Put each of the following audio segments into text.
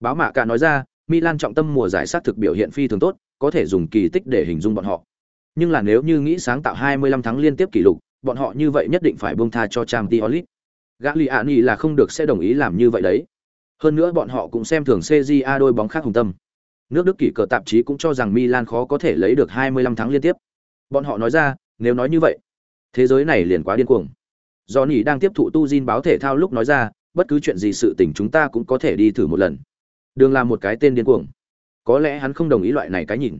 Báo mạ cả nói ra, Milan trọng tâm mùa giải sát thực biểu hiện phi thường tốt, có thể dùng kỳ tích để hình dung bọn họ. Nhưng là nếu như nghĩ sáng tạo 25 tháng liên tiếp kỷ lục, bọn họ như vậy nhất định phải buông tha cho Champions League. Gagliani là không được sẽ đồng ý làm như vậy đấy. Hơn nữa bọn họ cũng xem thường CJA đôi bóng khác hùng tâm. Nước Đức kỷ cờ tạp chí cũng cho rằng Milan khó có thể lấy được 25 tháng liên tiếp. Bọn họ nói ra, nếu nói như vậy, thế giới này liền quá điên cuồng. Johnny đang tiếp thụ tu Jin báo thể thao lúc nói ra, bất cứ chuyện gì sự tình chúng ta cũng có thể đi thử một lần. Đường là một cái tên điên cuồng. Có lẽ hắn không đồng ý loại này cái nhìn.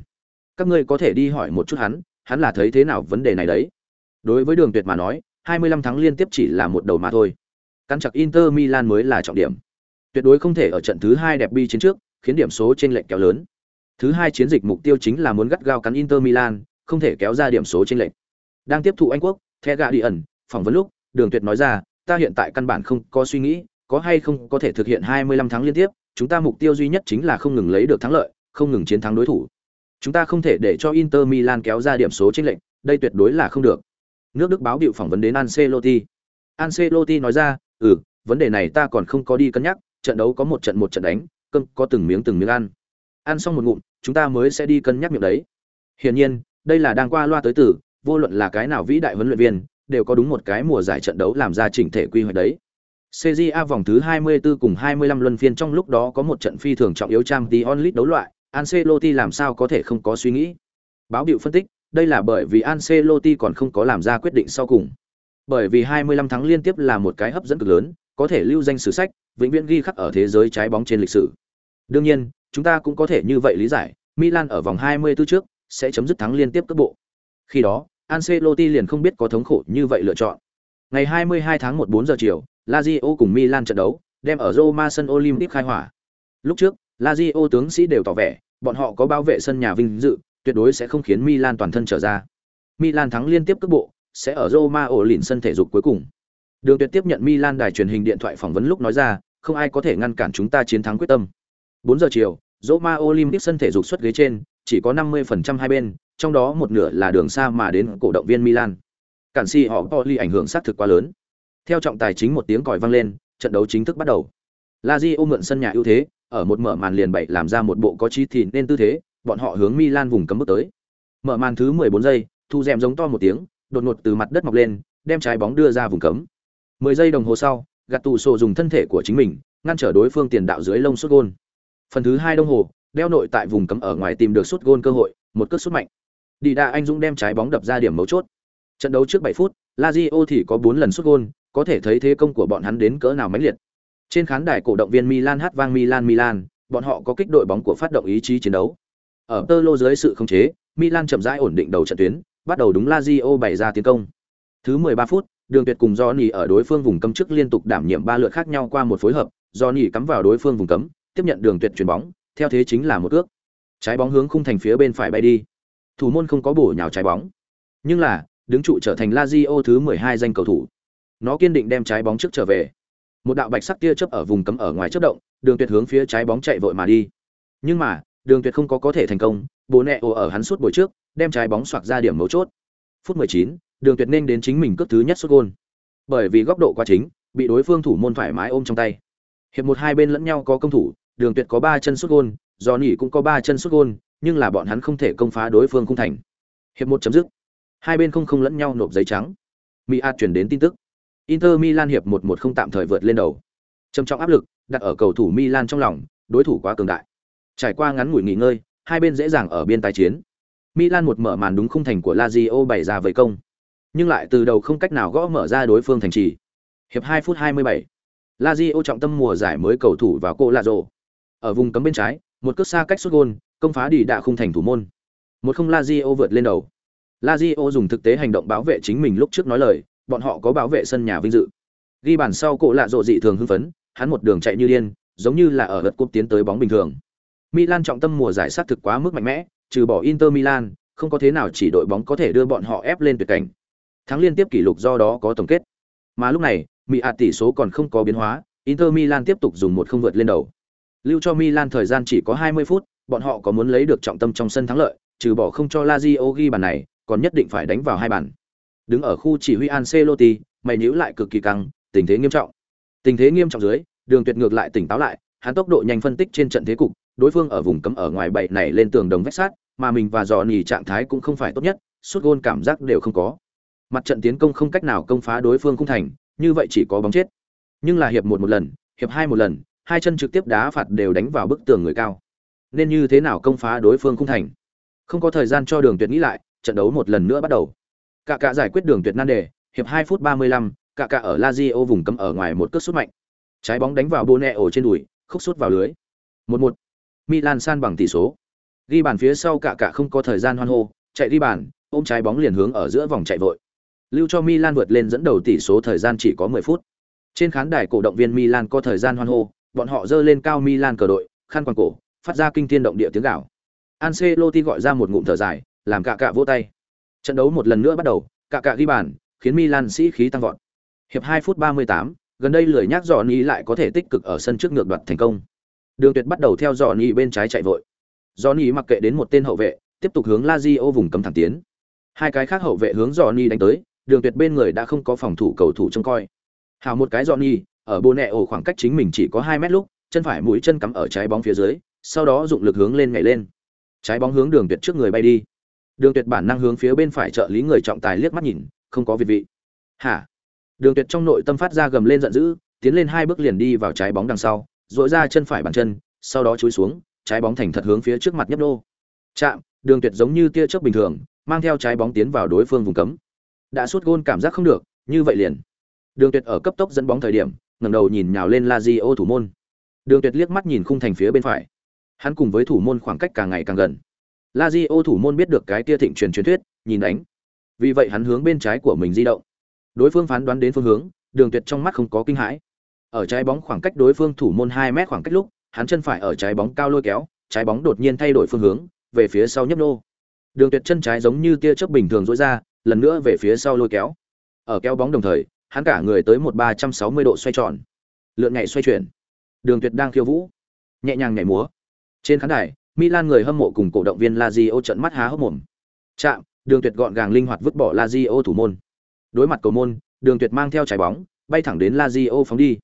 Các ngươi có thể đi hỏi một chút hắn, hắn là thấy thế nào vấn đề này đấy. Đối với Đường Tuyệt mà nói, 25 tháng liên tiếp chỉ là một đầu mà thôi. Căn chặt Inter Milan mới là trọng điểm. Tuyệt đối không thể ở trận thứ hai đẹp bi chiến trước, khiến điểm số trên lệnh kéo lớn. Thứ hai chiến dịch mục tiêu chính là muốn gắt gao cắn Inter Milan, không thể kéo ra điểm số trên lệnh Đang tiếp thụ Anh quốc, The ẩn, phỏng vấn lúc, Đường Tuyệt nói ra, ta hiện tại căn bản không có suy nghĩ, có hay không có thể thực hiện 25 tháng liên tiếp, chúng ta mục tiêu duy nhất chính là không ngừng lấy được thắng lợi, không ngừng chiến thắng đối thủ. Chúng ta không thể để cho Inter Milan kéo ra điểm số chênh lệnh, đây tuyệt đối là không được. Nước Đức báo điệu phỏng vấn đến Ancelotti. Ancelotti nói ra, "Ừ, vấn đề này ta còn không có đi cân nhắc, trận đấu có một trận một trận đánh, cơm có từng miếng từng miếng ăn. Ăn xong một ngụm, chúng ta mới sẽ đi cân nhắc miệng đấy." Hiển nhiên, đây là đang qua loa tới tử, vô luận là cái nào vĩ đại huấn luyện viên, đều có đúng một cái mùa giải trận đấu làm ra chỉnh thể quy hoạch đấy. CJA vòng thứ 24 cùng 25 luân phiên trong lúc đó có một trận phi thường trọng yếu Champions League đấu loại, Ancelotti làm sao có thể không có suy nghĩ. Báo biểu phân tích, đây là bởi vì Ancelotti còn không có làm ra quyết định sau cùng. Bởi vì 25 thắng liên tiếp là một cái hấp dẫn cực lớn, có thể lưu danh sử sách, vĩnh viễn ghi khắc ở thế giới trái bóng trên lịch sử. Đương nhiên, chúng ta cũng có thể như vậy lý giải, Milan ở vòng 24 trước sẽ chấm dứt thắng liên tiếp cấp bộ. Khi đó, Ancelotti liền không biết có thống khổ như vậy lựa chọn. Ngày 22 tháng 1 4 giờ chiều, Lazio cùng Milan trận đấu, đem ở Roma sân Olympic khai hỏa. Lúc trước, Lazio tướng sĩ đều tỏ vẻ, bọn họ có bảo vệ sân nhà vinh dự, tuyệt đối sẽ không khiến Milan toàn thân trở ra. Milan thắng liên tiếp cước bộ, sẽ ở Roma ổ lỉnh sân thể dục cuối cùng. Đường Tuyệt tiếp nhận Milan đài truyền hình điện thoại phỏng vấn lúc nói ra, không ai có thể ngăn cản chúng ta chiến thắng quyết tâm. 4 giờ chiều, Roma Olympic sân thể dục xuất ghế trên, chỉ có 50% hai bên, trong đó một nửa là đường xa mà đến cổ động viên Milan. Cản si họ Poli ảnh hưởng sát thực quá lớn. Theo trọng tài chính một tiếng còi vang lên, trận đấu chính thức bắt đầu. Lazio mượn sân nhà ưu thế, ở một mở màn liền bảy làm ra một bộ có chí thì nên tư thế, bọn họ hướng Milan vùng cấm bước tới. Mở màn thứ 14 giây, thu rèm giống to một tiếng, đột ngột từ mặt đất mọc lên, đem trái bóng đưa ra vùng cấm. 10 giây đồng hồ sau, Gattuso dùng thân thể của chính mình ngăn trở đối phương tiền đạo dưới lông sút gôn. Phần thứ hai đồng hồ, đeo nội tại vùng cấm ở ngoài tìm được sút gôn cơ hội, một cước sút mạnh. Đi đa anh dũng đem trái bóng đập ra điểm mấu chốt. Trận đấu trước 7 phút, Lazio thì có 4 lần sút gôn, có thể thấy thế công của bọn hắn đến cỡ nào mãnh liệt. Trên khán đài cổ động viên Milan hát vang Milan Milan, bọn họ có kích đội bóng của phát động ý chí chiến đấu. Ở tơ lô dưới sự khống chế, Milan chậm rãi ổn định đầu trận tuyến, bắt đầu đúng Lazio bày ra tiến công. Thứ 13 phút, Đường Tuyệt cùng Johnny ở đối phương vùng cấm trước liên tục đảm nhiệm ba lượt khác nhau qua một phối hợp, Johnny cắm vào đối phương vùng cấm, tiếp nhận Đường Tuyệt chuyển bóng, theo thế chính là một cước. Trái bóng hướng khung thành phía bên phải bay đi. Thủ môn không có bổ nhào trái bóng, nhưng là đứng trụ trở thành Lazio thứ 12 danh cầu thủ. Nó kiên định đem trái bóng trước trở về. Một đạo bạch sắc tia chớp ở vùng cấm ở ngoài chớp động, Đường Tuyệt hướng phía trái bóng chạy vội mà đi. Nhưng mà, Đường Tuyệt không có có thể thành công, bố nẹ ồ ở hắn suốt buổi trước, đem trái bóng xoạc ra điểm mấu chốt. Phút 19, Đường Tuyệt nên đến chính mình cước thứ nhất số gôn. Bởi vì góc độ quá chính, bị đối phương thủ môn thoải mái ôm trong tay. Hiệp một hai bên lẫn nhau có công thủ, Đường Tuyệt có 3 chân số gôn, do nỉ cũng có 3 chân xuất gôn nhưng là bọn hắn không thể công phá đối phương khung thành. Hiệp một chấm dứt. Hai bên không không lẫn nhau nộp giấy trắng. Mỹ Át chuyển đến tin tức. Inter Milan hiệp 1-1 không tạm thời vượt lên đầu. Trầm trọng áp lực đặt ở cầu thủ Milan trong lòng, đối thủ quá cường đại. Trải qua ngắn ngủi nghỉ ngơi, hai bên dễ dàng ở biên tái chiến. Milan một mở màn đúng khung thành của Lazio bày ra với công, nhưng lại từ đầu không cách nào gõ mở ra đối phương thành trì. Hiệp 2 phút 27. Lazio trọng tâm mùa giải mới cầu thủ vào cô Lazio. Ở vùng cấm bên trái, một cước xa cách sút gôn, công phá đi đạ khung thành thủ môn. Một không Lazio vượt lên đầu. Lazio dùng thực tế hành động bảo vệ chính mình lúc trước nói lời, bọn họ có bảo vệ sân nhà vinh dự. Ghi bàn sau cổ lạ rộ dị thường hưng phấn, hắn một đường chạy như điên, giống như là ở gật cúp tiến tới bóng bình thường. Milan trọng tâm mùa giải sát thực quá mức mạnh mẽ, trừ bỏ Inter Milan, không có thế nào chỉ đội bóng có thể đưa bọn họ ép lên tuyệt cảnh. Thắng liên tiếp kỷ lục do đó có tổng kết. Mà lúc này, Mỹ ạt tỷ số còn không có biến hóa, Inter Milan tiếp tục dùng một không vượt lên đầu. Lưu cho Milan thời gian chỉ có 20 phút, bọn họ có muốn lấy được trọng tâm trong sân thắng lợi, trừ bỏ không cho Lazio ghi bàn này, còn nhất định phải đánh vào hai bàn. Đứng ở khu chỉ huy Ancelotti, mày nhíu lại cực kỳ căng, tình thế nghiêm trọng. Tình thế nghiêm trọng dưới, Đường Tuyệt ngược lại tỉnh táo lại, hắn tốc độ nhanh phân tích trên trận thế cục, đối phương ở vùng cấm ở ngoài bảy này lên tường đồng vách sát, mà mình và dò nỉ trạng thái cũng không phải tốt nhất, suốt gôn cảm giác đều không có. Mặt trận tiến công không cách nào công phá đối phương cung thành, như vậy chỉ có bóng chết. Nhưng là hiệp một một lần, hiệp hai một lần, hai chân trực tiếp đá phạt đều đánh vào bức tường người cao. Nên như thế nào công phá đối phương cung thành? Không có thời gian cho Đường Tuyệt nghĩ lại, trận đấu một lần nữa bắt đầu. Cả cả giải quyết Đường Tuyệt nan đề, hiệp 2 phút 35, cả cả ở Lazio vùng cấm ở ngoài một cước sút mạnh. Trái bóng đánh vào Boneo trên đùi, khúc sút vào lưới. 1-1. Milan san bằng tỷ số. Ghi bàn phía sau cả cả không có thời gian hoan hô, chạy đi bàn, ôm trái bóng liền hướng ở giữa vòng chạy vội. Lưu cho Milan vượt lên dẫn đầu tỷ số thời gian chỉ có 10 phút. Trên khán đài cổ động viên Milan có thời gian hoan hô, bọn họ dơ lên cao Milan cờ đội, khăn quàng cổ, phát ra kinh thiên động địa tiếng gào. Ancelotti gọi ra một ngụm thở dài, làm cả cả vỗ tay. Trận đấu một lần nữa bắt đầu, cả cả ghi bàn, khiến Milan sĩ khí tăng vọt. Hiệp 2 phút 38, gần đây lười nhác Johnny lại có thể tích cực ở sân trước ngược đoạt thành công. Đường Tuyệt bắt đầu theo Johnny bên trái chạy vội. Johnny mặc kệ đến một tên hậu vệ, tiếp tục hướng Lazio vùng cấm thẳng tiến. Hai cái khác hậu vệ hướng Johnny đánh tới, Đường Tuyệt bên người đã không có phòng thủ cầu thủ trông coi. Hào một cái Johnny, ở bô nẹ ổ khoảng cách chính mình chỉ có 2 mét lúc, chân phải mũi chân cắm ở trái bóng phía dưới, sau đó dụng lực hướng lên nhảy lên. Trái bóng hướng Đường Tuyệt trước người bay đi. Đường Tuyệt bản năng hướng phía bên phải trợ lý người trọng tài liếc mắt nhìn, không có việc vị. Hả? Đường Tuyệt trong nội tâm phát ra gầm lên giận dữ, tiến lên hai bước liền đi vào trái bóng đằng sau, dội ra chân phải bàn chân, sau đó chúi xuống, trái bóng thành thật hướng phía trước mặt nhấp nô. Chạm, Đường Tuyệt giống như tia chớp bình thường, mang theo trái bóng tiến vào đối phương vùng cấm. Đã suốt gôn cảm giác không được, như vậy liền. Đường Tuyệt ở cấp tốc dẫn bóng thời điểm, ngẩng đầu nhìn nhào lên Lazio thủ môn. Đường Tuyệt liếc mắt nhìn khung thành phía bên phải. Hắn cùng với thủ môn khoảng cách càng ngày càng gần. Lazio thủ môn biết được cái tia thịnh truyền truyền thuyết, nhìn đánh. Vì vậy hắn hướng bên trái của mình di động. Đối phương phán đoán đến phương hướng, Đường Tuyệt trong mắt không có kinh hãi. Ở trái bóng khoảng cách đối phương thủ môn 2 mét khoảng cách lúc, hắn chân phải ở trái bóng cao lôi kéo, trái bóng đột nhiên thay đổi phương hướng, về phía sau nhấp nô. Đường Tuyệt chân trái giống như tia chớp bình thường rũa ra, lần nữa về phía sau lôi kéo. Ở kéo bóng đồng thời, hắn cả người tới một 360 độ xoay tròn. Lượn nhảy xoay chuyển. Đường Tuyệt đang khiêu vũ, nhẹ nhàng nhảy múa. Trên khán đài, Milan người hâm mộ cùng cổ động viên Lazio trợn mắt há hốc mồm. Chạm, Đường Tuyệt gọn gàng linh hoạt vứt bỏ Lazio thủ môn. Đối mặt cầu môn, Đường Tuyệt mang theo trái bóng, bay thẳng đến Lazio phóng đi.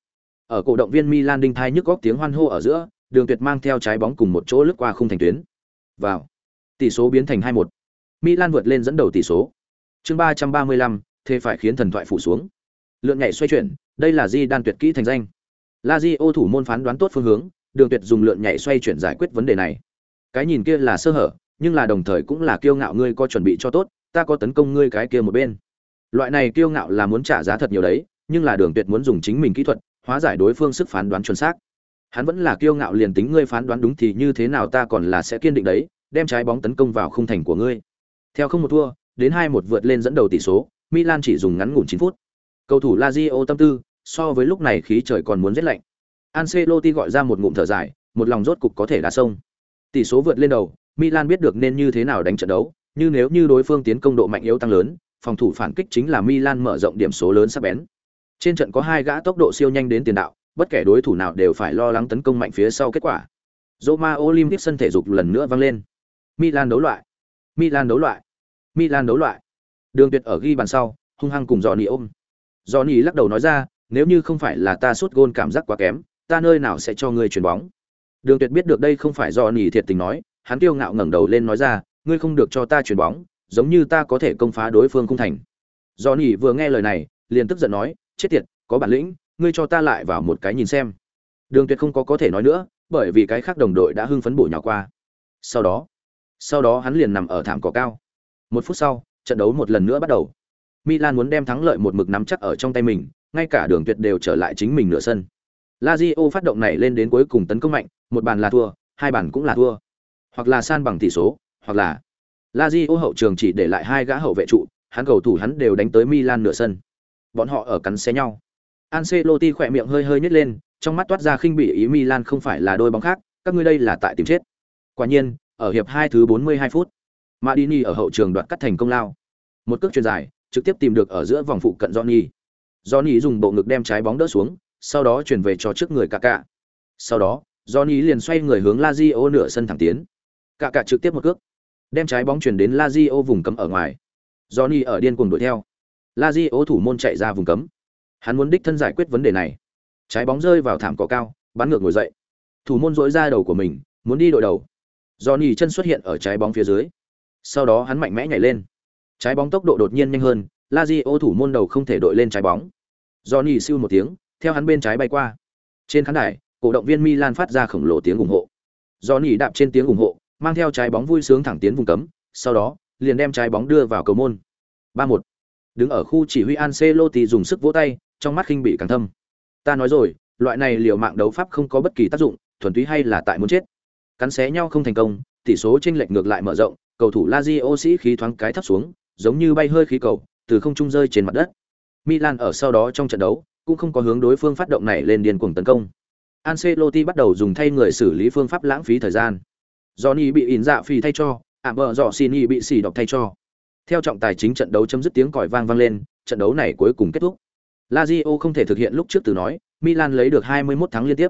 Ở cổ động viên Milan đinh thai nhức góc tiếng hoan hô ở giữa, Đường Tuyệt mang theo trái bóng cùng một chỗ lướt qua khung thành tuyến. Vào. Tỷ số biến thành 2-1. Milan vượt lên dẫn đầu tỷ số. Chương 335, thế phải khiến thần thoại phủ xuống. Lượng nhảy xoay chuyển, đây là Di đan tuyệt kỹ thành danh. Lazio thủ môn phán đoán tốt phương hướng, Đường Tuyệt dùng lượn nhảy xoay chuyển giải quyết vấn đề này. Cái nhìn kia là sơ hở, nhưng là đồng thời cũng là kiêu ngạo ngươi có chuẩn bị cho tốt, ta có tấn công ngươi cái kia một bên. Loại này kiêu ngạo là muốn trả giá thật nhiều đấy, nhưng là Đường Tuyệt muốn dùng chính mình kỹ thuật, hóa giải đối phương sức phán đoán chuẩn xác. Hắn vẫn là kiêu ngạo liền tính ngươi phán đoán đúng thì như thế nào ta còn là sẽ kiên định đấy, đem trái bóng tấn công vào khung thành của ngươi. Theo không một thua, đến hai một vượt lên dẫn đầu tỷ số, Milan chỉ dùng ngắn ngủn chín phút. Cầu thủ Lazio tâm tư, so với lúc này khí trời còn muốn rất lạnh. Ancelotti gọi ra một ngụm thở dài, một lòng rốt cục có thể đá sông. Tỷ số vượt lên đầu, Milan biết được nên như thế nào đánh trận đấu, Như nếu như đối phương tiến công độ mạnh yếu tăng lớn, phòng thủ phản kích chính là Milan mở rộng điểm số lớn sắc bén. Trên trận có hai gã tốc độ siêu nhanh đến tiền đạo, bất kể đối thủ nào đều phải lo lắng tấn công mạnh phía sau kết quả. Roma Olympic sân thể dục lần nữa vang lên. Milan đấu loại. Milan đấu loại. Milan đấu loại. Đường Tuyệt ở ghi bàn sau, hung hăng cùng Johnny ôm. Johnny lắc đầu nói ra, nếu như không phải là ta sút gôn cảm giác quá kém, ta nơi nào sẽ cho ngươi chuyển bóng. Đường Tuyệt biết được đây không phải do nhỉ thiệt tình nói, hắn kiêu ngạo ngẩng đầu lên nói ra, ngươi không được cho ta chuyền bóng, giống như ta có thể công phá đối phương cung thành. Johnny vừa nghe lời này, liền tức giận nói, chết tiệt, có bản lĩnh, ngươi cho ta lại vào một cái nhìn xem. Đường Tuyệt không có có thể nói nữa, bởi vì cái khác đồng đội đã hưng phấn bổ nhào qua. Sau đó, sau đó hắn liền nằm ở thảm cỏ cao. Một phút sau, trận đấu một lần nữa bắt đầu. Milan muốn đem thắng lợi một mực nắm chắc ở trong tay mình, ngay cả Đường Tuyệt đều trở lại chính mình nửa sân. Lazio phát động này lên đến cuối cùng tấn công mạnh, một bàn là thua, hai bàn cũng là thua. Hoặc là san bằng tỷ số, hoặc là Lazio hậu trường chỉ để lại hai gã hậu vệ trụ, hắn cầu thủ hắn đều đánh tới Milan nửa sân. Bọn họ ở cắn xé nhau. Ancelotti khỏe miệng hơi hơi nhếch lên, trong mắt toát ra khinh bỉ ý Milan không phải là đôi bóng khác, các ngươi đây là tại tìm chết. Quả nhiên, ở hiệp 2 thứ 42 phút, Madini ở hậu trường đoạt cắt thành công lao. Một cước chuyền dài, trực tiếp tìm được ở giữa vòng phụ cận Johnny. Johnny dùng bộ ngực đem trái bóng đỡ xuống, sau đó chuyển về cho trước người Kaká. Sau đó, Johnny liền xoay người hướng Lazio nửa sân thẳng tiến. Kaká trực tiếp một cước, đem trái bóng chuyển đến Lazio vùng cấm ở ngoài. Johnny ở điên cuồng đuổi theo. Lazio thủ môn chạy ra vùng cấm. Hắn muốn đích thân giải quyết vấn đề này. Trái bóng rơi vào thảm cỏ cao, bắn ngược ngồi dậy. Thủ môn dỗi ra đầu của mình, muốn đi đội đầu. Johnny chân xuất hiện ở trái bóng phía dưới. Sau đó hắn mạnh mẽ nhảy lên. Trái bóng tốc độ đột nhiên nhanh hơn, Lazio thủ môn đầu không thể đội lên trái bóng. Johnny siêu một tiếng, theo hắn bên trái bay qua. Trên khán đài, cổ động viên Milan phát ra khổng lồ tiếng ủng hộ. Johnny đạp trên tiếng ủng hộ, mang theo trái bóng vui sướng thẳng tiến vùng cấm, sau đó, liền đem trái bóng đưa vào cầu môn. 3-1. Đứng ở khu chỉ huy Ancelotti dùng sức vỗ tay, trong mắt khinh bị càng thâm. Ta nói rồi, loại này liều mạng đấu pháp không có bất kỳ tác dụng, thuần túy hay là tại muốn chết. Cắn xé nhau không thành công, tỷ số chênh lệch ngược lại mở rộng, cầu thủ Lazio sĩ khí thoáng cái thấp xuống, giống như bay hơi khí cầu, từ không trung rơi trên mặt đất. Milan ở sau đó trong trận đấu cũng không có hướng đối phương phát động này lên điên cuồng tấn công. Ancelotti bắt đầu dùng thay người xử lý phương pháp lãng phí thời gian. Johnny bị ỉn dạ phì thay cho, ảm bờ dọ Sini bị xỉ độc thay cho. Theo trọng tài chính trận đấu chấm dứt tiếng còi vang vang lên, trận đấu này cuối cùng kết thúc. Lazio không thể thực hiện lúc trước từ nói, Milan lấy được 21 thắng liên tiếp.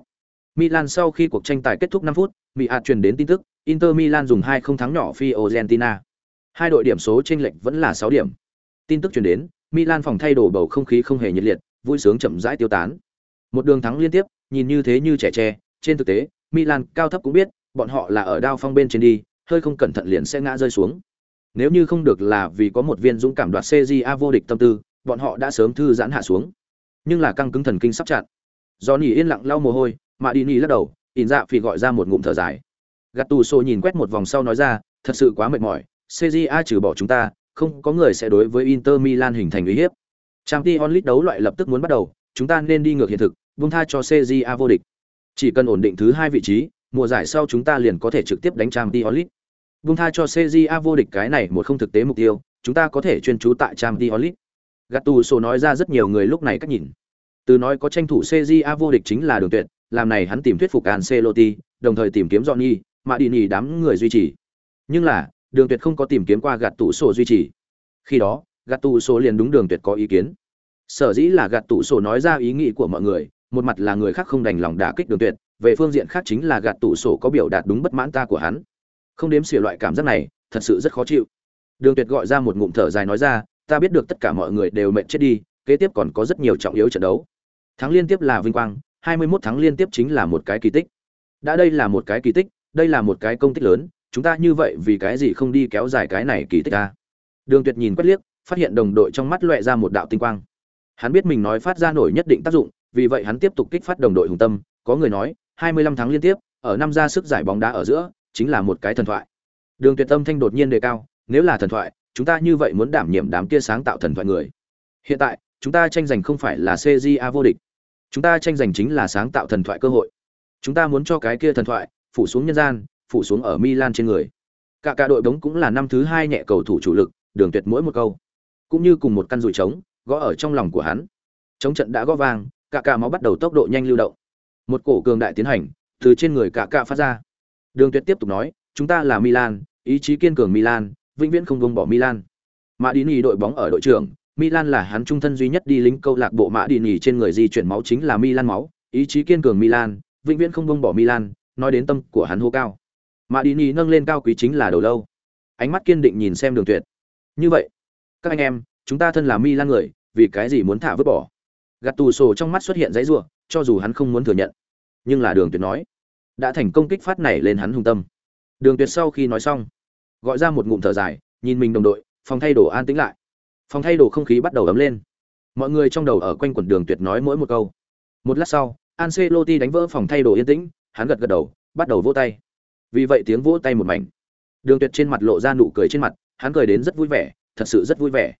Milan sau khi cuộc tranh tài kết thúc 5 phút, bị ạt truyền đến tin tức, Inter Milan dùng 2 không thắng nhỏ Fiorentina. Hai đội điểm số chênh lệch vẫn là 6 điểm. Tin tức truyền đến, Milan phòng thay đồ bầu không khí không hề nhiệt liệt, vui sướng chậm rãi tiêu tán. Một đường thắng liên tiếp, nhìn như thế như trẻ tre, trên thực tế, Milan cao thấp cũng biết, bọn họ là ở đao phong bên trên đi, hơi không cẩn thận liền sẽ ngã rơi xuống. Nếu như không được là vì có một viên dũng cảm đoạt CJA vô địch tâm tư, bọn họ đã sớm thư giãn hạ xuống. Nhưng là căng cứng thần kinh sắp chặn. Johnny yên lặng lau mồ hôi, mà đi lắc đầu, ỉn dạ phì gọi ra một ngụm thở dài. Gattuso nhìn quét một vòng sau nói ra, thật sự quá mệt mỏi, CJA trừ bỏ chúng ta, không có người sẽ đối với Inter Milan hình thành uy hiếp. Champions League đấu loại lập tức muốn bắt đầu, chúng ta nên đi ngược hiện thực, vung tha cho CJA vô địch. Chỉ cần ổn định thứ hai vị trí, mùa giải sau chúng ta liền có thể trực tiếp đánh Champions League. Vung tha cho CJA vô địch cái này một không thực tế mục tiêu, chúng ta có thể chuyên chú tại Champions League. Gattuso nói ra rất nhiều người lúc này cách nhìn. Từ nói có tranh thủ CJA vô địch chính là đường tuyệt, làm này hắn tìm thuyết phục Ancelotti, đồng thời tìm kiếm Johnny, mà đi nhì đám người duy trì. Nhưng là, đường tuyệt không có tìm kiếm qua gạt tủ sổ duy trì khi đó gạt tủ sổ liền đúng đường tuyệt có ý kiến sở dĩ là gạt tủ sổ nói ra ý nghĩ của mọi người một mặt là người khác không đành lòng đả kích đường tuyệt, về phương diện khác chính là gạt tủ sổ có biểu đạt đúng bất mãn ta của hắn. Không đếm xỉa loại cảm giác này, thật sự rất khó chịu. Đường tuyệt gọi ra một ngụm thở dài nói ra, ta biết được tất cả mọi người đều mệt chết đi, kế tiếp còn có rất nhiều trọng yếu trận đấu. Thắng liên tiếp là vinh quang 21 thắng liên tiếp chính là một cái kỳ tích. Đã đây là một cái kỳ tích, đây là một cái công tích lớn, chúng ta như vậy vì cái gì không đi kéo dài cái này kỳ tích ta? Đường tuyệt nhìn quét liếc, phát hiện đồng đội trong mắt loẹ ra một đạo tinh quang. Hắn biết mình nói phát ra nổi nhất định tác dụng vì vậy hắn tiếp tục kích phát đồng đội hùng tâm có người nói 25 tháng liên tiếp ở năm ra sức giải bóng đá ở giữa chính là một cái thần thoại. Đường tuyệt tâm thanh đột nhiên đề cao nếu là thần thoại chúng ta như vậy muốn đảm nhiệm đám kia sáng tạo thần thoại người. Hiện tại chúng ta tranh giành không phải là CJA vô địch. Chúng ta tranh giành chính là sáng tạo thần thoại cơ hội. Chúng ta muốn cho cái kia thần thoại phủ xuống nhân gian phủ xuống ở Milan trên người. Cả cả đội bóng cũng là năm thứ hai nhẹ cầu thủ chủ lực, đường tuyệt mỗi một câu, cũng như cùng một căn rủi trống, gõ ở trong lòng của hắn. Chống trận đã gõ vang, cả cả máu bắt đầu tốc độ nhanh lưu động. Một cổ cường đại tiến hành, từ trên người cả cả phát ra. Đường Tuyệt tiếp tục nói, chúng ta là Milan, ý chí kiên cường Milan, vĩnh viễn không buông bỏ Milan. Mã Đi đội bóng ở đội trưởng, Milan là hắn trung thân duy nhất đi lính câu lạc bộ Mã Đi trên người di chuyển máu chính là Milan máu, ý chí kiên cường Milan, vĩnh viễn không buông bỏ Milan, nói đến tâm của hắn hô cao Mã đi nhì nâng lên cao quý chính là đầu lâu ánh mắt kiên định nhìn xem đường tuyệt như vậy các anh em chúng ta thân là Milan người vì cái gì muốn thả vứt bỏ gạt tù sổ trong mắt xuất hiện giấy rủa, cho dù hắn không muốn thừa nhận. Nhưng là đường tuyệt nói, đã thành công kích phát này lên hắn hung tâm. Đường tuyệt sau khi nói xong, gọi ra một ngụm thở dài, nhìn mình đồng đội, phòng thay đồ an tĩnh lại. Phòng thay đồ không khí bắt đầu ấm lên. Mọi người trong đầu ở quanh quần đường tuyệt nói mỗi một câu. Một lát sau, Ancelotti đánh vỡ phòng thay đồ yên tĩnh, hắn gật gật đầu, bắt đầu vỗ tay. Vì vậy tiếng vỗ tay một mảnh. Đường tuyệt trên mặt lộ ra nụ cười trên mặt, hắn cười đến rất vui vẻ, thật sự rất vui vẻ.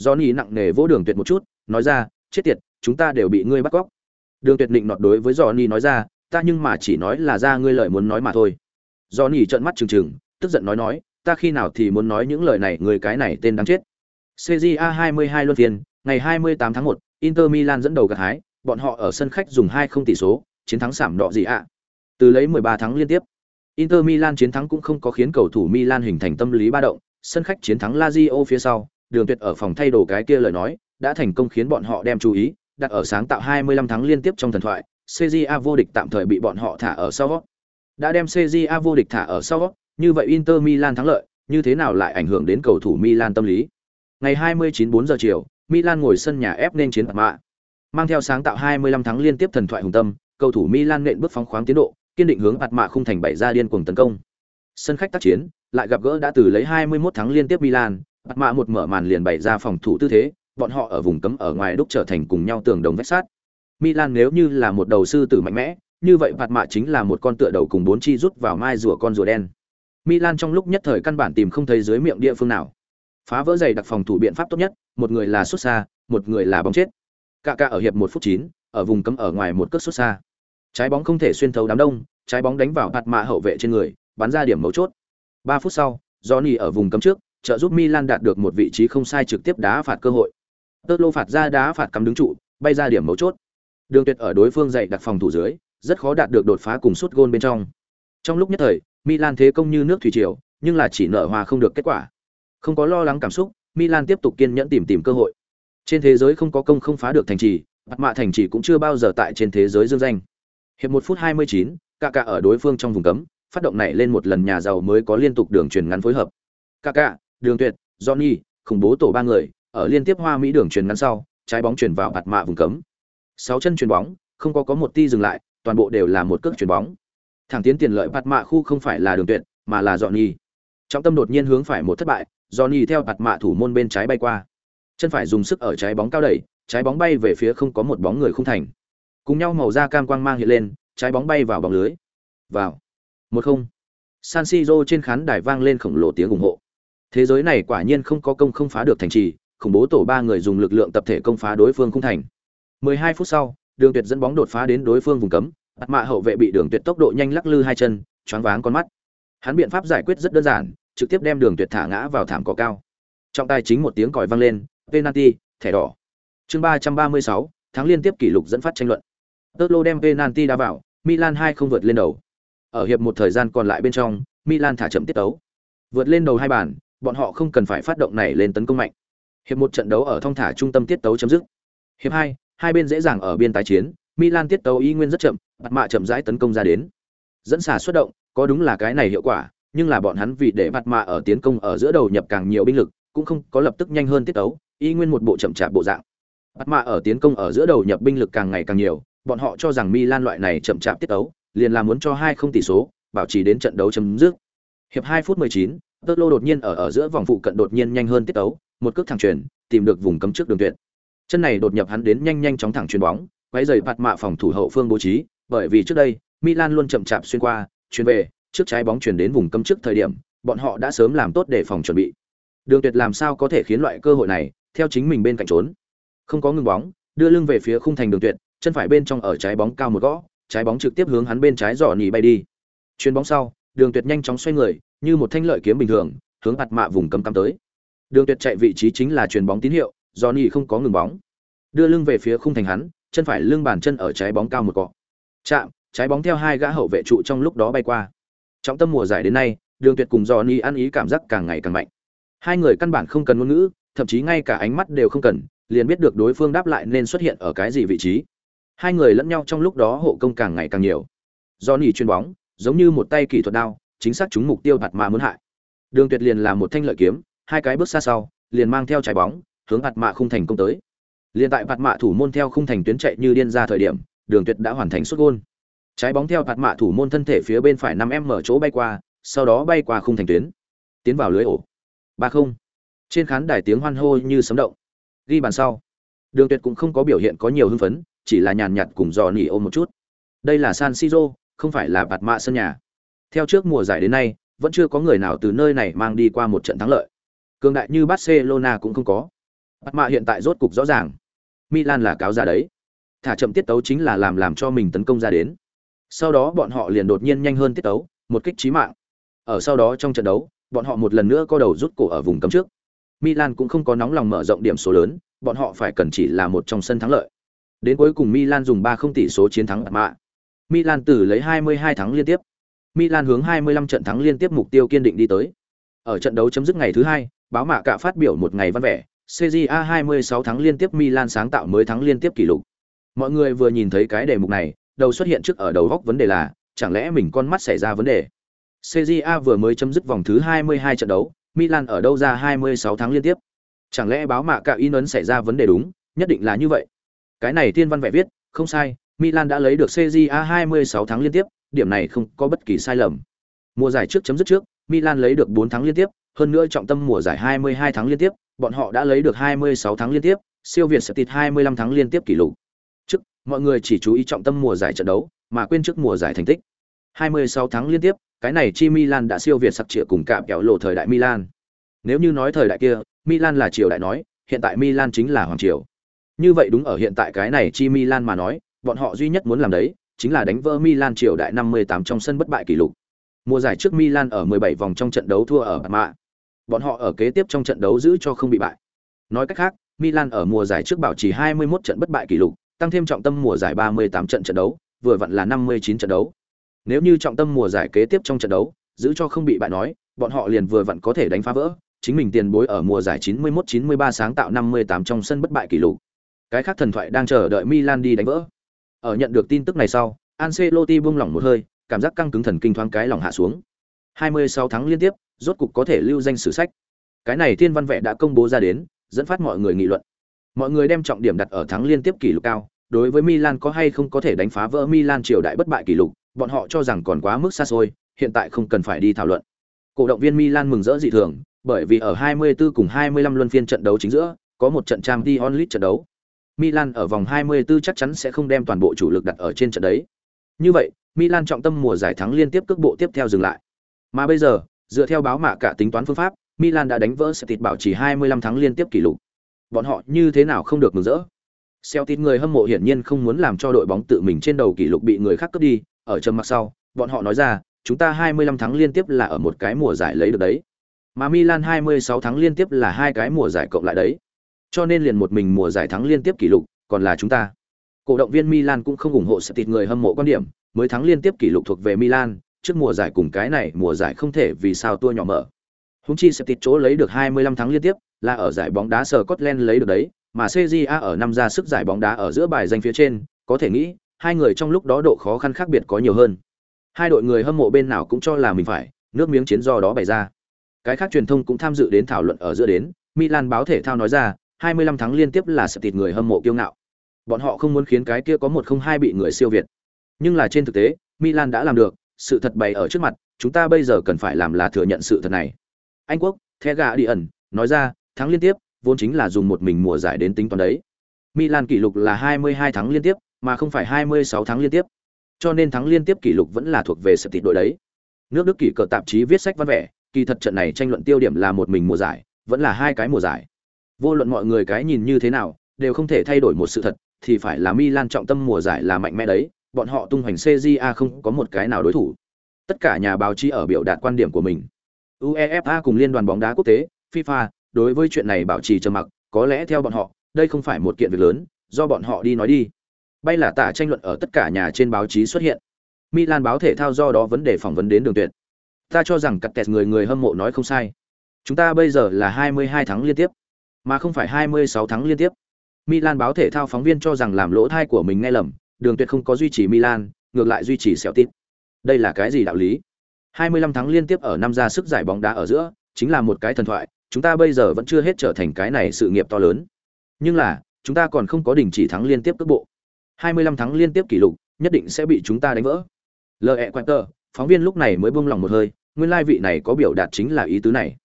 Johnny nặng nề vỗ đường tuyệt một chút, nói ra, chết tiệt chúng ta đều bị ngươi bắt cóc đường tuyệt định nọt đối với johnny nói ra ta nhưng mà chỉ nói là ra ngươi lời muốn nói mà thôi johnny trợn mắt trừng trừng tức giận nói nói ta khi nào thì muốn nói những lời này người cái này tên đáng chết CJA 22 luân phiên, ngày 28 tháng 1, Inter Milan dẫn đầu gặt hái, bọn họ ở sân khách dùng 2-0 tỷ số, chiến thắng sảm đỏ gì ạ. Từ lấy 13 tháng liên tiếp. Inter Milan chiến thắng cũng không có khiến cầu thủ Milan hình thành tâm lý ba động, sân khách chiến thắng Lazio phía sau, Đường Tuyệt ở phòng thay đồ cái kia lời nói, đã thành công khiến bọn họ đem chú ý, đặt ở sáng tạo 25 thắng liên tiếp trong thần thoại, CJA vô địch tạm thời bị bọn họ thả ở sau. Đã đem CJA vô địch thả ở sau, như vậy Inter Milan thắng lợi, như thế nào lại ảnh hưởng đến cầu thủ Milan tâm lý. Ngày 29 4 giờ chiều, Milan ngồi sân nhà ép nên chiến mạ. Mang theo sáng tạo 25 thắng liên tiếp thần thoại hùng tâm, cầu thủ Milan nện bước phóng khoáng tiến độ, kiên định hướng bạt mạ khung thành bảy ra điên cuồng tấn công. Sân khách tác chiến, lại gặp gỡ đã từ lấy 21 tháng liên tiếp Milan, bạt mạ một mở màn liền bày ra phòng thủ tư thế, bọn họ ở vùng cấm ở ngoài đúc trở thành cùng nhau tường đồng vách sát. Milan nếu như là một đầu sư tử mạnh mẽ, như vậy phạt mạ chính là một con tựa đầu cùng bốn chi rút vào mai rùa con rùa đen. Milan trong lúc nhất thời căn bản tìm không thấy dưới miệng địa phương nào. Phá vỡ dày đặc phòng thủ biện pháp tốt nhất, một người là xuất xa, một người là bóng chết. Cả cả ở hiệp một phút 9, ở vùng cấm ở ngoài một cước xuất xa. Trái bóng không thể xuyên thấu đám đông, trái bóng đánh vào phạt mạ hậu vệ trên người, bắn ra điểm mấu chốt. 3 phút sau, Johnny ở vùng cấm trước, trợ giúp Milan đạt được một vị trí không sai trực tiếp đá phạt cơ hội tơ lô phạt ra đá phạt cắm đứng trụ, bay ra điểm mấu chốt. Đường Tuyệt ở đối phương dậy đặt phòng thủ dưới, rất khó đạt được đột phá cùng sút gôn bên trong. Trong lúc nhất thời, Milan thế công như nước thủy triều, nhưng là chỉ nở hòa không được kết quả. Không có lo lắng cảm xúc, Milan tiếp tục kiên nhẫn tìm tìm cơ hội. Trên thế giới không có công không phá được thành trì, mặt Mạ thành trì cũng chưa bao giờ tại trên thế giới dương danh. Hiệp một phút 29, Kaká ở đối phương trong vùng cấm, phát động này lên một lần nhà giàu mới có liên tục đường truyền ngắn phối hợp. Kaká, Đường Tuyệt, Johnny, khủng bố tổ ba người, ở liên tiếp hoa mỹ đường truyền ngắn sau, trái bóng truyền vào bạt mạ vùng cấm. Sáu chân truyền bóng, không có có một ti dừng lại, toàn bộ đều là một cước truyền bóng. Thẳng tiến tiền lợi bạt mạ khu không phải là Đường Tuyệt, mà là Johnny. Trọng tâm đột nhiên hướng phải một thất bại, Johnny theo bạt mạ thủ môn bên trái bay qua. Chân phải dùng sức ở trái bóng cao đẩy, trái bóng bay về phía không có một bóng người không thành. Cùng nhau màu da cam quang mang hiện lên, trái bóng bay vào bóng lưới. Vào. Một không. San Siro trên khán đài vang lên khổng lồ tiếng ủng hộ. Thế giới này quả nhiên không có công không phá được thành trì, khủng bố tổ ba người dùng lực lượng tập thể công phá đối phương khung thành. 12 phút sau, Đường Tuyệt dẫn bóng đột phá đến đối phương vùng cấm, mặt mạ hậu vệ bị Đường Tuyệt tốc độ nhanh lắc lư hai chân, choáng váng con mắt. Hắn biện pháp giải quyết rất đơn giản, trực tiếp đem Đường Tuyệt thả ngã vào thảm cỏ cao. Trong tai chính một tiếng còi vang lên, penalty, thẻ đỏ. Chương 336, tháng liên tiếp kỷ lục dẫn phát tranh luận. Tớt đem penalty đá vào, Milan 2 không vượt lên đầu. Ở hiệp một thời gian còn lại bên trong, Milan thả chậm tiết tấu. Vượt lên đầu hai bàn, bọn họ không cần phải phát động này lên tấn công mạnh. Hiệp một trận đấu ở thong thả trung tâm tiết tấu chấm dứt. Hiệp hai, hai bên dễ dàng ở biên tái chiến, Milan tiết tấu y nguyên rất chậm, mặt mạ chậm rãi tấn công ra đến. Dẫn xả xuất động, có đúng là cái này hiệu quả, nhưng là bọn hắn vì để mặt mạ ở tiến công ở giữa đầu nhập càng nhiều binh lực, cũng không có lập tức nhanh hơn tiết tấu, y nguyên một bộ chậm chạp bộ dạng. Mặt mạ ở tiến công ở giữa đầu nhập binh lực càng ngày càng nhiều, bọn họ cho rằng Milan loại này chậm chạp tiết tấu, liền là muốn cho hai không tỷ số, bảo trì đến trận đấu chấm dứt. Hiệp 2 phút 19, Tơ Lô đột nhiên ở ở giữa vòng phụ cận đột nhiên nhanh hơn tiết tấu, một cước thẳng chuyển, tìm được vùng cấm trước đường tuyệt. Chân này đột nhập hắn đến nhanh nhanh chóng thẳng chuyền bóng, quấy rầy phạt mạ phòng thủ hậu phương bố trí, bởi vì trước đây, Milan luôn chậm chạp xuyên qua, chuyển về, trước trái bóng chuyển đến vùng cấm trước thời điểm, bọn họ đã sớm làm tốt để phòng chuẩn bị. Đường Tuyệt làm sao có thể khiến loại cơ hội này theo chính mình bên cạnh trốn. Không có ngừng bóng, đưa lưng về phía khung thành Đường Tuyệt, chân phải bên trong ở trái bóng cao một gõ, trái bóng trực tiếp hướng hắn bên trái giỏ nhì bay đi. Chuyền bóng sau, Đường Tuyệt nhanh chóng xoay người, như một thanh lợi kiếm bình thường, hướng ạt mạ vùng cấm cắm tới. Đường Tuyệt chạy vị trí chính là chuyền bóng tín hiệu, Johnny không có ngừng bóng. Đưa lưng về phía khung thành hắn, chân phải lưng bàn chân ở trái bóng cao một cọ. Chạm, trái bóng theo hai gã hậu vệ trụ trong lúc đó bay qua. Trong tâm mùa giải đến nay, Đường Tuyệt cùng Johnny ăn ý cảm giác càng ngày càng mạnh. Hai người căn bản không cần ngôn ngữ, thậm chí ngay cả ánh mắt đều không cần, liền biết được đối phương đáp lại nên xuất hiện ở cái gì vị trí. Hai người lẫn nhau trong lúc đó hộ công càng ngày càng nhiều. Johnny chuyền bóng, giống như một tay kỹ thuật đao, chính xác trúng mục tiêu bạt mà muốn hại. Đường Tuyệt liền là một thanh lợi kiếm, hai cái bước xa sau, liền mang theo trái bóng, hướng bạt mạ khung thành công tới. Liên tại bạt mạ thủ môn theo khung thành tuyến chạy như điên ra thời điểm, Đường Tuyệt đã hoàn thành sút gol. Trái bóng theo bạt mạ thủ môn thân thể phía bên phải 5m mở chỗ bay qua, sau đó bay qua khung thành tuyến, tiến vào lưới ổ. Ba không. Trên khán đài tiếng hoan hô như sấm động. Ghi bàn sau, Đường Tuyệt cũng không có biểu hiện có nhiều hưng phấn, chỉ là nhàn nhạt cùng dò nỉ ôm một chút. Đây là San Siro, không phải là bạt mạ sân nhà. Theo trước mùa giải đến nay, vẫn chưa có người nào từ nơi này mang đi qua một trận thắng lợi. Cường đại như Barcelona cũng không có. bắt mạ hiện tại rốt cục rõ ràng. Milan là cáo ra đấy. Thả chậm tiết tấu chính là làm làm cho mình tấn công ra đến. Sau đó bọn họ liền đột nhiên nhanh hơn tiết tấu, một kích chí mạng. Ở sau đó trong trận đấu, bọn họ một lần nữa có đầu rút cổ ở vùng cấm trước. Milan cũng không có nóng lòng mở rộng điểm số lớn, bọn họ phải cần chỉ là một trong sân thắng lợi. Đến cuối cùng Milan dùng 3 không tỷ số chiến thắng Mạ. Milan từ lấy 22 thắng liên tiếp. Milan hướng 25 trận thắng liên tiếp mục tiêu kiên định đi tới. Ở trận đấu chấm dứt ngày thứ hai, báo mạ cả phát biểu một ngày văn vẻ, CJA 26 thắng liên tiếp Milan sáng tạo mới thắng liên tiếp kỷ lục. Mọi người vừa nhìn thấy cái đề mục này, đầu xuất hiện trước ở đầu góc vấn đề là, chẳng lẽ mình con mắt xảy ra vấn đề. CJA vừa mới chấm dứt vòng thứ 22 trận đấu, Milan ở đâu ra 26 thắng liên tiếp? Chẳng lẽ báo mạ cả in ấn xảy ra vấn đề đúng, nhất định là như vậy. Cái này tiên văn vẻ viết, không sai, Milan đã lấy được CJA 26 thắng liên tiếp, điểm này không có bất kỳ sai lầm. Mùa giải trước chấm dứt trước, Milan lấy được 4 thắng liên tiếp, hơn nữa trọng tâm mùa giải 22 thắng liên tiếp, bọn họ đã lấy được 26 thắng liên tiếp, siêu việt Celtic 25 thắng liên tiếp kỷ lục. Trước, mọi người chỉ chú ý trọng tâm mùa giải trận đấu, mà quên trước mùa giải thành tích. 26 thắng liên tiếp, cái này chi Milan đã siêu việt sặc trịa cùng cạm kéo lộ thời đại Milan. Nếu như nói thời đại kia, Milan là triều đại nói, hiện tại Milan chính là hoàng triều. Như vậy đúng ở hiện tại cái này chi Milan mà nói, bọn họ duy nhất muốn làm đấy, chính là đánh vỡ Milan triều đại 58 trong sân bất bại kỷ lục. Mùa giải trước Milan ở 17 vòng trong trận đấu thua ở Parma. Bọn họ ở kế tiếp trong trận đấu giữ cho không bị bại. Nói cách khác, Milan ở mùa giải trước bảo trì 21 trận bất bại kỷ lục, tăng thêm trọng tâm mùa giải 38 trận trận đấu, vừa vặn là 59 trận đấu. Nếu như trọng tâm mùa giải kế tiếp trong trận đấu, giữ cho không bị bại nói, bọn họ liền vừa vặn có thể đánh phá vỡ, chính mình tiền bối ở mùa giải 91-93 sáng tạo 58 trong sân bất bại kỷ lục. Cái khác thần thoại đang chờ đợi Milan đi đánh vỡ. Ở nhận được tin tức này sau, Ancelotti buông lỏng một hơi, cảm giác căng cứng thần kinh thoáng cái lòng hạ xuống. 26 tháng liên tiếp, rốt cục có thể lưu danh sử sách. Cái này thiên văn vẽ đã công bố ra đến, dẫn phát mọi người nghị luận. Mọi người đem trọng điểm đặt ở thắng liên tiếp kỷ lục cao, đối với Milan có hay không có thể đánh phá vỡ Milan triều đại bất bại kỷ lục, bọn họ cho rằng còn quá mức xa xôi, hiện tại không cần phải đi thảo luận. Cổ động viên Milan mừng rỡ dị thường, bởi vì ở 24 cùng 25 luân phiên trận đấu chính giữa, có một trận Champions League trận đấu. Milan ở vòng 24 chắc chắn sẽ không đem toàn bộ chủ lực đặt ở trên trận đấy. Như vậy, Milan trọng tâm mùa giải thắng liên tiếp cước bộ tiếp theo dừng lại. Mà bây giờ, dựa theo báo mạ cả tính toán phương pháp, Milan đã đánh vỡ Celtic bảo chỉ 25 thắng liên tiếp kỷ lục. Bọn họ như thế nào không được mừng rỡ? Celtic người hâm mộ hiển nhiên không muốn làm cho đội bóng tự mình trên đầu kỷ lục bị người khác cướp đi, ở trầm mặc sau, bọn họ nói ra, chúng ta 25 thắng liên tiếp là ở một cái mùa giải lấy được đấy. Mà Milan 26 thắng liên tiếp là hai cái mùa giải cộng lại đấy. Cho nên liền một mình mùa giải thắng liên tiếp kỷ lục, còn là chúng ta. Cổ động viên Milan cũng không ủng hộ Celtic người hâm mộ quan điểm, mới thắng liên tiếp kỷ lục thuộc về Milan, trước mùa giải cùng cái này mùa giải không thể vì sao tua nhỏ mở. Húng chi sẽ tịt chỗ lấy được 25 thắng liên tiếp, là ở giải bóng đá Scotland lấy được đấy, mà CJA ở năm ra sức giải bóng đá ở giữa bài danh phía trên, có thể nghĩ, hai người trong lúc đó độ khó khăn khác biệt có nhiều hơn. Hai đội người hâm mộ bên nào cũng cho là mình phải, nước miếng chiến do đó bày ra. Cái khác truyền thông cũng tham dự đến thảo luận ở giữa đến, Milan báo thể thao nói ra, 25 thắng liên tiếp là Celtic người hâm mộ kiêu ngạo. Bọn họ không muốn khiến cái kia có một không hai bị người siêu việt. Nhưng là trên thực tế, Milan đã làm được, sự thật bày ở trước mặt, chúng ta bây giờ cần phải làm là thừa nhận sự thật này. Anh quốc, The Guardian, nói ra, thắng liên tiếp, vốn chính là dùng một mình mùa giải đến tính toán đấy. Milan kỷ lục là 22 thắng liên tiếp, mà không phải 26 thắng liên tiếp. Cho nên thắng liên tiếp kỷ lục vẫn là thuộc về Celtic đội đấy. Nước Đức kỷ cờ tạp chí viết sách văn vẻ, kỳ thật trận này tranh luận tiêu điểm là một mình mùa giải, vẫn là hai cái mùa giải. Vô luận mọi người cái nhìn như thế nào, đều không thể thay đổi một sự thật, thì phải là Milan trọng tâm mùa giải là mạnh mẽ đấy, bọn họ tung hoành CJA không có một cái nào đối thủ. Tất cả nhà báo chí ở biểu đạt quan điểm của mình. UEFA cùng liên đoàn bóng đá quốc tế, FIFA, đối với chuyện này bảo trì trầm mặc, có lẽ theo bọn họ, đây không phải một kiện việc lớn, do bọn họ đi nói đi. Bay là tả tranh luận ở tất cả nhà trên báo chí xuất hiện. Milan báo thể thao do đó vấn đề phỏng vấn đến đường tuyệt. Ta cho rằng cặt tẹt người người hâm mộ nói không sai. Chúng ta bây giờ là 22 tháng liên tiếp, mà không phải 26 tháng liên tiếp. Milan báo thể thao phóng viên cho rằng làm lỗ thai của mình nghe lầm, đường tuyệt không có duy trì Milan, ngược lại duy trì Celtic. Đây là cái gì đạo lý? 25 tháng liên tiếp ở năm ra sức giải bóng đá ở giữa, chính là một cái thần thoại, chúng ta bây giờ vẫn chưa hết trở thành cái này sự nghiệp to lớn. Nhưng là, chúng ta còn không có đình chỉ thắng liên tiếp cước bộ. 25 thắng liên tiếp kỷ lục, nhất định sẽ bị chúng ta đánh vỡ. L.E. Quater, phóng viên lúc này mới buông lòng một hơi, nguyên lai vị này có biểu đạt chính là ý tứ này.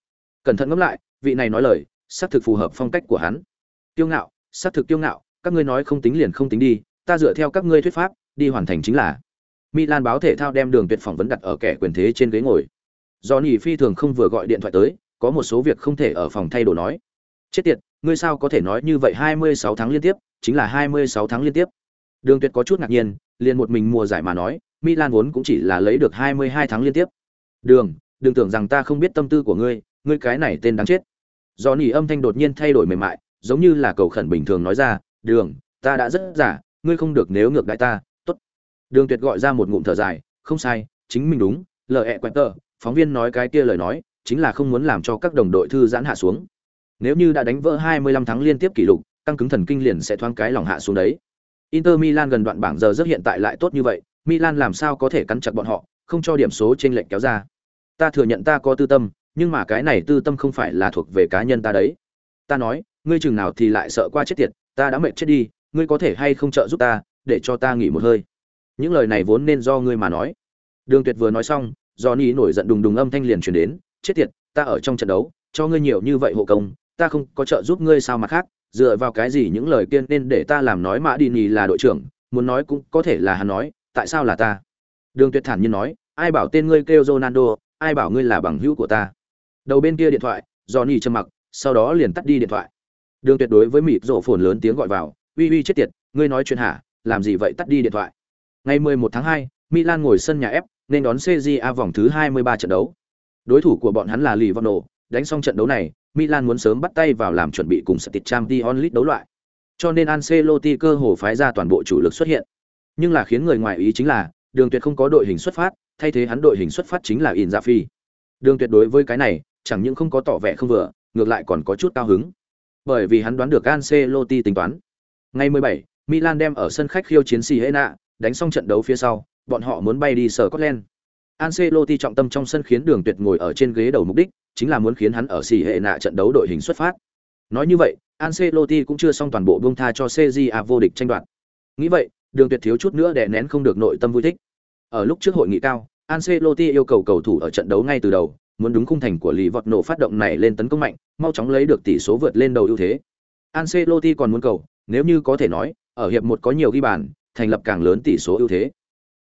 Cẩn thận ngẫm lại, vị này nói lời, xác thực phù hợp phong cách của hắn. Tiêu ngạo, xác thực tiêu ngạo, các ngươi nói không tính liền không tính đi, ta dựa theo các ngươi thuyết pháp, đi hoàn thành chính là. Milan báo thể thao đem đường tuyệt phỏng vấn đặt ở kẻ quyền thế trên ghế ngồi. do Johnny phi thường không vừa gọi điện thoại tới, có một số việc không thể ở phòng thay đồ nói. Chết tiệt, ngươi sao có thể nói như vậy 26 tháng liên tiếp, chính là 26 tháng liên tiếp. Đường Tuyệt có chút ngạc nhiên, liền một mình mùa giải mà nói, Milan vốn cũng chỉ là lấy được 22 tháng liên tiếp. Đường, đừng tưởng rằng ta không biết tâm tư của ngươi, ngươi cái này tên đáng chết. do Johnny âm thanh đột nhiên thay đổi mềm mại, giống như là cầu khẩn bình thường nói ra, "Đường, ta đã rất giả, ngươi không được nếu ngược đại ta." Tốt. Đường Tuyệt gọi ra một ngụm thở dài, "Không sai, chính mình đúng." lờ ẹ quẹt tờ, phóng viên nói cái kia lời nói, chính là không muốn làm cho các đồng đội thư giãn hạ xuống. Nếu như đã đánh vỡ 25 tháng liên tiếp kỷ lục, căng cứng thần kinh liền sẽ thoáng cái lòng hạ xuống đấy. Inter Milan gần đoạn bảng giờ rất hiện tại lại tốt như vậy, Milan làm sao có thể cắn chặt bọn họ, không cho điểm số trên lệnh kéo ra. Ta thừa nhận ta có tư tâm, nhưng mà cái này tư tâm không phải là thuộc về cá nhân ta đấy. Ta nói, ngươi chừng nào thì lại sợ qua chết tiệt, ta đã mệt chết đi, ngươi có thể hay không trợ giúp ta, để cho ta nghỉ một hơi. Những lời này vốn nên do ngươi mà nói. Đường Tuyệt vừa nói xong, do ni nổi giận đùng đùng âm thanh liền truyền đến, chết tiệt, ta ở trong trận đấu, cho ngươi nhiều như vậy hộ công, ta không có trợ giúp ngươi sao mà khác, dựa vào cái gì những lời kiên nên để ta làm nói Mã Đi Nhì là đội trưởng, muốn nói cũng có thể là hắn nói, tại sao là ta? Đường Tuyệt thản nhiên nói, ai bảo tên ngươi kêu Ronaldo, ai bảo ngươi là bằng hữu của ta. Đầu bên kia điện thoại, do ni trầm mặc, sau đó liền tắt đi điện thoại. Đường Tuyệt đối với mịt rộ phồn lớn tiếng gọi vào, "Uy uy chết tiệt, ngươi nói chuyện hả? Làm gì vậy tắt đi điện thoại?" Ngày 11 tháng 2, Milan ngồi sân nhà F, nên đón CJA vòng thứ 23 trận đấu. Đối thủ của bọn hắn là Livorno, đánh xong trận đấu này, Milan muốn sớm bắt tay vào làm chuẩn bị cùng Stit t onlit đấu loại. Cho nên Ancelotti cơ hồ phái ra toàn bộ chủ lực xuất hiện. Nhưng là khiến người ngoài ý chính là, Đường Tuyệt không có đội hình xuất phát, thay thế hắn đội hình xuất phát chính là Inzaghi. Đường Tuyệt đối với cái này, chẳng những không có tỏ vẻ không vừa, ngược lại còn có chút cao hứng. Bởi vì hắn đoán được Ancelotti tính toán. Ngày 17, Milan đem ở sân khách khiêu chiến Siena, đánh xong trận đấu phía sau, bọn họ muốn bay đi sở Scotland. Ancelotti trọng tâm trong sân khiến Đường Tuyệt ngồi ở trên ghế đầu mục đích, chính là muốn khiến hắn ở Siena trận đấu đội hình xuất phát. Nói như vậy, Ancelotti cũng chưa xong toàn bộ buông tha cho CJA vô địch tranh đoạt. Nghĩ vậy, Đường Tuyệt thiếu chút nữa đè nén không được nội tâm vui thích. Ở lúc trước hội nghị cao, Ancelotti yêu cầu cầu thủ ở trận đấu ngay từ đầu, muốn đúng khung thành của lì vọt nổ phát động này lên tấn công mạnh, mau chóng lấy được tỷ số vượt lên đầu ưu thế. Ancelotti còn muốn cầu, nếu như có thể nói, ở hiệp một có nhiều ghi bàn, thành lập càng lớn tỷ số ưu thế.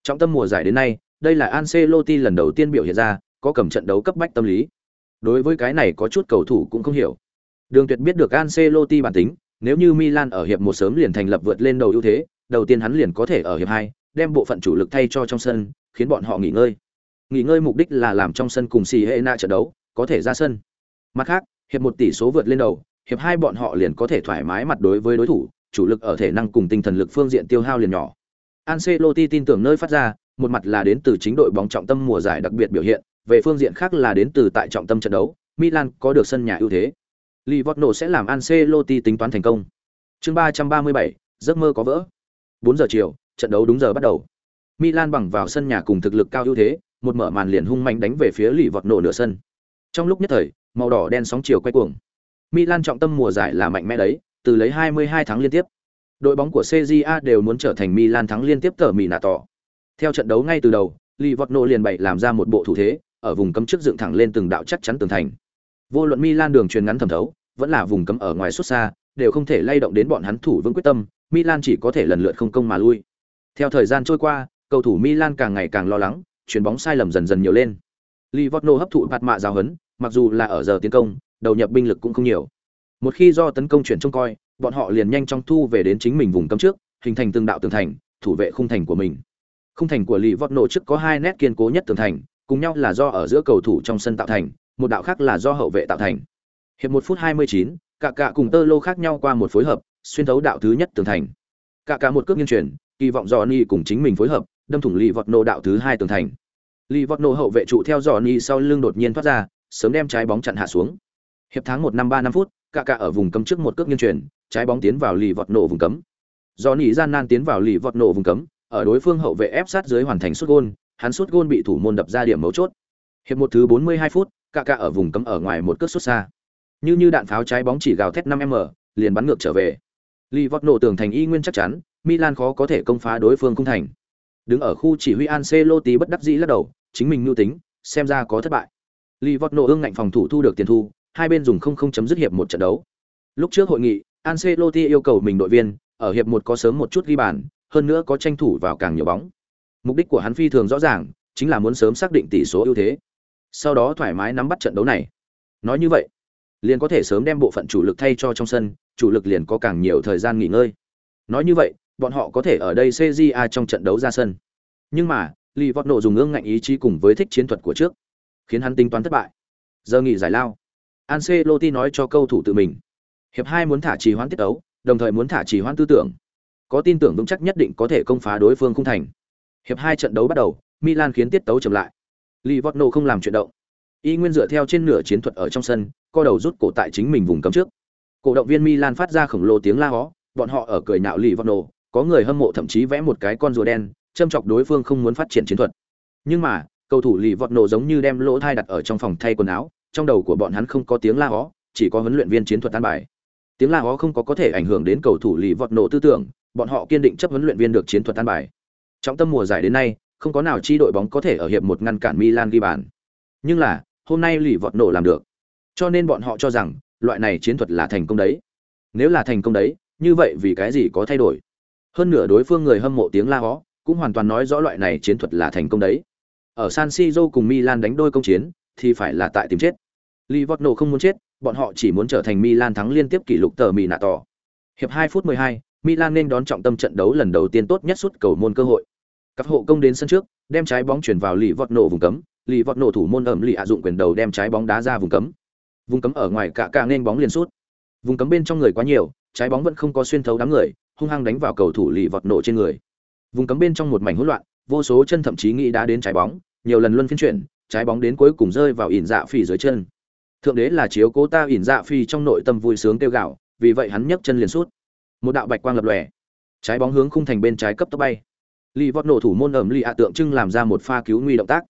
Trong tâm mùa giải đến nay, đây là Ancelotti lần đầu tiên biểu hiện ra có cầm trận đấu cấp bách tâm lý. Đối với cái này có chút cầu thủ cũng không hiểu. Đường Tuyệt biết được Ancelotti bản tính, nếu như Milan ở hiệp một sớm liền thành lập vượt lên đầu ưu thế, đầu tiên hắn liền có thể ở hiệp hai đem bộ phận chủ lực thay cho trong sân, khiến bọn họ nghỉ ngơi. Nghỉ ngơi mục đích là làm trong sân cùng Siena trận đấu, có thể ra sân. Mặt khác, hiệp một tỷ số vượt lên đầu, hiệp hai bọn họ liền có thể thoải mái mặt đối với đối thủ, chủ lực ở thể năng cùng tinh thần lực phương diện tiêu hao liền nhỏ. Ancelotti tin tưởng nơi phát ra, một mặt là đến từ chính đội bóng trọng tâm mùa giải đặc biệt biểu hiện, về phương diện khác là đến từ tại trọng tâm trận đấu, Milan có được sân nhà ưu thế. Livorno sẽ làm Ancelotti tính toán thành công. Chương 337, giấc mơ có vỡ. 4 giờ chiều, trận đấu đúng giờ bắt đầu. Milan bằng vào sân nhà cùng thực lực cao ưu thế, một mở màn liền hung mạnh đánh về phía Livorno nửa sân. Trong lúc nhất thời, màu đỏ đen sóng chiều quay cuồng. Milan trọng tâm mùa giải là mạnh mẽ đấy, từ lấy 22 tháng liên tiếp. Đội bóng của CJA đều muốn trở thành Milan thắng liên tiếp tở mì nạ tỏ. Theo trận đấu ngay từ đầu, Livorno liền bày làm ra một bộ thủ thế, ở vùng cấm trước dựng thẳng lên từng đạo chắc chắn tường thành. Vô luận Milan đường truyền ngắn thẩm thấu, vẫn là vùng cấm ở ngoài xuất xa, đều không thể lay động đến bọn hắn thủ vững quyết tâm, Milan chỉ có thể lần lượt không công mà lui. Theo thời gian trôi qua, cầu thủ Milan càng ngày càng lo lắng, chuyền bóng sai lầm dần dần nhiều lên. Livorno hấp thụ phạt mạ giáo huấn, mặc dù là ở giờ tiến công, đầu nhập binh lực cũng không nhiều. Một khi do tấn công chuyển trông coi, bọn họ liền nhanh chóng thu về đến chính mình vùng cấm trước, hình thành từng đạo tường thành, thủ vệ khung thành của mình. Khung thành của Lì Vọt nổ trước có hai nét kiên cố nhất tường thành, cùng nhau là do ở giữa cầu thủ trong sân tạo thành, một đạo khác là do hậu vệ tạo thành. Hiệp một phút 29, cả cả cùng Tơ Lô khác nhau qua một phối hợp, xuyên thấu đạo thứ nhất tường thành. Cả cả một cước nghiêng chuyển, kỳ vọng Johnny cùng chính mình phối hợp, đâm thủng Lì Vọt nổ đạo thứ hai tường thành. Lì Vọt nổ hậu vệ trụ theo Johnny sau lưng đột nhiên thoát ra, sớm đem trái bóng chặn hạ xuống. Hiệp tháng một năm ba năm phút, cả cả ở vùng cấm trước một cước nghiêng truyền, trái bóng tiến vào lì Vọt nổ vùng cấm. Do nỉ gian nan tiến vào lì Vọt nổ vùng cấm, ở đối phương hậu vệ ép sát dưới hoàn thành sút gôn, hắn sút gôn bị thủ môn đập ra điểm mấu chốt. Hiệp một thứ 42 phút, cả cả ở vùng cấm ở ngoài một cước sút xa. Như như đạn pháo trái bóng chỉ gào thét 5m, liền bắn ngược trở về. Lì vọt nổ tường thành y nguyên chắc chắn, Milan khó có thể công phá đối phương cung thành. Đứng ở khu chỉ huy Ancelotti bất đắc dĩ lắc đầu, chính mình nhu tính, xem ra có thất bại. Lì vọt nổ ương ngạnh phòng thủ thu được tiền thu, hai bên dùng không không chấm dứt hiệp một trận đấu. Lúc trước hội nghị, Ancelotti yêu cầu mình đội viên ở hiệp một có sớm một chút ghi bàn, hơn nữa có tranh thủ vào càng nhiều bóng. Mục đích của hắn phi thường rõ ràng, chính là muốn sớm xác định tỷ số ưu thế. Sau đó thoải mái nắm bắt trận đấu này. Nói như vậy, liền có thể sớm đem bộ phận chủ lực thay cho trong sân, chủ lực liền có càng nhiều thời gian nghỉ ngơi. Nói như vậy, bọn họ có thể ở đây CJA trong trận đấu ra sân. Nhưng mà, Liverpool dùng ương ngạnh ý chí cùng với thích chiến thuật của trước, khiến hắn tính toán thất bại. Giờ nghỉ giải lao. Ancelotti nói cho cầu thủ tự mình. Hiệp hai muốn thả trì hoãn tiết đấu, đồng thời muốn thả trì hoãn tư tưởng có tin tưởng vững chắc nhất định có thể công phá đối phương khung thành. Hiệp hai trận đấu bắt đầu, Milan khiến tiết tấu chậm lại. Livorno không làm chuyện động. Y nguyên dựa theo trên nửa chiến thuật ở trong sân, co đầu rút cổ tại chính mình vùng cấm trước. Cổ động viên Milan phát ra khổng lồ tiếng la hó, bọn họ ở cười nhạo Livorno, có người hâm mộ thậm chí vẽ một cái con rùa đen, châm chọc đối phương không muốn phát triển chiến thuật. Nhưng mà, cầu thủ Livorno giống như đem lỗ thai đặt ở trong phòng thay quần áo, trong đầu của bọn hắn không có tiếng la ó, chỉ có huấn luyện viên chiến thuật tan bài. Tiếng la ó không có có thể ảnh hưởng đến cầu thủ lì vọt nổ tư tưởng, bọn họ kiên định chấp huấn luyện viên được chiến thuật tan bài. Trọng tâm mùa giải đến nay, không có nào chi đội bóng có thể ở hiệp một ngăn cản Milan ghi bàn. Nhưng là, hôm nay lì vọt nổ làm được. Cho nên bọn họ cho rằng, loại này chiến thuật là thành công đấy. Nếu là thành công đấy, như vậy vì cái gì có thay đổi? Hơn nửa đối phương người hâm mộ tiếng la ó cũng hoàn toàn nói rõ loại này chiến thuật là thành công đấy. Ở San Siro cùng Milan đánh đôi công chiến, thì phải là tại tìm chết. Livorno không muốn chết, bọn họ chỉ muốn trở thành Milan thắng liên tiếp kỷ lục tờ mì nạ tỏ. Hiệp 2 phút 12, Milan nên đón trọng tâm trận đấu lần đầu tiên tốt nhất suốt cầu môn cơ hội. Các hộ công đến sân trước, đem trái bóng chuyển vào Livorno vùng cấm, Livorno thủ môn ẩm lì ạ dụng quyền đầu đem trái bóng đá ra vùng cấm. Vùng cấm ở ngoài cả cả nên bóng liền sút. Vùng cấm bên trong người quá nhiều, trái bóng vẫn không có xuyên thấu đám người, hung hăng đánh vào cầu thủ Livorno trên người. Vùng cấm bên trong một mảnh hỗn loạn, vô số chân thậm chí nghĩ đá đến trái bóng, nhiều lần luân phiên chuyển, trái bóng đến cuối cùng rơi vào ỉn dạ phi dưới chân. Thượng đế là chiếu cố ta ỉn dạ phi trong nội tâm vui sướng kêu gạo, vì vậy hắn nhấc chân liền sút. Một đạo bạch quang lập lòe, trái bóng hướng khung thành bên trái cấp tốc bay li vót nổ thủ môn ẩm li ạ tượng trưng làm ra một pha cứu nguy động tác.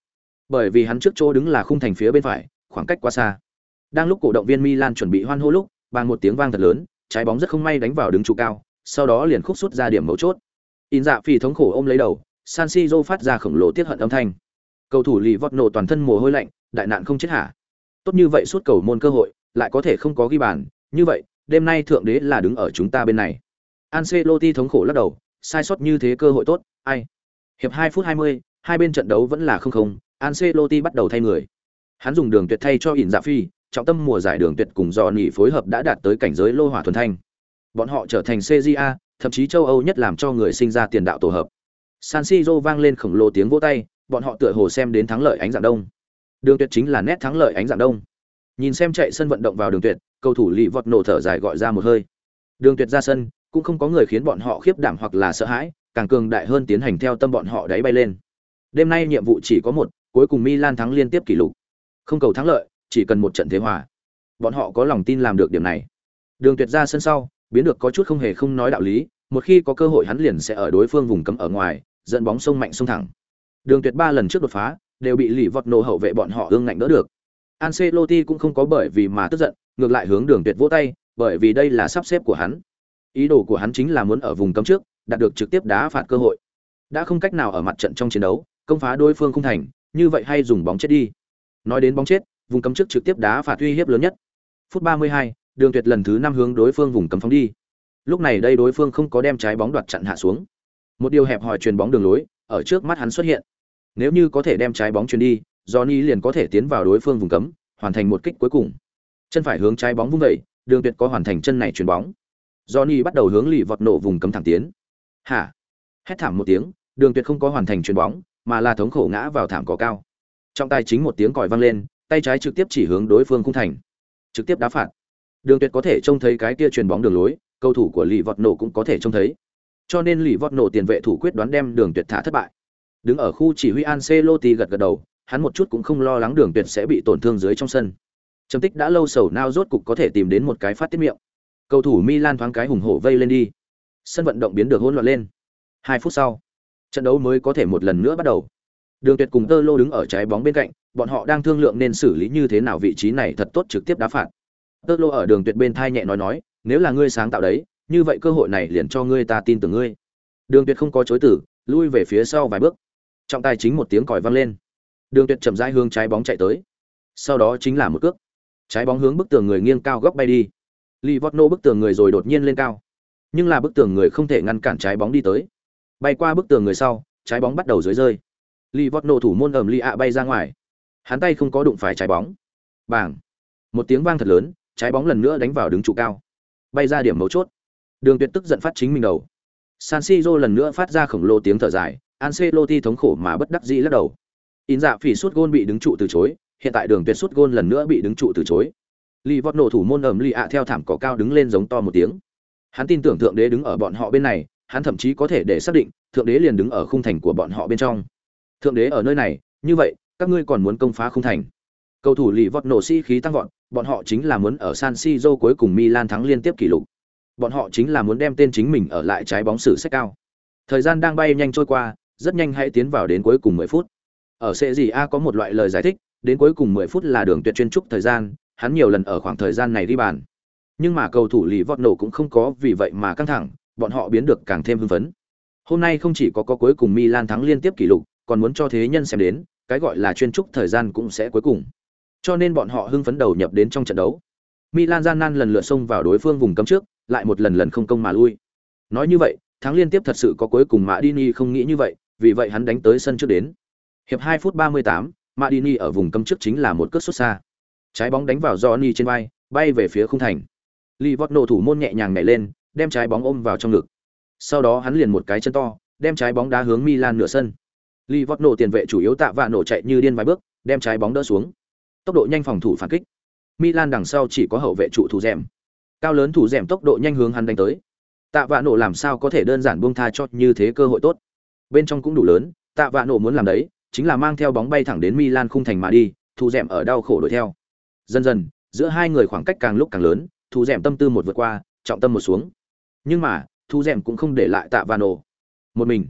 Bởi vì hắn trước chỗ đứng là khung thành phía bên phải, khoảng cách quá xa. Đang lúc cổ động viên Milan chuẩn bị hoan hô lúc, bằng một tiếng vang thật lớn, trái bóng rất không may đánh vào đứng trụ cao, sau đó liền khúc xuất ra điểm mấu chốt. In dạ phi thống khổ ôm lấy đầu, San Siro phát ra khổng lồ tiết hận âm thanh. Cầu thủ lì Vọt nổ toàn thân mồ hôi lạnh, đại nạn không chết hả? Tốt như vậy suốt cầu môn cơ hội, lại có thể không có ghi bàn, như vậy, đêm nay thượng đế là đứng ở chúng ta bên này. Ancelotti thống khổ lắc đầu, sai sót như thế cơ hội tốt, ai? Hiệp 2 phút 20, hai bên trận đấu vẫn là không không, Ancelotti bắt đầu thay người. Hắn dùng đường tuyệt thay cho ỉn dạ phi, trọng tâm mùa giải đường tuyệt cùng do nỉ phối hợp đã đạt tới cảnh giới lô hỏa thuần thanh. Bọn họ trở thành CJA, thậm chí châu Âu nhất làm cho người sinh ra tiền đạo tổ hợp. San Siro vang lên khổng lồ tiếng vỗ tay, bọn họ tựa hồ xem đến thắng lợi ánh dạng đông. Đường tuyệt chính là nét thắng lợi ánh dạng đông. Nhìn xem chạy sân vận động vào đường tuyệt, cầu thủ lì vọt nổ thở dài gọi ra một hơi. Đường tuyệt ra sân, cũng không có người khiến bọn họ khiếp đảm hoặc là sợ hãi, càng cường đại hơn tiến hành theo tâm bọn họ đáy bay lên. Đêm nay nhiệm vụ chỉ có một, cuối cùng Milan thắng liên tiếp kỷ lục. Không cầu thắng lợi, chỉ cần một trận thế hòa. Bọn họ có lòng tin làm được điểm này. Đường Tuyệt ra sân sau, biến được có chút không hề không nói đạo lý, một khi có cơ hội hắn liền sẽ ở đối phương vùng cấm ở ngoài, dẫn bóng sông mạnh sông thẳng. Đường Tuyệt ba lần trước đột phá, đều bị lì vọt nổ hậu vệ bọn họ ương ngạnh đỡ được. Ancelotti cũng không có bởi vì mà tức giận, ngược lại hướng Đường Tuyệt vỗ tay, bởi vì đây là sắp xếp của hắn. Ý đồ của hắn chính là muốn ở vùng cấm trước, đạt được trực tiếp đá phạt cơ hội. Đã không cách nào ở mặt trận trong chiến đấu, công phá đối phương không thành, như vậy hay dùng bóng chết đi. Nói đến bóng chết, vùng cấm trước trực tiếp đá phạt uy hiếp lớn nhất. Phút 32, Đường Tuyệt lần thứ 5 hướng đối phương vùng cấm phóng đi. Lúc này đây đối phương không có đem trái bóng đoạt chặn hạ xuống. Một điều hẹp hòi truyền bóng đường lối, ở trước mắt hắn xuất hiện. Nếu như có thể đem trái bóng truyền đi, Johnny liền có thể tiến vào đối phương vùng cấm, hoàn thành một kích cuối cùng. Chân phải hướng trái bóng vung dậy, Đường Tuyệt có hoàn thành chân này truyền bóng. Johnny bắt đầu hướng lì vọt nổ vùng cấm thẳng tiến. Hả? Hét thảm một tiếng, Đường Tuyệt không có hoàn thành chuyền bóng, mà là thống khổ ngã vào thảm cỏ cao. Trong tay chính một tiếng còi vang lên, tay trái trực tiếp chỉ hướng đối phương khung thành, trực tiếp đá phạt. Đường Tuyệt có thể trông thấy cái kia chuyền bóng đường lối, cầu thủ của lì vọt nổ cũng có thể trông thấy. Cho nên lì vọt nổ tiền vệ thủ quyết đoán đem Đường Tuyệt thả thất bại. Đứng ở khu chỉ huy Ancelotti gật gật đầu, hắn một chút cũng không lo lắng Đường Tuyệt sẽ bị tổn thương dưới trong sân. Trầm tích đã lâu sầu nao rốt cục có thể tìm đến một cái phát tiết miệng. Cầu thủ Milan thoáng cái hùng hổ vây lên đi. Sân vận động biến được hỗn loạn lên. Hai phút sau, trận đấu mới có thể một lần nữa bắt đầu. Đường Tuyệt cùng Tơ Lô đứng ở trái bóng bên cạnh, bọn họ đang thương lượng nên xử lý như thế nào vị trí này thật tốt trực tiếp đá phạt. Tơ Lô ở Đường Tuyệt bên thai nhẹ nói nói, nếu là ngươi sáng tạo đấy, như vậy cơ hội này liền cho ngươi ta tin tưởng ngươi. Đường Tuyệt không có chối từ, lui về phía sau vài bước. Trọng tài chính một tiếng còi vang lên. Đường Tuyệt chậm rãi hướng trái bóng chạy tới. Sau đó chính là một cước. Trái bóng hướng bức tường người nghiêng cao góc bay đi. li vót nô bức tường người rồi đột nhiên lên cao. Nhưng là bức tường người không thể ngăn cản trái bóng đi tới. Bay qua bức tường người sau, trái bóng bắt đầu dưới rơi. li vót nô thủ môn ẩm li ạ bay ra ngoài. Hắn tay không có đụng phải trái bóng. Bảng. Một tiếng vang thật lớn, trái bóng lần nữa đánh vào đứng trụ cao. Bay ra điểm mấu chốt. Đường Tuyệt tức giận phát chính mình đầu. San Siro lần nữa phát ra khổng lồ tiếng thở dài, Ancelotti thống khổ mà bất đắc dĩ lắc đầu. In dạ phỉ suốt gôn bị đứng trụ từ chối, hiện tại Đường Tuyệt suốt gôn lần nữa bị đứng trụ từ chối. Lý Vọt nổ thủ môn ẩm Lý ạ theo thảm cỏ cao đứng lên giống to một tiếng. Hắn tin tưởng thượng đế đứng ở bọn họ bên này, hắn thậm chí có thể để xác định, thượng đế liền đứng ở khung thành của bọn họ bên trong. Thượng đế ở nơi này, như vậy, các ngươi còn muốn công phá khung thành. Cầu thủ Lý Vọt nổ sĩ khí tăng vọt, bọn họ chính là muốn ở San Siro cuối cùng Milan thắng liên tiếp kỷ lục. Bọn họ chính là muốn đem tên chính mình ở lại trái bóng sử sách cao. Thời gian đang bay nhanh trôi qua, rất nhanh hãy tiến vào đến cuối cùng 10 phút. Ở sẽ gì A có một loại lời giải thích, đến cuối cùng 10 phút là đường tuyệt chuyên trúc thời gian, hắn nhiều lần ở khoảng thời gian này đi bàn. Nhưng mà cầu thủ lì vọt nổ cũng không có vì vậy mà căng thẳng, bọn họ biến được càng thêm hưng phấn. Hôm nay không chỉ có có cuối cùng Milan thắng liên tiếp kỷ lục, còn muốn cho thế nhân xem đến, cái gọi là chuyên trúc thời gian cũng sẽ cuối cùng. Cho nên bọn họ hưng phấn đầu nhập đến trong trận đấu. Milan gian nan lần lượt xông vào đối phương vùng cấm trước, lại một lần lần không công mà lui. Nói như vậy, thắng liên tiếp thật sự có cuối cùng Madini không nghĩ như vậy, vì vậy hắn đánh tới sân trước đến. Hiệp 2 phút 38, Madini ở vùng cấm trước chính là một cước sút xa. Trái bóng đánh vào Johnny trên vai, bay về phía khung thành. Livorno thủ môn nhẹ nhàng nhảy lên, đem trái bóng ôm vào trong ngực. Sau đó hắn liền một cái chân to, đem trái bóng đá hướng Milan nửa sân. Livorno tiền vệ chủ yếu tạ vạ nổ chạy như điên vài bước, đem trái bóng đỡ xuống. Tốc độ nhanh phòng thủ phản kích. Milan đằng sau chỉ có hậu vệ trụ thủ rèm. Cao lớn thủ rèm tốc độ nhanh hướng hắn đánh tới. Tạ vạ nổ làm sao có thể đơn giản buông tha cho như thế cơ hội tốt. Bên trong cũng đủ lớn, tạ vạ nổ muốn làm đấy, chính là mang theo bóng bay thẳng đến Milan khung thành mà đi, thu rèm ở đau khổ đuổi theo. Dần dần, giữa hai người khoảng cách càng lúc càng lớn, thu rèm tâm tư một vượt qua, trọng tâm một xuống. Nhưng mà, thu rèm cũng không để lại tạ vạ nổ. Một mình.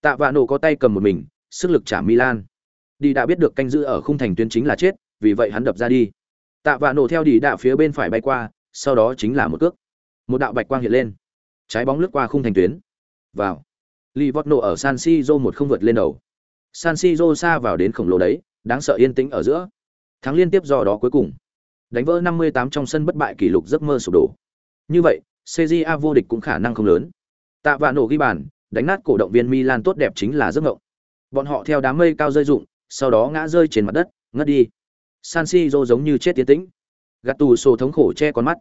Tạ vạ nổ có tay cầm một mình, sức lực trả Milan. Đi đã biết được canh giữ ở khung thành tuyến chính là chết, vì vậy hắn đập ra đi. Tạ vạ nổ theo đi đạ phía bên phải bay qua, sau đó chính là một cước. Một đạo bạch quang hiện lên. Trái bóng lướt qua khung thành tuyến. Vào. Livorno ở San Siro một không vượt lên đầu. San Siro xa vào đến khổng lồ đấy, đáng sợ yên tĩnh ở giữa. Thắng liên tiếp do đó cuối cùng. Đánh vỡ 58 trong sân bất bại kỷ lục giấc mơ sụp đổ. Như vậy, CJA vô địch cũng khả năng không lớn. Tạ vạ nổ ghi bàn, đánh nát cổ động viên Milan tốt đẹp chính là giấc ngộng. Bọn họ theo đám mây cao rơi rụng, sau đó ngã rơi trên mặt đất, ngất đi. San Siro giống như chết tiến tĩnh. Gattuso thống khổ che con mắt.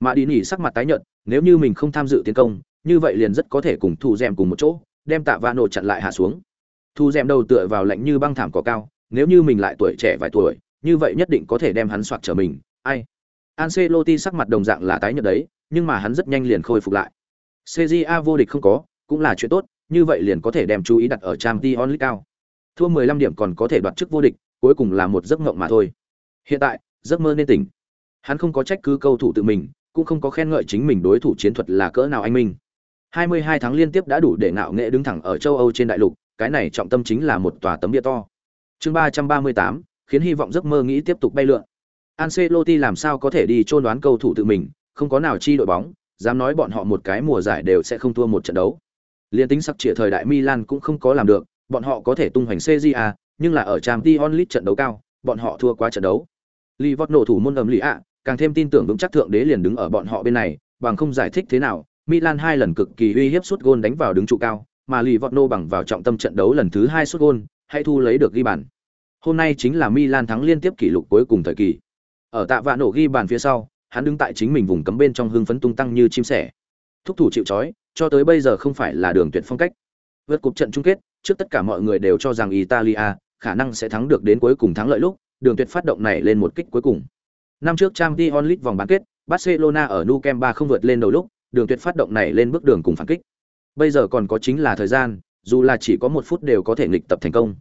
Mà đi nỉ sắc mặt tái nhợt, nếu như mình không tham dự tiến công, như vậy liền rất có thể cùng thủ dèm cùng một chỗ, đem Tạ Vano chặn lại hạ xuống. Thu dèm đầu tựa vào lạnh như băng thảm cỏ cao, nếu như mình lại tuổi trẻ vài tuổi, như vậy nhất định có thể đem hắn soạt trở mình. Ai? Ancelotti sắc mặt đồng dạng là tái nhợt đấy, nhưng mà hắn rất nhanh liền khôi phục lại. CJA vô địch không có, cũng là chuyện tốt, như vậy liền có thể đem chú ý đặt ở trang t onlit cao. Thua 15 điểm còn có thể đoạt chức vô địch, cuối cùng là một giấc ngộng mà thôi. Hiện tại, giấc mơ nên tỉnh. Hắn không có trách cứ câu thủ tự mình, cũng không có khen ngợi chính mình đối thủ chiến thuật là cỡ nào anh minh. 22 tháng liên tiếp đã đủ để ngạo nghệ đứng thẳng ở châu Âu trên đại lục, cái này trọng tâm chính là một tòa tấm bia to. Chương 338, khiến hy vọng giấc mơ nghĩ tiếp tục bay lượn. Ancelotti làm sao có thể đi chôn đoán cầu thủ tự mình, không có nào chi đội bóng, dám nói bọn họ một cái mùa giải đều sẽ không thua một trận đấu. Liên tính sắc trịa thời đại Milan cũng không có làm được, bọn họ có thể tung hoành CJA, nhưng là ở Champions League trận đấu cao, bọn họ thua quá trận đấu. Livot nổ thủ môn ầm lì ạ, càng thêm tin tưởng vững chắc thượng đế liền đứng ở bọn họ bên này, bằng không giải thích thế nào, Milan hai lần cực kỳ uy hiếp sút gôn đánh vào đứng trụ cao, mà Livorno bằng vào trọng tâm trận đấu lần thứ hai sút gôn, hay thu lấy được ghi bàn. Hôm nay chính là Milan thắng liên tiếp kỷ lục cuối cùng thời kỳ. Ở tạ vạ nổ ghi bàn phía sau, hắn đứng tại chính mình vùng cấm bên trong hưng phấn tung tăng như chim sẻ. Thúc thủ chịu trói, cho tới bây giờ không phải là đường tuyệt phong cách. Vượt cục trận chung kết, trước tất cả mọi người đều cho rằng Italia khả năng sẽ thắng được đến cuối cùng thắng lợi lúc, đường tuyệt phát động này lên một kích cuối cùng. Năm trước Champions League vòng bán kết, Barcelona ở Nou Camp 3 không vượt lên đầu lúc, đường tuyệt phát động này lên bước đường cùng phản kích. Bây giờ còn có chính là thời gian, dù là chỉ có một phút đều có thể nghịch tập thành công.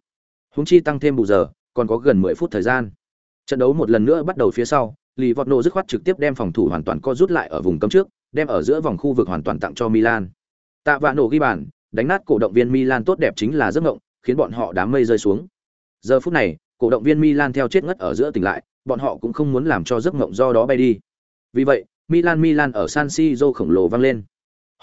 Húng chi tăng thêm bù giờ, còn có gần 10 phút thời gian. Trận đấu một lần nữa bắt đầu phía sau, Lý Vọt Nộ dứt khoát trực tiếp đem phòng thủ hoàn toàn co rút lại ở vùng cấm trước, đem ở giữa vòng khu vực hoàn toàn tặng cho Milan. Tạ Vạ Nộ ghi bàn, đánh nát cổ động viên Milan tốt đẹp chính là giấc mộng, khiến bọn họ đám mây rơi xuống. Giờ phút này, cổ động viên Milan theo chết ngất ở giữa tỉnh lại, bọn họ cũng không muốn làm cho giấc mộng do đó bay đi. Vì vậy, Milan Milan ở San Siro khổng lồ vang lên.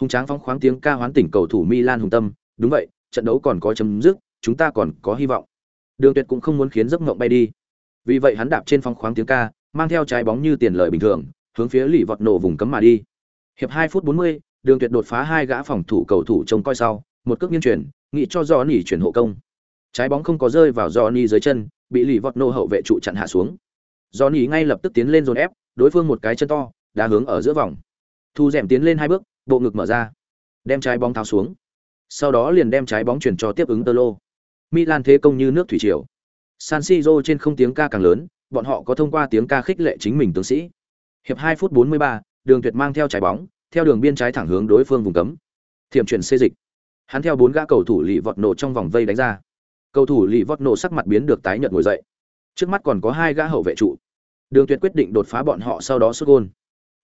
Hùng tráng phóng khoáng tiếng ca hoán tỉnh cầu thủ Milan hùng tâm, đúng vậy, trận đấu còn có chấm dứt, chúng ta còn có hy vọng. Đường Tuyệt cũng không muốn khiến giấc mộng bay đi. Vì vậy hắn đạp trên phóng khoáng tiếng ca, mang theo trái bóng như tiền lời bình thường, hướng phía lì vọt nổ vùng cấm mà đi. Hiệp 2 phút 40, Đường Tuyệt đột phá hai gã phòng thủ cầu thủ trông coi sau, một cước nghiêng chuyển, nghị cho Johnny chuyển hộ công. Trái bóng không có rơi vào Johnny dưới chân, bị lì vọt nổ hậu vệ trụ chặn hạ xuống. Johnny ngay lập tức tiến lên dồn ép, đối phương một cái chân to, đá hướng ở giữa vòng. Thu rèm tiến lên hai bước bộ ngực mở ra đem trái bóng tháo xuống. Sau đó liền đem trái bóng chuyển cho tiếp ứng tơ lô milan thế công như nước thủy triều. San siro trên không tiếng ca càng lớn bọn họ có thông qua tiếng ca khích lệ chính mình tướng sĩ. Hiệp hai phút bốn mươi ba, đường tuyệt mang theo trái bóng theo đường biên trái thẳng hướng đối phương vùng cấm. Thiểm chuyển xê dịch. Hắn theo bốn gã cầu thủ lì vọt nổ trong vòng vây đánh ra. Cầu thủ lì vọt nổ sắc mặt biến được tái nhợt ngồi dậy. Trước mắt còn có hai gã hậu vệ trụ. Đường tuyệt quyết định đột phá bọn họ sau đó xuất gôn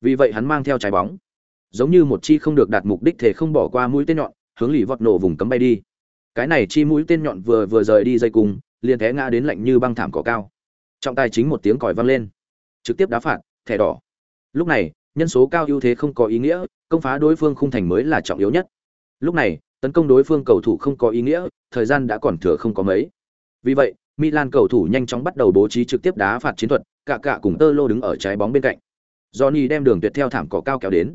vì vậy hắn mang theo trái bóng. Giống như một chi không được đạt mục đích thể không bỏ qua mũi tên nhọn hướng lì vọt nổ vùng cấm bay đi. Cái này chi mũi tên nhọn vừa vừa rời đi dây cung liền té ngã đến lạnh như băng thảm cỏ cao. Trọng tài chính một tiếng còi vang lên. Trực tiếp đá phạt thẻ đỏ. Lúc này nhân số cao ưu thế không có ý nghĩa công phá đối phương khung thành mới là trọng yếu nhất. Lúc này tấn công đối phương cầu thủ không có ý nghĩa, thời gian đã còn thừa không có mấy. Vì vậy, Milan cầu thủ nhanh chóng bắt đầu bố trí trực tiếp đá phạt chiến thuật, cả cả cùng Tơ Lô đứng ở trái bóng bên cạnh. Johnny đem đường tuyệt theo thảm cỏ cao kéo đến.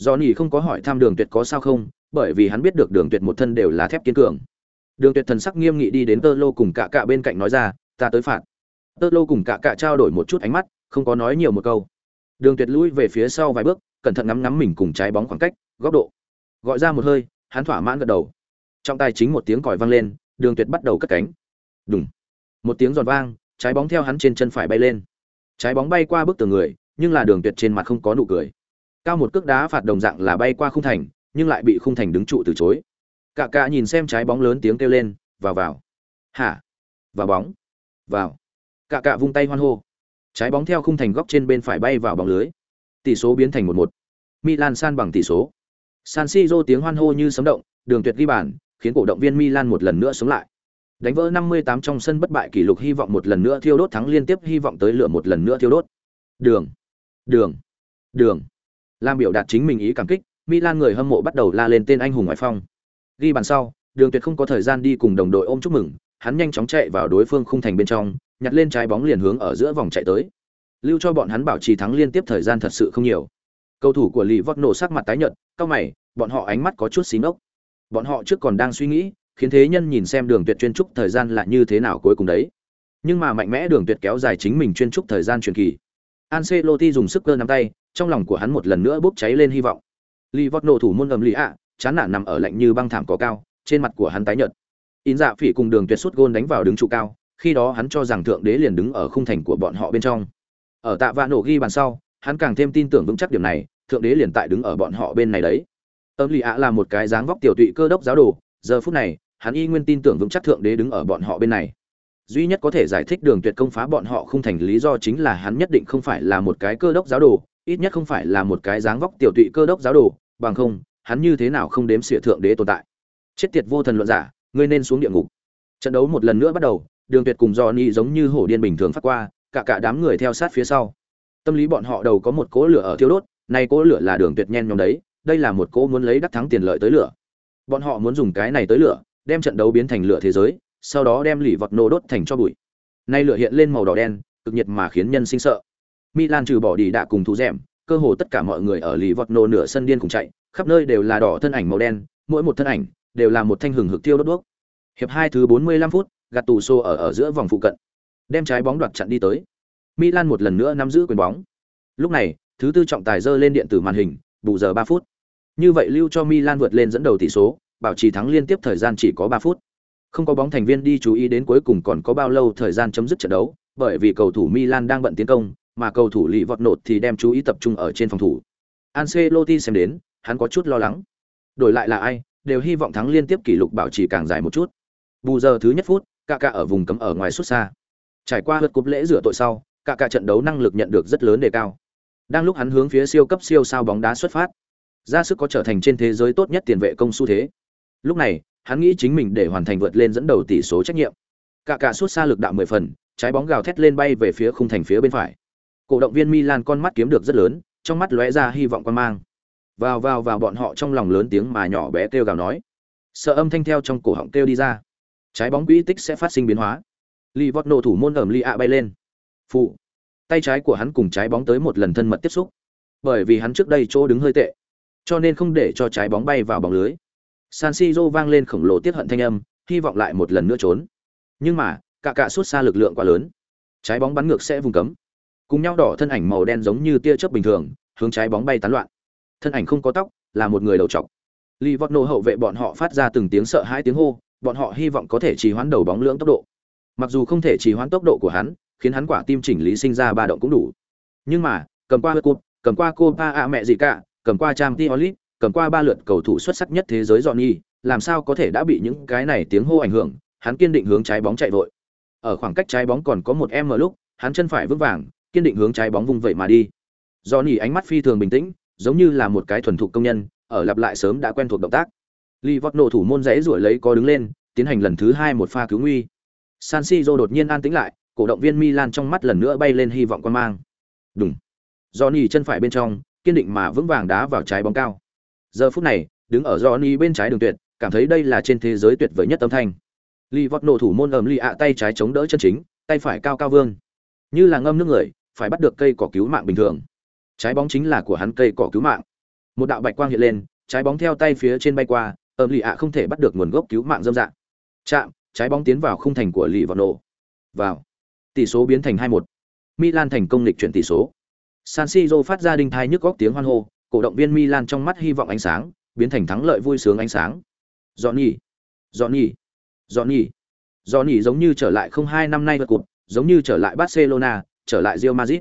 Johnny không có hỏi thăm đường tuyệt có sao không, bởi vì hắn biết được đường tuyệt một thân đều là thép kiên cường. Đường tuyệt thần sắc nghiêm nghị đi đến Tơ Lô cùng cả cả bên cạnh nói ra, ta tới phạt. Tơ Lô cùng cả cả trao đổi một chút ánh mắt, không có nói nhiều một câu. Đường tuyệt lui về phía sau vài bước, cẩn thận ngắm ngắm mình cùng trái bóng khoảng cách, góc độ. Gọi ra một hơi, hắn thỏa mãn gật đầu. Trong tay chính một tiếng còi vang lên, Đường Tuyệt bắt đầu cất cánh. Đùng. Một tiếng giòn vang, trái bóng theo hắn trên chân phải bay lên. Trái bóng bay qua bức tường người, nhưng là Đường Tuyệt trên mặt không có nụ cười. Cao một cước đá phạt đồng dạng là bay qua khung thành, nhưng lại bị khung thành đứng trụ từ chối. Cả cả nhìn xem trái bóng lớn tiếng kêu lên, vào vào. Hả? Vào bóng. Vào. Cả cả vung tay hoan hô. Trái bóng theo khung thành góc trên bên phải bay vào bóng lưới. Tỷ số biến thành 1-1. Milan san bằng tỷ số. San Siro tiếng hoan hô như sấm động, đường tuyệt ghi bàn, khiến cổ động viên Milan một lần nữa sống lại. Đánh vỡ 58 trong sân bất bại kỷ lục hy vọng một lần nữa thiêu đốt thắng liên tiếp hy vọng tới lửa một lần nữa thiêu đốt. Đường, đường, đường. Lam biểu đạt chính mình ý cảm kích, Milan người hâm mộ bắt đầu la lên tên anh hùng ngoại phong. Ghi bàn sau, Đường Tuyệt không có thời gian đi cùng đồng đội ôm chúc mừng, hắn nhanh chóng chạy vào đối phương khung thành bên trong, nhặt lên trái bóng liền hướng ở giữa vòng chạy tới. Lưu cho bọn hắn bảo trì thắng liên tiếp thời gian thật sự không nhiều. Cầu thủ của Lì Vót nổ sắc mặt tái nhợt, cao mày, bọn họ ánh mắt có chút xí ngốc. Bọn họ trước còn đang suy nghĩ, khiến thế nhân nhìn xem Đường Tuyệt chuyên trúc thời gian là như thế nào cuối cùng đấy. Nhưng mà mạnh mẽ Đường Tuyệt kéo dài chính mình chuyên trúc thời gian truyền kỳ. Ancelotti dùng sức cơ nắm tay, trong lòng của hắn một lần nữa bốc cháy lên hy vọng. Lì nổ thủ môn ầm lì ạ, chán nản nằm ở lạnh như băng thảm có cao, trên mặt của hắn tái nhợt. In Dạ Phỉ cùng Đường Tuyệt sút gôn đánh vào đứng trụ cao, khi đó hắn cho rằng thượng đế liền đứng ở khung thành của bọn họ bên trong. Ở tạ vạn nổ ghi bàn sau, hắn càng thêm tin tưởng vững chắc điểm này, thượng đế liền tại đứng ở bọn họ bên này đấy âm lì ạ là một cái dáng vóc tiểu tụy cơ đốc giáo đồ giờ phút này hắn y nguyên tin tưởng vững chắc thượng đế đứng ở bọn họ bên này duy nhất có thể giải thích đường tuyệt công phá bọn họ không thành lý do chính là hắn nhất định không phải là một cái cơ đốc giáo đồ, ít nhất không phải là một cái dáng vóc tiểu tụy cơ đốc giáo đồ, bằng không, hắn như thế nào không đếm xỉa thượng đế tồn tại. Chết tiệt vô thần luận giả, ngươi nên xuống địa ngục. Trận đấu một lần nữa bắt đầu, đường tuyệt cùng do ni giống như hổ điên bình thường phát qua, cả cả đám người theo sát phía sau. Tâm lý bọn họ đầu có một cỗ lửa ở thiêu đốt này cỗ lửa là đường tuyệt nhen nhóm đấy, đây là một cỗ muốn lấy đắc thắng tiền lợi tới lửa. Bọn họ muốn dùng cái này tới lửa, đem trận đấu biến thành lửa thế giới sau đó đem lì vọt nổ đốt thành cho bụi. Nay lửa hiện lên màu đỏ đen, cực nhiệt mà khiến nhân sinh sợ. Milan trừ bỏ đi đạ cùng thú rèm, cơ hồ tất cả mọi người ở lì vọt nổ nửa sân điên cùng chạy, khắp nơi đều là đỏ thân ảnh màu đen, mỗi một thân ảnh đều là một thanh hừng hực tiêu đốt đuốc. Hiệp hai thứ 45 phút, gạt tù xô ở ở giữa vòng phụ cận, đem trái bóng đoạt chặn đi tới. Milan một lần nữa nắm giữ quyền bóng. Lúc này, thứ tư trọng tài dơ lên điện tử màn hình, bù giờ ba phút. Như vậy lưu cho milan vượt lên dẫn đầu tỷ số, bảo trì thắng liên tiếp thời gian chỉ có ba phút không có bóng thành viên đi chú ý đến cuối cùng còn có bao lâu thời gian chấm dứt trận đấu bởi vì cầu thủ milan đang bận tiến công mà cầu thủ lì vọt nột thì đem chú ý tập trung ở trên phòng thủ. Ancelotti xem đến hắn có chút lo lắng. Đổi lại là ai đều hy vọng thắng liên tiếp kỷ lục bảo trì càng dài một chút. Bù giờ thứ nhất phút cả cả ở vùng cấm ở ngoài xuất xa. Trải qua lượt cúp lễ rửa tội sau cả cả trận đấu năng lực nhận được rất lớn đề cao. Đang lúc hắn hướng phía siêu cấp siêu sao bóng đá xuất phát, ra sức có trở thành trên thế giới tốt nhất tiền vệ công xu thế. Lúc này, hắn nghĩ chính mình để hoàn thành vượt lên dẫn đầu tỷ số trách nhiệm. Cả cả suốt xa lực đạo 10 phần, trái bóng gào thét lên bay về phía khung thành phía bên phải. Cổ động viên Milan con mắt kiếm được rất lớn, trong mắt lóe ra hy vọng quan mang. Vào vào vào bọn họ trong lòng lớn tiếng mà nhỏ bé kêu gào nói. Sợ âm thanh theo trong cổ họng kêu đi ra. Trái bóng quỹ tích sẽ phát sinh biến hóa. Li vọt nổ thủ môn ẩm Li ạ bay lên. Phụ tay trái của hắn cùng trái bóng tới một lần thân mật tiếp xúc bởi vì hắn trước đây chỗ đứng hơi tệ cho nên không để cho trái bóng bay vào bóng lưới san siro vang lên khổng lồ tiết hận thanh âm hy vọng lại một lần nữa trốn. Nhưng mà cả cả suốt xa lực lượng quá lớn. Trái bóng bắn ngược sẽ vùng cấm. Cùng nhau đỏ thân ảnh màu đen giống như tia chớp bình thường hướng trái bóng bay tán loạn. Thân ảnh không có tóc là một người đầu trọc. Li hậu vệ bọn họ phát ra từng tiếng sợ hãi tiếng hô bọn họ hy vọng có thể trì hoãn đầu bóng lưỡng tốc độ. Mặc dù không thể trì hoãn tốc độ của hắn khiến hắn quả tim chỉnh lý sinh ra ba động cũng đủ. Nhưng mà, cầm qua cúp, cầm qua Copa mẹ gì cả, cầm qua Champions League, cầm qua ba lượt cầu thủ xuất sắc nhất thế giới Johnny, làm sao có thể đã bị những cái này tiếng hô ảnh hưởng, hắn kiên định hướng trái bóng chạy vội. Ở khoảng cách trái bóng còn có một em ở lúc, hắn chân phải vững vàng, kiên định hướng trái bóng vung vậy mà đi. Johnny ánh mắt phi thường bình tĩnh, giống như là một cái thuần thục công nhân, ở lặp lại sớm đã quen thuộc động tác. Lee nổ thủ môn rẽ rủi lấy có đứng lên, tiến hành lần thứ hai một pha cứu nguy. San Siro đột nhiên an tĩnh lại, cổ động viên Milan trong mắt lần nữa bay lên hy vọng quan mang. Đùng. Johnny chân phải bên trong, kiên định mà vững vàng đá vào trái bóng cao. Giờ phút này, đứng ở Johnny bên trái đường tuyệt, cảm thấy đây là trên thế giới tuyệt vời nhất âm thanh. Li vọt nổ thủ môn ẩm li ạ tay trái chống đỡ chân chính tay phải cao cao vương. Như là ngâm nước người phải bắt được cây cỏ cứu mạng bình thường. Trái bóng chính là của hắn cây cỏ cứu mạng. Một đạo bạch quang hiện lên trái bóng theo tay phía trên bay qua ẩm li ạ không thể bắt được nguồn gốc cứu mạng dâm dạng. Chạm trái bóng tiến vào khung thành của li vọt nổ. Vào. Tỷ số biến thành hai một. Milan thành công lịch chuyển tỷ số. San siro phát ra đinh thai nhức góc tiếng hoan hô cổ động viên milan trong mắt hy vọng ánh sáng biến thành thắng lợi vui sướng ánh sáng Johnny, Johnny, Johnny, Johnny giống như trở lại không hai năm nay vượt cột, giống như trở lại Barcelona, trở lại Real Madrid.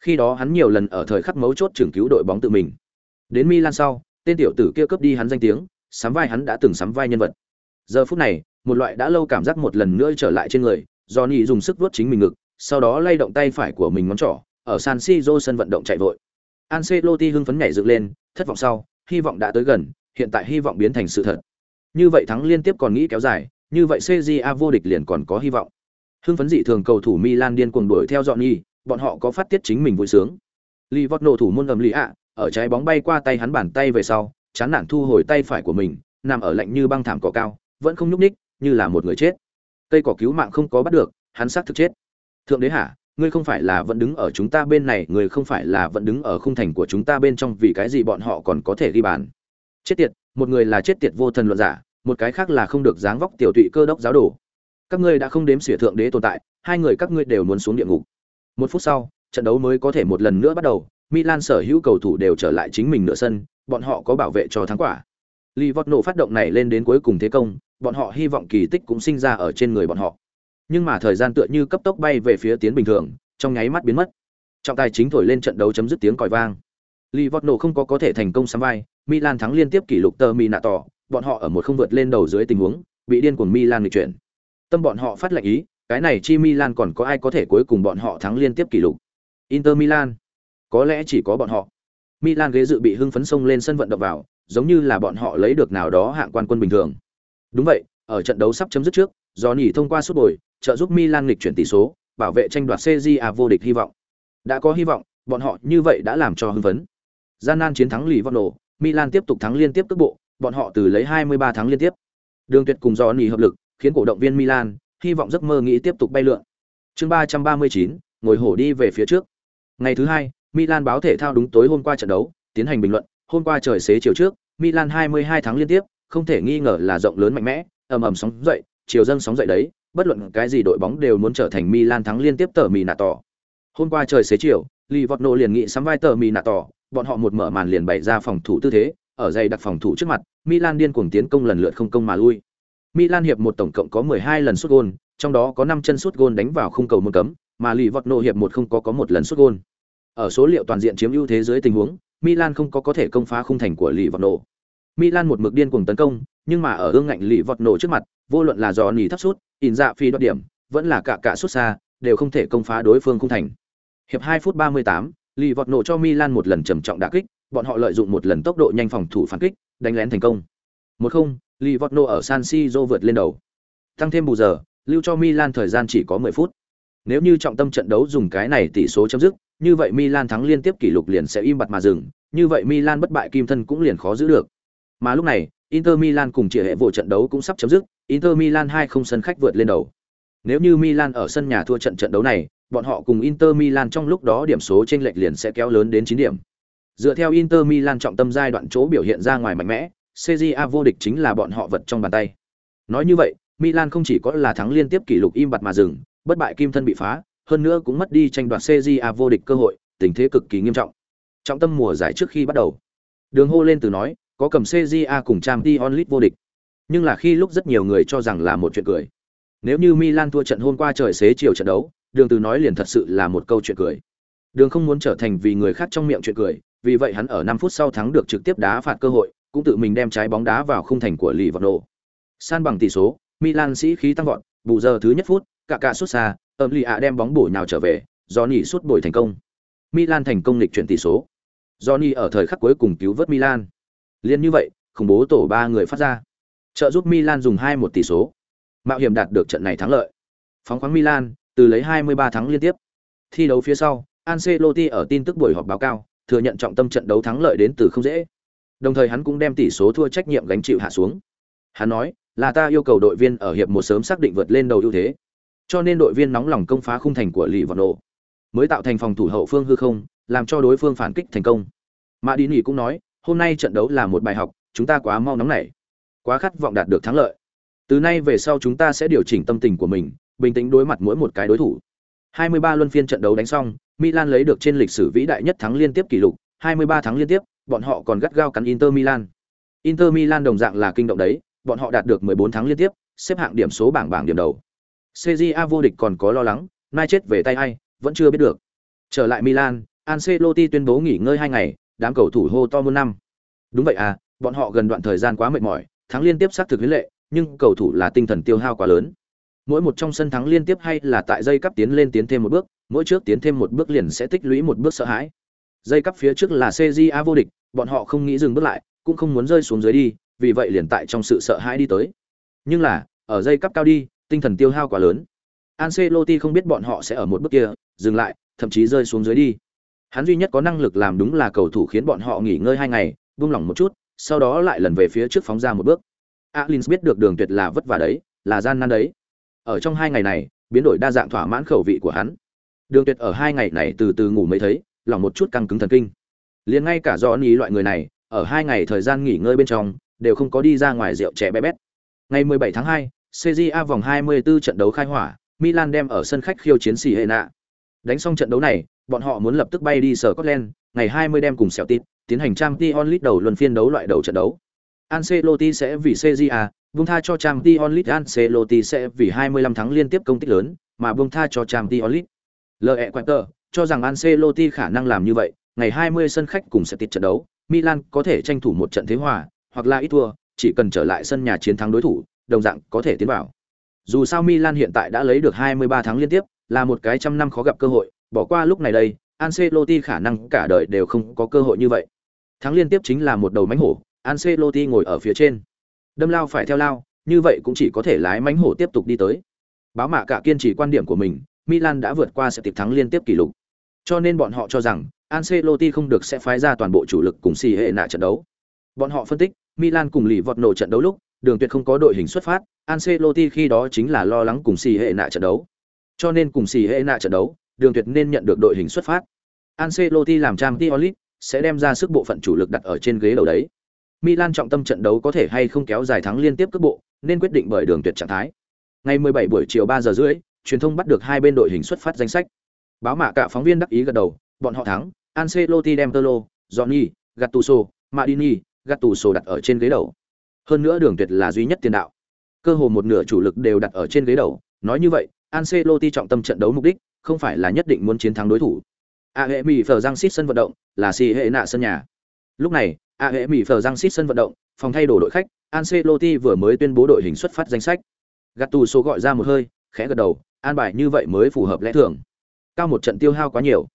Khi đó hắn nhiều lần ở thời khắc mấu chốt trưởng cứu đội bóng tự mình. Đến Milan sau, tên tiểu tử kia cướp đi hắn danh tiếng, sắm vai hắn đã từng sắm vai nhân vật. Giờ phút này, một loại đã lâu cảm giác một lần nữa trở lại trên người, Johnny dùng sức vuốt chính mình ngực, sau đó lay động tay phải của mình ngón trỏ, ở San Siro sân vận động chạy vội. Ancelotti hưng phấn nhảy dựng lên, thất vọng sau, hy vọng đã tới gần, hiện tại hy vọng biến thành sự thật. Như vậy thắng liên tiếp còn nghĩ kéo dài, như vậy CJA vô địch liền còn có hy vọng. Hưng phấn dị thường cầu thủ Milan điên cuồng đuổi theo dọn nhi, bọn họ có phát tiết chính mình vui sướng. Livot nổ thủ môn ầm lì ạ, ở trái bóng bay qua tay hắn bàn tay về sau, chán nản thu hồi tay phải của mình, nằm ở lạnh như băng thảm cỏ cao, vẫn không nhúc nhích, như là một người chết. Cây cỏ cứu mạng không có bắt được, hắn xác thực chết. Thượng đế hả, ngươi không phải là vẫn đứng ở chúng ta bên này, người không phải là vẫn đứng ở khung thành của chúng ta bên trong vì cái gì bọn họ còn có thể ghi bàn. Chết tiệt, một người là chết tiệt vô thần luận giả, một cái khác là không được dáng vóc tiểu tụy cơ đốc giáo đồ. Các ngươi đã không đếm xỉa thượng đế tồn tại hai người các ngươi đều muốn xuống địa ngục. Một phút sau trận đấu mới có thể một lần nữa bắt đầu milan sở hữu cầu thủ đều trở lại chính mình nửa sân bọn họ có bảo vệ cho thắng quả. Li vọt nổ phát động này lên đến cuối cùng thế công bọn họ hy vọng kỳ tích cũng sinh ra ở trên người bọn họ nhưng mà thời gian tựa như cấp tốc bay về phía tiến bình thường trong nháy mắt biến mất trọng tài chính thổi lên trận đấu chấm dứt tiếng còi vang li nổ không có có thể thành công sắm vai milan thắng liên tiếp kỷ lục tờ mi nạ tỏ bọn họ ở một không vượt lên đầu dưới tình huống, bị điên cuồng Milan nghịch chuyển. Tâm bọn họ phát lệnh ý, cái này chi Milan còn có ai có thể cuối cùng bọn họ thắng liên tiếp kỷ lục. Inter Milan, có lẽ chỉ có bọn họ. Milan ghế dự bị hưng phấn sông lên sân vận động vào, giống như là bọn họ lấy được nào đó hạng quan quân bình thường. Đúng vậy, ở trận đấu sắp chấm dứt trước, do nhỉ thông qua sút bồi, trợ giúp Milan nghịch chuyển tỷ số, bảo vệ tranh đoạt CJA vô địch hy vọng. Đã có hy vọng, bọn họ như vậy đã làm cho hưng phấn. Gian nan chiến thắng lì vọt nổ, Milan tiếp tục thắng liên tiếp cước bộ, bọn họ từ lấy 23 tháng liên tiếp. Đường Tuyệt cùng Johnny hợp lực, khiến cổ động viên Milan hy vọng giấc mơ nghĩ tiếp tục bay lượn. Chương 339, ngồi hổ đi về phía trước. Ngày thứ hai, Milan báo thể thao đúng tối hôm qua trận đấu, tiến hành bình luận, hôm qua trời xế chiều trước, Milan 22 tháng liên tiếp, không thể nghi ngờ là rộng lớn mạnh mẽ, ầm ầm sóng dậy, chiều dâng sóng dậy đấy, bất luận cái gì đội bóng đều muốn trở thành Milan thắng liên tiếp tờ mì nạ tỏ. Hôm qua trời xế chiều, Livorno liền nghị sắm vai tờ mì nạ tỏ, bọn họ một mở màn liền bày ra phòng thủ tư thế, ở dày đặc phòng thủ trước mặt, Milan điên cuồng tiến công lần lượt không công mà lui. Milan hiệp một tổng cộng có 12 lần sút gôn, trong đó có 5 chân sút gôn đánh vào khung cầu môn cấm, mà Livorno hiệp một không có có một lần sút gôn. Ở số liệu toàn diện chiếm ưu thế dưới tình huống, Milan không có có thể công phá khung thành của Livorno. Milan một mực điên cuồng tấn công, nhưng mà ở ương ngạnh Lì Vọt Nổ trước mặt, vô luận là do nỉ thấp sút, in dạ phi đoạt điểm, vẫn là cả cả sút xa, đều không thể công phá đối phương khung thành. Hiệp 2 phút 38, Nổ cho Milan một lần trầm trọng đả kích, bọn họ lợi dụng một lần tốc độ nhanh phòng thủ phản kích, đánh lén thành công. Một không, nổ ở San Siro vượt lên đầu. Tăng thêm bù giờ, lưu cho Milan thời gian chỉ có 10 phút. Nếu như trọng tâm trận đấu dùng cái này tỷ số chấm dứt, như vậy Milan thắng liên tiếp kỷ lục liền sẽ im bặt mà dừng, như vậy Milan bất bại kim thân cũng liền khó giữ được. Mà lúc này, Inter Milan cùng chỉ hệ vụ trận đấu cũng sắp chấm dứt, Inter Milan 2-0 sân khách vượt lên đầu. Nếu như Milan ở sân nhà thua trận trận đấu này, bọn họ cùng Inter Milan trong lúc đó điểm số chênh lệch liền sẽ kéo lớn đến 9 điểm. Dựa theo Inter Milan trọng tâm giai đoạn chỗ biểu hiện ra ngoài mạnh mẽ, CJA vô địch chính là bọn họ vật trong bàn tay. Nói như vậy, Milan không chỉ có là thắng liên tiếp kỷ lục im bặt mà dừng, bất bại kim thân bị phá, hơn nữa cũng mất đi tranh đoạt CJA vô địch cơ hội, tình thế cực kỳ nghiêm trọng. Trọng tâm mùa giải trước khi bắt đầu, Đường hô lên từ nói, có cầm CJA cùng Champions League vô địch. Nhưng là khi lúc rất nhiều người cho rằng là một chuyện cười. Nếu như Milan thua trận hôm qua trời xế chiều trận đấu, Đường từ nói liền thật sự là một câu chuyện cười. Đường không muốn trở thành vì người khác trong miệng chuyện cười, vì vậy hắn ở 5 phút sau thắng được trực tiếp đá phạt cơ hội, cũng tự mình đem trái bóng đá vào khung thành của Livorno. San bằng tỷ số, Milan sĩ khí tăng vọt, bù giờ thứ nhất phút, cả cả sút xa, ẩm lì ạ đem bóng bổ nhào trở về, Johnny sút bồi thành công. Milan thành công lịch chuyển tỷ số. Johnny ở thời khắc cuối cùng cứu vớt Milan. Liên như vậy, khủng bố tổ ba người phát ra. Trợ giúp Milan dùng 2-1 tỷ số. Mạo hiểm đạt được trận này thắng lợi. Phóng khoáng Milan, từ lấy 23 thắng liên tiếp. Thi đấu phía sau, Ancelotti ở tin tức buổi họp báo cao, thừa nhận trọng tâm trận đấu thắng lợi đến từ không dễ. Đồng thời hắn cũng đem tỷ số thua trách nhiệm gánh chịu hạ xuống. Hắn nói, là ta yêu cầu đội viên ở hiệp một sớm xác định vượt lên đầu ưu thế. Cho nên đội viên nóng lòng công phá khung thành của lì vật Nộ, mới tạo thành phòng thủ hậu phương hư không, làm cho đối phương phản kích thành công. Mã Đi Nghị cũng nói, hôm nay trận đấu là một bài học, chúng ta quá mau nóng nảy, quá khát vọng đạt được thắng lợi. Từ nay về sau chúng ta sẽ điều chỉnh tâm tình của mình, bình tĩnh đối mặt mỗi một cái đối thủ. 23 luân phiên trận đấu đánh xong, Milan lấy được trên lịch sử vĩ đại nhất thắng liên tiếp kỷ lục, 23 thắng liên tiếp, bọn họ còn gắt gao cắn Inter Milan. Inter Milan đồng dạng là kinh động đấy, bọn họ đạt được 14 thắng liên tiếp, xếp hạng điểm số bảng bảng điểm đầu. CJA vô địch còn có lo lắng, mai chết về tay ai, vẫn chưa biết được. Trở lại Milan, Ancelotti tuyên bố nghỉ ngơi hai ngày, đám cầu thủ hô to muôn năm. Đúng vậy à, bọn họ gần đoạn thời gian quá mệt mỏi, thắng liên tiếp sát thực huyết lệ, nhưng cầu thủ là tinh thần tiêu hao quá lớn. Mỗi một trong sân thắng liên tiếp hay là tại dây cấp tiến lên tiến thêm một bước, mỗi trước tiến thêm một bước liền sẽ tích lũy một bước sợ hãi. Dây cấp phía trước là CJA vô địch, bọn họ không nghĩ dừng bước lại, cũng không muốn rơi xuống dưới đi, vì vậy liền tại trong sự sợ hãi đi tới. Nhưng là, ở dây cấp cao đi, tinh thần tiêu hao quá lớn. Ancelotti không biết bọn họ sẽ ở một bước kia dừng lại, thậm chí rơi xuống dưới đi. Hắn duy nhất có năng lực làm đúng là cầu thủ khiến bọn họ nghỉ ngơi hai ngày, buông lỏng một chút, sau đó lại lần về phía trước phóng ra một bước. Alins biết được đường tuyệt là vất vả đấy, là gian nan đấy. Ở trong hai ngày này, biến đổi đa dạng thỏa mãn khẩu vị của hắn. Đường tuyệt ở hai ngày này từ từ ngủ mới thấy, lòng một chút căng cứng thần kinh. Liền ngay cả do ý loại người này, ở hai ngày thời gian nghỉ ngơi bên trong, đều không có đi ra ngoài rượu trẻ bé bét. Ngày 17 tháng 2, CJA vòng 24 trận đấu khai hỏa, Milan đem ở sân khách khiêu chiến Siena. Đánh xong trận đấu này, bọn họ muốn lập tức bay đi sở Scotland, ngày 20 đem cùng Celtic tiến hành Champions League đầu luân phiên đấu loại đầu trận đấu. Ancelotti sẽ vì CJA, buông tha cho Champions League Ancelotti sẽ vì 25 thắng liên tiếp công tích lớn, mà buông tha cho Champions League. L.E. Quater cho rằng Ancelotti khả năng làm như vậy, ngày 20 sân khách cùng Celtic trận đấu, Milan có thể tranh thủ một trận thế hòa, hoặc là ít thua, chỉ cần trở lại sân nhà chiến thắng đối thủ, đồng dạng có thể tiến vào. Dù sao Milan hiện tại đã lấy được 23 tháng liên tiếp, là một cái trăm năm khó gặp cơ hội, bỏ qua lúc này đây, Ancelotti khả năng cả đời đều không có cơ hội như vậy. Thắng liên tiếp chính là một đầu mánh hổ, Ancelotti ngồi ở phía trên. Đâm lao phải theo lao, như vậy cũng chỉ có thể lái mánh hổ tiếp tục đi tới. Báo mạ cả kiên trì quan điểm của mình, Milan đã vượt qua sẽ tiếp thắng liên tiếp kỷ lục. Cho nên bọn họ cho rằng Ancelotti không được sẽ phái ra toàn bộ chủ lực cùng xì hệ nạ trận đấu. Bọn họ phân tích, Milan cùng lì vọt nổ trận đấu lúc, đường tuyệt không có đội hình xuất phát, Ancelotti khi đó chính là lo lắng cùng xì hệ nạ trận đấu. Cho nên cùng xì hệ nạ trận đấu, đường tuyệt nên nhận được đội hình xuất phát. Ancelotti làm trang Tiolit sẽ đem ra sức bộ phận chủ lực đặt ở trên ghế đầu đấy. Milan trọng tâm trận đấu có thể hay không kéo dài thắng liên tiếp cước bộ, nên quyết định bởi đường tuyệt trạng thái. Ngày 17 buổi chiều 3 giờ rưỡi, truyền thông bắt được hai bên đội hình xuất phát danh sách. Báo mạ cả phóng viên đắc ý gật đầu, bọn họ thắng, Ancelotti đem Tolo, Johnny, Gattuso, Madini, Gattuso đặt ở trên ghế đầu. Hơn nữa đường tuyệt là duy nhất tiền đạo. Cơ hồ một nửa chủ lực đều đặt ở trên ghế đầu, nói như vậy, Ancelotti trọng tâm trận đấu mục đích không phải là nhất định muốn chiến thắng đối thủ. A hệ mỹ phở giang xít sân vận động, là xì hệ nạ sân nhà. Lúc này, A hệ mỹ phở giang xít sân vận động, phòng thay đồ đội khách, Ancelotti vừa mới tuyên bố đội hình xuất phát danh sách. Gattuso gọi ra một hơi, khẽ gật đầu, an bài như vậy mới phù hợp lẽ thường. Cao một trận tiêu hao quá nhiều.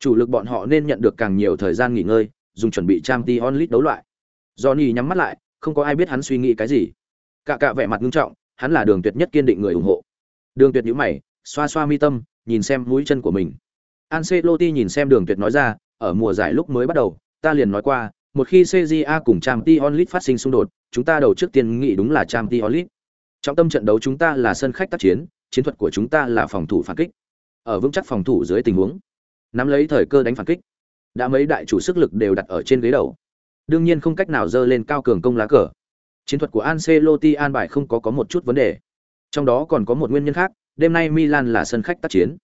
Chủ lực bọn họ nên nhận được càng nhiều thời gian nghỉ ngơi, dùng chuẩn bị trang Champions onlit đấu loại. Johnny nhắm mắt lại, không có ai biết hắn suy nghĩ cái gì. Cả cả vẻ mặt nghiêm trọng, hắn là đường tuyệt nhất kiên định người ủng hộ. Đường tuyệt nhíu mày, xoa xoa mi tâm, nhìn xem mũi chân của mình. Ancelotti nhìn xem đường tuyệt nói ra, ở mùa giải lúc mới bắt đầu, ta liền nói qua, một khi CJA cùng Champions League phát sinh xung đột, chúng ta đầu trước tiên nghĩ đúng là Champions League. Trọng tâm trận đấu chúng ta là sân khách tác chiến, chiến thuật của chúng ta là phòng thủ phản kích. Ở vững chắc phòng thủ dưới tình huống, nắm lấy thời cơ đánh phản kích. Đã mấy đại chủ sức lực đều đặt ở trên ghế đầu. Đương nhiên không cách nào dơ lên cao cường công lá cờ. Chiến thuật của Ancelotti an bài không có có một chút vấn đề. Trong đó còn có một nguyên nhân khác, đêm nay Milan là sân khách tác chiến.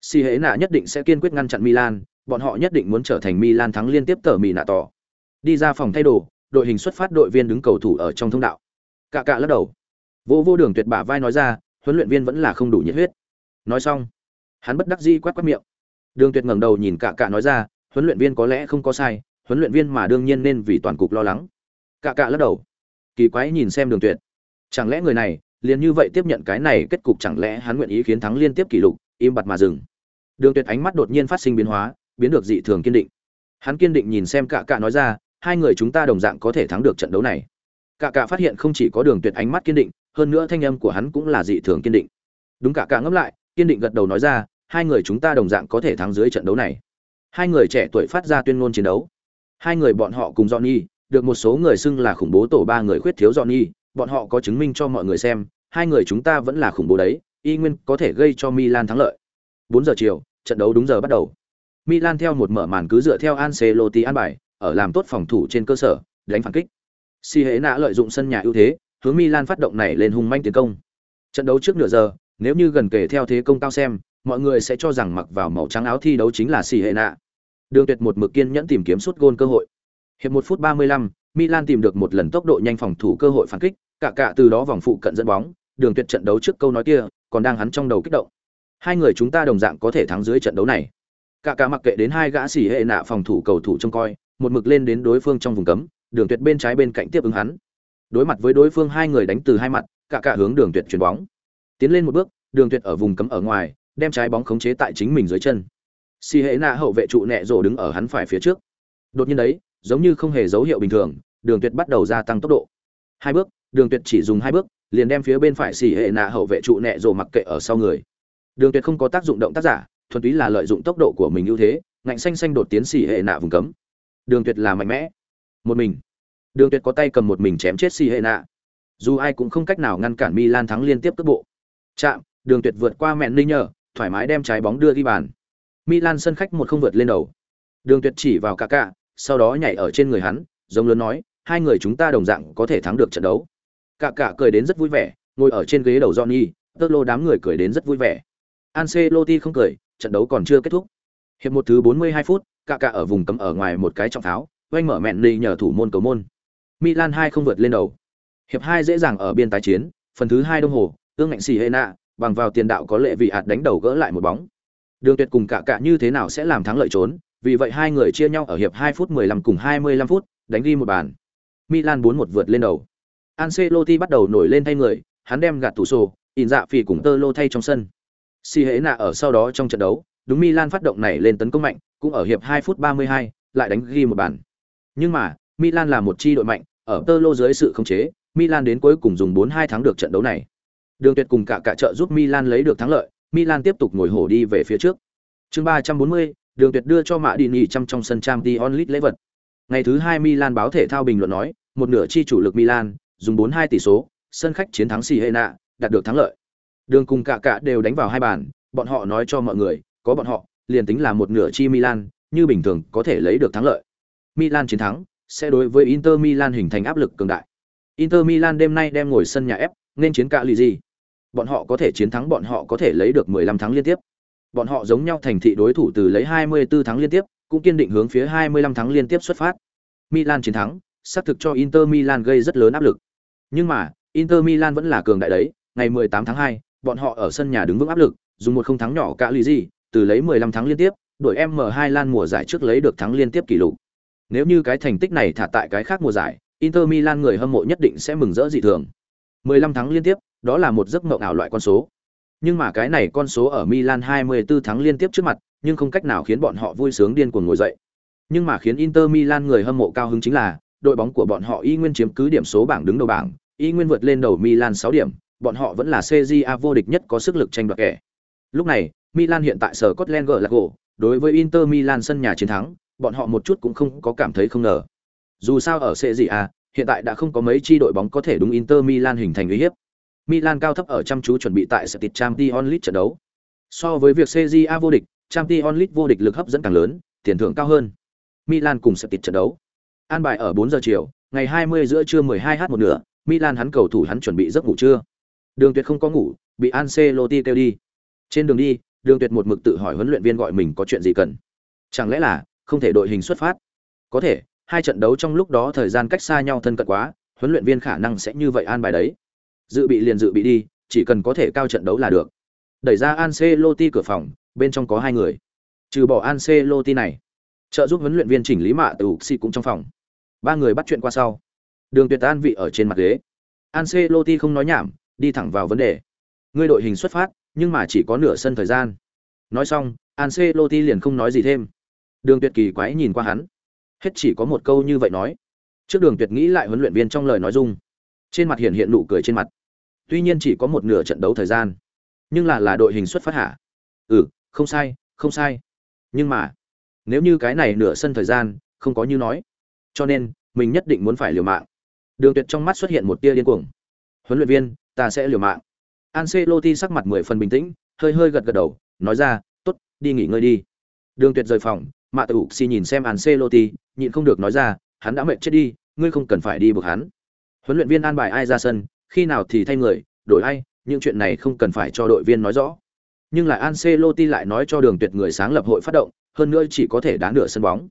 Si Hễ Nạ nhất định sẽ kiên quyết ngăn chặn Milan, bọn họ nhất định muốn trở thành Milan thắng liên tiếp tờ mì nạ tỏ. Đi ra phòng thay đồ, đội hình xuất phát đội viên đứng cầu thủ ở trong thông đạo. Cạ cạ lắc đầu. Vô vô đường tuyệt bả vai nói ra, huấn luyện viên vẫn là không đủ nhiệt huyết. Nói xong, hắn bất đắc dĩ quát quát miệng. Đường Tuyệt ngẩng đầu nhìn Cạ Cạ nói ra, huấn luyện viên có lẽ không có sai, huấn luyện viên mà đương nhiên nên vì toàn cục lo lắng. Cạ Cạ lắc đầu. Kỳ quái nhìn xem Đường Tuyệt. Chẳng lẽ người này, liền như vậy tiếp nhận cái này kết cục chẳng lẽ hắn nguyện ý khiến thắng liên tiếp kỷ lục, im bặt mà dừng. Đường Tuyệt ánh mắt đột nhiên phát sinh biến hóa, biến được dị thường kiên định. Hắn kiên định nhìn xem Cạ Cạ nói ra, hai người chúng ta đồng dạng có thể thắng được trận đấu này. Cạ Cạ phát hiện không chỉ có Đường Tuyệt ánh mắt kiên định, hơn nữa thanh âm của hắn cũng là dị thường kiên định. Đúng Cạ Cạ ngẫm lại, kiên định gật đầu nói ra, hai người chúng ta đồng dạng có thể thắng dưới trận đấu này. Hai người trẻ tuổi phát ra tuyên ngôn chiến đấu. Hai người bọn họ cùng Johnny, được một số người xưng là khủng bố tổ ba người khuyết thiếu Johnny, bọn họ có chứng minh cho mọi người xem, hai người chúng ta vẫn là khủng bố đấy, y nguyên có thể gây cho Milan thắng lợi. 4 giờ chiều, trận đấu đúng giờ bắt đầu. Milan theo một mở màn cứ dựa theo Ancelotti an bài, ở làm tốt phòng thủ trên cơ sở, đánh phản kích. Siena lợi dụng sân nhà ưu thế, hướng Milan phát động này lên hung manh tiến công. Trận đấu trước nửa giờ, nếu như gần kể theo thế công cao xem, mọi người sẽ cho rằng mặc vào màu trắng áo thi đấu chính là Siena. Đường Tuyệt một mực kiên nhẫn tìm kiếm suốt gôn cơ hội. Hiệp 1 phút 35, Milan tìm được một lần tốc độ nhanh phòng thủ cơ hội phản kích, cả cả từ đó vòng phụ cận dẫn bóng, Đường Tuyệt trận đấu trước câu nói kia, còn đang hắn trong đầu kích động. Hai người chúng ta đồng dạng có thể thắng dưới trận đấu này. Cả cả mặc kệ đến hai gã xỉ hệ nạ phòng thủ cầu thủ trông coi, một mực lên đến đối phương trong vùng cấm, Đường Tuyệt bên trái bên cạnh tiếp ứng hắn. Đối mặt với đối phương hai người đánh từ hai mặt, cả cả hướng Đường Tuyệt chuyền bóng. Tiến lên một bước, Đường Tuyệt ở vùng cấm ở ngoài, đem trái bóng khống chế tại chính mình dưới chân. Xỉ hệ nạ hậu vệ trụ nẹ rổ đứng ở hắn phải phía trước. Đột nhiên đấy, giống như không hề dấu hiệu bình thường, Đường Tuyệt bắt đầu gia tăng tốc độ. Hai bước, Đường Tuyệt chỉ dùng hai bước, liền đem phía bên phải xỉ hệ nạ hậu vệ trụ nẹ rồ mặc kệ ở sau người. Đường Tuyệt không có tác dụng động tác giả, thuần túy là lợi dụng tốc độ của mình ưu thế, ngạnh xanh xanh đột tiến xỉ hệ nạ vùng cấm. Đường Tuyệt là mạnh mẽ. Một mình. Đường Tuyệt có tay cầm một mình chém chết xỉ hệ nạ. Dù ai cũng không cách nào ngăn cản Milan thắng liên tiếp cướp bộ. Chạm, Đường Tuyệt vượt qua mẹn ninh nhờ, thoải mái đem trái bóng đưa đi bàn. Milan sân khách một không vượt lên đầu. Đường Tuyệt chỉ vào Kaká, sau đó nhảy ở trên người hắn, giống lớn nói, hai người chúng ta đồng dạng có thể thắng được trận đấu. Cả cả cười đến rất vui vẻ, ngồi ở trên ghế đầu Johnny, tơ lô đám người cười đến rất vui vẻ. Ancelotti không cười, trận đấu còn chưa kết thúc. Hiệp một thứ 42 phút, cả cả ở vùng cấm ở ngoài một cái trọng tháo, oanh mở mẹn ly nhờ thủ môn cầu môn. Milan 2 không vượt lên đầu. Hiệp 2 dễ dàng ở biên tái chiến, phần thứ 2 đồng hồ, ương ngạnh xì Hena, bằng vào tiền đạo có lệ vị hạt đánh đầu gỡ lại một bóng. Đường Tuyệt cùng cả cả như thế nào sẽ làm thắng lợi trốn, vì vậy hai người chia nhau ở hiệp 2 phút 15 cùng 25 phút, đánh ghi một bàn. Milan 4-1 vượt lên đầu. Ancelotti bắt đầu nổi lên thay người, hắn đem gạt tủ sổ, in dạ phì cùng tơ lô thay trong sân. Si hễ nạ ở sau đó trong trận đấu, đúng Milan phát động này lên tấn công mạnh, cũng ở hiệp 2 phút 32, lại đánh ghi một bàn. Nhưng mà, Milan là một chi đội mạnh, ở tơ lô dưới sự khống chế, Milan đến cuối cùng dùng 4-2 thắng được trận đấu này. Đường Tuyệt cùng cả cả trợ giúp Milan lấy được thắng lợi, Milan tiếp tục ngồi hổ đi về phía trước. Chương 340, Đường Tuyệt đưa cho Mã Đi nghỉ trong trong sân Champions League lễ vật. Ngày thứ 2 Milan báo thể thao bình luận nói, một nửa chi chủ lực Milan, dùng 4-2 tỷ số, sân khách chiến thắng Siena, đạt được thắng lợi. Đường cùng cả cả đều đánh vào hai bàn, bọn họ nói cho mọi người, có bọn họ, liền tính là một nửa chi Milan, như bình thường có thể lấy được thắng lợi. Milan chiến thắng, sẽ đối với Inter Milan hình thành áp lực cường đại. Inter Milan đêm nay đem ngồi sân nhà ép, nên chiến cả lì gì. Bọn họ có thể chiến thắng bọn họ có thể lấy được 15 thắng liên tiếp. Bọn họ giống nhau thành thị đối thủ từ lấy 24 thắng liên tiếp, cũng kiên định hướng phía 25 thắng liên tiếp xuất phát. Milan chiến thắng, xác thực cho Inter Milan gây rất lớn áp lực. Nhưng mà, Inter Milan vẫn là cường đại đấy, ngày 18 tháng 2, bọn họ ở sân nhà đứng vững áp lực, dùng một không thắng nhỏ cả lì gì, từ lấy 15 thắng liên tiếp, đội M2 Lan mùa giải trước lấy được thắng liên tiếp kỷ lục. Nếu như cái thành tích này thả tại cái khác mùa giải, Inter Milan người hâm mộ nhất định sẽ mừng rỡ dị thường. 15 thắng liên tiếp, đó là một giấc mộng ảo loại con số. Nhưng mà cái này con số ở Milan 24 thắng liên tiếp trước mặt, nhưng không cách nào khiến bọn họ vui sướng điên cuồng ngồi dậy. Nhưng mà khiến Inter Milan người hâm mộ cao hứng chính là, đội bóng của bọn họ y nguyên chiếm cứ điểm số bảng đứng đầu bảng, y nguyên vượt lên đầu Milan 6 điểm, bọn họ vẫn là CJA vô địch nhất có sức lực tranh đoạt kẻ. Lúc này, Milan hiện tại sở Scotland gỗ đối với Inter Milan sân nhà chiến thắng, bọn họ một chút cũng không có cảm thấy không ngờ. Dù sao ở CJA, hiện tại đã không có mấy chi đội bóng có thể đúng Inter Milan hình thành uy hiếp. Milan cao thấp ở chăm chú chuẩn bị tại Celtic Champions League trận đấu. So với việc CJA vô địch, Champions League vô địch lực hấp dẫn càng lớn, tiền thưởng cao hơn. Milan cùng Celtic trận đấu. An bài ở 4 giờ chiều, ngày 20 giữa trưa 12h một nửa, Milan hắn cầu thủ hắn chuẩn bị giấc ngủ trưa. Đường Tuyệt không có ngủ, bị Ancelotti kêu đi. Trên đường đi, Đường Tuyệt một mực tự hỏi huấn luyện viên gọi mình có chuyện gì cần. Chẳng lẽ là không thể đội hình xuất phát? Có thể, hai trận đấu trong lúc đó thời gian cách xa nhau thân cận quá, huấn luyện viên khả năng sẽ như vậy an bài đấy. Dự bị liền dự bị đi, chỉ cần có thể cao trận đấu là được. Đẩy ra Ancelotti cửa phòng, bên trong có hai người. Trừ bỏ Ancelotti này, trợ giúp huấn luyện viên chỉnh lý mạ từ si cũng trong phòng. Ba người bắt chuyện qua sau. Đường Tuyệt an vị ở trên mặt ghế. Ancelotti không nói nhảm, đi thẳng vào vấn đề. Ngươi đội hình xuất phát, nhưng mà chỉ có nửa sân thời gian. Nói xong, Ancelotti liền không nói gì thêm. Đường Tuyệt kỳ quái nhìn qua hắn. Hết chỉ có một câu như vậy nói. Trước Đường Tuyệt nghĩ lại huấn luyện viên trong lời nói dung, trên mặt hiện hiện nụ cười trên mặt. Tuy nhiên chỉ có một nửa trận đấu thời gian, nhưng là là đội hình xuất phát hả? Ừ, không sai, không sai. Nhưng mà, nếu như cái này nửa sân thời gian, không có như nói, cho nên mình nhất định muốn phải liều mạng. Đường Tuyệt trong mắt xuất hiện một tia điên cuồng. Huấn luyện viên, ta sẽ liều mạng. Ancelotti sắc mặt mười phần bình tĩnh, hơi hơi gật gật đầu, nói ra, "Tốt, đi nghỉ ngơi đi." Đường Tuyệt rời phòng, Mạ Tử Xi nhìn xem Ancelotti, nhịn không được nói ra, "Hắn đã mệt chết đi, ngươi không cần phải đi buộc hắn." Huấn luyện viên an bài ai ra sân, khi nào thì thay người, đổi ai, những chuyện này không cần phải cho đội viên nói rõ. Nhưng lại Ancelotti lại nói cho Đường Tuyệt người sáng lập hội phát động, hơn nữa chỉ có thể đá nửa sân bóng.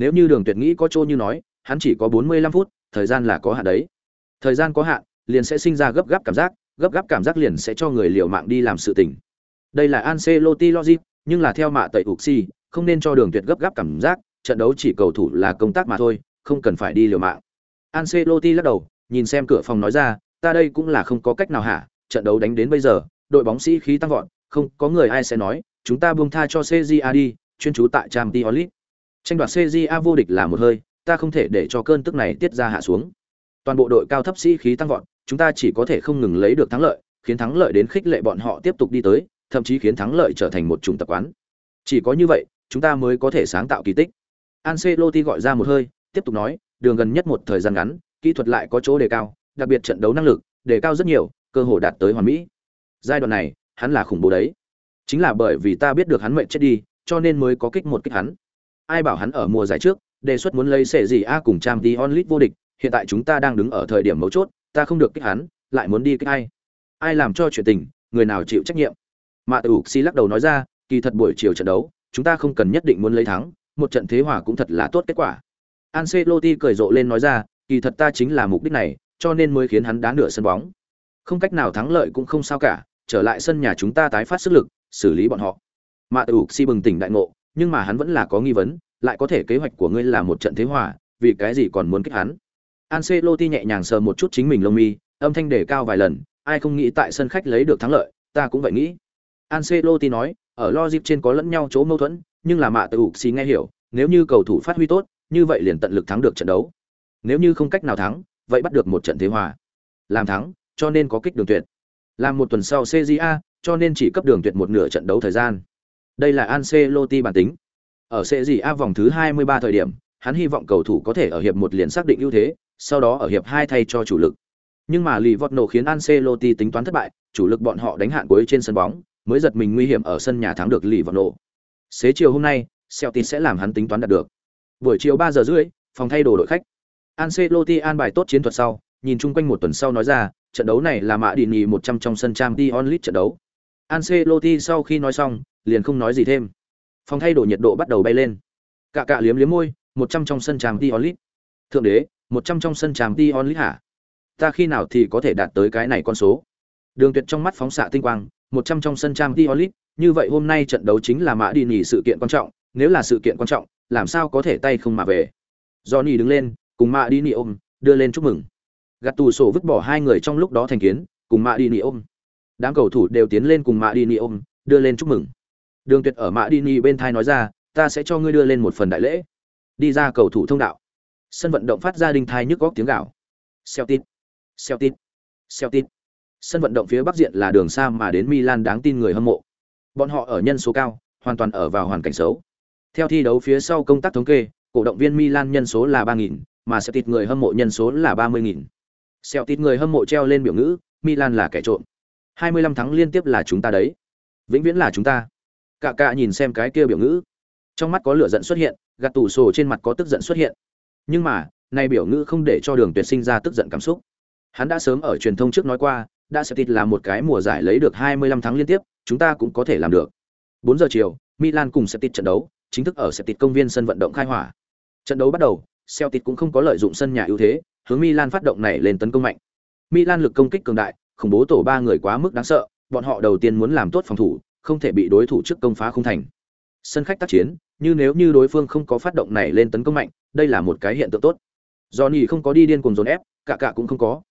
Nếu như Đường Tuyệt nghĩ có chỗ như nói, hắn chỉ có 45 phút, thời gian là có hạn đấy. Thời gian có hạn, liền sẽ sinh ra gấp gáp cảm giác, gấp gáp cảm giác liền sẽ cho người liều mạng đi làm sự tình. Đây là Ancelotti logic, nhưng là theo mạ tẩy Uxi, không nên cho Đường Tuyệt gấp gáp cảm giác, trận đấu chỉ cầu thủ là công tác mà thôi, không cần phải đi liều mạng. Ancelotti lắc đầu, nhìn xem cửa phòng nói ra, ta đây cũng là không có cách nào hả, trận đấu đánh đến bây giờ, đội bóng sĩ khí tăng vọt, không có người ai sẽ nói, chúng ta buông tha cho CJA đi, chuyên chú tại Champions League. Tranh đoạt CJA vô địch là một hơi, ta không thể để cho cơn tức này tiết ra hạ xuống. Toàn bộ đội cao thấp sĩ khí tăng vọt, chúng ta chỉ có thể không ngừng lấy được thắng lợi, khiến thắng lợi đến khích lệ bọn họ tiếp tục đi tới, thậm chí khiến thắng lợi trở thành một chủng tập quán. Chỉ có như vậy, chúng ta mới có thể sáng tạo kỳ tích. Ancelotti gọi ra một hơi, tiếp tục nói, đường gần nhất một thời gian ngắn, kỹ thuật lại có chỗ đề cao, đặc biệt trận đấu năng lực, đề cao rất nhiều, cơ hội đạt tới hoàn mỹ. Giai đoạn này, hắn là khủng bố đấy. Chính là bởi vì ta biết được hắn mệnh chết đi, cho nên mới có kích một kích hắn. Ai bảo hắn ở mùa giải trước, đề xuất muốn lấy sệ gì a cùng Trang Champions League vô địch, hiện tại chúng ta đang đứng ở thời điểm mấu chốt, ta không được kích hắn, lại muốn đi kích ai? Ai làm cho chuyện tình, người nào chịu trách nhiệm? Mạ Tử Si lắc đầu nói ra, kỳ thật buổi chiều trận đấu, chúng ta không cần nhất định muốn lấy thắng, một trận thế hòa cũng thật là tốt kết quả. Ancelotti cười rộ lên nói ra, kỳ thật ta chính là mục đích này, cho nên mới khiến hắn đá nửa sân bóng. Không cách nào thắng lợi cũng không sao cả, trở lại sân nhà chúng ta tái phát sức lực, xử lý bọn họ. Mạ Tử Si bừng tỉnh đại ngộ, nhưng mà hắn vẫn là có nghi vấn, lại có thể kế hoạch của ngươi là một trận thế hòa, vì cái gì còn muốn kích hắn? Ancelotti nhẹ nhàng sờ một chút chính mình lông mi, âm thanh để cao vài lần, ai không nghĩ tại sân khách lấy được thắng lợi, ta cũng vậy nghĩ. Ancelotti nói, ở logic trên có lẫn nhau chỗ mâu thuẫn, nhưng là mạ tự xì nghe hiểu, nếu như cầu thủ phát huy tốt, như vậy liền tận lực thắng được trận đấu. Nếu như không cách nào thắng, vậy bắt được một trận thế hòa. Làm thắng, cho nên có kích đường tuyệt. Làm một tuần sau CJA, cho nên chỉ cấp đường tuyệt một nửa trận đấu thời gian. Đây là Ancelotti bản tính. Ở CJA vòng thứ 23 thời điểm, hắn hy vọng cầu thủ có thể ở hiệp một liền xác định ưu thế, sau đó ở hiệp hai thay cho chủ lực. Nhưng mà lì vọt nổ khiến Ancelotti tính toán thất bại, chủ lực bọn họ đánh hạn cuối trên sân bóng, mới giật mình nguy hiểm ở sân nhà thắng được lì vọt nổ. Xế chiều hôm nay, Celtic sẽ làm hắn tính toán đạt được. Buổi chiều 3 giờ rưỡi, phòng thay đồ đội khách. Ancelotti an bài tốt chiến thuật sau, nhìn chung quanh một tuần sau nói ra, trận đấu này là mã định nhì 100 trong sân Champions League trận đấu. Ancelotti sau khi nói xong, liền không nói gì thêm. Phòng thay đổi nhiệt độ bắt đầu bay lên. Cạ cạ liếm liếm môi, 100 trong sân tràng League. Thượng đế, một trăm trong sân tràng đi lít hả ta khi nào thì có thể đạt tới cái này con số đường tuyệt trong mắt phóng xạ tinh quang một trăm trong sân tràng đi lít như vậy hôm nay trận đấu chính là mã đi nghỉ sự kiện quan trọng nếu là sự kiện quan trọng làm sao có thể tay không mà về johnny đứng lên cùng mã đi nghỉ ôm đưa lên chúc mừng gạt sổ vứt bỏ hai người trong lúc đó thành kiến cùng mã đi nghỉ ôm đám cầu thủ đều tiến lên cùng mạ đi ni ôm, đưa lên chúc mừng. Đường tuyệt ở mạ đi ni bên thai nói ra, ta sẽ cho ngươi đưa lên một phần đại lễ. Đi ra cầu thủ thông đạo. Sân vận động phát ra đinh thai nhức góc tiếng gạo xeo tít xeo tít xeo tít. Sân vận động phía bắc diện là đường xa mà đến milan đáng tin người hâm mộ. Bọn họ ở nhân số cao, hoàn toàn ở vào hoàn cảnh xấu. Theo thi đấu phía sau công tác thống kê, cổ động viên milan nhân số là ba nghìn, mà xeo tít người hâm mộ nhân số là ba mươi nghìn. Xeo tít người hâm mộ treo lên biểu ngữ, milan là kẻ trộm hai mươi lăm tháng liên tiếp là chúng ta đấy. Vĩnh viễn là chúng ta. Cạ cạ nhìn xem cái kia biểu ngữ. Trong mắt có lửa giận xuất hiện, gạt tủ sổ trên mặt có tức giận xuất hiện. Nhưng mà nay biểu ngữ không để cho đường tuyệt sinh ra tức giận cảm xúc. Hắn đã sớm ở truyền thông trước nói qua, đã sẽ tịt là một cái mùa giải lấy được 25 tháng liên tiếp, chúng ta cũng có thể làm được. 4 giờ chiều, milan cùng Celtic trận đấu, chính thức ở Celtic công viên sân vận động khai hỏa. Trận đấu bắt đầu, Celtic cũng không có lợi dụng sân nhà ưu thế, hướng milan phát động này lên tấn công mạnh. Milan lực công kích cường đại khủng bố tổ ba người quá mức đáng sợ, bọn họ đầu tiên muốn làm tốt phòng thủ, không thể bị đối thủ trước công phá không thành. Sân khách tác chiến, như nếu như đối phương không có phát động này lên tấn công mạnh, đây là một cái hiện tượng tốt. Johnny không có đi điên cuồng dồn ép, cả cả cũng không có.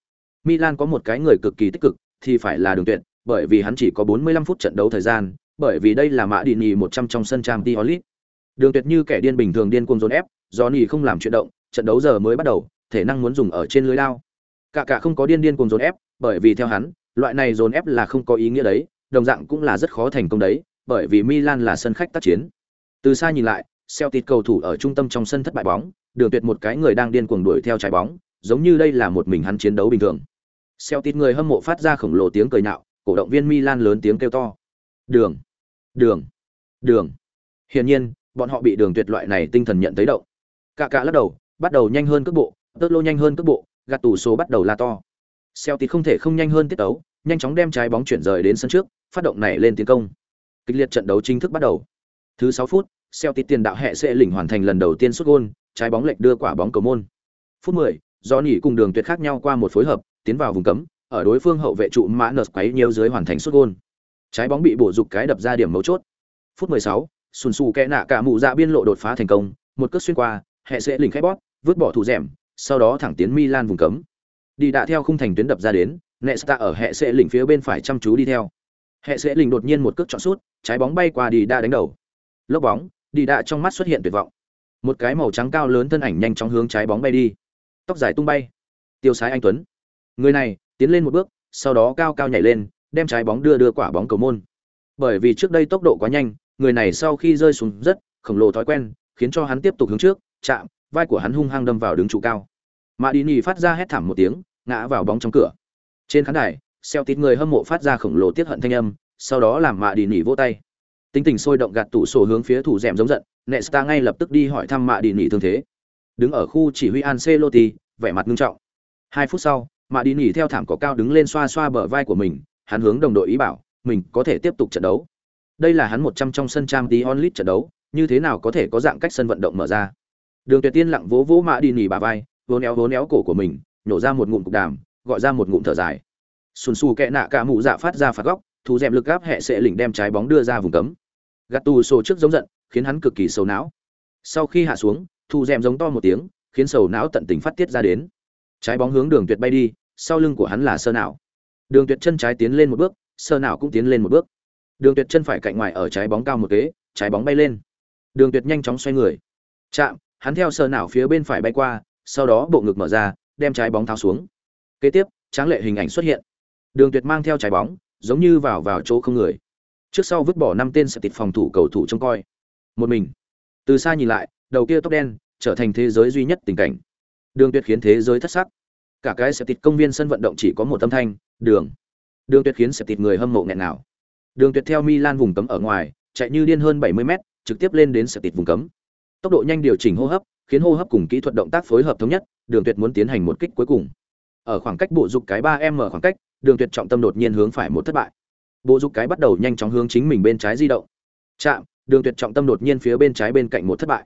Milan có một cái người cực kỳ tích cực, thì phải là đường tuyệt, bởi vì hắn chỉ có 45 phút trận đấu thời gian, bởi vì đây là mã đi nhì 100 trong sân trang Tiolit. Đường tuyệt như kẻ điên bình thường điên cuồng dồn ép, Johnny không làm chuyện động, trận đấu giờ mới bắt đầu, thể năng muốn dùng ở trên lưới lao cả cả không có điên điên cuồng dồn ép bởi vì theo hắn loại này dồn ép là không có ý nghĩa đấy đồng dạng cũng là rất khó thành công đấy bởi vì Milan là sân khách tác chiến từ xa nhìn lại, Celtic cầu thủ ở trung tâm trong sân thất bại bóng, Đường Tuyệt một cái người đang điên cuồng đuổi theo trái bóng, giống như đây là một mình hắn chiến đấu bình thường. Celtic người hâm mộ phát ra khổng lồ tiếng cười nhạo, cổ động viên Milan lớn tiếng kêu to. Đường, đường, đường. Hiển nhiên, bọn họ bị đường tuyệt loại này tinh thần nhận thấy động. Cả cả lắc đầu, bắt đầu nhanh hơn cước bộ, tốc lô nhanh hơn cước bộ, gạt tủ số bắt đầu la to. Celtic không thể không nhanh hơn tiết tấu, nhanh chóng đem trái bóng chuyển rời đến sân trước, phát động này lên tiến công. Kịch liệt trận đấu chính thức bắt đầu. Thứ 6 phút, Celtic tiền đạo hệ sẽ lỉnh hoàn thành lần đầu tiên sút gôn, trái bóng lệch đưa quả bóng cầu môn. Phút 10, do nỉ cùng đường tuyệt khác nhau qua một phối hợp, tiến vào vùng cấm, ở đối phương hậu vệ trụ mã nợt quấy nhiều dưới hoàn thành sút gôn. Trái bóng bị bổ dục cái đập ra điểm mấu chốt. Phút 16, Sun Su kẽ nạ cả mụ dạ biên lộ đột phá thành công, một cước xuyên qua, hệ sẽ lỉnh khép bót, vứt bỏ thủ rèm, sau đó thẳng tiến Milan vùng cấm. Đi đã theo khung thành tuyến đập ra đến, Nesta ở hệ sẽ lỉnh phía bên phải chăm chú đi theo. Hệ sẽ lỉnh đột nhiên một cước chọn sút, trái bóng bay qua đi đã đánh đầu. Lốc bóng, đi đã trong mắt xuất hiện tuyệt vọng. Một cái màu trắng cao lớn thân ảnh nhanh chóng hướng trái bóng bay đi. Tóc dài tung bay. Tiêu sái anh tuấn. Người này tiến lên một bước, sau đó cao cao nhảy lên, đem trái bóng đưa đưa quả bóng cầu môn. Bởi vì trước đây tốc độ quá nhanh, người này sau khi rơi xuống rất khổng lồ thói quen, khiến cho hắn tiếp tục hướng trước, chạm, vai của hắn hung hăng đâm vào đứng trụ cao. Mã Đi nhì phát ra hét thảm một tiếng, ngã vào bóng trong cửa. Trên khán đài, Celtic người hâm mộ phát ra khổng lồ tiết hận thanh âm, sau đó làm mạ Đi Nỉ vỗ tay. Tính tình sôi động gạt tủ sổ hướng phía thủ rèm giống giận, Nesta ngay lập tức đi hỏi thăm mạ Đi Nỉ thương thế. Đứng ở khu chỉ huy Ancelotti, vẻ mặt nghiêm trọng. Hai phút sau, mạ Đi Nỉ theo thảm cỏ cao đứng lên xoa xoa bờ vai của mình, hắn hướng đồng đội ý bảo, mình có thể tiếp tục trận đấu. Đây là hắn 100 trong sân trang tí onlit trận đấu, như thế nào có thể có dạng cách sân vận động mở ra. Đường Tuyệt Tiên lặng vỗ vỗ mạ Đi Nỉ bà vai, vốn éo vốn éo cổ của mình, nhổ ra một ngụm cục đàm, gọi ra một ngụm thở dài. Xuân Su kẹ nạ cả mụ dạ phát ra phạt góc, thủ dèm lực gáp hệ sẽ lỉnh đem trái bóng đưa ra vùng cấm. gạt tù sổ trước giống giận, khiến hắn cực kỳ sầu não. Sau khi hạ xuống, thủ dèm giống to một tiếng, khiến sầu não tận tình phát tiết ra đến. Trái bóng hướng Đường Tuyệt bay đi, sau lưng của hắn là sơ não. Đường Tuyệt chân trái tiến lên một bước, sơ não cũng tiến lên một bước. Đường Tuyệt chân phải cạnh ngoài ở trái bóng cao một kế, trái bóng bay lên. Đường Tuyệt nhanh chóng xoay người. Chạm, hắn theo sơ não phía bên phải bay qua, sau đó bộ ngực mở ra, đem trái bóng tháo xuống. Kế tiếp, tráng lệ hình ảnh xuất hiện. Đường Tuyệt mang theo trái bóng, giống như vào vào chỗ không người. Trước sau vứt bỏ năm tên sẽ tịt phòng thủ cầu thủ trông coi. Một mình. Từ xa nhìn lại, đầu kia tóc đen trở thành thế giới duy nhất tình cảnh. Đường Tuyệt khiến thế giới thất sắc. Cả cái sẽ tịt công viên sân vận động chỉ có một âm thanh, đường. Đường Tuyệt khiến sẽ tịt người hâm mộ nghẹn nào. Đường Tuyệt theo Milan vùng cấm ở ngoài, chạy như điên hơn 70 mét, trực tiếp lên đến sẽ tịt vùng cấm. Tốc độ nhanh điều chỉnh hô hấp, khiến hô hấp cùng kỹ thuật động tác phối hợp thống nhất, Đường Tuyệt muốn tiến hành một kích cuối cùng. Ở khoảng cách bộ dục cái 3m khoảng cách, Đường Tuyệt trọng tâm đột nhiên hướng phải một thất bại. Bộ dục cái bắt đầu nhanh chóng hướng chính mình bên trái di động. Chạm, Đường Tuyệt trọng tâm đột nhiên phía bên trái bên cạnh một thất bại.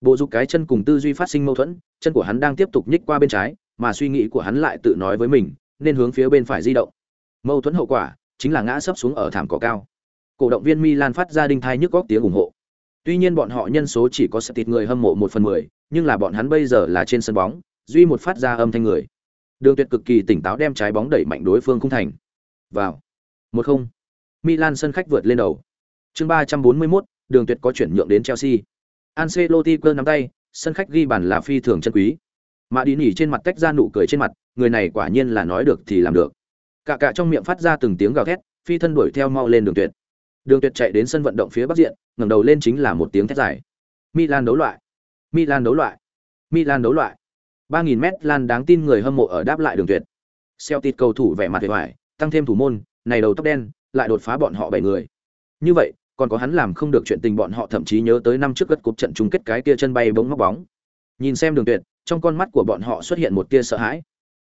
Bộ dục cái chân cùng tư duy phát sinh mâu thuẫn, chân của hắn đang tiếp tục nhích qua bên trái, mà suy nghĩ của hắn lại tự nói với mình, nên hướng phía bên phải di động. Mâu thuẫn hậu quả chính là ngã sấp xuống ở thảm cỏ cao. Cổ động viên Milan phát ra đinh thai nhức góc tiếng ủng hộ. Tuy nhiên bọn họ nhân số chỉ có sự tịt người hâm mộ một phần mười, nhưng là bọn hắn bây giờ là trên sân bóng, duy một phát ra âm thanh người. Đường Tuyệt cực kỳ tỉnh táo đem trái bóng đẩy mạnh đối phương khung thành. Vào. một không Milan sân khách vượt lên đầu. Chương ba trăm bốn mươi 341, Đường Tuyệt có chuyển nhượng đến Chelsea. Ancelotti cơ nắm tay, sân khách ghi bàn là phi thường chân quý. Mã đi nỉ trên mặt tách ra nụ cười trên mặt, người này quả nhiên là nói được thì làm được. Cả cả trong miệng phát ra từng tiếng gào thét, phi thân đuổi theo mau lên Đường Tuyệt. Đường Tuyệt chạy đến sân vận động phía bắc diện, ngẩng đầu lên chính là một tiếng thét dài. Milan đấu loại. Milan đấu loại. Milan đấu loại. 3000 mét lan đáng tin người hâm mộ ở đáp lại Đường Tuyệt. Celtic cầu thủ vẻ mặt vẻ ngoài, tăng thêm thủ môn, này đầu tóc đen, lại đột phá bọn họ bảy người. Như vậy, còn có hắn làm không được chuyện tình bọn họ thậm chí nhớ tới năm trước gật cúp trận chung kết cái kia chân bay bóng ngóc bóng. Nhìn xem Đường Tuyệt, trong con mắt của bọn họ xuất hiện một tia sợ hãi.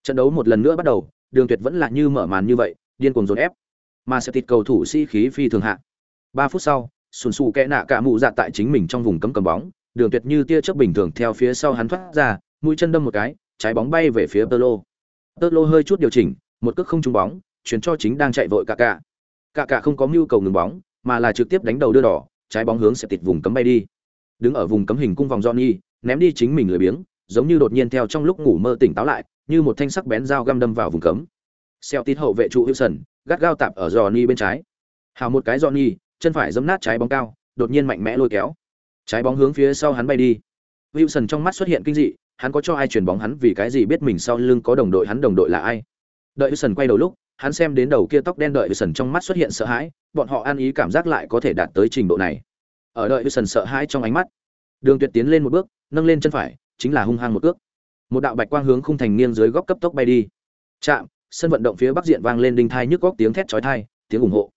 Trận đấu một lần nữa bắt đầu, Đường Tuyệt vẫn là như mở màn như vậy, điên cuồng dồn ép. Mà Celtic cầu thủ sĩ khí phi thường hạ. 3 phút sau, Sùn Sù kẽ nạ cả mụ dạ tại chính mình trong vùng cấm cầm bóng, Đường Tuyệt như tia chớp bình thường theo phía sau hắn thoát ra, mũi chân đâm một cái, trái bóng bay về phía Tơ Lô. Tơ Lô hơi chút điều chỉnh, một cước không trúng bóng, chuyển cho chính đang chạy vội cả cả. Cả cả không có mưu cầu ngừng bóng, mà là trực tiếp đánh đầu đưa đỏ, trái bóng hướng sẽ tịt vùng cấm bay đi. Đứng ở vùng cấm hình cung vòng Johnny, ném đi chính mình lười biếng, giống như đột nhiên theo trong lúc ngủ mơ tỉnh táo lại, như một thanh sắc bén dao găm đâm vào vùng cấm. Xeo tít hậu vệ trụ sần gắt gao tạp ở Johnny bên trái. Hào một cái Johnny, chân phải giẫm nát trái bóng cao, đột nhiên mạnh mẽ lôi kéo. Trái bóng hướng phía sau hắn bay đi. Wilson trong mắt xuất hiện kinh dị, hắn có cho ai chuyển bóng hắn vì cái gì biết mình sau lưng có đồng đội hắn đồng đội là ai. Đợi Wilson quay đầu lúc, hắn xem đến đầu kia tóc đen đợi Wilson trong mắt xuất hiện sợ hãi, bọn họ ăn ý cảm giác lại có thể đạt tới trình độ này. Ở đợi Wilson sợ hãi trong ánh mắt, Đường Tuyệt tiến lên một bước, nâng lên chân phải, chính là hung hăng một cước. Một đạo bạch quang hướng khung thành nghiêng dưới góc cấp tốc bay đi. Chạm, sân vận động phía bắc diện vang lên đinh thai nhức góc tiếng thét chói thai, tiếng ủng hộ.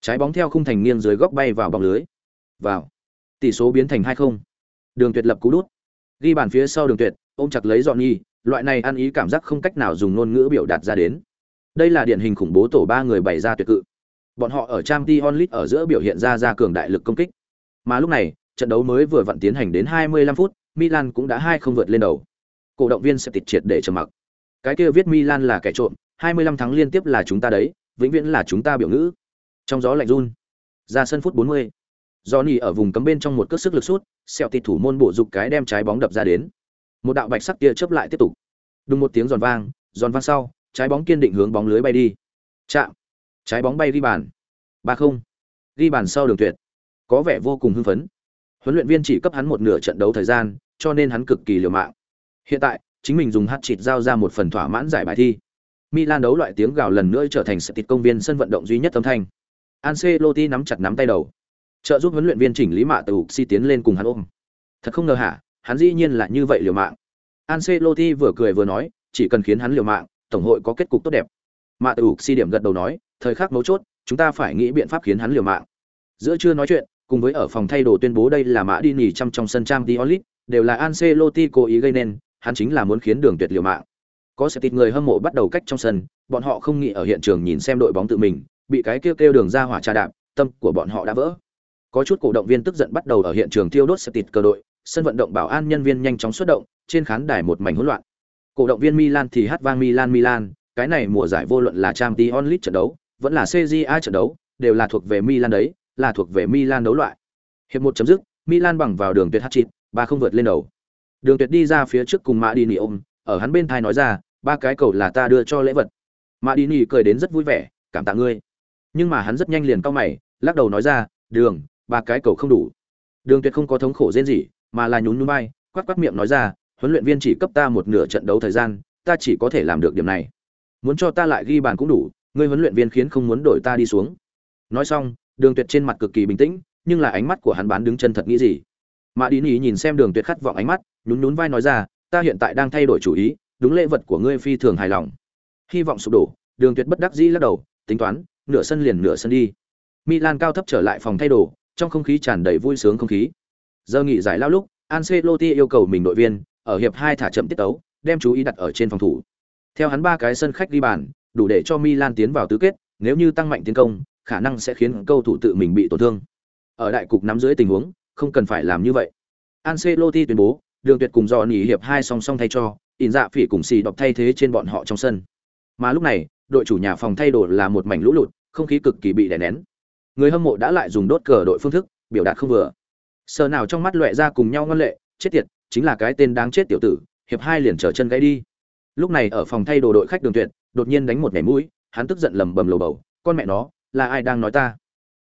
Trái bóng theo khung thành nghiêng dưới góc bay vào bóng lưới. Vào. Tỷ số biến thành 2-0. Đường Tuyệt lập cú đút. Ghi bàn phía sau Đường Tuyệt, ôm chặt lấy Johnny, loại này ăn ý cảm giác không cách nào dùng ngôn ngữ biểu đạt ra đến. Đây là điển hình khủng bố tổ ba người bày ra tuyệt cự. Bọn họ ở Champions League ở giữa biểu hiện ra ra cường đại lực công kích. Mà lúc này, trận đấu mới vừa vặn tiến hành đến 25 phút, Milan cũng đã hai không vượt lên đầu. Cổ động viên sẽ tịt triệt để trầm mặc. Cái kia viết Milan là kẻ trộm, 25 tháng liên tiếp là chúng ta đấy, vĩnh viễn là chúng ta biểu ngữ. Trong gió lạnh run. Ra sân phút 40. Johnny ở vùng cấm bên trong một cước sức lực sút, sẹo tịt thủ môn bổ dục cái đem trái bóng đập ra đến. Một đạo bạch sắc kia chớp lại tiếp tục. Đùng một tiếng giòn vang, giòn vang sau, trái bóng kiên định hướng bóng lưới bay đi. Chạm. Trái bóng bay ghi bàn. 3-0. Ghi bàn sau đường tuyệt. Có vẻ vô cùng hưng phấn. Huấn luyện viên chỉ cấp hắn một nửa trận đấu thời gian, cho nên hắn cực kỳ liều mạng. Hiện tại, chính mình dùng hạt chịt giao ra một phần thỏa mãn giải bài thi. Milan đấu loại tiếng gào lần nữa trở thành sự tịt công viên sân vận động duy nhất âm thanh. Ancelotti nắm chặt nắm tay đầu, trợ giúp huấn luyện viên chỉnh lý mạ từ si tiến lên cùng hắn ôm. Thật không ngờ hả, hắn dĩ nhiên là như vậy liều mạng. Ancelotti vừa cười vừa nói, chỉ cần khiến hắn liều mạng, tổng hội có kết cục tốt đẹp. Mạ từ si điểm gật đầu nói, thời khắc mấu chốt, chúng ta phải nghĩ biện pháp khiến hắn liều mạng. Giữa chưa nói chuyện, cùng với ở phòng thay đồ tuyên bố đây là mã đi nghỉ trong trong sân trang Diolit, đều là Ancelotti cố ý gây nên, hắn chính là muốn khiến đường tuyệt liều mạng. Có sẽ tịt người hâm mộ bắt đầu cách trong sân, bọn họ không nghĩ ở hiện trường nhìn xem đội bóng tự mình, bị cái kêu kêu đường ra hỏa trà đạp, tâm của bọn họ đã vỡ. Có chút cổ động viên tức giận bắt đầu ở hiện trường tiêu đốt sẽ tịt cờ đội, sân vận động bảo an nhân viên nhanh chóng xuất động, trên khán đài một mảnh hỗn loạn. Cổ động viên Milan thì hát vang Milan Milan, cái này mùa giải vô luận là trang t onlit trận đấu, vẫn là CJA trận đấu, đều là thuộc về Milan đấy, là thuộc về Milan đấu loại. Hiệp một chấm dứt, Milan bằng vào đường tuyệt hát chịt ba không vượt lên đầu. Đường tuyệt đi ra phía trước cùng mã đi nỉ ôm, ở hắn bên thai nói ra, ba cái cầu là ta đưa cho lễ vật. Madini cười đến rất vui vẻ, cảm tạ ngươi. Nhưng mà hắn rất nhanh liền cau mày, lắc đầu nói ra, đường, ba cái cầu không đủ. Đường tuyệt không có thống khổ rên gì, mà là nhún nhún vai, quát quát miệng nói ra, huấn luyện viên chỉ cấp ta một nửa trận đấu thời gian, ta chỉ có thể làm được điểm này. Muốn cho ta lại ghi bàn cũng đủ, ngươi huấn luyện viên khiến không muốn đổi ta đi xuống. Nói xong, Đường Tuyệt trên mặt cực kỳ bình tĩnh, nhưng là ánh mắt của hắn bán đứng chân thật nghĩ gì. Mã Đi Nỉ nhìn xem Đường Tuyệt khát vọng ánh mắt, nhún nhún vai nói ra, ta hiện tại đang thay đổi chủ ý, đúng lễ vật của ngươi phi thường hài lòng. Hy vọng sụp đổ, Đường Tuyệt bất đắc dĩ lắc đầu, tính toán, nửa sân liền nửa sân đi. Milan cao thấp trở lại phòng thay đồ, trong không khí tràn đầy vui sướng không khí. Giờ nghỉ giải lao lúc, Ancelotti yêu cầu mình đội viên ở hiệp hai thả chậm tiết tấu, đem chú ý đặt ở trên phòng thủ. Theo hắn ba cái sân khách đi bàn, đủ để cho Milan tiến vào tứ kết, nếu như tăng mạnh tiến công, khả năng sẽ khiến cầu thủ tự mình bị tổn thương. Ở đại cục nắm dưới tình huống, không cần phải làm như vậy. Ancelotti tuyên bố, Đường Tuyệt cùng do nghỉ hiệp hai song song thay cho, in dạ phỉ cùng xì đọc thay thế trên bọn họ trong sân. Mà lúc này, đội chủ nhà phòng thay đồ là một mảnh lũ lụt, không khí cực kỳ bị đè nén. Người hâm mộ đã lại dùng đốt cờ đội phương thức, biểu đạt không vừa. Sờ nào trong mắt loẹ ra cùng nhau ngân lệ, chết tiệt, chính là cái tên đáng chết tiểu tử, hiệp hai liền trở chân gãy đi. Lúc này ở phòng thay đồ đội khách Đường Tuyệt, đột nhiên đánh một nhảy mũi, hắn tức giận lầm bầm lầu bầu, con mẹ nó, là ai đang nói ta?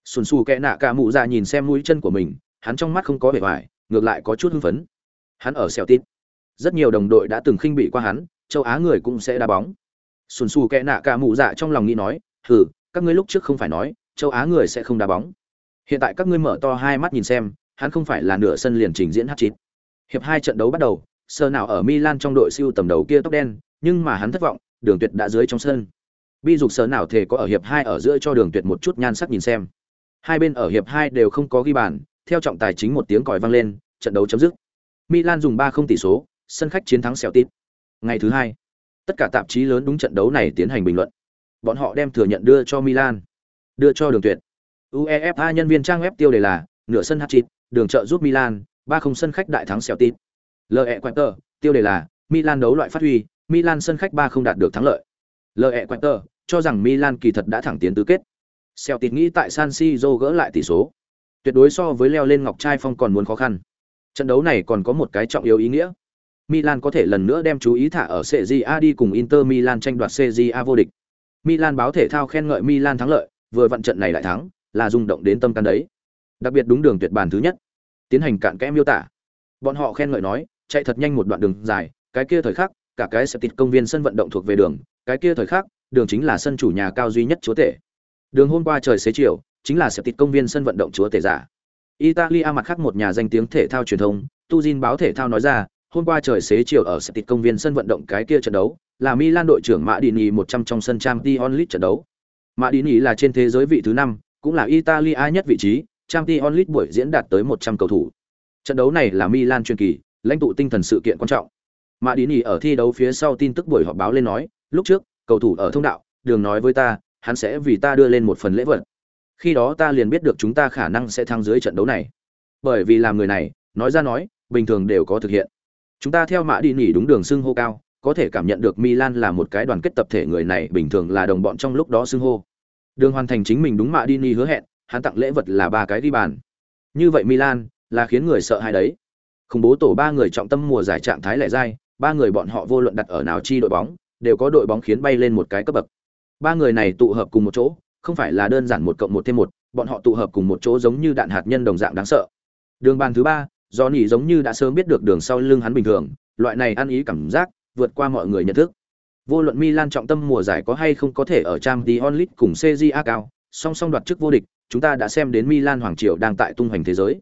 Sùn xù kẽ nạ cả mụ ra nhìn xem mũi chân của mình, hắn trong mắt không có vẻ vải, ngược lại có chút hưng phấn. Hắn ở xẻo tít. Rất nhiều đồng đội đã từng khinh bị qua hắn, châu Á người cũng sẽ đá bóng. Sùn xù kẽ nạ cả mụ dạ trong lòng nghĩ nói, hừ, các ngươi lúc trước không phải nói, châu Á người sẽ không đá bóng. Hiện tại các ngươi mở to hai mắt nhìn xem, hắn không phải là nửa sân liền trình diễn h chín Hiệp hai trận đấu bắt đầu, sơ nào ở Milan trong đội siêu tầm đầu kia tóc đen, nhưng mà hắn thất vọng, đường tuyệt đã dưới trong sân. Bi dục sơ nào thể có ở hiệp hai ở giữa cho đường tuyệt một chút nhan sắc nhìn xem. Hai bên ở hiệp hai đều không có ghi bàn, theo trọng tài chính một tiếng còi vang lên, trận đấu chấm dứt. Milan dùng 3-0 tỷ số, sân khách chiến thắng Celtic. Ngày thứ hai, tất cả tạp chí lớn đúng trận đấu này tiến hành bình luận. Bọn họ đem thừa nhận đưa cho Milan, đưa cho Đường Tuyệt. UEFA nhân viên trang web tiêu đề là nửa sân hat đường trợ giúp Milan, 3-0 sân khách đại thắng Celtic. LE Quater, tiêu đề là Milan đấu loại phát huy, Milan sân khách 3-0 đạt được thắng lợi. LE Quater cho rằng Milan kỳ thật đã thẳng tiến tứ kết. Celtic nghĩ tại San Siro gỡ lại tỷ số. Tuyệt đối so với leo lên ngọc trai phong còn muốn khó khăn. Trận đấu này còn có một cái trọng yếu ý nghĩa. Milan có thể lần nữa đem chú ý thả ở Serie A đi cùng Inter Milan tranh đoạt Serie A vô địch. Milan báo thể thao khen ngợi Milan thắng lợi, vừa vận trận này lại thắng, là rung động đến tâm can đấy. Đặc biệt đúng đường tuyệt bàn thứ nhất. Tiến hành cạn kẽ miêu tả. Bọn họ khen ngợi nói, chạy thật nhanh một đoạn đường dài, cái kia thời khắc, cả cái sẽ tịt công viên sân vận động thuộc về đường, cái kia thời khắc, đường chính là sân chủ nhà cao duy nhất chúa tể. Đường hôm qua trời xế chiều, chính là sẽ tịt công viên sân vận động chúa tể giả. Italia mặt khác một nhà danh tiếng thể thao truyền thông, Tuzin báo thể thao nói ra, hôm qua trời xế chiều ở sẽ tịt công viên sân vận động cái kia trận đấu, là Milan đội trưởng Mã Dini một trăm trong sân Champions League trận đấu. Mã Dini là trên thế giới vị thứ năm, cũng là Italia nhất vị trí, Champions League buổi diễn đạt tới một trăm cầu thủ. Trận đấu này là Milan truyền kỳ, lãnh tụ tinh thần sự kiện quan trọng. Mã Dini ở thi đấu phía sau tin tức buổi họp báo lên nói, lúc trước, cầu thủ ở thông đạo, đường nói với ta, hắn sẽ vì ta đưa lên một phần lễ vật. Khi đó ta liền biết được chúng ta khả năng sẽ thắng dưới trận đấu này. Bởi vì làm người này, nói ra nói, bình thường đều có thực hiện. Chúng ta theo Mã đi nỉ đúng đường xưng hô cao, có thể cảm nhận được Milan là một cái đoàn kết tập thể người này bình thường là đồng bọn trong lúc đó xưng hô. Đường hoàn thành chính mình đúng Mã Dini hứa hẹn, hắn tặng lễ vật là ba cái ghi bàn. Như vậy Milan là khiến người sợ hãi đấy. Khủng bố tổ ba người trọng tâm mùa giải trạng thái lẻ dai, ba người bọn họ vô luận đặt ở nào chi đội bóng, đều có đội bóng khiến bay lên một cái cấp bậc. Ba người này tụ hợp cùng một chỗ, không phải là đơn giản một cộng một thêm một, bọn họ tụ hợp cùng một chỗ giống như đạn hạt nhân đồng dạng đáng sợ. Đường bàn thứ ba, do nhỉ giống như đã sớm biết được đường sau lưng hắn bình thường, loại này ăn ý cảm giác, vượt qua mọi người nhận thức. Vô luận Milan trọng tâm mùa giải có hay không có thể ở Champions League cùng CJA cao, song song đoạt chức vô địch, chúng ta đã xem đến Milan hoàng triều đang tại tung hoành thế giới.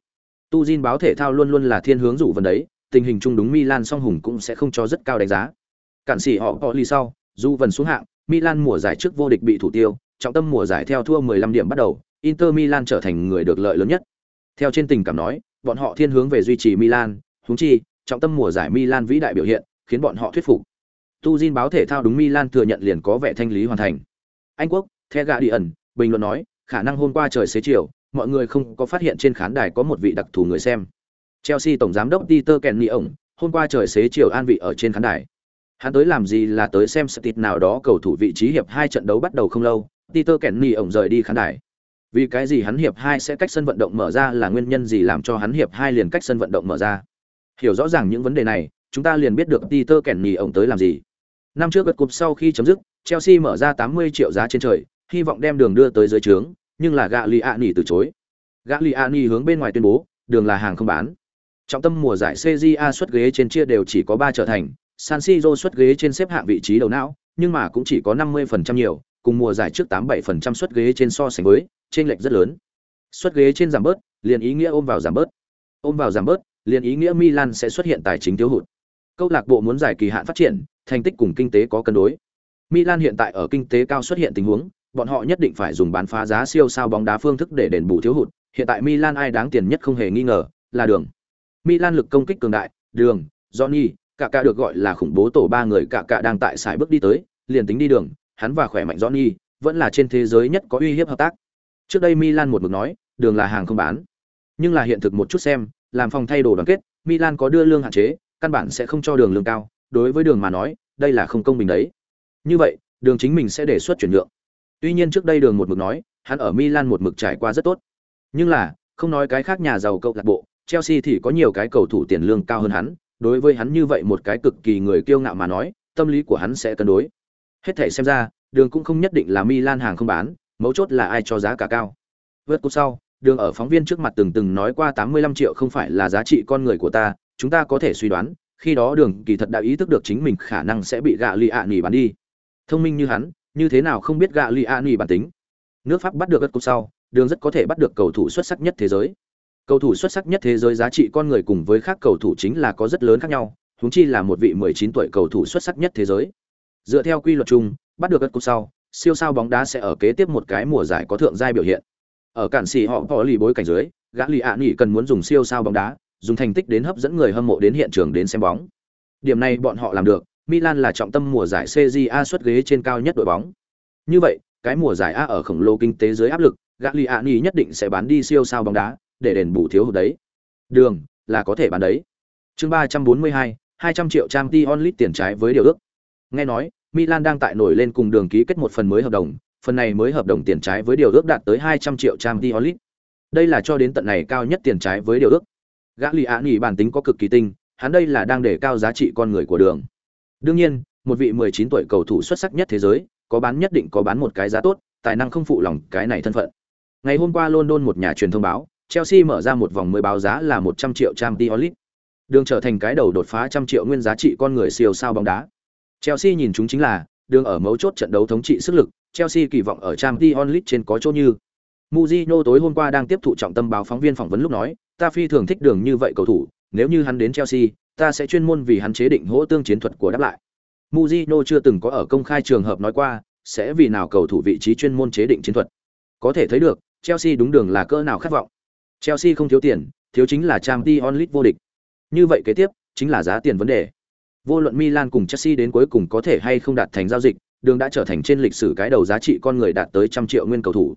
Tu Jin báo thể thao luôn luôn là thiên hướng dụ vần đấy, tình hình chung đúng Milan song hùng cũng sẽ không cho rất cao đánh giá. Cản sĩ họ Poli sau, dù vần xuống hạng, Milan mùa giải trước vô địch bị thủ tiêu, trọng tâm mùa giải theo thua 15 điểm bắt đầu, Inter Milan trở thành người được lợi lớn nhất. Theo trên tình cảm nói, bọn họ thiên hướng về duy trì Milan, huống chi, trọng tâm mùa giải Milan vĩ đại biểu hiện, khiến bọn họ thuyết phục. Tu Jin báo thể thao đúng Milan thừa nhận liền có vẻ thanh lý hoàn thành. Anh quốc, The Guardian, bình luận nói, khả năng hôm qua trời xế chiều, mọi người không có phát hiện trên khán đài có một vị đặc thù người xem. Chelsea tổng giám đốc Peter Kenny ổng, hôm qua trời xế chiều an vị ở trên khán đài. Hắn tới làm gì là tới xem sự nào đó cầu thủ vị trí hiệp hai trận đấu bắt đầu không lâu, Peter Kenny ổng rời đi khán đài. Vì cái gì hắn hiệp hai sẽ cách sân vận động mở ra là nguyên nhân gì làm cho hắn hiệp hai liền cách sân vận động mở ra? Hiểu rõ ràng những vấn đề này, chúng ta liền biết được Peter Kenny ổng tới làm gì. Năm trước gật cục sau khi chấm dứt, Chelsea mở ra 80 triệu giá trên trời, hy vọng đem đường đưa tới dưới trướng, nhưng là Gagliani từ chối. Gagliani hướng bên ngoài tuyên bố, đường là hàng không bán. Trọng tâm mùa giải CJA suất ghế trên chia đều chỉ có 3 trở thành, San Siro suất ghế trên xếp hạng vị trí đầu não, nhưng mà cũng chỉ có 50% nhiều, cùng mùa giải trước 87% suất ghế trên so sánh với, trên lệch rất lớn. Suất ghế trên giảm bớt, liền ý nghĩa ôm vào giảm bớt. Ôm vào giảm bớt, liền ý nghĩa Milan sẽ xuất hiện tài chính thiếu hụt. Câu lạc bộ muốn giải kỳ hạn phát triển, thành tích cùng kinh tế có cân đối. Milan hiện tại ở kinh tế cao xuất hiện tình huống, bọn họ nhất định phải dùng bán phá giá siêu sao bóng đá phương thức để đền bù thiếu hụt. Hiện tại Milan ai đáng tiền nhất không hề nghi ngờ, là Đường. Milan lực công kích cường đại, Đường, Johnny, cả cả được gọi là khủng bố tổ ba người cả cả đang tại sải bước đi tới, liền tính đi đường, hắn và khỏe mạnh Johnny vẫn là trên thế giới nhất có uy hiếp hợp tác. Trước đây Milan một mực nói, đường là hàng không bán. Nhưng là hiện thực một chút xem, làm phòng thay đồ đoàn kết, Milan có đưa lương hạn chế, căn bản sẽ không cho đường lương cao, đối với đường mà nói, đây là không công bình đấy. Như vậy, đường chính mình sẽ đề xuất chuyển nhượng. Tuy nhiên trước đây đường một mực nói, hắn ở Milan một mực trải qua rất tốt. Nhưng là, không nói cái khác nhà giàu câu lạc bộ, Chelsea thì có nhiều cái cầu thủ tiền lương cao hơn hắn, đối với hắn như vậy một cái cực kỳ người kiêu ngạo mà nói, tâm lý của hắn sẽ cân đối. Hết thể xem ra, đường cũng không nhất định là Milan hàng không bán, mấu chốt là ai cho giá cả cao. Vượt cúp sau, đường ở phóng viên trước mặt từng từng nói qua 85 triệu không phải là giá trị con người của ta, chúng ta có thể suy đoán, khi đó đường kỳ thật đã ý thức được chính mình khả năng sẽ bị gạ lì ạ nỉ bán đi. Thông minh như hắn như thế nào không biết gạ lì ạ nỉ bản tính. Nước pháp bắt được vớt cúp sau đường rất có thể bắt được cầu thủ xuất sắc nhất thế giới. Cầu thủ xuất sắc nhất thế giới giá trị con người cùng với khác cầu thủ chính là có rất lớn khác nhau húng chi là một vị 19 tuổi cầu thủ xuất sắc nhất thế giới dựa theo quy luật chung bắt được gật cột sau siêu sao bóng đá sẽ ở kế tiếp một cái mùa giải có thượng giai biểu hiện ở cản sĩ họ bỏ lì bối cảnh dưới gã lì ạ nỉ cần muốn dùng siêu sao bóng đá dùng thành tích đến hấp dẫn người hâm mộ đến hiện trường đến xem bóng. Điểm này bọn họ làm được, Milan là trọng tâm mùa giải CJA xuất ghế trên cao nhất đội bóng. Như vậy, cái mùa giải A ở khổng lồ kinh tế dưới áp lực, Gagliani nhất định sẽ bán đi siêu sao bóng đá để đền bù thiếu hụt đấy. Đường là có thể bán đấy. Chương 342, 200 triệu Champions lit tiền trái với điều ước. Nghe nói, Milan đang tại nổi lên cùng đường ký kết một phần mới hợp đồng, phần này mới hợp đồng tiền trái với điều ước đạt tới 200 triệu Champions League. Đây là cho đến tận này cao nhất tiền trái với điều ước. Gã lì ạ nghỉ bản tính có cực kỳ tinh hắn đây là đang để cao giá trị con người của đường. Đương nhiên một vị 19 tuổi cầu thủ xuất sắc nhất thế giới có bán nhất định có bán một cái giá tốt tài năng không phụ lòng cái này thân phận. Ngày hôm qua london một nhà truyền thông báo chelsea mở ra một vòng mới báo giá là 100 triệu trang t đường trở thành cái đầu đột phá trăm triệu nguyên giá trị con người siêu sao bóng đá chelsea nhìn chúng chính là đường ở mấu chốt trận đấu thống trị sức lực chelsea kỳ vọng ở Champions League trên có chỗ như Mujino tối hôm qua đang tiếp thụ trọng tâm báo phóng viên phỏng vấn lúc nói, ta phi thường thích đường như vậy cầu thủ, nếu như hắn đến Chelsea, ta sẽ chuyên môn vì hắn chế định hỗ tương chiến thuật của đáp lại. Mujino chưa từng có ở công khai trường hợp nói qua sẽ vì nào cầu thủ vị trí chuyên môn chế định chiến thuật. Có thể thấy được, Chelsea đúng đường là cỡ nào khát vọng. Chelsea không thiếu tiền, thiếu chính là Champions League vô địch. Như vậy kế tiếp chính là giá tiền vấn đề. Vô luận Milan cùng Chelsea đến cuối cùng có thể hay không đạt thành giao dịch, đường đã trở thành trên lịch sử cái đầu giá trị con người đạt tới trăm triệu nguyên cầu thủ.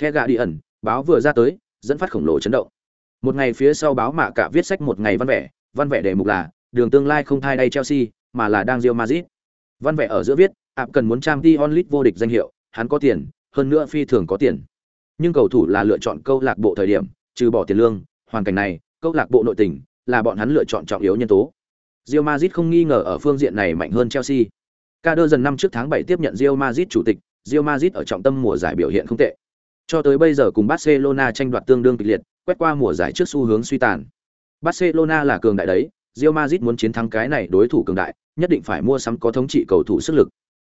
The Guardian, đi ẩn, báo vừa ra tới, dẫn phát khổng lồ chấn động. Một ngày phía sau báo mạ cả viết sách một ngày văn vẻ, văn vẻ đề mục là đường tương lai không thay đây Chelsea, mà là đang Real Madrid. Văn vẻ ở giữa viết, ạp cần muốn trang Champions lit vô địch danh hiệu, hắn có tiền, hơn nữa phi thường có tiền. Nhưng cầu thủ là lựa chọn câu lạc bộ thời điểm, trừ bỏ tiền lương, hoàn cảnh này, câu lạc bộ nội tình là bọn hắn lựa chọn trọng yếu nhân tố. Real Madrid không nghi ngờ ở phương diện này mạnh hơn Chelsea. Kader dần năm trước tháng 7 tiếp nhận Real Madrid chủ tịch, Real Madrid ở trọng tâm mùa giải biểu hiện không tệ. Cho tới bây giờ cùng Barcelona tranh đoạt tương đương kịch liệt, quét qua mùa giải trước xu hướng suy tàn. Barcelona là cường đại đấy, Real Madrid muốn chiến thắng cái này đối thủ cường đại, nhất định phải mua sắm có thống trị cầu thủ sức lực.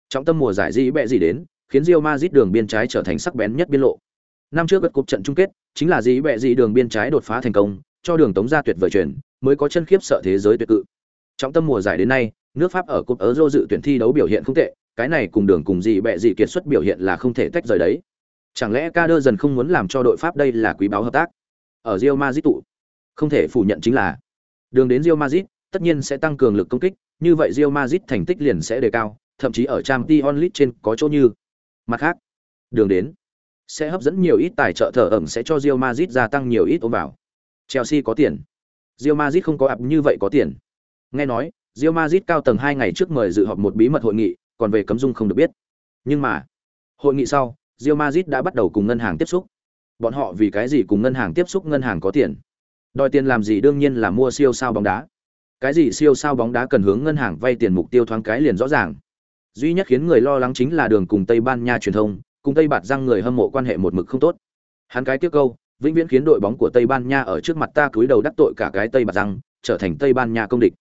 Trọng tâm mùa giải gì bẹ gì đến, khiến Real Madrid đường biên trái trở thành sắc bén nhất biên lộ. Năm trước gật cục trận chung kết, chính là gì bẹ gì đường biên trái đột phá thành công, cho đường tống ra tuyệt vời chuyển, mới có chân khiếp sợ thế giới tuyệt cự. Trọng tâm mùa giải đến nay, nước Pháp ở cúp Euro dự tuyển thi đấu biểu hiện không tệ, cái này cùng đường cùng gì bẹ gì kiệt xuất biểu hiện là không thể tách rời đấy. Chẳng lẽ Kader dần không muốn làm cho đội Pháp đây là quý báo hợp tác? Ở Real Madrid tụ, không thể phủ nhận chính là đường đến Real Madrid, tất nhiên sẽ tăng cường lực công kích, như vậy Real Madrid thành tích liền sẽ đề cao, thậm chí ở Champions League trên có chỗ như. Mặt khác, đường đến sẽ hấp dẫn nhiều ít tài trợ thở ẩm sẽ cho Real Madrid gia tăng nhiều ít ôm vào. Chelsea có tiền. Real Madrid không có ập như vậy có tiền. Nghe nói, Real Madrid cao tầng hai ngày trước mời dự họp một bí mật hội nghị, còn về cấm dung không được biết. Nhưng mà, hội nghị sau, Real Madrid đã bắt đầu cùng ngân hàng tiếp xúc. Bọn họ vì cái gì cùng ngân hàng tiếp xúc ngân hàng có tiền? Đòi tiền làm gì đương nhiên là mua siêu sao bóng đá. Cái gì siêu sao bóng đá cần hướng ngân hàng vay tiền mục tiêu thoáng cái liền rõ ràng. Duy nhất khiến người lo lắng chính là đường cùng Tây Ban Nha truyền thông, cùng Tây Bạt răng người hâm mộ quan hệ một mực không tốt. Hắn cái tiếp câu, vĩnh viễn khiến đội bóng của Tây Ban Nha ở trước mặt ta cúi đầu đắc tội cả cái Tây Bạt răng, trở thành Tây Ban Nha công địch.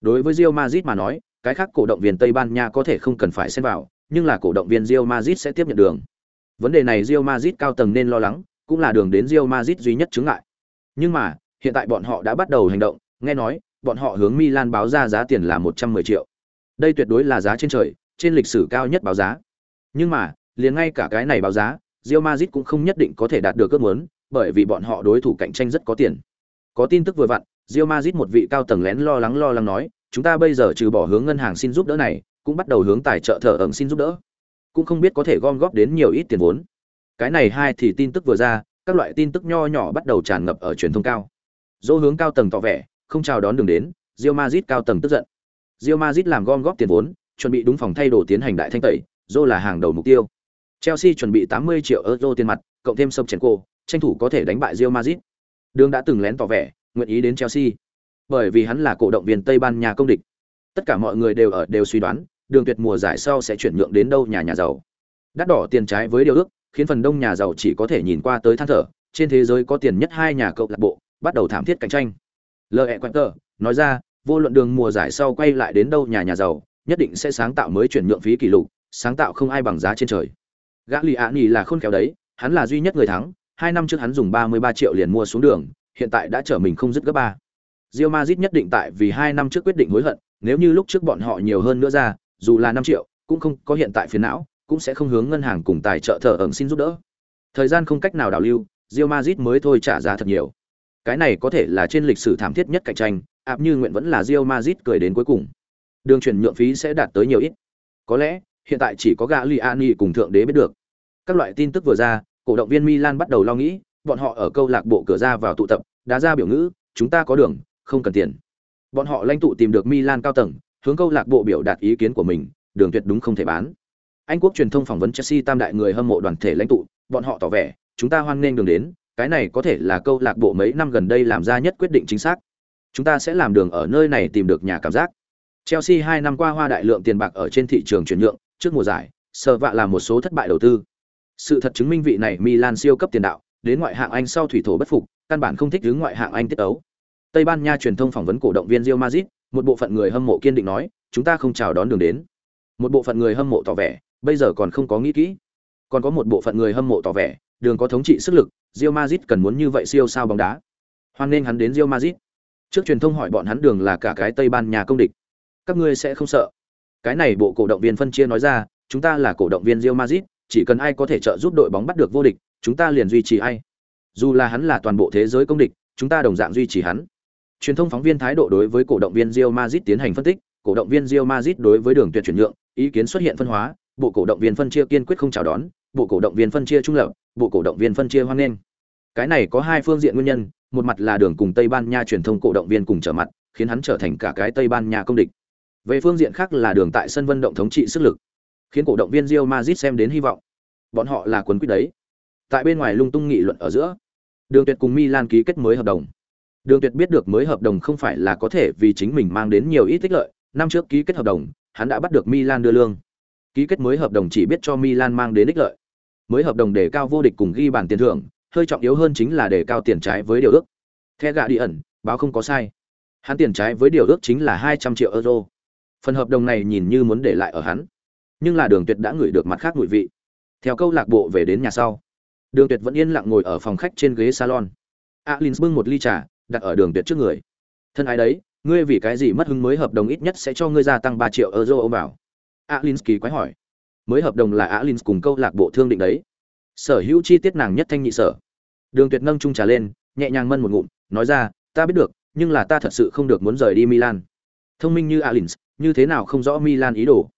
Đối với Real Madrid mà nói, cái khác cổ động viên Tây Ban Nha có thể không cần phải xen vào, nhưng là cổ động viên Real Madrid sẽ tiếp nhận đường. Vấn đề này Real Madrid cao tầng nên lo lắng, cũng là đường đến Real Madrid duy nhất chứng ngại. Nhưng mà, hiện tại bọn họ đã bắt đầu hành động, nghe nói, bọn họ hướng Milan báo ra giá tiền là 110 triệu. Đây tuyệt đối là giá trên trời, trên lịch sử cao nhất báo giá. Nhưng mà, liền ngay cả cái này báo giá, Real Madrid cũng không nhất định có thể đạt được ước muốn, bởi vì bọn họ đối thủ cạnh tranh rất có tiền. Có tin tức vừa vặn, Real Madrid một vị cao tầng lén lo lắng lo lắng nói, chúng ta bây giờ trừ bỏ hướng ngân hàng xin giúp đỡ này, cũng bắt đầu hướng tài trợ thở ẩn xin giúp đỡ. Cũng không biết có thể gom góp đến nhiều ít tiền vốn. Cái này hai thì tin tức vừa ra, các loại tin tức nho nhỏ bắt đầu tràn ngập ở truyền thông cao. Dỗ hướng cao tầng tỏ vẻ, không chào đón đường đến, Real Madrid cao tầng tức giận. Real Madrid làm gom góp tiền vốn, chuẩn bị đúng phòng thay đồ tiến hành đại thanh tẩy, Dỗ là hàng đầu mục tiêu. Chelsea chuẩn bị 80 triệu euro tiền mặt, cộng thêm sông chèn cô, tranh thủ có thể đánh bại Real Madrid. Đường đã từng lén tỏ vẻ, nguyện ý đến Chelsea, bởi vì hắn là cổ động viên Tây Ban Nha công địch. Tất cả mọi người đều ở đều suy đoán, đường tuyệt mùa giải sau sẽ chuyển nhượng đến đâu nhà nhà giàu. Đắt đỏ tiền trái với điều ước, khiến phần đông nhà giàu chỉ có thể nhìn qua tới than thở, trên thế giới có tiền nhất hai nhà câu lạc bộ, bắt đầu thảm thiết cạnh tranh. Lợi Quenter nói ra, vô luận đường mùa giải sau quay lại đến đâu nhà nhà giàu, nhất định sẽ sáng tạo mới chuyển nhượng phí kỷ lục, sáng tạo không ai bằng giá trên trời. Gã Lý Án là khôn khéo đấy, hắn là duy nhất người thắng, hai năm trước hắn dùng 33 triệu liền mua xuống đường, hiện tại đã trở mình không dứt gấp ba. Real Madrid nhất định tại vì hai năm trước quyết định hối hận, nếu như lúc trước bọn họ nhiều hơn nữa ra, dù là 5 triệu, cũng không có hiện tại phiền não, cũng sẽ không hướng ngân hàng cùng tài trợ thở ẩn xin giúp đỡ. Thời gian không cách nào đảo lưu, Real Madrid mới thôi trả giá thật nhiều. Cái này có thể là trên lịch sử thảm thiết nhất cạnh tranh, áp như nguyện vẫn là Real Madrid cười đến cuối cùng. Đường chuyển nhượng phí sẽ đạt tới nhiều ít. Có lẽ, hiện tại chỉ có Gagliani cùng thượng đế biết được. Các loại tin tức vừa ra, cổ động viên Milan bắt đầu lo nghĩ, bọn họ ở câu lạc bộ cửa ra vào tụ tập, đá ra biểu ngữ, chúng ta có đường, không cần tiền. Bọn họ lãnh tụ tìm được Milan cao tầng, hướng câu lạc bộ biểu đạt ý kiến của mình, đường tuyệt đúng không thể bán. Anh quốc truyền thông phỏng vấn Chelsea tam đại người hâm mộ đoàn thể lãnh tụ, bọn họ tỏ vẻ, chúng ta hoan nghênh đường đến, cái này có thể là câu lạc bộ mấy năm gần đây làm ra nhất quyết định chính xác. Chúng ta sẽ làm đường ở nơi này tìm được nhà cảm giác. Chelsea hai năm qua hoa đại lượng tiền bạc ở trên thị trường chuyển nhượng, trước mùa giải, sợ vạ là một số thất bại đầu tư. Sự thật chứng minh vị này Milan siêu cấp tiền đạo, đến ngoại hạng Anh sau thủy thổ bất phục, căn bản không thích hướng ngoại hạng Anh tiết tấu. Tây Ban Nha truyền thông phỏng vấn cổ động viên Real Madrid, một bộ phận người hâm mộ kiên định nói, chúng ta không chào đón đường đến. Một bộ phận người hâm mộ tỏ vẻ, bây giờ còn không có nghĩ kỹ. Còn có một bộ phận người hâm mộ tỏ vẻ, đường có thống trị sức lực, Real Madrid cần muốn như vậy siêu sao bóng đá. Hoan nên hắn đến Real Madrid. Trước truyền thông hỏi bọn hắn đường là cả cái Tây Ban Nha công địch. Các ngươi sẽ không sợ? Cái này bộ cổ động viên phân chia nói ra, chúng ta là cổ động viên Real Madrid, chỉ cần ai có thể trợ giúp đội bóng bắt được vô địch, chúng ta liền duy trì ai. Dù là hắn là toàn bộ thế giới công địch, chúng ta đồng dạng duy trì hắn. Truyền thông phóng viên thái độ đối với cổ động viên Real Madrid tiến hành phân tích, cổ động viên Real Madrid đối với đường tuyệt chuyển nhượng, ý kiến xuất hiện phân hóa, bộ cổ động viên phân chia kiên quyết không chào đón, bộ cổ động viên phân chia trung lập, bộ cổ động viên phân chia hoan nghênh. Cái này có hai phương diện nguyên nhân, một mặt là đường cùng Tây Ban Nha truyền thông cổ động viên cùng trở mặt, khiến hắn trở thành cả cái Tây Ban Nha công địch. Về phương diện khác là đường tại sân vận động thống trị sức lực, khiến cổ động viên Real Madrid xem đến hy vọng. Bọn họ là quần quýt đấy. Tại bên ngoài lung tung nghị luận ở giữa, Đường Tuyệt cùng Milan ký kết mới hợp đồng. Đường Tuyệt biết được mới hợp đồng không phải là có thể vì chính mình mang đến nhiều ít tích lợi, năm trước ký kết hợp đồng, hắn đã bắt được Milan đưa lương. Ký kết mới hợp đồng chỉ biết cho Milan mang đến ích lợi. Mới hợp đồng đề cao vô địch cùng ghi bàn tiền thưởng, hơi trọng yếu hơn chính là đề cao tiền trái với điều ước. the gạ đi ẩn, báo không có sai. Hắn tiền trái với điều ước chính là 200 triệu euro. Phần hợp đồng này nhìn như muốn để lại ở hắn, nhưng là Đường Tuyệt đã ngửi được mặt khác mùi vị. Theo câu lạc bộ về đến nhà sau, Đường Tuyệt vẫn yên lặng ngồi ở phòng khách trên ghế salon. Alins bưng một ly trà, đặt ở Đường Tuyệt trước người. Thân ái đấy, ngươi vì cái gì mất hứng mới hợp đồng ít nhất sẽ cho ngươi gia tăng 3 triệu euro ôm vào. Alins kỳ quái hỏi. Mới hợp đồng là Alins cùng câu lạc bộ thương định đấy. Sở hữu chi tiết nàng nhất thanh nhị sở. Đường Tuyệt nâng chung trà lên, nhẹ nhàng mân một ngụm, nói ra, ta biết được, nhưng là ta thật sự không được muốn rời đi Milan. Thông minh như Alins, như thế nào không rõ Milan ý đồ.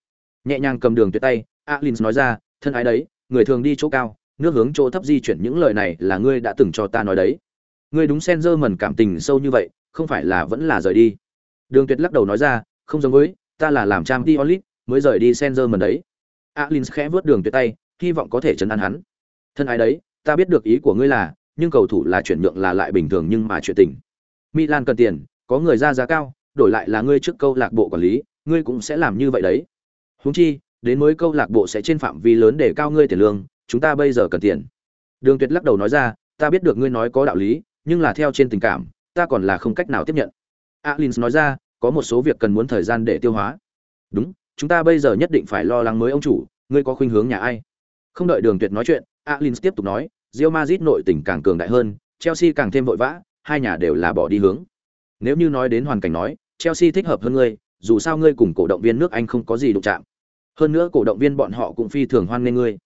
Nhẹ nhàng cầm đường tuyệt tay, Alins nói ra, thân ái đấy, người thường đi chỗ cao, nước hướng chỗ thấp di chuyển những lời này là ngươi đã từng cho ta nói đấy. Ngươi đúng Senzer mẩn cảm tình sâu như vậy, không phải là vẫn là rời đi. Đường Tuyệt lắc đầu nói ra, không giống với, ta là làm trang Diolit, mới rời đi Senzer mẩn đấy. Alins khẽ vướt đường tuyệt tay, hy vọng có thể trấn an hắn. Thân ái đấy, ta biết được ý của ngươi là, nhưng cầu thủ là chuyển nhượng là lại bình thường nhưng mà chuyện tình. Milan cần tiền, có người ra giá cao, đổi lại là ngươi trước câu lạc bộ quản lý, ngươi cũng sẽ làm như vậy đấy. Huống chi, đến mới câu lạc bộ sẽ trên phạm vi lớn để cao ngươi tiền lương, chúng ta bây giờ cần tiền. Đường Tuyệt lắc đầu nói ra, ta biết được ngươi nói có đạo lý, nhưng là theo trên tình cảm, ta còn là không cách nào tiếp nhận. Alins nói ra, có một số việc cần muốn thời gian để tiêu hóa. Đúng, chúng ta bây giờ nhất định phải lo lắng mới ông chủ, ngươi có khuynh hướng nhà ai? Không đợi Đường Tuyệt nói chuyện, Alins tiếp tục nói, rio mazit nội tình càng cường đại hơn, Chelsea càng thêm vội vã, hai nhà đều là bỏ đi hướng. Nếu như nói đến hoàn cảnh nói, Chelsea thích hợp hơn ngươi, dù sao ngươi cùng cổ động viên nước Anh không có gì đụng chạm. Hơn nữa cổ động viên bọn họ cũng phi thường hoan nghênh ngươi.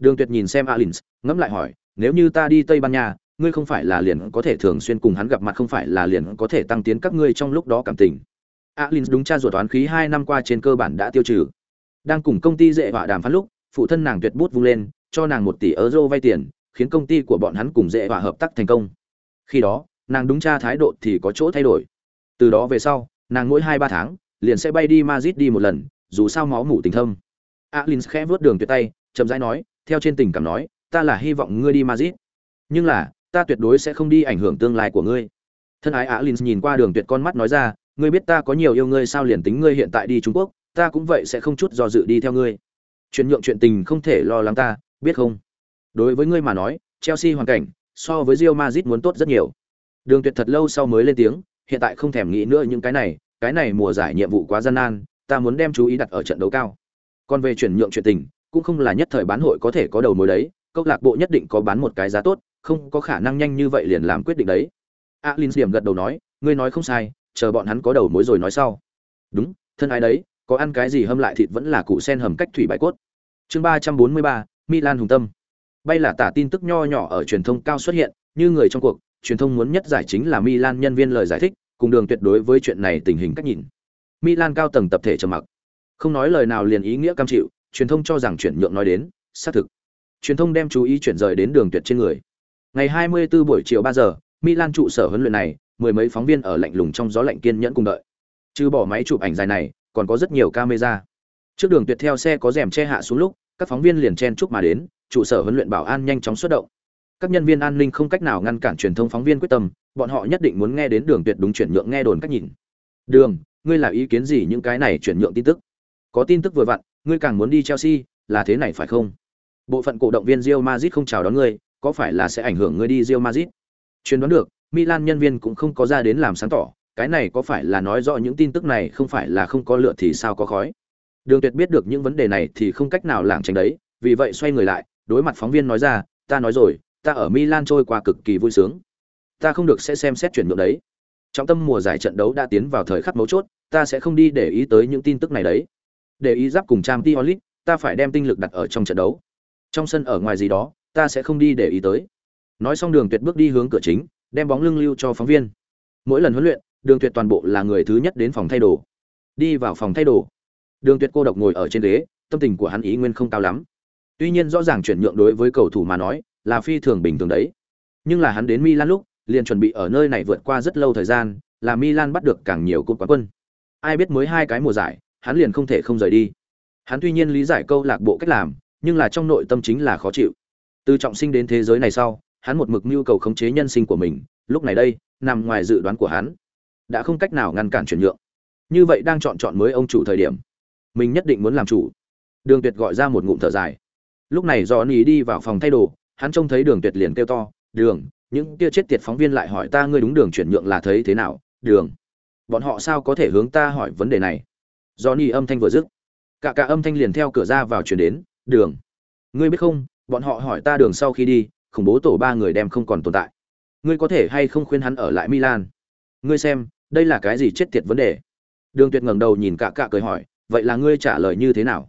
Đường Tuyệt nhìn xem Alins, ngẫm lại hỏi, nếu như ta đi Tây Ban Nha, ngươi không phải là liền có thể thường xuyên cùng hắn gặp mặt không phải là liền có thể tăng tiến các ngươi trong lúc đó cảm tình. Alins đúng cha ruột toán khí hai năm qua trên cơ bản đã tiêu trừ. Đang cùng công ty dễ họa đàm phán lúc, phụ thân nàng tuyệt bút vung lên, cho nàng một tỷ euro vay tiền, khiến công ty của bọn hắn cùng dễ họa hợp tác thành công. Khi đó, nàng đúng cha thái độ thì có chỗ thay đổi. Từ đó về sau, nàng mỗi hai ba tháng liền sẽ bay đi Madrid đi một lần, dù sao máu mủ tình thâm. Alins khẽ vuốt đường tuyệt tay, chậm rãi nói, theo trên tình cảm nói, ta là hy vọng ngươi đi Madrid, nhưng là, ta tuyệt đối sẽ không đi ảnh hưởng tương lai của ngươi. Thân ái Alins nhìn qua đường tuyệt con mắt nói ra, ngươi biết ta có nhiều yêu ngươi sao liền tính ngươi hiện tại đi Trung Quốc, ta cũng vậy sẽ không chút do dự đi theo ngươi. Chuyện nhượng chuyện tình không thể lo lắng ta, biết không? Đối với ngươi mà nói, Chelsea hoàn cảnh so với Real Madrid muốn tốt rất nhiều. Đường Tuyệt thật lâu sau mới lên tiếng, hiện tại không thèm nghĩ nữa những cái này, cái này mùa giải nhiệm vụ quá gian nan, ta muốn đem chú ý đặt ở trận đấu cao. Còn về chuyển nhượng chuyện tình, cũng không là nhất thời bán hội có thể có đầu mối đấy, câu lạc bộ nhất định có bán một cái giá tốt, không có khả năng nhanh như vậy liền làm quyết định đấy. A linh điểm gật đầu nói, ngươi nói không sai, chờ bọn hắn có đầu mối rồi nói sau. Đúng, thân ai đấy, có ăn cái gì hâm lại thịt vẫn là cụ sen hầm cách thủy bài cốt. Chương ba trăm bốn mươi ba, Milan hùng tâm. Bay là tả tin tức nho nhỏ ở truyền thông cao xuất hiện, như người trong cuộc, truyền thông muốn nhất giải chính là Milan nhân viên lời giải thích, cùng đường tuyệt đối với chuyện này tình hình cách nhìn. Milan cao tầng tập thể trầm mặc. Không nói lời nào liền ý nghĩa cam chịu, truyền thông cho rằng chuyển nhượng nói đến, xác thực. Truyền thông đem chú ý chuyển rời đến đường tuyệt trên người. Ngày 24 buổi chiều 3 giờ, Milan trụ sở huấn luyện này, mười mấy phóng viên ở lạnh lùng trong gió lạnh kiên nhẫn cùng đợi. Trừ bỏ máy chụp ảnh dài này, còn có rất nhiều camera. Trước đường tuyệt theo xe có rèm che hạ xuống lúc, các phóng viên liền chen chúc mà đến, trụ sở huấn luyện bảo an nhanh chóng xuất động. Các nhân viên an ninh không cách nào ngăn cản truyền thông phóng viên quyết tâm, bọn họ nhất định muốn nghe đến đường tuyệt đúng chuyển nhượng nghe đồn cách nhìn. Đường, ngươi là ý kiến gì những cái này chuyển nhượng tin tức? Có tin tức vừa vặn, ngươi càng muốn đi Chelsea, là thế này phải không? Bộ phận cổ động viên Real Madrid không chào đón ngươi, có phải là sẽ ảnh hưởng ngươi đi Real Madrid? Truyền đoán được, Milan nhân viên cũng không có ra đến làm sáng tỏ, cái này có phải là nói rõ những tin tức này không phải là không có lựa thì sao có khói? Đường Tuyệt biết được những vấn đề này thì không cách nào lảng tránh đấy, vì vậy xoay người lại, đối mặt phóng viên nói ra, ta nói rồi, ta ở Milan trôi qua cực kỳ vui sướng. Ta không được sẽ xem xét chuyển nhượng đấy. Trọng tâm mùa giải trận đấu đã tiến vào thời khắc mấu chốt, ta sẽ không đi để ý tới những tin tức này đấy. Để ý giáp cùng Trang Tiolit, ta phải đem tinh lực đặt ở trong trận đấu. Trong sân ở ngoài gì đó, ta sẽ không đi để ý tới. Nói xong Đường Tuyệt bước đi hướng cửa chính, đem bóng lưng lưu cho phóng viên. Mỗi lần huấn luyện, Đường Tuyệt toàn bộ là người thứ nhất đến phòng thay đồ. Đi vào phòng thay đồ. Đường Tuyệt cô độc ngồi ở trên ghế, tâm tình của hắn ý nguyên không cao lắm. Tuy nhiên rõ ràng chuyển nhượng đối với cầu thủ mà nói, là phi thường bình thường đấy. Nhưng là hắn đến Milan lúc, liền chuẩn bị ở nơi này vượt qua rất lâu thời gian, là Milan bắt được càng nhiều cúp quán quân. Ai biết mới hai cái mùa giải, hắn liền không thể không rời đi. Hắn tuy nhiên lý giải câu lạc bộ cách làm, nhưng là trong nội tâm chính là khó chịu. Từ trọng sinh đến thế giới này sau, hắn một mực nhu cầu khống chế nhân sinh của mình, lúc này đây, nằm ngoài dự đoán của hắn, đã không cách nào ngăn cản chuyển nhượng. Như vậy đang chọn chọn mới ông chủ thời điểm, mình nhất định muốn làm chủ. Đường Tuyệt gọi ra một ngụm thở dài. Lúc này Johnny đi vào phòng thay đồ, hắn trông thấy Đường Tuyệt liền kêu to, "Đường, những kia chết tiệt phóng viên lại hỏi ta ngươi đúng đường chuyển nhượng là thấy thế nào?" "Đường." Bọn họ sao có thể hướng ta hỏi vấn đề này? Johnny âm thanh vừa dứt, cả cả âm thanh liền theo cửa ra vào truyền đến, "Đường, ngươi biết không, bọn họ hỏi ta đường sau khi đi, khủng bố tổ ba người đem không còn tồn tại. Ngươi có thể hay không khuyên hắn ở lại Milan? Ngươi xem, đây là cái gì chết tiệt vấn đề?" Đường Tuyệt ngẩng đầu nhìn cả cả cười hỏi, "Vậy là ngươi trả lời như thế nào?"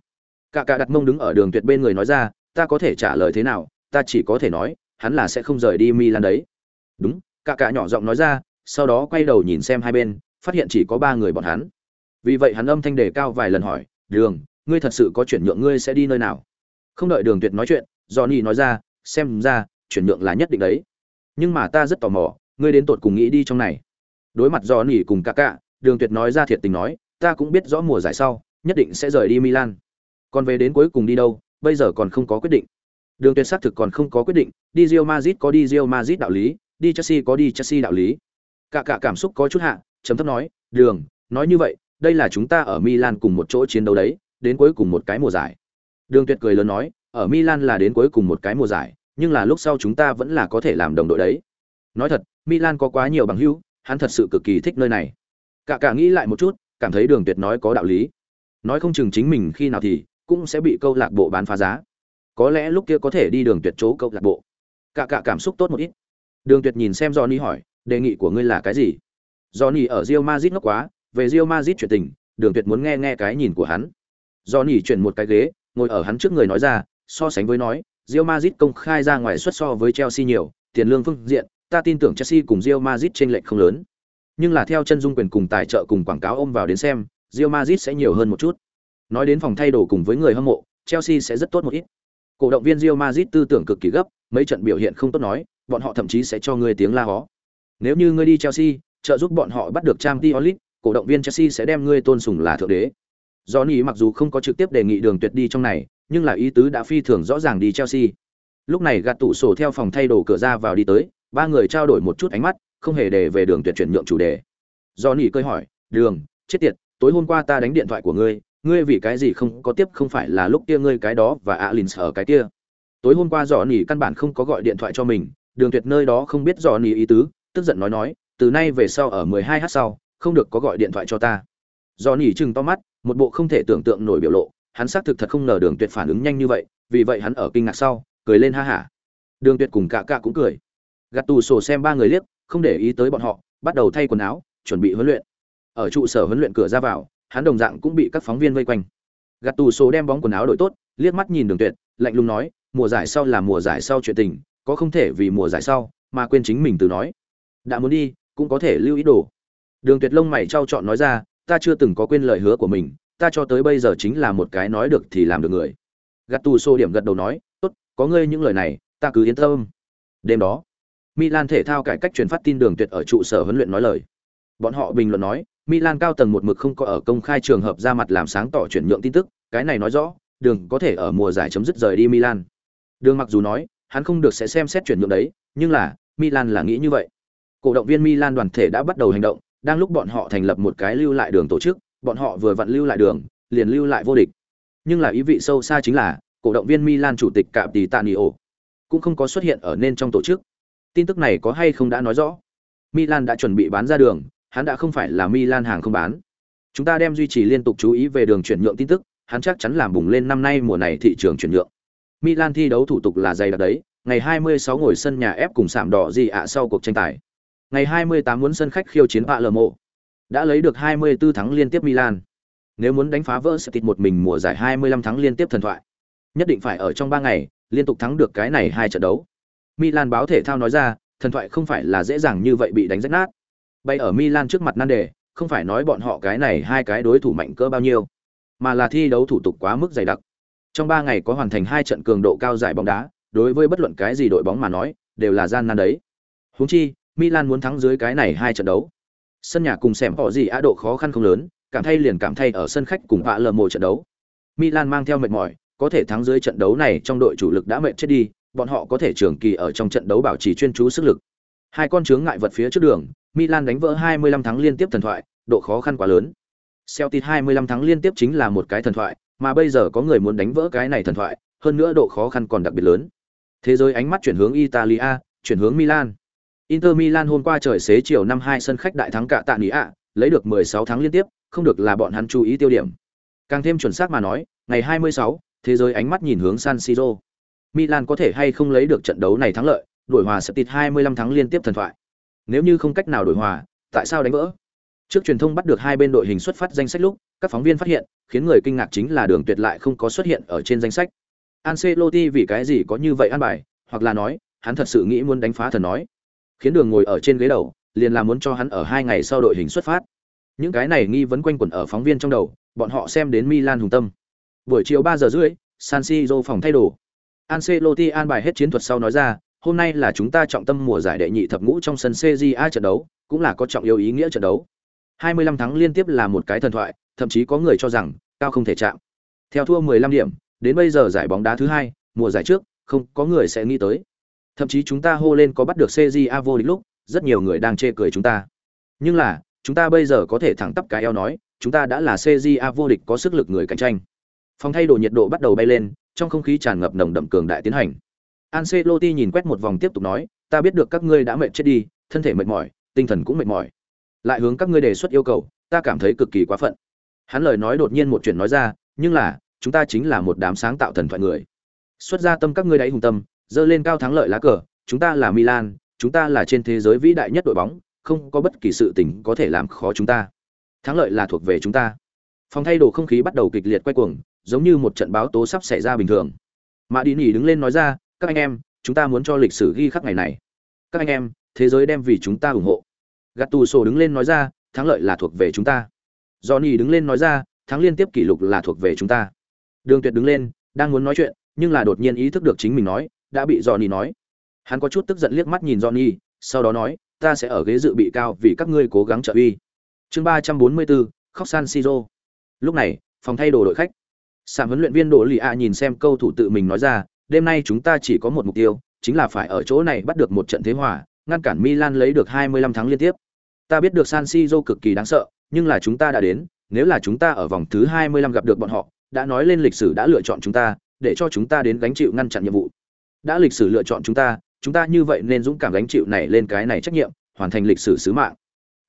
Cả cả đặt mông đứng ở Đường Tuyệt bên người nói ra, "Ta có thể trả lời thế nào, ta chỉ có thể nói, hắn là sẽ không rời đi Milan đấy." "Đúng." Cả cả nhỏ giọng nói ra, sau đó quay đầu nhìn xem hai bên, phát hiện chỉ có ba người bọn hắn vì vậy hắn âm thanh đề cao vài lần hỏi, đường, ngươi thật sự có chuyển nhượng ngươi sẽ đi nơi nào? Không đợi đường tuyệt nói chuyện do ni nói ra, xem ra, chuyển nhượng là nhất định đấy. Nhưng mà ta rất tò mò, ngươi đến tột cùng nghĩ đi trong này. Đối mặt do ni cùng cả cả đường tuyệt nói ra thiệt tình nói, ta cũng biết rõ mùa giải sau, nhất định sẽ rời đi milan. Còn về đến cuối cùng đi đâu, bây giờ còn không có quyết định. Đường tuyệt xác thực còn không có quyết định, đi rio mazit có đi rio mazit đạo lý, đi chelsea có đi chelsea đạo lý. Cả cả cảm xúc có chút hạ chấm thấp nói, đường, nói như vậy đây là chúng ta ở Milan cùng một chỗ chiến đấu đấy, đến cuối cùng một cái mùa giải. Đường Tuyệt cười lớn nói, ở Milan là đến cuối cùng một cái mùa giải, nhưng là lúc sau chúng ta vẫn là có thể làm đồng đội đấy. Nói thật, Milan có quá nhiều bằng hữu, hắn thật sự cực kỳ thích nơi này. Cả cả nghĩ lại một chút, cảm thấy Đường Tuyệt nói có đạo lý. Nói không chừng chính mình khi nào thì cũng sẽ bị câu lạc bộ bán phá giá. Có lẽ lúc kia có thể đi Đường Tuyệt chỗ câu lạc bộ. Cả cả cảm xúc tốt một ít. Đường Tuyệt nhìn xem Johnny hỏi, đề nghị của ngươi là cái gì? Johnny ở Real Madrid ngốc quá, về Real Madrid chuyện tình, Đường Tuyệt muốn nghe nghe cái nhìn của hắn. Johnny chuyển một cái ghế, ngồi ở hắn trước người nói ra, so sánh với nói, Real Madrid công khai ra ngoài suất so với Chelsea nhiều, tiền lương phương diện, ta tin tưởng Chelsea cùng Real Madrid chênh lệch không lớn. Nhưng là theo chân dung quyền cùng tài trợ cùng quảng cáo ôm vào đến xem, Real Madrid sẽ nhiều hơn một chút. Nói đến phòng thay đồ cùng với người hâm mộ, Chelsea sẽ rất tốt một ít. Cổ động viên Real Madrid tư tưởng cực kỳ gấp, mấy trận biểu hiện không tốt nói, bọn họ thậm chí sẽ cho người tiếng la hó. Nếu như ngươi đi Chelsea, trợ giúp bọn họ bắt được Champions League, cổ động viên Chelsea sẽ đem ngươi tôn sùng là thượng đế. Johnny mặc dù không có trực tiếp đề nghị đường tuyệt đi trong này, nhưng là ý tứ đã phi thường rõ ràng đi Chelsea. Lúc này gạt tủ sổ theo phòng thay đồ cửa ra vào đi tới, ba người trao đổi một chút ánh mắt, không hề để về đường tuyệt chuyển nhượng chủ đề. Johnny cơi hỏi, "Đường, chết tiệt, tối hôm qua ta đánh điện thoại của ngươi, ngươi vì cái gì không có tiếp không phải là lúc kia ngươi cái đó và Alins ở cái kia?" Tối hôm qua Johnny căn bản không có gọi điện thoại cho mình, đường tuyệt nơi đó không biết Johnny ý tứ, tức giận nói nói, "Từ nay về sau ở 12h sau, không được có gọi điện thoại cho ta. Do nỉ chừng to mắt, một bộ không thể tưởng tượng nổi biểu lộ, hắn xác thực thật không ngờ đường tuyệt phản ứng nhanh như vậy, vì vậy hắn ở kinh ngạc sau, cười lên ha hả. Đường tuyệt cùng cả cả cũng cười. Gạt tù sổ xem ba người liếc, không để ý tới bọn họ, bắt đầu thay quần áo, chuẩn bị huấn luyện. Ở trụ sở huấn luyện cửa ra vào, hắn đồng dạng cũng bị các phóng viên vây quanh. Gạt tù sổ đem bóng quần áo đổi tốt, liếc mắt nhìn đường tuyệt, lạnh lùng nói, mùa giải sau là mùa giải sau chuyện tình, có không thể vì mùa giải sau mà quên chính mình từ nói. Đã muốn đi, cũng có thể lưu ý đồ. Đường Tuyệt lông mày trao chọn nói ra, ta chưa từng có quên lời hứa của mình, ta cho tới bây giờ chính là một cái nói được thì làm được người. Gattuso điểm gật đầu nói, tốt, có ngươi những lời này, ta cứ yên tâm. Đêm đó, Milan thể thao cải cách truyền phát tin Đường Tuyệt ở trụ sở huấn luyện nói lời. Bọn họ bình luận nói, Milan cao tầng một mực không có ở công khai trường hợp ra mặt làm sáng tỏ chuyển nhượng tin tức, cái này nói rõ, Đường có thể ở mùa giải chấm dứt rời đi Milan. Đường mặc dù nói, hắn không được sẽ xem xét chuyển nhượng đấy, nhưng là, Milan là nghĩ như vậy. Cổ động viên Milan đoàn thể đã bắt đầu hành động, đang lúc bọn họ thành lập một cái lưu lại đường tổ chức, bọn họ vừa vặn lưu lại đường, liền lưu lại vô địch. Nhưng là ý vị sâu xa chính là, cổ động viên Milan chủ tịch Cạm Tỷ Tanio cũng không có xuất hiện ở nên trong tổ chức. Tin tức này có hay không đã nói rõ. Milan đã chuẩn bị bán ra đường, hắn đã không phải là Milan hàng không bán. Chúng ta đem duy trì liên tục chú ý về đường chuyển nhượng tin tức, hắn chắc chắn làm bùng lên năm nay mùa này thị trường chuyển nhượng. Milan thi đấu thủ tục là dày đặc đấy, ngày 26 ngồi sân nhà ép cùng sạm đỏ gì ạ sau cuộc tranh tài. Ngày 28 muốn sân khách khiêu chiến Palermo. Đã lấy được 24 thắng liên tiếp Milan. Nếu muốn đánh phá vỡ Celtic một mình mùa giải 25 thắng liên tiếp thần thoại, nhất định phải ở trong 3 ngày liên tục thắng được cái này hai trận đấu. Milan báo thể thao nói ra, thần thoại không phải là dễ dàng như vậy bị đánh rách nát. Bay ở Milan trước mặt nan đề, không phải nói bọn họ cái này hai cái đối thủ mạnh cỡ bao nhiêu, mà là thi đấu thủ tục quá mức dày đặc. Trong 3 ngày có hoàn thành hai trận cường độ cao giải bóng đá, đối với bất luận cái gì đội bóng mà nói, đều là gian nan đấy. Huống chi, Milan muốn thắng dưới cái này hai trận đấu. Sân nhà cùng xẻm họ gì á độ khó khăn không lớn, cảm thay liền cảm thay ở sân khách cùng vạ lờ một trận đấu. Milan mang theo mệt mỏi, có thể thắng dưới trận đấu này trong đội chủ lực đã mệt chết đi, bọn họ có thể trường kỳ ở trong trận đấu bảo trì chuyên chú sức lực. Hai con chướng ngại vật phía trước đường, Milan đánh vỡ 25 thắng liên tiếp thần thoại, độ khó khăn quá lớn. Celtic 25 thắng liên tiếp chính là một cái thần thoại, mà bây giờ có người muốn đánh vỡ cái này thần thoại, hơn nữa độ khó khăn còn đặc biệt lớn. Thế giới ánh mắt chuyển hướng Italia, chuyển hướng Milan. Inter Milan hôm qua trời xế chiều năm hai sân khách đại thắng cả tạ ạ, lấy được 16 thắng liên tiếp, không được là bọn hắn chú ý tiêu điểm. Càng thêm chuẩn xác mà nói, ngày 26, thế giới ánh mắt nhìn hướng San Siro. Milan có thể hay không lấy được trận đấu này thắng lợi, đổi hòa sẽ tịt 25 thắng liên tiếp thần thoại. Nếu như không cách nào đổi hòa, tại sao đánh vỡ? Trước truyền thông bắt được hai bên đội hình xuất phát danh sách lúc, các phóng viên phát hiện, khiến người kinh ngạc chính là Đường Tuyệt lại không có xuất hiện ở trên danh sách. Ancelotti vì cái gì có như vậy an bài, hoặc là nói, hắn thật sự nghĩ muốn đánh phá thần nói. Khiến Đường ngồi ở trên ghế đầu, liền là muốn cho hắn ở hai ngày sau đội hình xuất phát. Những cái này nghi vấn quanh quẩn ở phóng viên trong đầu, bọn họ xem đến Milan hùng tâm. Buổi chiều ba giờ rưỡi, San Siro phòng thay đồ. Ancelotti an bài hết chiến thuật sau nói ra, hôm nay là chúng ta trọng tâm mùa giải đệ nhị thập ngũ trong sân CJA trận đấu, cũng là có trọng yếu ý nghĩa trận đấu. 25 thắng liên tiếp là một cái thần thoại, thậm chí có người cho rằng cao không thể chạm. Theo thua 15 điểm, đến bây giờ giải bóng đá thứ hai, mùa giải trước, không có người sẽ nghĩ tới. Thậm chí chúng ta hô lên có bắt được CJA vô địch lúc, rất nhiều người đang chê cười chúng ta. Nhưng là, chúng ta bây giờ có thể thẳng tắp cái eo nói, chúng ta đã là CJA vô địch có sức lực người cạnh tranh. Phòng thay đồ nhiệt độ bắt đầu bay lên, trong không khí tràn ngập nồng đậm cường đại tiến hành. Ancelotti nhìn quét một vòng tiếp tục nói, ta biết được các ngươi đã mệt chết đi, thân thể mệt mỏi, tinh thần cũng mệt mỏi. Lại hướng các ngươi đề xuất yêu cầu, ta cảm thấy cực kỳ quá phận. Hắn lời nói đột nhiên một chuyện nói ra, nhưng là, chúng ta chính là một đám sáng tạo thần thoại người. Xuất ra tâm các ngươi đáy hùng tâm, dơ lên cao thắng lợi lá cờ, chúng ta là Milan, chúng ta là trên thế giới vĩ đại nhất đội bóng, không có bất kỳ sự tình có thể làm khó chúng ta. Thắng lợi là thuộc về chúng ta. Phòng thay đồ không khí bắt đầu kịch liệt quay cuồng, giống như một trận báo tố sắp xảy ra bình thường. Mã Đi Nỉ đứng lên nói ra, các anh em, chúng ta muốn cho lịch sử ghi khắc ngày này. Các anh em, thế giới đem vì chúng ta ủng hộ. Gattuso đứng lên nói ra, thắng lợi là thuộc về chúng ta. Johnny đứng lên nói ra, thắng liên tiếp kỷ lục là thuộc về chúng ta. Đường Tuyệt đứng lên, đang muốn nói chuyện, nhưng là đột nhiên ý thức được chính mình nói, đã bị Johnny nói. Hắn có chút tức giận liếc mắt nhìn Johnny, sau đó nói, ta sẽ ở ghế dự bị cao vì các ngươi cố gắng trợ uy. Chương ba trăm bốn mươi bốn, Khóc San Siro. Lúc này, phòng thay đồ đội khách. Sạm huấn luyện viên Đỗ Lì A nhìn xem câu thủ tự mình nói ra, đêm nay chúng ta chỉ có một mục tiêu, chính là phải ở chỗ này bắt được một trận thế hòa, ngăn cản Milan lấy được 25 thắng liên tiếp. Ta biết được San Siro cực kỳ đáng sợ, nhưng là chúng ta đã đến, nếu là chúng ta ở vòng thứ 25 gặp được bọn họ, đã nói lên lịch sử đã lựa chọn chúng ta, để cho chúng ta đến gánh chịu ngăn chặn nhiệm vụ. Đã lịch sử lựa chọn chúng ta, chúng ta như vậy nên dũng cảm gánh chịu này lên cái này trách nhiệm, hoàn thành lịch sử sứ mạng.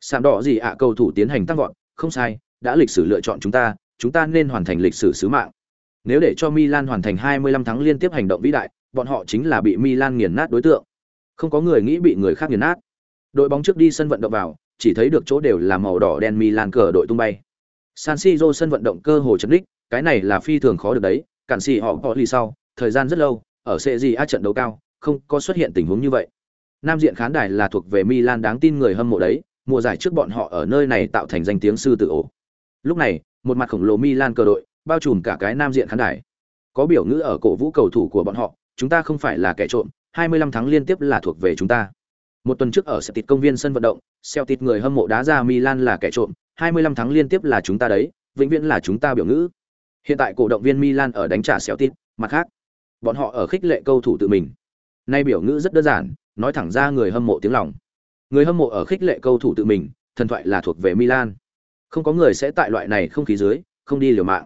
Sạm đỏ gì ạ cầu thủ tiến hành tăng vọt, không sai, đã lịch sử lựa chọn chúng ta, chúng ta nên hoàn thành lịch sử sứ mạng. Nếu để cho Milan hoàn thành 25 tháng liên tiếp hành động vĩ đại, bọn họ chính là bị Milan nghiền nát đối tượng. Không có người nghĩ bị người khác nghiền nát. Đội bóng trước đi sân vận động vào, chỉ thấy được chỗ đều là màu đỏ đen Milan cờ đội tung bay. San Siro sân vận động cơ hồ chấn đích, cái này là phi thường khó được đấy, cản xì họ có lì sau, thời gian rất lâu, ở CJA trận đấu cao, không có xuất hiện tình huống như vậy. Nam diện khán đài là thuộc về Milan đáng tin người hâm mộ đấy, mùa giải trước bọn họ ở nơi này tạo thành danh tiếng sư tử ổ. Lúc này, một mặt khổng lồ Milan cờ đội, bao trùm cả cái nam diện khán đài. Có biểu ngữ ở cổ vũ cầu thủ của bọn họ, chúng ta không phải là kẻ trộm, 25 tháng liên tiếp là thuộc về chúng ta. Một tuần trước ở Celtic công viên sân vận động, Celtic người hâm mộ đá ra Milan là kẻ trộm, 25 tháng liên tiếp là chúng ta đấy, vĩnh viễn là chúng ta biểu ngữ. Hiện tại cổ động viên Milan ở đánh trả Celtic, mặt khác, bọn họ ở khích lệ cầu thủ tự mình. Nay biểu ngữ rất đơn giản, nói thẳng ra người hâm mộ tiếng lòng. Người hâm mộ ở khích lệ cầu thủ tự mình, thần thoại là thuộc về Milan. Không có người sẽ tại loại này không khí dưới, không đi liều mạng.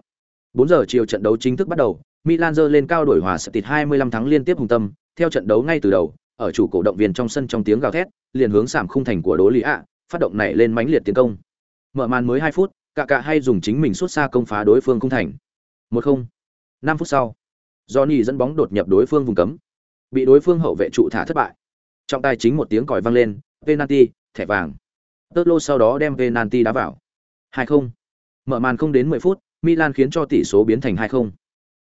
4 giờ chiều trận đấu chính thức bắt đầu, Milan giơ lên cao đổi hòa Celtic 25 thắng liên tiếp hùng tâm, theo trận đấu ngay từ đầu, ở chủ cổ động viên trong sân trong tiếng gào thét, liền hướng sảm khung thành của Đỗ Lý ạ, phát động này lên mãnh liệt tiến công. Mở màn mới 2 phút, cả cả hay dùng chính mình xuất xa công phá đối phương khung thành. 1-0. 5 phút sau, Johnny dẫn bóng đột nhập đối phương vùng cấm, bị đối phương hậu vệ trụ thả thất bại. Trọng tài chính một tiếng còi vang lên, penalty, thẻ vàng. Tớt lô sau đó đem penalty đá vào. 2-0. Mở màn không đến 10 phút, Milan khiến cho tỷ số biến thành 2-0.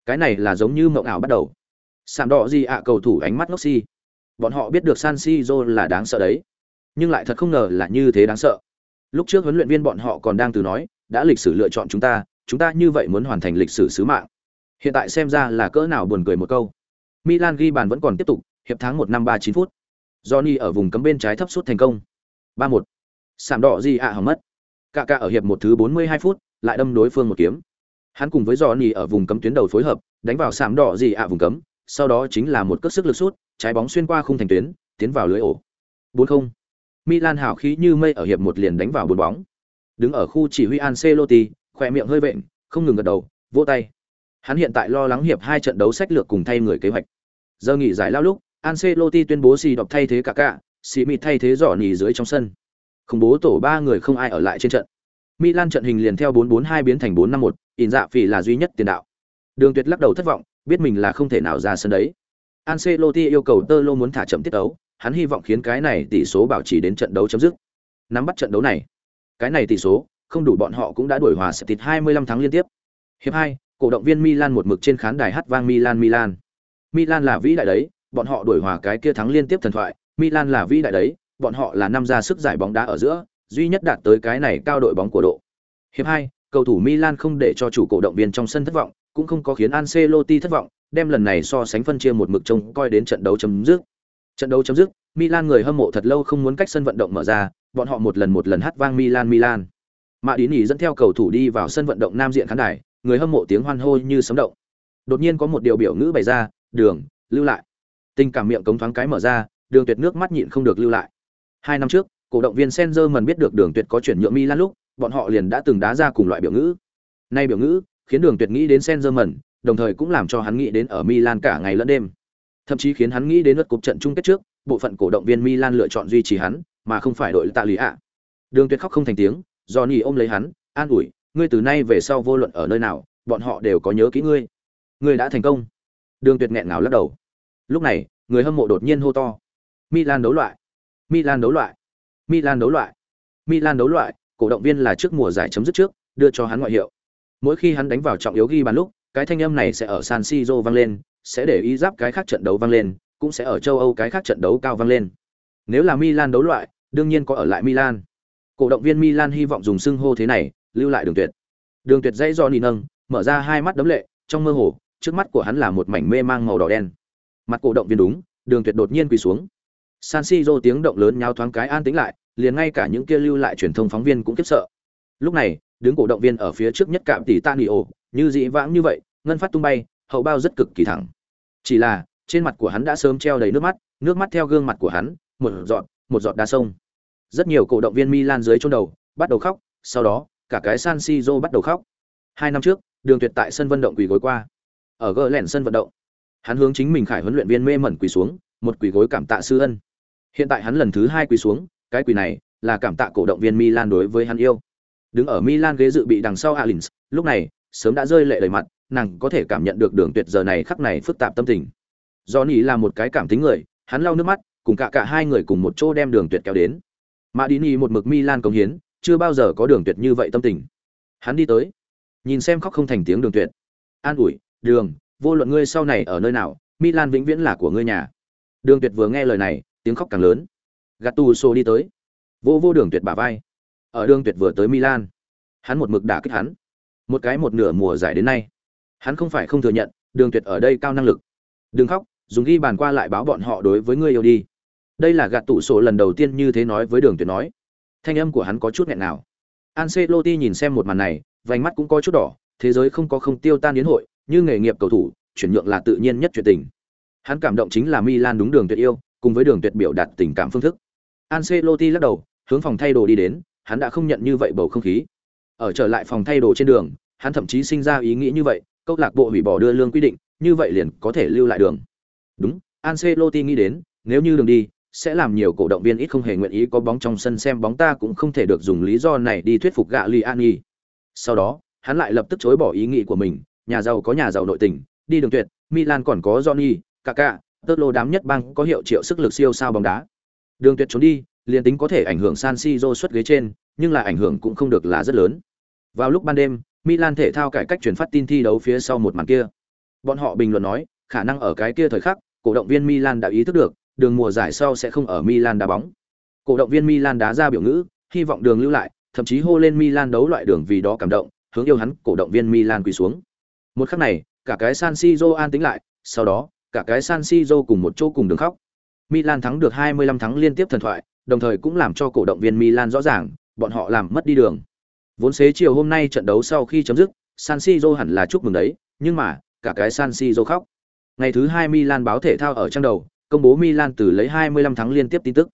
Cái này là giống như mộng ảo bắt đầu. Sạm đỏ gì ạ à, cầu thủ ánh mắt ngốc si. Bọn họ biết được San Siro là đáng sợ đấy, nhưng lại thật không ngờ là như thế đáng sợ. Lúc trước huấn luyện viên bọn họ còn đang từ nói, đã lịch sử lựa chọn chúng ta, chúng ta như vậy muốn hoàn thành lịch sử sứ mạng. Hiện tại xem ra là cỡ nào buồn cười một câu. Milan ghi bàn vẫn còn tiếp tục, hiệp tháng 1 năm 39 phút. Johnny ở vùng cấm bên trái thấp sút thành công. 3-1. Sạm đỏ gì ạ hỏng mất. Cả cả ở hiệp một thứ 42 phút, lại đâm đối phương một kiếm. Hắn cùng với Johnny ở vùng cấm tuyến đầu phối hợp, đánh vào sạm đỏ gì ạ vùng cấm, sau đó chính là một cước sức lực sút, trái bóng xuyên qua khung thành tuyến, tiến vào lưới ổ. 4-0. Milan hào khí như mây ở hiệp một liền đánh vào bốn bóng. Đứng ở khu chỉ huy Ancelotti, khỏe miệng hơi vện, không ngừng gật đầu, vỗ tay. Hắn hiện tại lo lắng hiệp hai trận đấu sách lược cùng thay người kế hoạch. Giờ nghỉ giải lao lúc, Ancelotti tuyên bố xì đọc thay thế cả cả, xì mịt thay thế dọn nhì dưới trong sân. Không bố tổ ba người không ai ở lại trên trận. Milan trận hình liền theo 4-4-2 biến thành 4-5-1, ỉn dạ phỉ là duy nhất tiền đạo. Đường Tuyệt lắc đầu thất vọng, biết mình là không thể nào ra sân đấy. Ancelotti yêu cầu Tơ Lô muốn thả chậm tiết đấu, hắn hy vọng khiến cái này tỷ số bảo trì đến trận đấu chấm dứt. Nắm bắt trận đấu này, cái này tỷ số không đủ bọn họ cũng đã đuổi hòa sẽ tịt 25 tháng liên tiếp. Hiệp 2, cổ động viên Milan một mực trên khán đài hát vang Milan Milan. Milan là vĩ đại đấy, bọn họ đuổi hòa cái kia thắng liên tiếp thần thoại, Milan là vĩ đại đấy, bọn họ là năm ra sức giải bóng đá ở giữa, duy nhất đạt tới cái này cao đội bóng của độ. Hiệp 2, cầu thủ Milan không để cho chủ cổ động viên trong sân thất vọng, cũng không có khiến Ancelotti thất vọng, đem lần này so sánh phân chia một mực trông coi đến trận đấu chấm dứt. Trận đấu chấm dứt, Milan người hâm mộ thật lâu không muốn cách sân vận động mở ra, bọn họ một lần một lần hát vang Milan Milan. Mã Đi Nỉ dẫn theo cầu thủ đi vào sân vận động nam diện khán đài, người hâm mộ tiếng hoan hô như sấm động. Đột nhiên có một điều biểu ngữ bày ra, "Đường, lưu lại." Tình cảm miệng cống thoáng cái mở ra, Đường Tuyệt nước mắt nhịn không được lưu lại. Hai năm trước, cổ động viên Sengerman biết được Đường Tuyệt có chuyển nhượng Milan lúc, bọn họ liền đã từng đá ra cùng loại biểu ngữ. Nay biểu ngữ, khiến Đường Tuyệt nghĩ đến Sengerman, đồng thời cũng làm cho hắn nghĩ đến ở Milan cả ngày lẫn đêm. Thậm chí khiến hắn nghĩ đến lượt cục trận chung kết trước, bộ phận cổ động viên Milan lựa chọn duy trì hắn, mà không phải đội tạ lý ạ. Đường Tuyệt khóc không thành tiếng, Johnny ôm lấy hắn, an ủi, ngươi từ nay về sau vô luận ở nơi nào, bọn họ đều có nhớ kỹ ngươi. Ngươi đã thành công. Đường Tuyệt nghẹn ngào lắc đầu. Lúc này, người hâm mộ đột nhiên hô to. Milan đấu loại. Milan đấu loại. Milan đấu loại. Milan đấu loại, cổ động viên là trước mùa giải chấm dứt trước, đưa cho hắn ngoại hiệu. Mỗi khi hắn đánh vào trọng yếu ghi bàn lúc, cái thanh âm này sẽ ở San Siro vang lên, sẽ để ý giáp cái khác trận đấu vang lên, cũng sẽ ở châu Âu cái khác trận đấu cao vang lên. Nếu là Milan đấu loại, đương nhiên có ở lại Milan. Cổ động viên Milan hy vọng dùng xưng hô thế này, lưu lại Đường Tuyệt. Đường Tuyệt dãy do nỉ nâng, mở ra hai mắt đấm lệ, trong mơ hồ, trước mắt của hắn là một mảnh mê mang màu đỏ đen. Mặt cổ động viên đúng, Đường Tuyệt đột nhiên quỳ xuống. San Siro tiếng động lớn nháo thoáng cái an tĩnh lại, liền ngay cả những kia lưu lại truyền thông phóng viên cũng kiếp sợ. Lúc này, đứng cổ động viên ở phía trước nhất cạm tỷ Tanio, như dị vãng như vậy, ngân phát tung bay, hậu bao rất cực kỳ thẳng. Chỉ là, trên mặt của hắn đã sớm treo đầy nước mắt, nước mắt theo gương mặt của hắn, một giọt, một giọt đa sông. Rất nhiều cổ động viên Milan dưới chôn đầu, bắt đầu khóc, sau đó, cả cái San Siro bắt đầu khóc. Hai năm trước, Đường Tuyệt tại sân vận động quỳ gối qua. Ở gờ lẻn sân vận động, hắn hướng chính mình khải huấn luyện viên mê mẩn quỳ xuống, một quỳ gối cảm tạ sư ân. Hiện tại hắn lần thứ hai quỳ xuống, cái quỳ này là cảm tạ cổ động viên Milan đối với hắn yêu. Đứng ở Milan ghế dự bị đằng sau Alins, lúc này, sớm đã rơi lệ đầy mặt, nàng có thể cảm nhận được Đường Tuyệt giờ này khắc này phức tạp tâm tình. Johnny là một cái cảm tính người, hắn lau nước mắt, cùng cả cả hai người cùng một chỗ đem Đường Tuyệt kéo đến. Madini một mực Milan cống hiến, chưa bao giờ có Đường Tuyệt như vậy tâm tình. Hắn đi tới, nhìn xem khóc không thành tiếng Đường Tuyệt. An ủi, "Đường, vô luận ngươi sau này ở nơi nào, Milan vĩnh viễn là của ngươi nhà." Đường Tuyệt vừa nghe lời này, tiếng khóc càng lớn. Gattuso đi tới, vô vô Đường Tuyệt bả vai. Ở Đường Tuyệt vừa tới Milan, hắn một mực đả kích hắn. Một cái một nửa mùa giải đến nay, hắn không phải không thừa nhận, Đường Tuyệt ở đây cao năng lực. Đừng khóc, dùng ghi bàn qua lại báo bọn họ đối với ngươi yêu đi đây là gạt tủ sổ lần đầu tiên như thế nói với đường tuyệt nói thanh âm của hắn có chút nghẹn nào. Ancelotti nhìn xem một màn này vành mắt cũng có chút đỏ thế giới không có không tiêu tan yến hội như nghề nghiệp cầu thủ chuyển nhượng là tự nhiên nhất chuyện tình. Hắn cảm động chính là Milan đúng đường tuyệt yêu cùng với đường tuyệt biểu đạt tình cảm phương thức. Ancelotti lắc đầu hướng phòng thay đồ đi đến hắn đã không nhận như vậy bầu không khí. Ở trở lại phòng thay đồ trên đường hắn thậm chí sinh ra ý nghĩ như vậy câu lạc bộ hủy bỏ đưa lương quy định như vậy liền có thể lưu lại đường. Đúng, Ancelotti nghĩ đến, nếu như đường đi, sẽ làm nhiều cổ động viên ít không hề nguyện ý có bóng trong sân xem bóng ta cũng không thể được dùng lý do này đi thuyết phục gạ Liani. Sau đó, hắn lại lập tức chối bỏ ý nghĩ của mình, nhà giàu có nhà giàu nội tình, đi đường tuyệt, Milan còn có Johnny, Kaká, tơ lô đám nhất bang có hiệu triệu sức lực siêu sao bóng đá. Đường tuyệt trốn đi, liền tính có thể ảnh hưởng San Siro xuất ghế trên, nhưng là ảnh hưởng cũng không được là rất lớn. Vào lúc ban đêm, Milan thể thao cải cách truyền phát tin thi đấu phía sau một màn kia. Bọn họ bình luận nói, khả năng ở cái kia thời khắc, cổ động viên Milan đã ý thức được, đường mùa giải sau sẽ không ở Milan đá bóng. Cổ động viên Milan đá ra biểu ngữ, hy vọng đường lưu lại, thậm chí hô lên Milan đấu loại đường vì đó cảm động, hướng yêu hắn, cổ động viên Milan quỳ xuống. Một khắc này, cả cái San Siro an tĩnh lại, sau đó, cả cái San Siro cùng một chỗ cùng đường khóc. Milan thắng được 25 thắng liên tiếp thần thoại, đồng thời cũng làm cho cổ động viên Milan rõ ràng, bọn họ làm mất đi đường. Vốn xế chiều hôm nay trận đấu sau khi chấm dứt, San Siro hẳn là chúc mừng đấy, nhưng mà, cả cái San Siro khóc. Ngày thứ hai Milan báo thể thao ở trang đầu, công bố Milan từ lấy 25 tháng liên tiếp tin tức.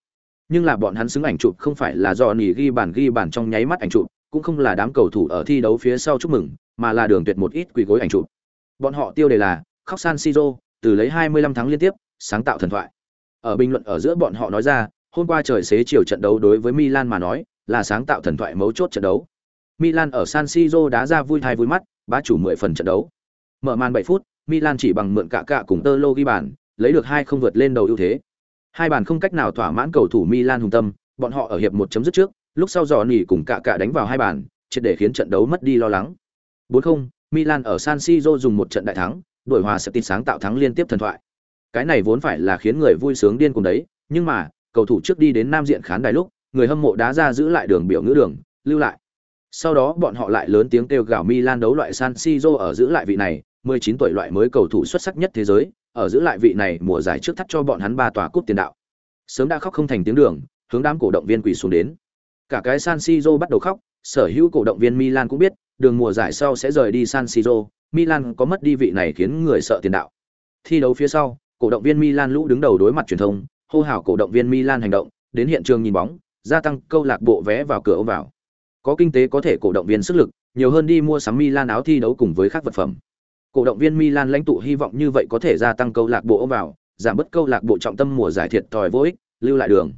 Nhưng là bọn hắn xứng ảnh chụp không phải là do nỉ ghi bàn ghi bàn trong nháy mắt ảnh chụp, cũng không là đám cầu thủ ở thi đấu phía sau chúc mừng, mà là đường tuyệt một ít quỳ gối ảnh chụp. Bọn họ tiêu đề là khóc San Siro, từ lấy 25 tháng liên tiếp, sáng tạo thần thoại. Ở bình luận ở giữa bọn họ nói ra, hôm qua trời xế chiều trận đấu đối với Milan mà nói, là sáng tạo thần thoại mấu chốt trận đấu. Milan ở San Siro đá ra vui thai vui mắt, bá chủ 10 phần trận đấu. Mở màn 7 phút, Milan chỉ bằng mượn cả cạ cùng Tơ Lô ghi bàn, lấy được hai không vượt lên đầu ưu thế. Hai bàn không cách nào thỏa mãn cầu thủ Milan hùng tâm, bọn họ ở hiệp một chấm dứt trước, lúc sau dò nỉ cùng cả cạ đánh vào hai bàn, triệt để khiến trận đấu mất đi lo lắng. 4-0, Milan ở San Siro dùng một trận đại thắng, đuổi hòa sẽ tin sáng tạo thắng liên tiếp thần thoại. Cái này vốn phải là khiến người vui sướng điên cùng đấy, nhưng mà, cầu thủ trước đi đến nam diện khán đài lúc, người hâm mộ đá ra giữ lại đường biểu ngữ đường, lưu lại. Sau đó bọn họ lại lớn tiếng kêu gào Milan đấu loại San Siro ở giữ lại vị này, 19 tuổi loại mới cầu thủ xuất sắc nhất thế giới, ở giữ lại vị này mùa giải trước thắt cho bọn hắn ba tòa cúp tiền đạo. Sớm đã khóc không thành tiếng đường, hướng đám cổ động viên quỳ xuống đến. Cả cái San Siro bắt đầu khóc, sở hữu cổ động viên Milan cũng biết, đường mùa giải sau sẽ rời đi San Siro, Milan có mất đi vị này khiến người sợ tiền đạo. Thi đấu phía sau, cổ động viên Milan lũ đứng đầu đối mặt truyền thông, hô hào cổ động viên Milan hành động, đến hiện trường nhìn bóng, gia tăng câu lạc bộ vé vào cửa ôm vào. Có kinh tế có thể cổ động viên sức lực, nhiều hơn đi mua sắm Milan áo thi đấu cùng với các vật phẩm. Cổ động viên Milan lãnh tụ hy vọng như vậy có thể gia tăng câu lạc bộ ôm vào, giảm bớt câu lạc bộ trọng tâm mùa giải thiệt thòi vô ích, lưu lại đường.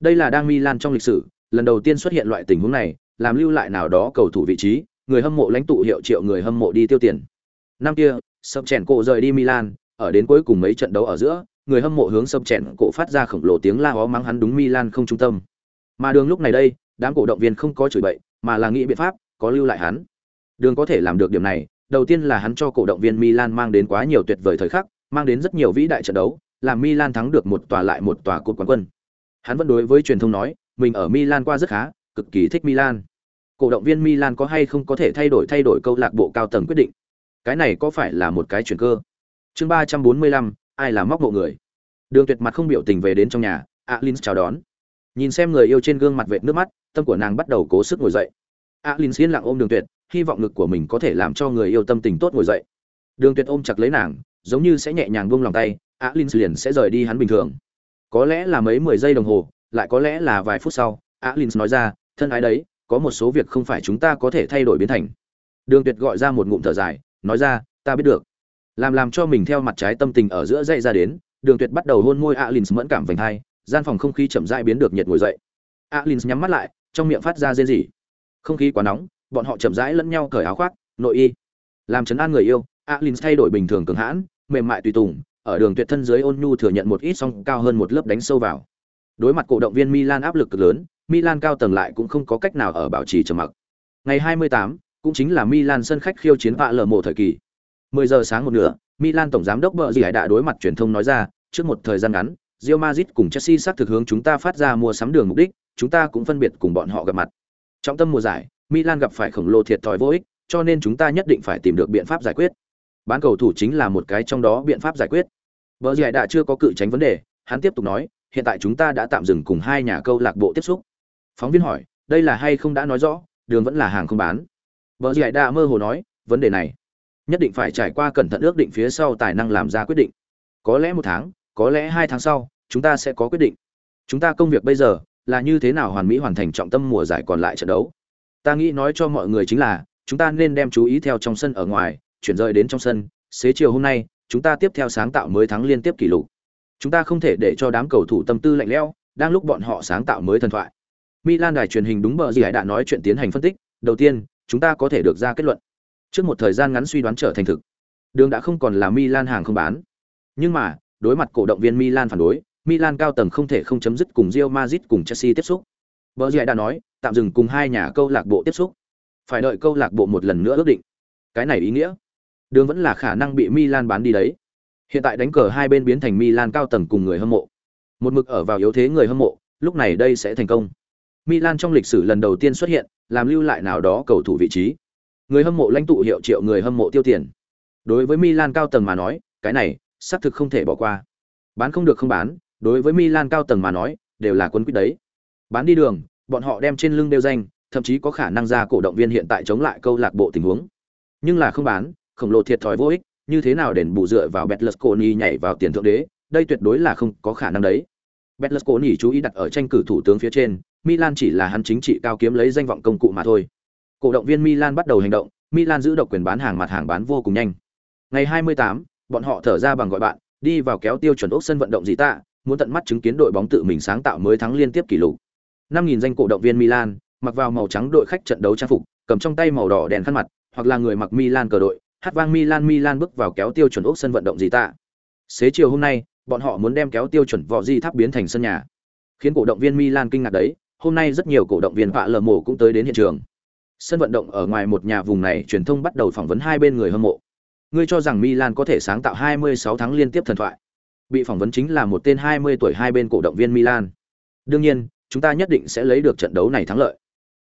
Đây là đang Milan trong lịch sử, lần đầu tiên xuất hiện loại tình huống này, làm lưu lại nào đó cầu thủ vị trí, người hâm mộ lãnh tụ hiệu triệu người hâm mộ đi tiêu tiền. Năm kia, sâm chèn cổ rời đi Milan, ở đến cuối cùng mấy trận đấu ở giữa, người hâm mộ hướng sâm chèn cổ phát ra khổng lồ tiếng la ó mắng hắn đúng Milan không trung tâm. Mà đường lúc này đây, đám cổ động viên không có chửi bậy, mà là nghĩ biện pháp, có lưu lại hắn. Đường có thể làm được điểm này, đầu tiên là hắn cho cổ động viên Milan mang đến quá nhiều tuyệt vời thời khắc, mang đến rất nhiều vĩ đại trận đấu, làm Milan thắng được một tòa lại một tòa cúp quán quân. Hắn vẫn đối với truyền thông nói, mình ở Milan qua rất khá, cực kỳ thích Milan. Cổ động viên Milan có hay không có thể thay đổi thay đổi câu lạc bộ cao tầng quyết định. Cái này có phải là một cái chuyển cơ? Chương ba trăm bốn mươi lăm, ai là móc mộ người? Đường Tuyệt mặt không biểu tình về đến trong nhà, Alin chào đón. Nhìn xem người yêu trên gương mặt vệt nước mắt, tâm của nàng bắt đầu cố sức ngồi dậy. Alin yên lặng ôm Đường Tuyệt, hy vọng ngực của mình có thể làm cho người yêu tâm tình tốt ngồi dậy. Đường Tuyệt ôm chặt lấy nàng, giống như sẽ nhẹ nhàng buông lòng tay, Alin liền sẽ rời đi hắn bình thường. Có lẽ là mấy mười giây đồng hồ, lại có lẽ là vài phút sau, Alin nói ra, thân ái đấy, có một số việc không phải chúng ta có thể thay đổi biến thành. Đường Tuyệt gọi ra một ngụm thở dài, nói ra, ta biết được. Làm làm cho mình theo mặt trái tâm tình ở giữa dậy ra đến, Đường Tuyệt bắt đầu hôn môi Alin mẫn cảm vành hai, gian phòng không khí chậm rãi biến được nhiệt ngồi dậy. Alin nhắm mắt lại, trong miệng phát ra rên rỉ. Không khí quá nóng, bọn họ chậm rãi lẫn nhau cởi áo khoác, nội y. Làm chấn an người yêu, Alin thay đổi bình thường cường hãn, mềm mại tùy tùng, ở đường tuyệt thân dưới ôn nhu thừa nhận một ít song cao hơn một lớp đánh sâu vào. Đối mặt cổ động viên Milan áp lực cực lớn, Milan cao tầng lại cũng không có cách nào ở bảo trì trầm mặc. Ngày 28, cũng chính là Milan sân khách khiêu chiến vạ lở mộ thời kỳ. 10 giờ sáng một nửa, Milan tổng giám đốc bợ gì đã đối mặt truyền thông nói ra, trước một thời gian ngắn, Real Madrid cùng Chelsea xác thực hướng chúng ta phát ra mua sắm đường mục đích, chúng ta cũng phân biệt cùng bọn họ gặp mặt trọng tâm mùa giải, Milan gặp phải khổng lồ thiệt thòi vô ích, cho nên chúng ta nhất định phải tìm được biện pháp giải quyết. Bán cầu thủ chính là một cái trong đó biện pháp giải quyết. Bờ Giải đã chưa có cự tránh vấn đề, hắn tiếp tục nói, hiện tại chúng ta đã tạm dừng cùng hai nhà câu lạc bộ tiếp xúc. Phóng viên hỏi, đây là hay không đã nói rõ, đường vẫn là hàng không bán. Bờ Giải đã mơ hồ nói, vấn đề này nhất định phải trải qua cẩn thận ước định phía sau tài năng làm ra quyết định. Có lẽ một tháng, có lẽ hai tháng sau, chúng ta sẽ có quyết định. Chúng ta công việc bây giờ là như thế nào hoàn mỹ hoàn thành trọng tâm mùa giải còn lại trận đấu. Ta nghĩ nói cho mọi người chính là, chúng ta nên đem chú ý theo trong sân ở ngoài, chuyển rời đến trong sân. Xế chiều hôm nay, chúng ta tiếp theo sáng tạo mới thắng liên tiếp kỷ lục. Chúng ta không thể để cho đám cầu thủ tâm tư lạnh lẽo, đang lúc bọn họ sáng tạo mới thần thoại. Milan đài truyền hình đúng bờ gì đã nói chuyện tiến hành phân tích, đầu tiên, chúng ta có thể được ra kết luận. Trước một thời gian ngắn suy đoán trở thành thực. Đường đã không còn là Milan hàng không bán. Nhưng mà, đối mặt cổ động viên Milan phản đối, Milan cao tầng không thể không chấm dứt cùng Real Madrid cùng Chelsea tiếp xúc. Bờ gì đã nói, tạm dừng cùng hai nhà câu lạc bộ tiếp xúc. phải đợi câu lạc bộ một lần nữa ước định. Cái này ý nghĩa, đường vẫn là khả năng bị Milan bán đi đấy. Hiện tại đánh cờ hai bên biến thành Milan cao tầng cùng người hâm mộ. Một mực ở vào yếu thế người hâm mộ, lúc này đây sẽ thành công. Milan trong lịch sử lần đầu tiên xuất hiện, làm lưu lại nào đó cầu thủ vị trí. Người hâm mộ lãnh tụ hiệu triệu người hâm mộ tiêu tiền. Đối với Milan cao tầng mà nói, cái này xác thực không thể bỏ qua. Bán không được không bán, đối với Milan cao tầng mà nói, đều là quân quyết đấy. Bán đi đường, bọn họ đem trên lưng đeo danh, thậm chí có khả năng ra cổ động viên hiện tại chống lại câu lạc bộ tình huống. Nhưng là không bán, khổng lồ thiệt thòi vô ích, như thế nào đền bù dựa vào Betlesconi nhảy vào tiền thượng đế, đây tuyệt đối là không có khả năng đấy. Betlesconi chú ý đặt ở tranh cử thủ tướng phía trên, Milan chỉ là hắn chính trị cao kiếm lấy danh vọng công cụ mà thôi. Cổ động viên Milan bắt đầu hành động, Milan giữ độc quyền bán hàng mặt hàng bán vô cùng nhanh. Ngày 28, bọn họ thở ra bằng gọi bạn, đi vào kéo tiêu chuẩn ốc sân vận động gì ta, muốn tận mắt chứng kiến đội bóng tự mình sáng tạo mới thắng liên tiếp kỷ lục. 5000 danh cổ động viên Milan, mặc vào màu trắng đội khách trận đấu trang phục, cầm trong tay màu đỏ đèn khăn mặt, hoặc là người mặc Milan cờ đội, hát vang Milan Milan bước vào kéo tiêu chuẩn ốc sân vận động gì ta. Xế chiều hôm nay, bọn họ muốn đem kéo tiêu chuẩn vỏ gì tháp biến thành sân nhà. Khiến cổ động viên Milan kinh ngạc đấy, hôm nay rất nhiều cổ động viên vạ lờ mổ cũng tới đến hiện trường. Sân vận động ở ngoài một nhà vùng này truyền thông bắt đầu phỏng vấn hai bên người hâm mộ. Ngươi cho rằng Milan có thể sáng tạo 26 tháng liên tiếp thần thoại. Bị phỏng vấn chính là một tên 20 tuổi hai bên cổ động viên Milan. Đương nhiên, chúng ta nhất định sẽ lấy được trận đấu này thắng lợi.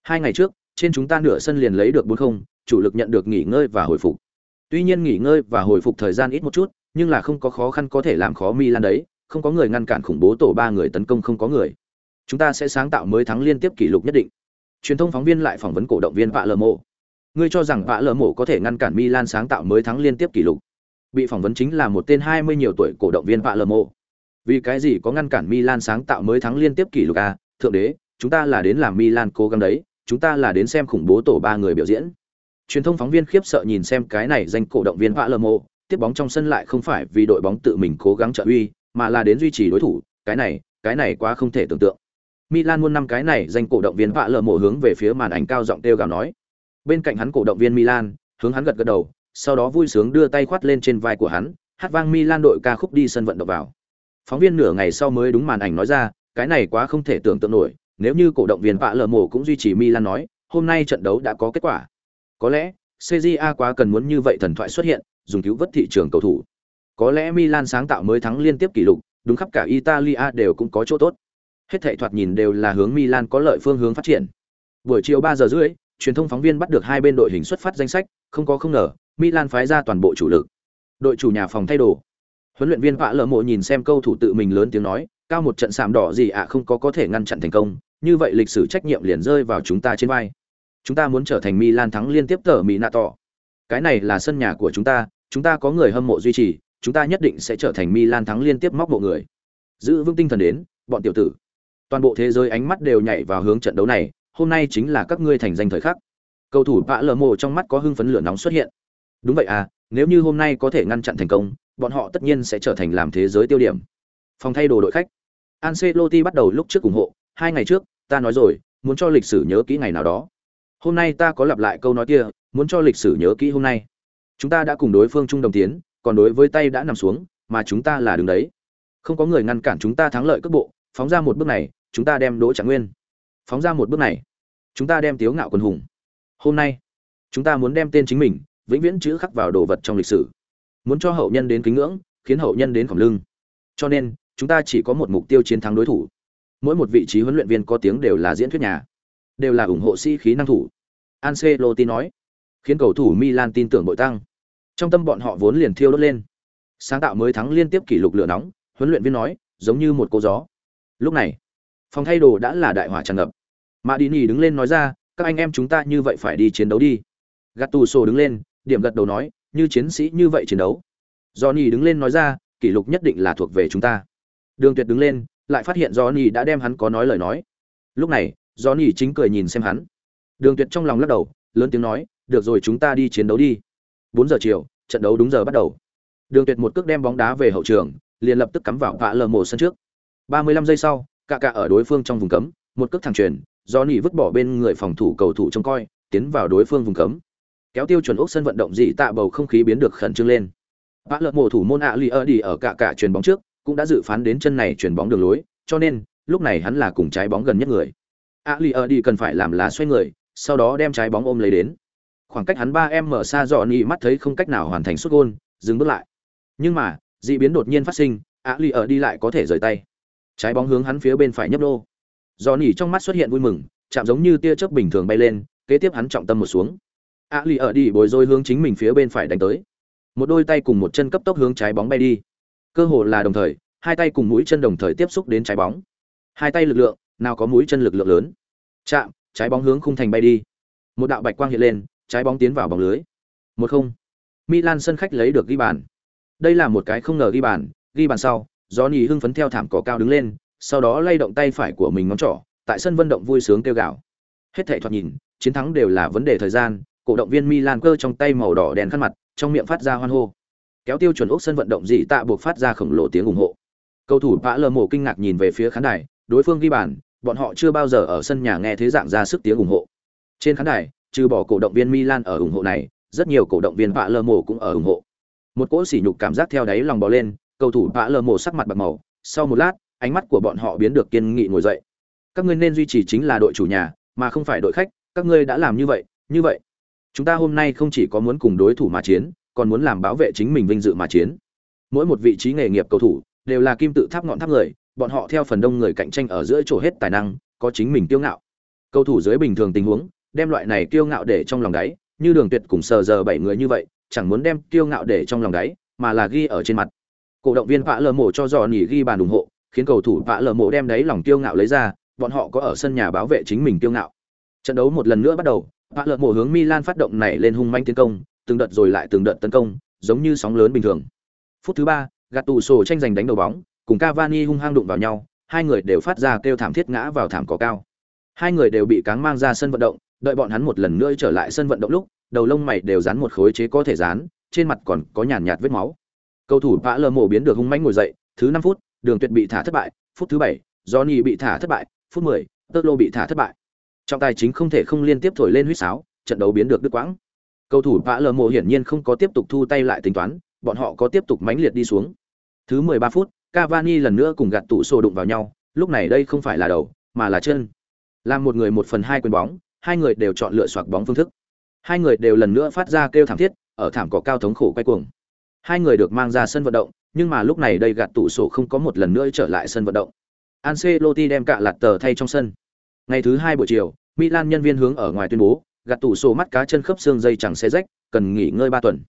Hai ngày trước, trên chúng ta nửa sân liền lấy được 4-0, chủ lực nhận được nghỉ ngơi và hồi phục. Tuy nhiên nghỉ ngơi và hồi phục thời gian ít một chút, nhưng là không có khó khăn có thể làm khó Milan đấy, không có người ngăn cản khủng bố tổ ba người tấn công không có người. Chúng ta sẽ sáng tạo mới thắng liên tiếp kỷ lục nhất định. Truyền thông phóng viên lại phỏng vấn cổ động viên Vạ Lở Mộ. Ngươi cho rằng Vạ Lở Mộ có thể ngăn cản Milan sáng tạo mới thắng liên tiếp kỷ lục? Bị phỏng vấn chính là một tên 20 nhiều tuổi cổ động viên Vạ Lở Mộ. Vì cái gì có ngăn cản Milan sáng tạo mới thắng liên tiếp kỷ lục à? Thượng đế, chúng ta là đến làm Milan cố gắng đấy, chúng ta là đến xem khủng bố tổ ba người biểu diễn. Truyền thông phóng viên khiếp sợ nhìn xem cái này danh cổ động viên Vạ Lở Mộ, tiếp bóng trong sân lại không phải vì đội bóng tự mình cố gắng trợ uy, mà là đến duy trì đối thủ, cái này, cái này quá không thể tưởng tượng. Milan muôn năm cái này danh cổ động viên vạ lờ mổ hướng về phía màn ảnh cao giọng kêu gào nói. Bên cạnh hắn cổ động viên Milan, hướng hắn gật gật đầu, sau đó vui sướng đưa tay khoát lên trên vai của hắn, hát vang Milan đội ca khúc đi sân vận động vào. Phóng viên nửa ngày sau mới đúng màn ảnh nói ra, cái này quá không thể tưởng tượng nổi, nếu như cổ động viên vạ lờ mổ cũng duy trì Milan nói, hôm nay trận đấu đã có kết quả. Có lẽ, CJA quá cần muốn như vậy thần thoại xuất hiện, dùng cứu vớt thị trường cầu thủ. Có lẽ Milan sáng tạo mới thắng liên tiếp kỷ lục, đúng khắp cả Italia đều cũng có chỗ tốt. Hết thảy thoạt nhìn đều là hướng Milan có lợi phương hướng phát triển. Buổi chiều 3 giờ rưỡi, truyền thông phóng viên bắt được hai bên đội hình xuất phát danh sách, không có không ngờ, Milan phái ra toàn bộ chủ lực. Đội chủ nhà phòng thay đồ. Huấn luyện viên Vạ Lở Mộ nhìn xem câu thủ tự mình lớn tiếng nói, cao một trận sạm đỏ gì ạ không có có thể ngăn chặn thành công, như vậy lịch sử trách nhiệm liền rơi vào chúng ta trên vai. Chúng ta muốn trở thành Milan thắng liên tiếp tở Mỹ nạ tỏ. Cái này là sân nhà của chúng ta, chúng ta có người hâm mộ duy trì, chúng ta nhất định sẽ trở thành Milan thắng liên tiếp móc bộ người. Giữ vững tinh thần đến, bọn tiểu tử. Toàn bộ thế giới ánh mắt đều nhảy vào hướng trận đấu này, hôm nay chính là các ngươi thành danh thời khắc. Cầu thủ Vạ Lở Mộ trong mắt có hưng phấn lửa nóng xuất hiện. Đúng vậy à, nếu như hôm nay có thể ngăn chặn thành công, bọn họ tất nhiên sẽ trở thành làm thế giới tiêu điểm. Phòng thay đồ đội khách. Ancelotti bắt đầu lúc trước ủng hộ, hai ngày trước, ta nói rồi, muốn cho lịch sử nhớ kỹ ngày nào đó. Hôm nay ta có lặp lại câu nói kia, muốn cho lịch sử nhớ kỹ hôm nay. Chúng ta đã cùng đối phương chung đồng tiến, còn đối với tay đã nằm xuống, mà chúng ta là đứng đấy. Không có người ngăn cản chúng ta thắng lợi cước bộ, phóng ra một bước này, chúng ta đem Đỗ Trạng Nguyên. Phóng ra một bước này, chúng ta đem Tiếu Ngạo Quân Hùng. Hôm nay, chúng ta muốn đem tên chính mình vĩnh viễn chữ khắc vào đồ vật trong lịch sử. Muốn cho hậu nhân đến kính ngưỡng, khiến hậu nhân đến khổng lưng. Cho nên, chúng ta chỉ có một mục tiêu chiến thắng đối thủ. Mỗi một vị trí huấn luyện viên có tiếng đều là diễn thuyết nhà, đều là ủng hộ sĩ khí năng thủ. Ancelotti nói, khiến cầu thủ Milan tin tưởng bội tăng. Trong tâm bọn họ vốn liền thiêu đốt lên. Sáng tạo mới thắng liên tiếp kỷ lục lửa nóng, huấn luyện viên nói, giống như một cô gió. Lúc này, phòng thay đồ đã là đại hỏa tràn ngập. Mã Đi Nỉ đứng lên nói ra, các anh em chúng ta như vậy phải đi chiến đấu đi. Gạt tù sổ đứng lên, điểm gật đầu nói, như chiến sĩ như vậy chiến đấu. Johnny đứng lên nói ra, kỷ lục nhất định là thuộc về chúng ta. Đường Tuyệt đứng lên, lại phát hiện Johnny đã đem hắn có nói lời nói. Lúc này, Johnny chính cười nhìn xem hắn. Đường Tuyệt trong lòng lắc đầu, lớn tiếng nói, được rồi chúng ta đi chiến đấu đi. Bốn giờ chiều, trận đấu đúng giờ bắt đầu. Đường Tuyệt một cước đem bóng đá về hậu trường, liền lập tức cắm vào vạ lờ mổ sân trước. 35 giây sau, cả cạ ở đối phương trong vùng cấm, một cước thẳng truyền, do nỉ vứt bỏ bên người phòng thủ cầu thủ trông coi, tiến vào đối phương vùng cấm. Kéo tiêu chuẩn ốc sân vận động dị tạ bầu không khí biến được khẩn trương lên. Bạ lợt mổ thủ môn ạ lì ở đi ở cả cạ truyền bóng trước, cũng đã dự phán đến chân này truyền bóng đường lối, cho nên lúc này hắn là cùng trái bóng gần nhất người. Ali ở đi cần phải làm là xoay người, sau đó đem trái bóng ôm lấy đến. Khoảng cách hắn ba em mở xa Johnny mắt thấy không cách nào hoàn thành sút gôn, dừng bước lại. Nhưng mà, dị biến đột nhiên phát sinh, ạ lì ở đi lại có thể rời tay. Trái bóng hướng hắn phía bên phải nhấp đô. Johnny trong mắt xuất hiện vui mừng, chạm giống như tia chớp bình thường bay lên, kế tiếp hắn trọng tâm một xuống. Ali lì ở đi bồi rối hướng chính mình phía bên phải đánh tới. Một đôi tay cùng một chân cấp tốc hướng trái bóng bay đi. Cơ hồ là đồng thời, hai tay cùng mũi chân đồng thời tiếp xúc đến trái bóng. Hai tay lực lượng, nào có mũi chân lực lượng lớn. Chạm, trái bóng hướng khung thành bay đi. Một đạo bạch quang hiện lên, trái bóng tiến vào bóng lưới. Một không. Milan sân khách lấy được ghi bàn. Đây là một cái không ngờ ghi bàn, ghi bàn sau, Johnny hưng phấn theo thảm cỏ cao đứng lên, sau đó lay động tay phải của mình ngón trỏ, tại sân vận động vui sướng kêu gào. Hết thảy thoạt nhìn, chiến thắng đều là vấn đề thời gian, cổ động viên Milan cơ trong tay màu đỏ đèn khăn mặt, trong miệng phát ra hoan hô. Kéo tiêu chuẩn ốc sân vận động dị tạ buộc phát ra khổng lồ tiếng ủng hộ. Cầu thủ Pã Lơ Mộ kinh ngạc nhìn về phía khán đài, đối phương ghi bàn, bọn họ chưa bao giờ ở sân nhà nghe thế dạng ra sức tiếng ủng hộ. Trên khán đài, trừ bỏ cổ động viên Milan ở ủng hộ này, rất nhiều cổ động viên Pạ Lơ Mộ cũng ở ủng hộ. Một cỗ sỉ nhục cảm giác theo đáy lòng bò lên, cầu thủ vã lờ mổ sắc mặt bạc màu, sau một lát, ánh mắt của bọn họ biến được kiên nghị ngồi dậy. Các ngươi nên duy trì chính là đội chủ nhà, mà không phải đội khách, các ngươi đã làm như vậy, như vậy, chúng ta hôm nay không chỉ có muốn cùng đối thủ mà chiến, còn muốn làm bảo vệ chính mình vinh dự mà chiến. Mỗi một vị trí nghề nghiệp cầu thủ đều là kim tự tháp ngọn tháp người, bọn họ theo phần đông người cạnh tranh ở giữa chỗ hết tài năng, có chính mình kiêu ngạo. Cầu thủ dưới bình thường tình huống, đem loại này kiêu ngạo để trong lòng đáy, như Đường Tuyệt cùng sờ giờ bảy người như vậy, chẳng muốn đem kiêu ngạo để trong lòng đáy, mà là ghi ở trên mặt. Cổ động viên vạ Lờ mổ cho dò nỉ ghi bàn ủng hộ, khiến cầu thủ vạ Lờ mổ đem đấy lòng tiêu ngạo lấy ra, bọn họ có ở sân nhà bảo vệ chính mình tiêu ngạo. Trận đấu một lần nữa bắt đầu, vạ Lờ mổ hướng Milan phát động này lên hung manh tiến công, từng đợt rồi lại từng đợt tấn công, giống như sóng lớn bình thường. Phút thứ ba, gạt tủ sổ tranh giành đánh đầu bóng, cùng Cavani hung hăng đụng vào nhau, hai người đều phát ra kêu thảm thiết ngã vào thảm cỏ cao. Hai người đều bị cáng mang ra sân vận động, đợi bọn hắn một lần nữa trở lại sân vận động lúc, đầu lông mày đều dán một khối chế có thể dán, trên mặt còn có nhàn nhạt vết máu. Cầu thủ vã lờ mổ biến được hung mãnh ngồi dậy, thứ năm phút, Đường Tuyệt bị thả thất bại, phút thứ bảy, Johnny bị thả thất bại, phút mười, Totlo bị thả thất bại. Trọng tài chính không thể không liên tiếp thổi lên huýt sáo, trận đấu biến được đứt quãng. Cầu thủ vã lờ mổ hiển nhiên không có tiếp tục thu tay lại tính toán, bọn họ có tiếp tục mãnh liệt đi xuống. Thứ mười ba phút, Cavani lần nữa cùng gạt tụ sổ đụng vào nhau, lúc này đây không phải là đầu, mà là chân. Làm một người một phần hai quyền bóng, hai người đều chọn lựa soạc bóng phương thức. Hai người đều lần nữa phát ra kêu thảm thiết, ở thảm cỏ cao thống khổ quay cuồng. Hai người được mang ra sân vận động, nhưng mà lúc này đây gạt tủ sổ không có một lần nữa trở lại sân vận động. Ancelotti đem cả lạt tờ thay trong sân. Ngày thứ hai buổi chiều, Milan nhân viên hướng ở ngoài tuyên bố, gạt tủ sổ mắt cá chân khớp xương dây chẳng xé rách, cần nghỉ ngơi ba tuần.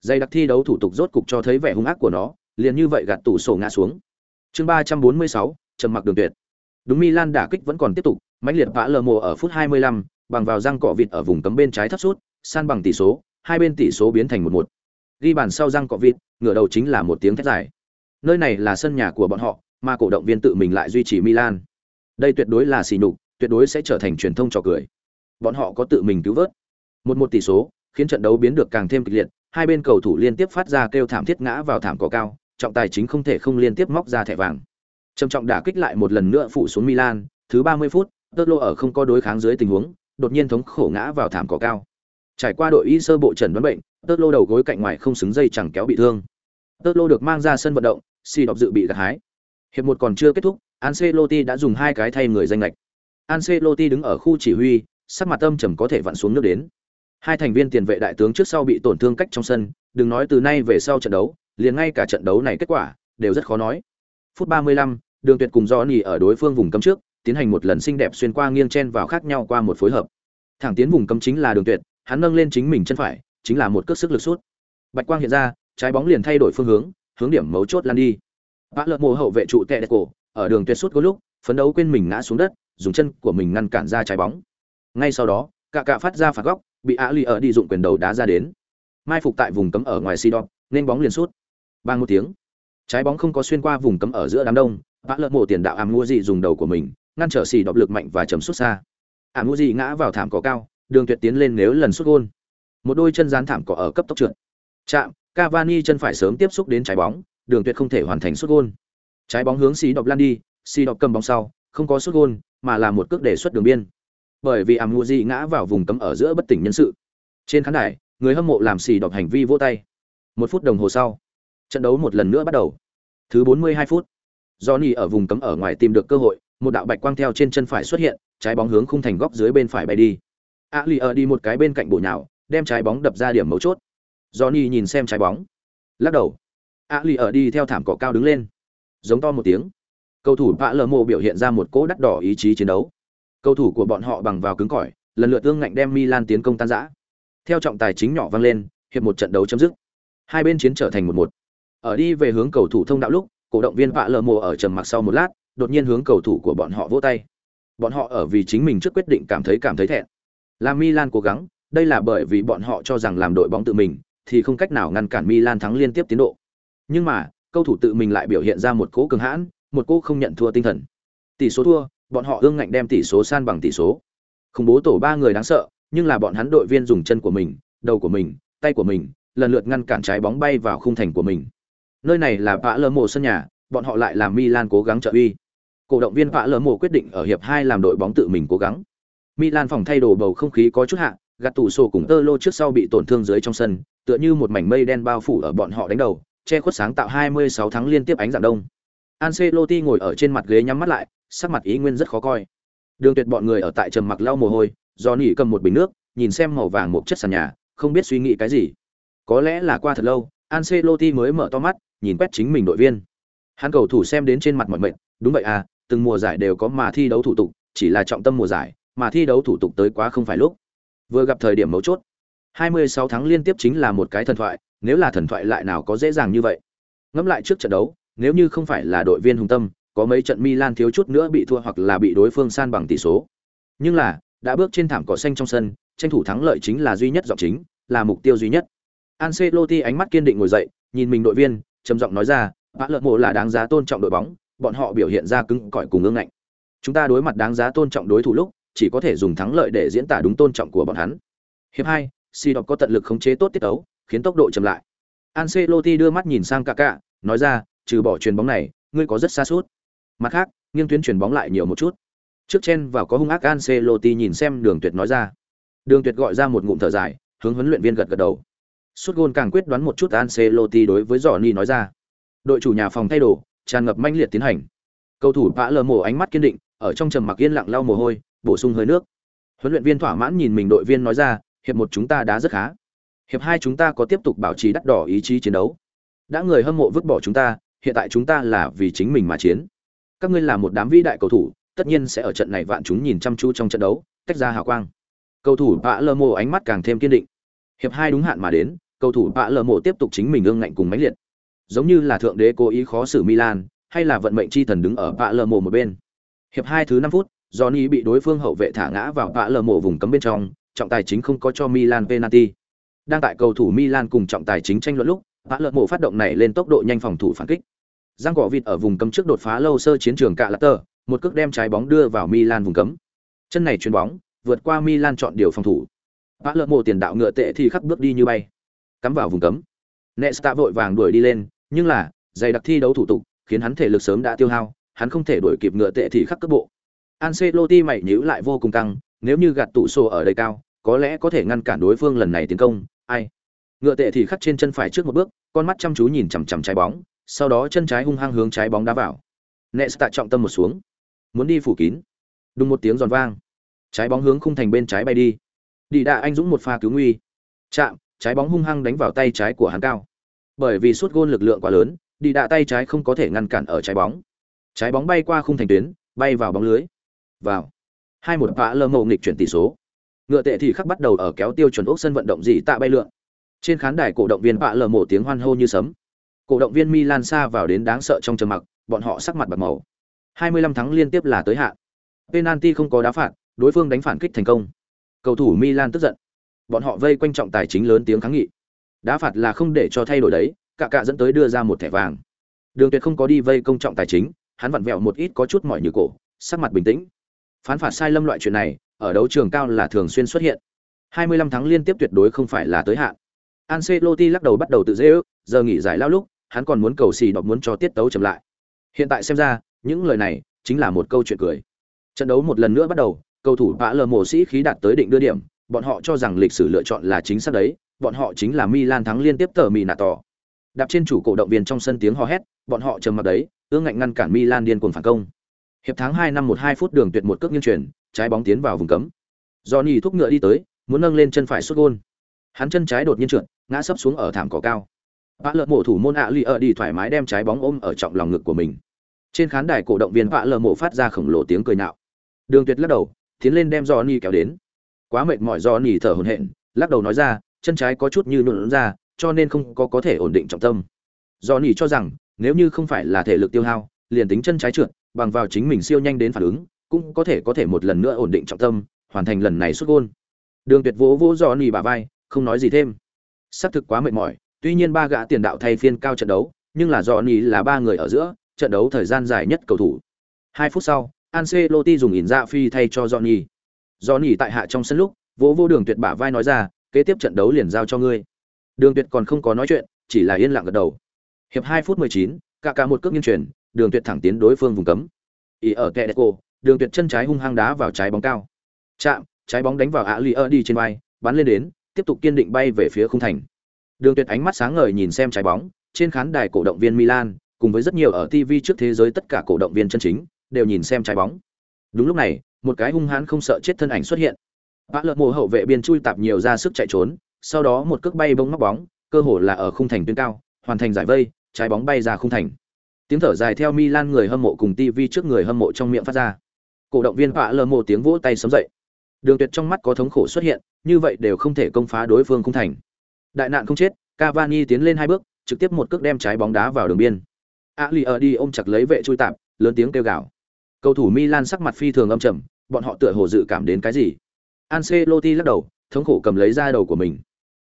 Dây đặc thi đấu thủ tục rốt cục cho thấy vẻ hung ác của nó, liền như vậy gạt tủ sổ ngã xuống. Chương ba trăm bốn mươi sáu trầm mặc đường tuyệt. Đúng Milan đả kích vẫn còn tiếp tục, mãnh liệt vã lờ mồ ở phút 25, bằng vào răng cọ vịt ở vùng cấm bên trái thấp sút, san bằng tỷ số, hai bên tỷ số biến thành một một. Ghi bàn sau răng cọ vịt, ngửa đầu chính là một tiếng thét dài. Nơi này là sân nhà của bọn họ, mà cổ động viên tự mình lại duy trì Milan. Đây tuyệt đối là xỉ nhục, tuyệt đối sẽ trở thành truyền thông trò cười. Bọn họ có tự mình cứu vớt. Một một tỷ số, khiến trận đấu biến được càng thêm kịch liệt, hai bên cầu thủ liên tiếp phát ra kêu thảm thiết ngã vào thảm cỏ cao, trọng tài chính không thể không liên tiếp móc ra thẻ vàng. Trầm trọng đả kích lại một lần nữa phụ xuống Milan, thứ 30 phút, Totlo ở không có đối kháng dưới tình huống, đột nhiên thống khổ ngã vào thảm cỏ cao. Trải qua đội y sơ bộ trần đoán bệnh, Totlo đầu gối cạnh ngoài không xứng dây chẳng kéo bị thương. Totlo được mang ra sân vận động, si đọc dự bị gặt hái. Hiệp một còn chưa kết thúc, Ancelotti đã dùng hai cái thay người danh lệch. Ancelotti đứng ở khu chỉ huy, sắc mặt âm trầm có thể vặn xuống nước đến. Hai thành viên tiền vệ đại tướng trước sau bị tổn thương cách trong sân, đừng nói từ nay về sau trận đấu, liền ngay cả trận đấu này kết quả đều rất khó nói. Phút 35, Đường Tuyệt cùng Johnny ở đối phương vùng cấm trước, tiến hành một lần xinh đẹp xuyên qua nghiêng chen vào khác nhau qua một phối hợp. Thẳng tiến vùng cấm chính là Đường Tuyệt, hắn nâng lên chính mình chân phải, chính là một cước sức lực sút. Bạch quang hiện ra, trái bóng liền thay đổi phương hướng, hướng điểm mấu chốt lan đi. Bã Lợn mồ hậu vệ trụ tệ đẹp cổ, ở đường tuyệt sút có lúc, phấn đấu quên mình ngã xuống đất, dùng chân của mình ngăn cản ra trái bóng. Ngay sau đó, cả cả phát ra phạt góc, bị Ali ở đi dụng quyền đầu đá ra đến. Mai phục tại vùng cấm ở ngoài Sidon, nên bóng liền sút. Bang một tiếng, trái bóng không có xuyên qua vùng cấm ở giữa đám đông, Bã lợn mồ tiền đạo ảm mua gì dùng đầu của mình, ngăn trở xì đọc lực mạnh và chấm sút xa. Ảm mua gì ngã vào thảm cỏ cao, đường tuyệt tiến lên nếu lần sút gôn. Một đôi chân dán thảm cỏ ở cấp tốc trượt. Chạm, Cavani chân phải sớm tiếp xúc đến trái bóng, đường tuyệt không thể hoàn thành sút gôn. Trái bóng hướng xì đọc lan đi, xì đọc cầm bóng sau, không có sút gôn, mà là một cước để xuất đường biên. Bởi vì Amuji ngã vào vùng cấm ở giữa bất tỉnh nhân sự. Trên khán đài, người hâm mộ làm xì đọc hành vi vỗ tay. Một phút đồng hồ sau, trận đấu một lần nữa bắt đầu. Thứ 42 phút, Johnny ở vùng cấm ở ngoài tìm được cơ hội, một đạo bạch quang theo trên chân phải xuất hiện, trái bóng hướng khung thành góc dưới bên phải bay đi a lì ở đi một cái bên cạnh bổ nhào, đem trái bóng đập ra điểm mấu chốt. Johnny nhìn xem trái bóng. Lắc đầu. A lì ở đi theo thảm cỏ cao đứng lên. Giống to một tiếng. Cầu thủ vạ lờ mộ biểu hiện ra một cỗ đắt đỏ ý chí chiến đấu. Cầu thủ của bọn họ bằng vào cứng cỏi, lần lượt tương ngạnh đem milan tiến công tan giã theo trọng tài chính nhỏ vang lên, hiệp một trận đấu chấm dứt. Hai bên chiến trở thành một một. Ở đi về hướng cầu thủ thông đạo lúc, cổ động viên vạ lờ mộ ở trầm mặc sau một lát, đột nhiên hướng cầu thủ của bọn họ vỗ tay. Bọn họ ở vì chính mình trước quyết định cảm thấy cảm thấy thẹn là milan cố gắng, đây là bởi vì bọn họ cho rằng làm đội bóng tự mình thì không cách nào ngăn cản milan thắng liên tiếp tiến độ. Nhưng mà, cầu thủ tự mình lại biểu hiện ra một cố cường hãn, một cố không nhận thua tinh thần. Tỷ số thua, bọn họ ương ngạnh đem tỷ số san bằng tỷ số. Không bố tổ ba người đáng sợ, nhưng là bọn hắn đội viên dùng chân của mình, đầu của mình, tay của mình, lần lượt ngăn cản trái bóng bay vào khung thành của mình. Nơi này là vạ lơ mộ sân nhà, bọn họ lại làm milan cố gắng trợ uy. Cổ động viên vạ lơ mộ quyết định ở hiệp hai làm đội bóng tự mình cố gắng milan phòng thay đồ bầu không khí có chút hạ gạt tủ sổ cùng tơ lô trước sau bị tổn thương dưới trong sân, tựa như một mảnh mây đen bao phủ ở bọn họ đánh đầu, che khuất sáng tạo 26 tháng liên tiếp ánh dạng đông. Ancelotti ngồi ở trên mặt ghế nhắm mắt lại, sắc mặt ý nguyên rất khó coi. Đường tuyệt bọn người ở tại trầm mặc lau mồ hôi, do cầm một bình nước, nhìn xem màu vàng một chất sàn nhà, không biết suy nghĩ cái gì. Có lẽ là qua thật lâu, Ancelotti mới mở to mắt, nhìn quét chính mình đội viên. Hắn cầu thủ xem đến trên mặt mọi mệnh đúng vậy à từng mùa giải đều có mà thi đấu thủ tục, chỉ là trọng tâm mùa giải mà thi đấu thủ tục tới quá không phải lúc. Vừa gặp thời điểm mấu chốt. 26 tháng liên tiếp chính là một cái thần thoại, nếu là thần thoại lại nào có dễ dàng như vậy. Ngẫm lại trước trận đấu, nếu như không phải là đội viên hùng tâm, có mấy trận Milan thiếu chút nữa bị thua hoặc là bị đối phương san bằng tỷ số. Nhưng là, đã bước trên thảm cỏ xanh trong sân, tranh thủ thắng lợi chính là duy nhất giọng chính, là mục tiêu duy nhất. Ancelotti ánh mắt kiên định ngồi dậy, nhìn mình đội viên, trầm giọng nói ra, vã lợn mộ là đáng giá tôn trọng đội bóng, bọn họ biểu hiện ra cứng cỏi cùng ương ngạnh. Chúng ta đối mặt đáng giá tôn trọng đối thủ lúc chỉ có thể dùng thắng lợi để diễn tả đúng tôn trọng của bọn hắn. Hiệp hai si đọc có tận lực khống chế tốt tiết tấu khiến tốc độ chậm lại. Ancelotti đưa mắt nhìn sang Kaká, nói ra trừ bỏ chuyền bóng này ngươi có rất xa suốt. Mặt khác nghiêng tuyến chuyền bóng lại nhiều một chút. Trước chen vào có hung ác Ancelotti nhìn xem đường tuyệt nói ra. Đường tuyệt gọi ra một ngụm thở dài hướng huấn luyện viên gật gật đầu. Suốt gôn càng quyết đoán một chút Ancelotti đối với Johnny nói ra. Đội chủ nhà phòng thay đồ, tràn ngập manh liệt tiến hành. Cầu thủ Pã Lơ Mộ ánh mắt kiên định, ở trong trầm mặc yên lặng lau mồ hôi, bổ sung hơi nước. Huấn luyện viên thỏa mãn nhìn mình đội viên nói ra, hiệp một chúng ta đã rất khá. Hiệp hai chúng ta có tiếp tục bảo trì đắt đỏ ý chí chiến đấu. Đã người hâm mộ vứt bỏ chúng ta, hiện tại chúng ta là vì chính mình mà chiến. Các ngươi là một đám vĩ đại cầu thủ, tất nhiên sẽ ở trận này vạn chúng nhìn chăm chú trong trận đấu, tách ra hào quang. Cầu thủ bạ Lơ Mộ ánh mắt càng thêm kiên định. Hiệp hai đúng hạn mà đến, cầu thủ bạ lơ mộ tiếp tục chính mình ương ngạnh cùng mãnh liệt giống như là thượng đế cố ý khó xử milan hay là vận mệnh chi thần đứng ở bạ lơ mộ một bên hiệp hai thứ năm phút johnny bị đối phương hậu vệ thả ngã vào bạ lờ mộ vùng cấm bên trong, trọng tài chính không có cho milan penalty. Đang tại cầu thủ milan cùng trọng tài chính tranh luận lúc bạ lờ mộ phát động này lên tốc độ nhanh phòng thủ phản kích. Giang cỏ vịt ở vùng cấm trước đột phá lâu sơ chiến trường cạ lạt tờ, một cước đem trái bóng đưa vào milan vùng cấm. Chân này chuyền bóng, vượt qua milan chọn điều phòng thủ. Bạ lờ mộ tiền đạo ngựa tệ thì khắc bước đi như bay. Cắm vào vùng cấm. Nesta vội vàng đuổi đi lên, nhưng là, dày đặc thi đấu thủ tục, khiến hắn thể lực sớm đã tiêu hao, hắn không thể đuổi kịp ngựa tệ thì khắc cấp bộ. Ancelotti mày nhíu lại vô cùng căng nếu như gạt tụ sổ ở đây cao có lẽ có thể ngăn cản đối phương lần này tiến công. Ai? Ngựa tệ thì khắc trên chân phải trước một bước con mắt chăm chú nhìn chằm chằm trái bóng sau đó chân trái hung hăng hướng trái bóng đá vào. Nesta trọng tâm một xuống. Muốn đi phủ kín. Đùng một tiếng giòn vang. Trái bóng hướng khung thành bên trái bay đi. Đi đà anh dũng một pha cứu nguy. Chạm trái bóng hung hăng đánh vào tay trái của hắn cao. Bởi vì suốt gôn lực lượng quá lớn, đi đà tay trái không có thể ngăn cản ở trái bóng. Trái bóng bay qua khung thành tuyến, bay vào bóng lưới. Vào. Hai một vã lơ mộ nghịch chuyển tỷ số. Ngựa tệ thì khắc bắt đầu ở kéo tiêu chuẩn ốc sân vận động dị tạ bay lượn. Trên khán đài cổ động viên vã lơ mộ tiếng hoan hô như sấm. Cổ động viên Milan xa vào đến đáng sợ trong trầm mặc, bọn họ sắc mặt bạc màu. 25 thắng liên tiếp là tới hạn. Penalty không có đá phạt, đối phương đánh phản kích thành công. Cầu thủ Milan tức giận bọn họ vây quanh trọng tài chính lớn tiếng kháng nghị đá phạt là không để cho thay đổi đấy cả cả dẫn tới đưa ra một thẻ vàng đường tuyệt không có đi vây công trọng tài chính hắn vặn vẹo một ít có chút mỏi như cổ sắc mặt bình tĩnh phán phạt sai lầm loại chuyện này ở đấu trường cao là thường xuyên xuất hiện 25 tháng liên tiếp tuyệt đối không phải là tới hạn Ancelotti lắc đầu bắt đầu tự dễ ước giờ nghỉ giải lao lúc hắn còn muốn cầu xì đọc muốn cho tiết tấu chậm lại hiện tại xem ra những lời này chính là một câu chuyện cười trận đấu một lần nữa bắt đầu cầu thủ vã lờ mổ sĩ khí đạt tới định đưa điểm bọn họ cho rằng lịch sử lựa chọn là chính xác đấy, bọn họ chính là Milan thắng liên tiếp tờ mì nạ tỏ. Đạp trên chủ cổ động viên trong sân tiếng hò hét, bọn họ trầm mặc đấy, ương ngạnh ngăn cản Milan điên cuồng phản công. Hiệp tháng 2 năm 12 phút đường tuyệt một cước nghiêng chuyển, trái bóng tiến vào vùng cấm. Johnny thúc ngựa đi tới, muốn nâng lên chân phải sút gôn. Hắn chân trái đột nhiên trượt, ngã sấp xuống ở thảm cỏ cao. Vạ lợ mộ thủ môn ạ lì ở đi thoải mái đem trái bóng ôm ở trọng lòng ngực của mình. Trên khán đài cổ động viên vạ lợ mộ phát ra khổng lồ tiếng cười nạo. Đường Tuyệt lắc đầu, tiến lên đem Johnny kéo đến. Quá mệt mỏi Johnny thở hổn hển, lắc đầu nói ra, chân trái có chút như nhũn ra, cho nên không có có thể ổn định trọng tâm. Johnny cho rằng, nếu như không phải là thể lực tiêu hao, liền tính chân trái trượt, bằng vào chính mình siêu nhanh đến phản ứng, cũng có thể có thể một lần nữa ổn định trọng tâm, hoàn thành lần này xuất gôn. Đường Tuyệt vỗ vỗ Johnny bả vai, không nói gì thêm. Sắp thực quá mệt mỏi, tuy nhiên ba gã tiền đạo thay phiên cao trận đấu, nhưng là Johnny là ba người ở giữa, trận đấu thời gian dài nhất cầu thủ. Hai phút sau, Ancelotti dùng ỉn dạ phi thay cho Johnny. Johnny tại hạ trong sân lúc, vỗ vô Đường Tuyệt bả vai nói ra, kế tiếp trận đấu liền giao cho ngươi. Đường Tuyệt còn không có nói chuyện, chỉ là yên lặng gật đầu. Hiệp 2 phút 19, cả cả một cước nghiêng chuyển, Đường Tuyệt thẳng tiến đối phương vùng cấm. Ý ở kẹ cô, Đường Tuyệt chân trái hung hăng đá vào trái bóng cao. Chạm, trái bóng đánh vào Ali ở đi trên vai, bắn lên đến, tiếp tục kiên định bay về phía khung thành. Đường Tuyệt ánh mắt sáng ngời nhìn xem trái bóng, trên khán đài cổ động viên Milan, cùng với rất nhiều ở TV trước thế giới tất cả cổ động viên chân chính, đều nhìn xem trái bóng. Đúng lúc này, một cái hung hãn không sợ chết thân ảnh xuất hiện. Bã lợt mồ hậu vệ biên chui tạp nhiều ra sức chạy trốn, sau đó một cước bay bóng móc bóng, cơ hồ là ở khung thành tuyến cao, hoàn thành giải vây, trái bóng bay ra khung thành. Tiếng thở dài theo Milan người hâm mộ cùng TV trước người hâm mộ trong miệng phát ra. Cổ động viên Bã lờ mồ tiếng vỗ tay sớm dậy. Đường Tuyệt trong mắt có thống khổ xuất hiện, như vậy đều không thể công phá đối phương không thành. Đại nạn không chết, Cavani tiến lên hai bước, trực tiếp một cước đem trái bóng đá vào đường biên. Ali ở đi ôm chặt lấy vệ chui tạm, lớn tiếng kêu gào. Cầu thủ Milan sắc mặt phi thường âm trầm, bọn họ tựa hồ dự cảm đến cái gì. Ancelotti lắc đầu, thống khổ cầm lấy ra đầu của mình.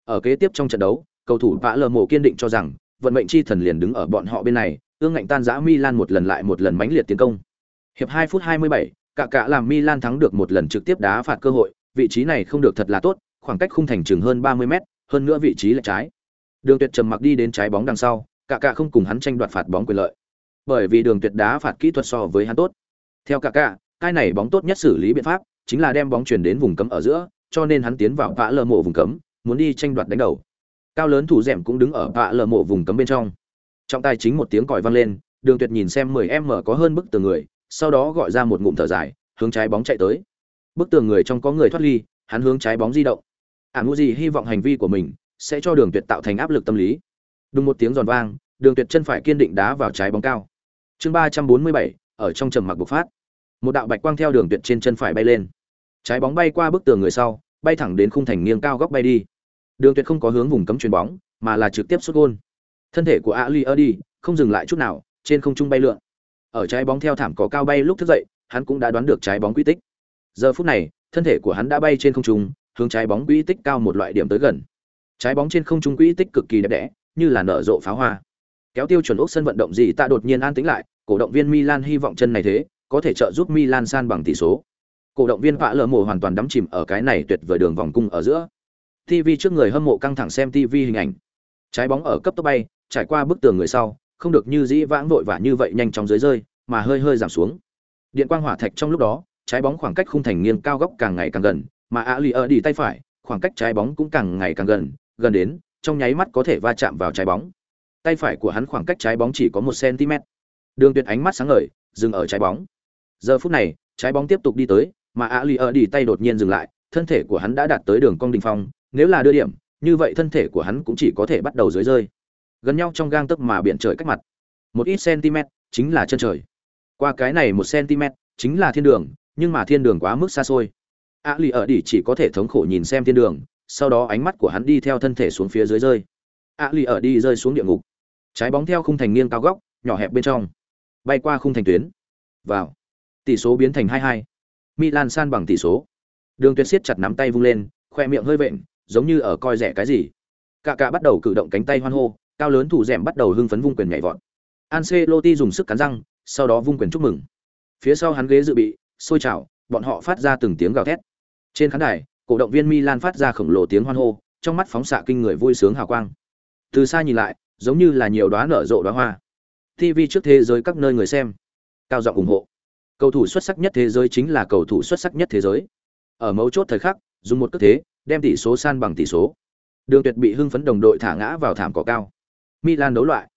Ở kế tiếp trong trận đấu, cầu thủ Vã Lờ Mộ kiên định cho rằng, vận mệnh chi thần liền đứng ở bọn họ bên này, ương ngạnh tan rã Milan một lần lại một lần mãnh liệt tiến công. Hiệp 2 phút 27, cả cả làm Milan thắng được một lần trực tiếp đá phạt cơ hội, vị trí này không được thật là tốt, khoảng cách khung thành chừng hơn 30 mét, hơn nữa vị trí là trái. Đường Tuyệt trầm mặc đi đến trái bóng đằng sau, cả cả không cùng hắn tranh đoạt phạt bóng quyền lợi. Bởi vì Đường Tuyệt đá phạt kỹ thuật so với hắn tốt. Theo cả cả, cái này bóng tốt nhất xử lý biện pháp chính là đem bóng chuyển đến vùng cấm ở giữa, cho nên hắn tiến vào vã lờ mộ vùng cấm, muốn đi tranh đoạt đánh đầu. Cao lớn thủ dẻm cũng đứng ở vã lờ mộ vùng cấm bên trong. Trong tay chính một tiếng còi vang lên, Đường Tuyệt nhìn xem 10m có hơn bức tường người, sau đó gọi ra một ngụm thở dài, hướng trái bóng chạy tới. Bức tường người trong có người thoát ly, hắn hướng trái bóng di động. Ản gì hy vọng hành vi của mình sẽ cho Đường Tuyệt tạo thành áp lực tâm lý. đúng một tiếng giòn vang, Đường Tuyệt chân phải kiên định đá vào trái bóng cao. Chương 347, ở trong trầm mặc bộc phát. Một đạo bạch quang theo Đường Tuyệt trên chân phải bay lên. Trái bóng bay qua bức tường người sau, bay thẳng đến khung thành nghiêng cao góc bay đi. Đường Tuyệt không có hướng vùng cấm chuyền bóng, mà là trực tiếp sút gôn. Thân thể của Ali Erdi không dừng lại chút nào, trên không trung bay lượn. Ở trái bóng theo thảm cỏ cao bay lúc thức dậy, hắn cũng đã đoán được trái bóng quy tích. Giờ phút này, thân thể của hắn đã bay trên không trung, hướng trái bóng quỹ tích cao một loại điểm tới gần. Trái bóng trên không trung quỹ tích cực kỳ đẹp đẽ, như là nở rộ pháo hoa. Kéo tiêu chuẩn ốc sân vận động gì ta đột nhiên an tĩnh lại, cổ động viên Milan hy vọng chân này thế, có thể trợ giúp Milan san bằng tỷ số. Cổ động viên Vạ lờ Mộ hoàn toàn đắm chìm ở cái này tuyệt vời đường vòng cung ở giữa. TV trước người hâm mộ căng thẳng xem TV hình ảnh. Trái bóng ở cấp tốc bay, trải qua bức tường người sau, không được như dĩ vãng vội vã như vậy nhanh chóng dưới rơi, mà hơi hơi giảm xuống. Điện quang hỏa thạch trong lúc đó, trái bóng khoảng cách khung thành nghiêng cao góc càng ngày càng gần, mà Ali ở đi tay phải, khoảng cách trái bóng cũng càng ngày càng gần, gần đến, trong nháy mắt có thể va chạm vào trái bóng. Tay phải của hắn khoảng cách trái bóng chỉ có một cm. Đường Tuyệt ánh mắt sáng ngời, dừng ở trái bóng. Giờ phút này, trái bóng tiếp tục đi tới, mà Ali ở đi tay đột nhiên dừng lại, thân thể của hắn đã đạt tới đường cong đỉnh phong, nếu là đưa điểm, như vậy thân thể của hắn cũng chỉ có thể bắt đầu dưới rơi. Gần nhau trong gang tấc mà biển trời cách mặt. Một ít cm chính là chân trời. Qua cái này một cm chính là thiên đường, nhưng mà thiên đường quá mức xa xôi. Ali ở đi chỉ có thể thống khổ nhìn xem thiên đường, sau đó ánh mắt của hắn đi theo thân thể xuống phía dưới rơi. Ali ở đi rơi xuống địa ngục. Trái bóng theo khung thành nghiêng cao góc, nhỏ hẹp bên trong, bay qua khung thành tuyến. Vào. Tỷ số biến thành 2-2. Milan san bằng tỷ số. Đường Tuyệt siết chặt nắm tay vung lên, khoe miệng hơi vện, giống như ở coi rẻ cái gì. Cả cả bắt đầu cử động cánh tay hoan hô, cao lớn thủ rèm bắt đầu hưng phấn vung quyền nhảy vọt. Ancelotti dùng sức cắn răng, sau đó vung quyền chúc mừng. Phía sau hắn ghế dự bị, sôi trào, bọn họ phát ra từng tiếng gào thét. Trên khán đài, cổ động viên Milan phát ra khổng lồ tiếng hoan hô, trong mắt phóng xạ kinh người vui sướng hào quang. Từ xa nhìn lại, giống như là nhiều đóa nở rộ đóa hoa. TV trước thế giới các nơi người xem, cao giọng ủng hộ. Cầu thủ xuất sắc nhất thế giới chính là cầu thủ xuất sắc nhất thế giới. Ở mấu chốt thời khắc, dùng một cước thế, đem tỷ số san bằng tỷ số. Đường Tuyệt bị hưng phấn đồng đội thả ngã vào thảm cỏ cao. Milan đấu loại,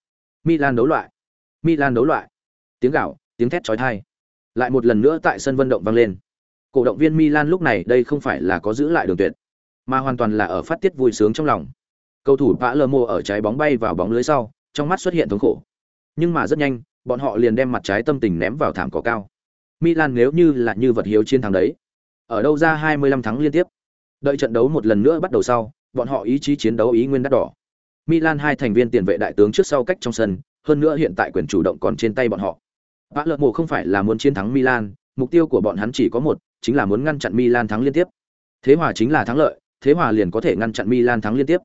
Milan đấu loại, Milan đấu loại. Tiếng gào, tiếng thét chói tai. Lại một lần nữa tại sân vận động vang lên. Cổ động viên Milan lúc này đây không phải là có giữ lại đường tuyệt, mà hoàn toàn là ở phát tiết vui sướng trong lòng. Cầu thủ Palermo ở trái bóng bay vào bóng lưới sau, trong mắt xuất hiện thống khổ. Nhưng mà rất nhanh, bọn họ liền đem mặt trái tâm tình ném vào thảm cỏ cao. Milan nếu như là như vật hiếu chiến thắng đấy, ở đâu ra 25 thắng liên tiếp. Đợi trận đấu một lần nữa bắt đầu sau, bọn họ ý chí chiến đấu ý nguyên đắt đỏ. Milan hai thành viên tiền vệ đại tướng trước sau cách trong sân, hơn nữa hiện tại quyền chủ động còn trên tay bọn họ. Palermo không phải là muốn chiến thắng Milan, mục tiêu của bọn hắn chỉ có một, chính là muốn ngăn chặn Milan thắng liên tiếp. Thế hòa chính là thắng lợi, thế hòa liền có thể ngăn chặn Milan thắng liên tiếp.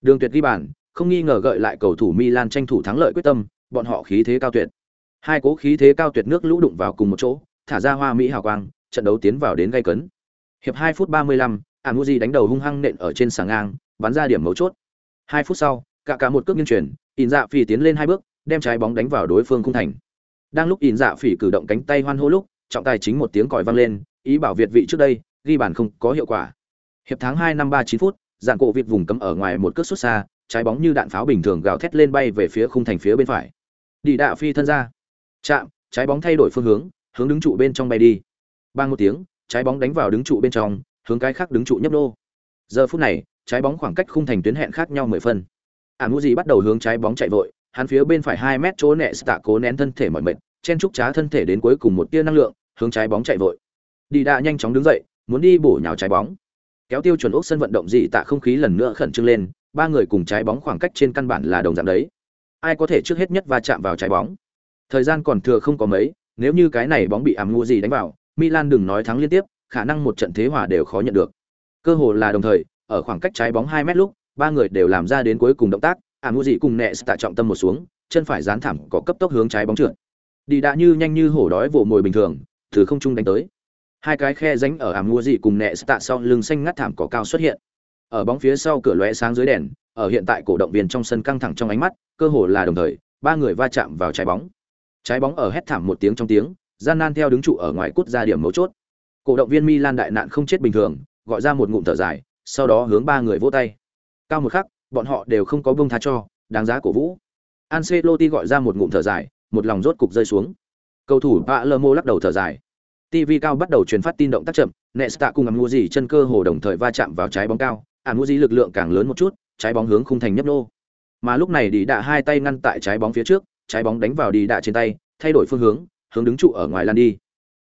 Đường Tuyệt ghi bàn, không nghi ngờ gợi lại cầu thủ Milan tranh thủ thắng lợi quyết tâm, bọn họ khí thế cao tuyệt. Hai cố khí thế cao tuyệt nước lũ đụng vào cùng một chỗ, thả ra hoa mỹ hào quang, trận đấu tiến vào đến gay cấn. Hiệp 2 phút 35, Amuji đánh đầu hung hăng nện ở trên sàng ngang, bắn ra điểm mấu chốt. Hai phút sau, cả cả một cước nghiêng chuyển, ỉn Dạ Phỉ tiến lên hai bước, đem trái bóng đánh vào đối phương khung thành. Đang lúc ỉn Dạ Phỉ cử động cánh tay hoan hô lúc, trọng tài chính một tiếng còi vang lên, ý bảo Việt vị trước đây, ghi bàn không có hiệu quả. Hiệp tháng hai năm 39 phút, dạng cổ Việt vùng cấm ở ngoài một cước xuất xa, trái bóng như đạn pháo bình thường gào thét lên bay về phía khung thành phía bên phải. Đi đạ phi thân ra. Chạm, trái bóng thay đổi phương hướng, hướng đứng trụ bên trong bay đi. Bang một tiếng, trái bóng đánh vào đứng trụ bên trong, hướng cái khác đứng trụ nhấp đô. Giờ phút này, trái bóng khoảng cách khung thành tuyến hẹn khác nhau 10 phân. Ản Vũ gì bắt đầu hướng trái bóng chạy vội, hắn phía bên phải 2 mét chỗ nẹ tạ cố nén thân thể mỏi mệt, chen trúc trá thân thể đến cuối cùng một tia năng lượng, hướng trái bóng chạy vội. Đi đạ nhanh chóng đứng dậy, muốn đi bổ nhào trái bóng. Kéo tiêu chuẩn ốc sân vận động dị tạ không khí lần nữa khẩn trương lên, ba người cùng trái bóng khoảng cách trên căn bản là đồng dạng đấy. Ai có thể trước hết nhất va chạm vào trái bóng? Thời gian còn thừa không có mấy, nếu như cái này bóng bị ám ngu gì đánh vào, Milan đừng nói thắng liên tiếp, khả năng một trận thế hòa đều khó nhận được. Cơ hội là đồng thời, ở khoảng cách trái bóng 2 mét lúc, ba người đều làm ra đến cuối cùng động tác, ả ngu gì cùng nẹ tạ trọng tâm một xuống, chân phải dán thẳng có cấp tốc hướng trái bóng trượt. Đi đã như nhanh như hổ đói vồ mồi bình thường, từ không trung đánh tới. Hai cái khe rãnh ở ả ngu gì cùng nẹ tạ sau lưng xanh ngắt thảm cỏ cao xuất hiện. Ở bóng phía sau cửa lóe sáng dưới đèn, ở hiện tại cổ động viên trong sân căng thẳng trong ánh mắt, cơ hồ là đồng thời, ba người va chạm vào trái bóng. Trái bóng ở hét thảm một tiếng trong tiếng, gian nan theo đứng trụ ở ngoài cút ra điểm mấu chốt. Cổ động viên Milan đại nạn không chết bình thường, gọi ra một ngụm thở dài, sau đó hướng ba người vỗ tay. Cao một khắc, bọn họ đều không có buông tha cho, đáng giá cổ vũ. Ancelotti gọi ra một ngụm thở dài, một lòng rốt cục rơi xuống. Cầu thủ Palermo lắc đầu thở dài. TV cao bắt đầu truyền phát tin động tác chậm, Nesta cùng Amuji chân cơ hồ đồng thời va chạm vào trái bóng cao, Amuji lực lượng càng lớn một chút, trái bóng hướng khung thành nhấp nô. Mà lúc này đi đạ hai tay ngăn tại trái bóng phía trước, trái bóng đánh vào đi đạ trên tay, thay đổi phương hướng, hướng đứng trụ ở ngoài lan đi.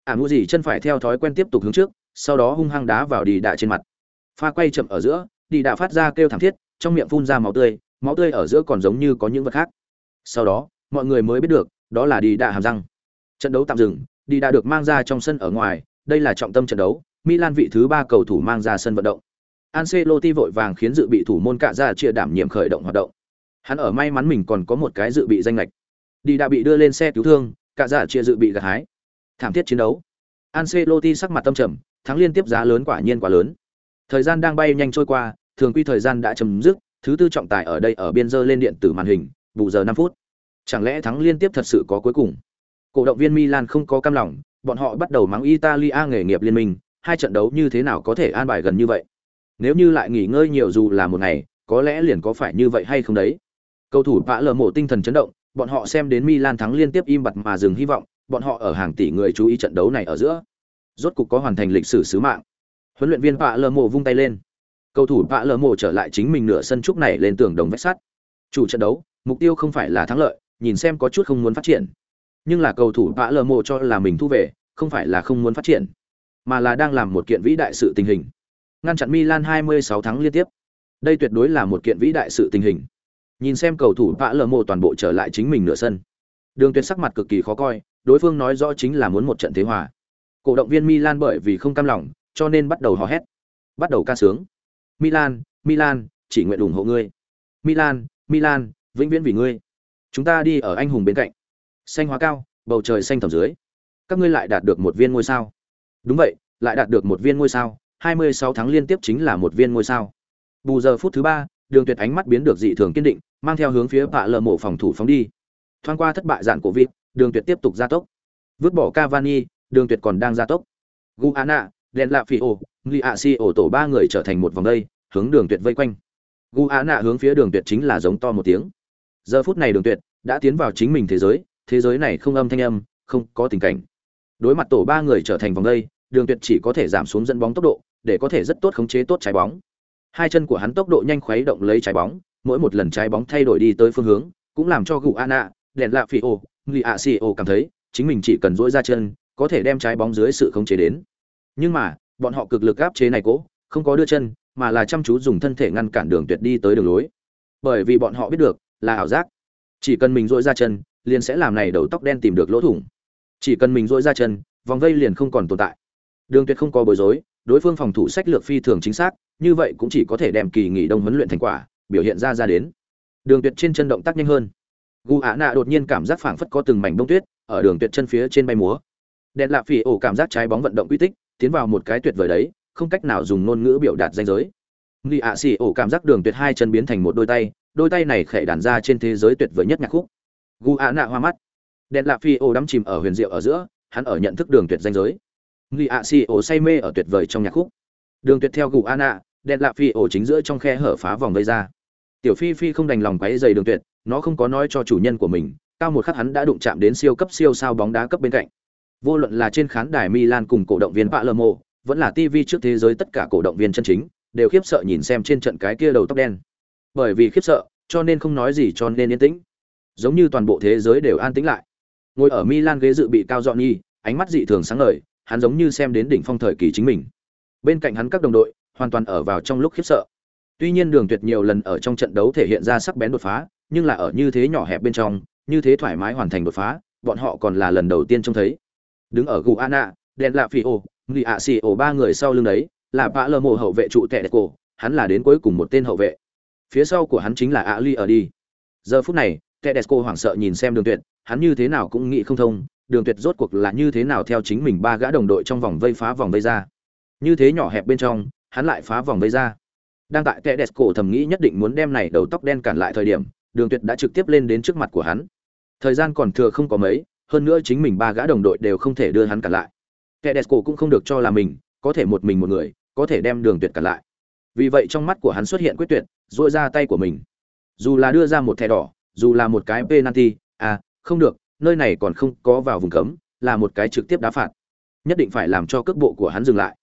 Amuji chân phải theo thói quen tiếp tục hướng trước, sau đó hung hăng đá vào đi đạ trên mặt. Pha quay chậm ở giữa, đi đạ phát ra kêu thảm thiết, trong miệng phun ra máu tươi, máu tươi ở giữa còn giống như có những vật khác. Sau đó, mọi người mới biết được, đó là đi đạ hàm răng. Trận đấu tạm dừng, đi đạ được mang ra trong sân ở ngoài, đây là trọng tâm trận đấu, Milan vị thứ ba cầu thủ mang ra sân vận động. Ancelotti vội vàng khiến dự bị thủ môn cạ ra chia đảm nhiệm khởi động hoạt động. Hắn ở may mắn mình còn có một cái dự bị danh lệch. Đi đã bị đưa lên xe cứu thương, cạ ra chia dự bị gặt hái. Thảm thiết chiến đấu. Ancelotti sắc mặt tâm trầm, thắng liên tiếp giá lớn quả nhiên quá lớn. Thời gian đang bay nhanh trôi qua, thường quy thời gian đã chấm dứt, thứ tư trọng tài ở đây ở biên dơ lên điện tử màn hình, bù giờ năm phút. Chẳng lẽ thắng liên tiếp thật sự có cuối cùng? Cổ động viên Milan không có cam lòng, bọn họ bắt đầu mắng Italia nghề nghiệp liên minh, hai trận đấu như thế nào có thể an bài gần như vậy? Nếu như lại nghỉ ngơi nhiều dù là một ngày, có lẽ liền có phải như vậy hay không đấy. Cầu thủ Vã lờ Mộ tinh thần chấn động, bọn họ xem đến Milan thắng liên tiếp im bặt mà dừng hy vọng, bọn họ ở hàng tỷ người chú ý trận đấu này ở giữa. Rốt cục có hoàn thành lịch sử sứ mạng. Huấn luyện viên Vã lờ Mộ vung tay lên. Cầu thủ Vã lờ Mộ trở lại chính mình nửa sân trúc này lên tường đồng vách sắt. Chủ trận đấu, mục tiêu không phải là thắng lợi, nhìn xem có chút không muốn phát triển. Nhưng là cầu thủ Vã lờ Mộ cho là mình thu về, không phải là không muốn phát triển, mà là đang làm một kiện vĩ đại sự tình hình ngăn chặn Milan 26 thắng liên tiếp. Đây tuyệt đối là một kiện vĩ đại sự tình hình. Nhìn xem cầu thủ Vã lờ Mộ toàn bộ trở lại chính mình nửa sân. Đường Tuyệt sắc mặt cực kỳ khó coi, đối phương nói rõ chính là muốn một trận thế hòa. Cổ động viên Milan bởi vì không cam lòng, cho nên bắt đầu hò hét, bắt đầu ca sướng. Milan, Milan, chỉ nguyện ủng hộ ngươi. Milan, Milan, vĩnh viễn vì ngươi. Chúng ta đi ở anh hùng bên cạnh. Xanh hóa cao, bầu trời xanh thẳm dưới. Các ngươi lại đạt được một viên ngôi sao. Đúng vậy, lại đạt được một viên ngôi sao, 26 tháng liên tiếp chính là một viên ngôi sao. Bù giờ phút thứ 3, Đường Tuyệt ánh mắt biến được dị thường kiên định, mang theo hướng phía Pạ Lở mộ phòng thủ phóng đi. Thoáng qua thất bại dạn cổ vịt, Đường Tuyệt tiếp tục gia tốc. Vứt bỏ Cavani, Đường Tuyệt còn đang gia tốc. Guana, Đen Lạ Fio, Liacio tổ ba người trở thành một vòng đây, hướng Đường Tuyệt vây quanh. gu á nạ hướng phía Đường Tuyệt chính là giống to một tiếng. Giờ phút này Đường Tuyệt đã tiến vào chính mình thế giới, thế giới này không âm thanh âm, không có tình cảnh. Đối mặt tổ ba người trở thành vòng đây, đường tuyệt chỉ có thể giảm xuống dẫn bóng tốc độ để có thể rất tốt khống chế tốt trái bóng hai chân của hắn tốc độ nhanh khuấy động lấy trái bóng mỗi một lần trái bóng thay đổi đi tới phương hướng cũng làm cho gu á nạ đèn lạ phi ô nghi ạ xì ô cảm thấy chính mình chỉ cần dỗi ra chân có thể đem trái bóng dưới sự khống chế đến nhưng mà, bọn họ cực lực áp chế này cố, không có đưa chân, mà là chăm chú dùng thân thể ngăn cản đường tuyệt đi tới đường lối. Bởi vì bọn họ biết được, là ảo giác. Chỉ cần mình dỗi ra chân, liền sẽ làm này đầu tóc đen tìm được lỗ thủng. Chỉ cần mình dỗi ra chân, vòng vây liền không còn tồn tại. Đường tuyệt không có bối rối, đối phương phòng thủ sách lược phi thường chính xác, như vậy cũng chỉ có thể đem kỳ nghỉ đông huấn luyện thành quả, biểu hiện ra ra đến. Đường tuyệt trên chân động tác nhanh hơn. Gu ả nạ đột nhiên cảm giác phảng phất có từng mảnh bông tuyết, ở đường tuyệt chân phía trên bay múa. Đèn lạ phỉ ổ cảm giác trái bóng vận động quy tích tiến vào một cái tuyệt vời đấy, không cách nào dùng ngôn ngữ biểu đạt danh giới. Nghi ạ xì ổ cảm giác đường tuyệt hai chân biến thành một đôi tay đôi tay này khẽ đàn ra trên thế giới tuyệt vời nhất nhạc khúc. Gu ạ nạ hoa mắt. Đèn lạ phi ổ đắm chìm ở huyền diệu ở giữa, hắn ở nhận thức đường tuyệt danh giới. Nghi ạ xì ổ say mê ở tuyệt vời trong nhạc khúc. Đường tuyệt theo gu ạ nạ, đèn lạ phi ổ chính giữa trong khe hở phá vòng vây ra. Tiểu phi phi không đành lòng quấy dày đường tuyệt, nó không có nói cho chủ nhân của mình, cao một khắc hắn đã đụng chạm đến siêu cấp siêu sao bóng đá cấp bên cạnh vô luận là trên khán đài milan cùng cổ động viên palermo, vẫn là tv trước thế giới tất cả cổ động viên chân chính, đều khiếp sợ nhìn xem trên trận cái kia đầu tóc đen. Bởi vì khiếp sợ, cho nên không nói gì cho nên yên tĩnh. Giống như toàn bộ thế giới đều an tĩnh lại. Ngồi ở milan ghế dự bị cao dọn nhi ánh mắt dị thường sáng ngời, hắn giống như xem đến đỉnh phong thời kỳ chính mình. Bên cạnh hắn các đồng đội, hoàn toàn ở vào trong lúc khiếp sợ. Tuy nhiên đường tuyệt nhiều lần ở trong trận đấu thể hiện ra sắc bén đột phá, nhưng là ở như thế nhỏ hẹp bên trong, như thế thoải mái hoàn thành đột phá, bọn họ còn là lần đầu tiên trông thấy đứng ở guana đèn lạ phi ô người ạ xì ổ ba người sau lưng đấy, là bạ lơ mộ hậu vệ trụ tệ cổ, hắn là đến cuối cùng một tên hậu vệ. Phía sau của hắn chính là ali ở đi. Giờ phút này tedesco hoảng sợ nhìn xem đường tuyệt, hắn như thế nào cũng nghĩ không thông, đường tuyệt rốt cuộc là như thế nào theo chính mình ba gã đồng đội trong vòng vây phá vòng vây ra. Như thế nhỏ hẹp bên trong, hắn lại phá vòng vây ra. Đang tại tedesco thầm nghĩ nhất định muốn đem này đầu tóc đen cản lại thời điểm, đường tuyệt đã trực tiếp lên đến trước mặt của hắn. Thời gian còn thừa không có mấy hơn nữa chính mình ba gã đồng đội đều không thể đưa hắn cản lại. Kedesco cũng không được cho là mình có thể một mình một người, có thể đem đường tuyệt cản lại. Vì vậy trong mắt của hắn xuất hiện quyết tuyệt dội ra tay của mình. Dù là đưa ra một thẻ đỏ, dù là một cái penalty à không được, nơi này còn không có vào vùng cấm, là một cái trực tiếp đá phạt. Nhất định phải làm cho cước bộ của hắn dừng lại.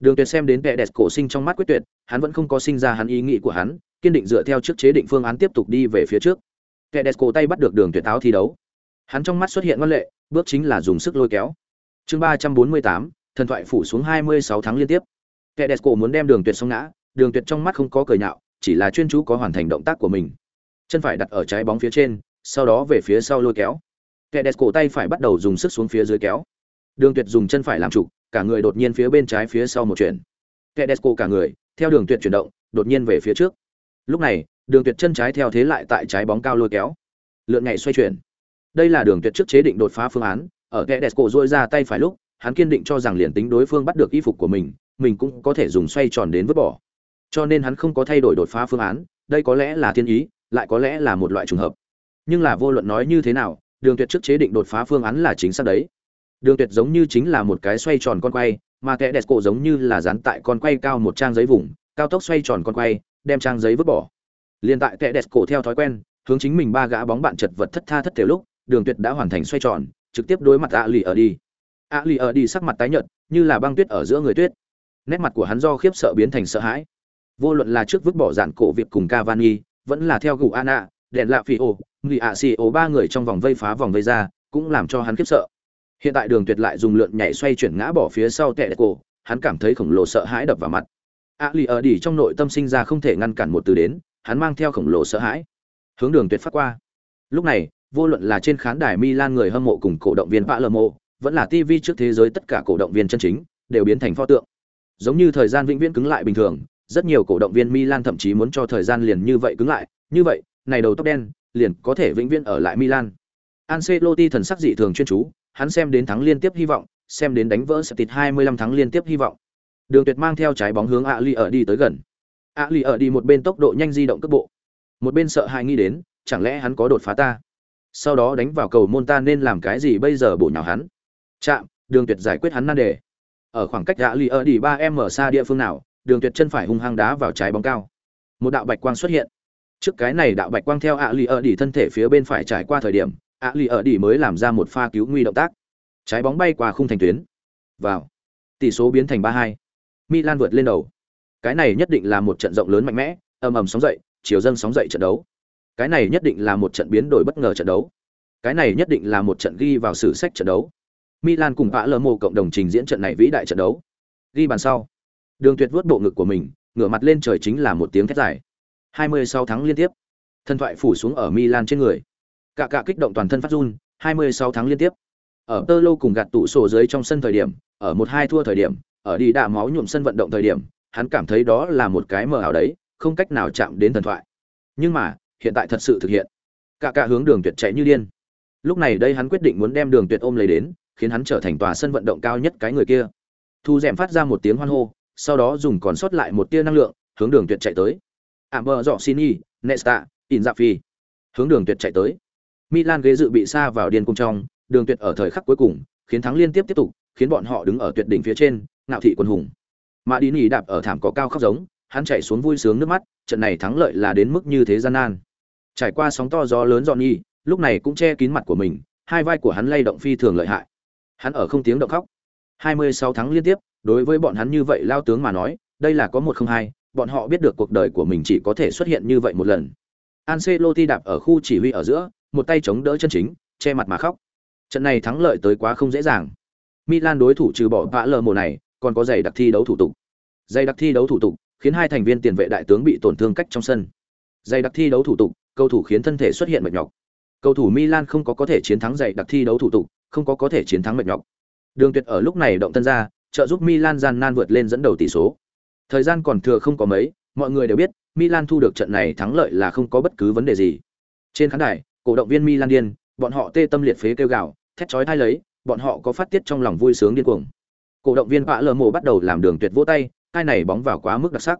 Đường tuyệt xem đến vẻ đẹp cổ sinh trong mắt quyết tuyệt, hắn vẫn không có sinh ra hắn ý nghĩ của hắn, kiên định dựa theo trước chế định phương án tiếp tục đi về phía trước. Kẻ đẹp cổ tay bắt được đường tuyệt áo thi đấu hắn trong mắt xuất hiện ngoan lệ, bước chính là dùng sức lôi kéo. Chương ba trăm bốn mươi tám, thần thoại phủ xuống hai mươi sáu tháng liên tiếp. Kẻ đẹp cổ muốn đem đường tuyệt xong ngã, đường tuyệt trong mắt không có cười nhạo, chỉ là chuyên chú có hoàn thành động tác của mình. Chân phải đặt ở trái bóng phía trên, sau đó về phía sau lôi kéo. Kẻ đẹp cổ tay phải bắt đầu dùng sức xuống phía dưới kéo. Đường tuyệt dùng chân phải làm trụ cả người đột nhiên phía bên trái phía sau một chuyển kẻ đẹp cổ cả người, theo đường tuyệt chuyển động, đột nhiên về phía trước. Lúc này, đường tuyệt chân trái theo thế lại tại trái bóng cao lôi kéo. Lượn ngày xoay chuyển đây là đường tuyệt trước chế định đột phá phương án, ở kẻ đẹp cổ dôi ra tay phải lúc, hắn kiên định cho rằng liền tính đối phương bắt được y phục của mình mình cũng có thể dùng xoay tròn đến vứt bỏ. Cho nên hắn không có thay đổi đột phá phương án, đây có lẽ là thiên ý, lại có lẽ là một loại trùng hợp. Nhưng là vô luận nói như thế nào, đường tuyệt trước chế định đột phá phương án là chính xác đấy. Đường tuyệt giống như chính là một cái xoay tròn con quay, mà kẻ đẹp cổ giống như là dán tại con quay cao một trang giấy vùng, cao tốc xoay tròn con quay, đem trang giấy vứt bỏ. Liền tại kẻ đẹp cổ theo thói quen, hướng chính mình ba gã bóng bạn chật vật thất tha thất thể lúc đường tuyệt đã hoàn thành xoay tròn, trực tiếp đối mặt ạ lì ở đi. Ạ lì ở đi sắc mặt tái nhợt, như là băng tuyết ở giữa người tuyết. Nét mặt của hắn do khiếp sợ biến thành sợ hãi. Vô luận là trước vứt bỏ dạn cổ việc cùng cavani, vẫn là theo gù ana đèn lạ phi ô người ạ xì ô ba người trong vòng vây phá vòng vây ra, cũng làm cho hắn khiếp sợ. Hiện tại đường tuyệt lại dùng lượn nhảy xoay chuyển ngã bỏ phía sau tệ cổ, hắn cảm thấy khổng lồ sợ hãi đập vào mặt. A lì ở đi trong nội tâm sinh ra không thể ngăn cản một từ đến, hắn mang theo khổng lồ sợ hãi. Hướng đường tuyệt phát qua. Lúc này vô luận là trên khán đài milan người hâm mộ cùng cổ động viên palermo vẫn là tv trước thế giới tất cả cổ động viên chân chính đều biến thành pho tượng giống như thời gian vĩnh viễn cứng lại bình thường rất nhiều cổ động viên milan thậm chí muốn cho thời gian liền như vậy cứng lại như vậy này đầu tóc đen liền có thể vĩnh viễn ở lại milan Ancelotti thần sắc dị thường chuyên chú, hắn xem đến thắng liên tiếp hy vọng, xem đến đánh vỡ Septit 25 thắng liên tiếp hy vọng. Đường Tuyệt mang theo trái bóng hướng Ali ở đi tới gần. Ali ở đi một bên tốc độ nhanh di động cấp bộ, một bên sợ hãi nghĩ đến, chẳng lẽ hắn có đột phá ta? Sau đó đánh vào cầu môn ta nên làm cái gì bây giờ bổ nhào hắn? Chạm, Đường Tuyệt giải quyết hắn nan đề. Ở khoảng cách Ali ở đi 3m xa địa phương nào, Đường Tuyệt chân phải hung hăng đá vào trái bóng cao. Một đạo bạch quang xuất hiện. Trước cái này đạo bạch quang theo ạ lì ở đi thân thể phía bên phải trải qua thời điểm, ạ lì ở đi mới làm ra một pha cứu nguy động tác trái bóng bay qua khung thành tuyến vào Tỷ số biến thành 3-2. Milan vượt lên đầu. Cái này nhất định là một trận rộng lớn mạnh mẽ, ầm ầm sóng dậy, chiều dâng sóng dậy trận đấu. Cái này nhất định là một trận biến đổi bất ngờ trận đấu. Cái này nhất định là một trận ghi vào sử sách trận đấu. Milan cùng vã lớn mô cộng đồng trình diễn trận này vĩ đại trận đấu. Ghi bàn sau, Đường Tuyệt vớt bộ ngực của mình, ngửa mặt lên trời chính là một tiếng thét dài. 26 thắng liên tiếp. thần thoại phủ xuống ở Milan trên người. Cả cả kích động toàn thân phát run, 26 thắng liên tiếp. Ở Tơ Lô cùng gạt tụ sổ dưới trong sân thời điểm, ở một hai thua thời điểm, ở đi đạ máu nhuộm sân vận động thời điểm, hắn cảm thấy đó là một cái mờ ảo đấy, không cách nào chạm đến thần thoại. Nhưng mà, hiện tại thật sự thực hiện. Cả cả hướng đường tuyệt chạy như điên. Lúc này đây hắn quyết định muốn đem đường tuyệt ôm lấy đến, khiến hắn trở thành tòa sân vận động cao nhất cái người kia. Thu Dẻm phát ra một tiếng hoan hô, sau đó dùng còn sót lại một tia năng lượng, hướng đường tuyệt chạy tới. Amber y Nesta, Inzaghi, dạ hướng đường tuyệt chạy tới. Milan ghế dự bị xa vào điên cung trong, đường tuyệt ở thời khắc cuối cùng, khiến thắng liên tiếp tiếp tục, khiến bọn họ đứng ở tuyệt đỉnh phía trên, ngạo thị quân hùng. Mà đi nỉ đạp ở thảm cỏ cao khóc giống, hắn chạy xuống vui sướng nước mắt, trận này thắng lợi là đến mức như thế gian nan. Trải qua sóng to gió lớn dọn nhi, lúc này cũng che kín mặt của mình, hai vai của hắn lay động phi thường lợi hại. Hắn ở không tiếng động khóc. 26 tháng liên tiếp, đối với bọn hắn như vậy lao tướng mà nói, đây là có một không hai, bọn họ biết được cuộc đời của mình chỉ có thể xuất hiện như vậy một lần. Ancelotti đạp ở khu chỉ huy ở giữa, một tay chống đỡ chân chính, che mặt mà khóc. Trận này thắng lợi tới quá không dễ dàng. Milan đối thủ trừ bỏ vã lờ mùa này, còn có giày đặc thi đấu thủ tục. Giày đặc thi đấu thủ tục khiến hai thành viên tiền vệ đại tướng bị tổn thương cách trong sân. Dày đặc thi đấu thủ tục, cầu thủ khiến thân thể xuất hiện mệt nhọc. Cầu thủ Milan không có có thể chiến thắng dày đặc thi đấu thủ tục, không có có thể chiến thắng mệt nhọc. Đường Tuyệt ở lúc này động thân ra, trợ giúp Milan gian nan vượt lên dẫn đầu tỷ số. Thời gian còn thừa không có mấy, mọi người đều biết, Milan thu được trận này thắng lợi là không có bất cứ vấn đề gì. Trên khán đài, cổ động viên Milan điên, bọn họ tê tâm liệt phế kêu gào, thét chói tai lấy, bọn họ có phát tiết trong lòng vui sướng điên cuồng. Cổ động viên Vã Lơ Mộ bắt đầu làm đường tuyệt vỗ tay, cái này bóng vào quá mức đặc sắc.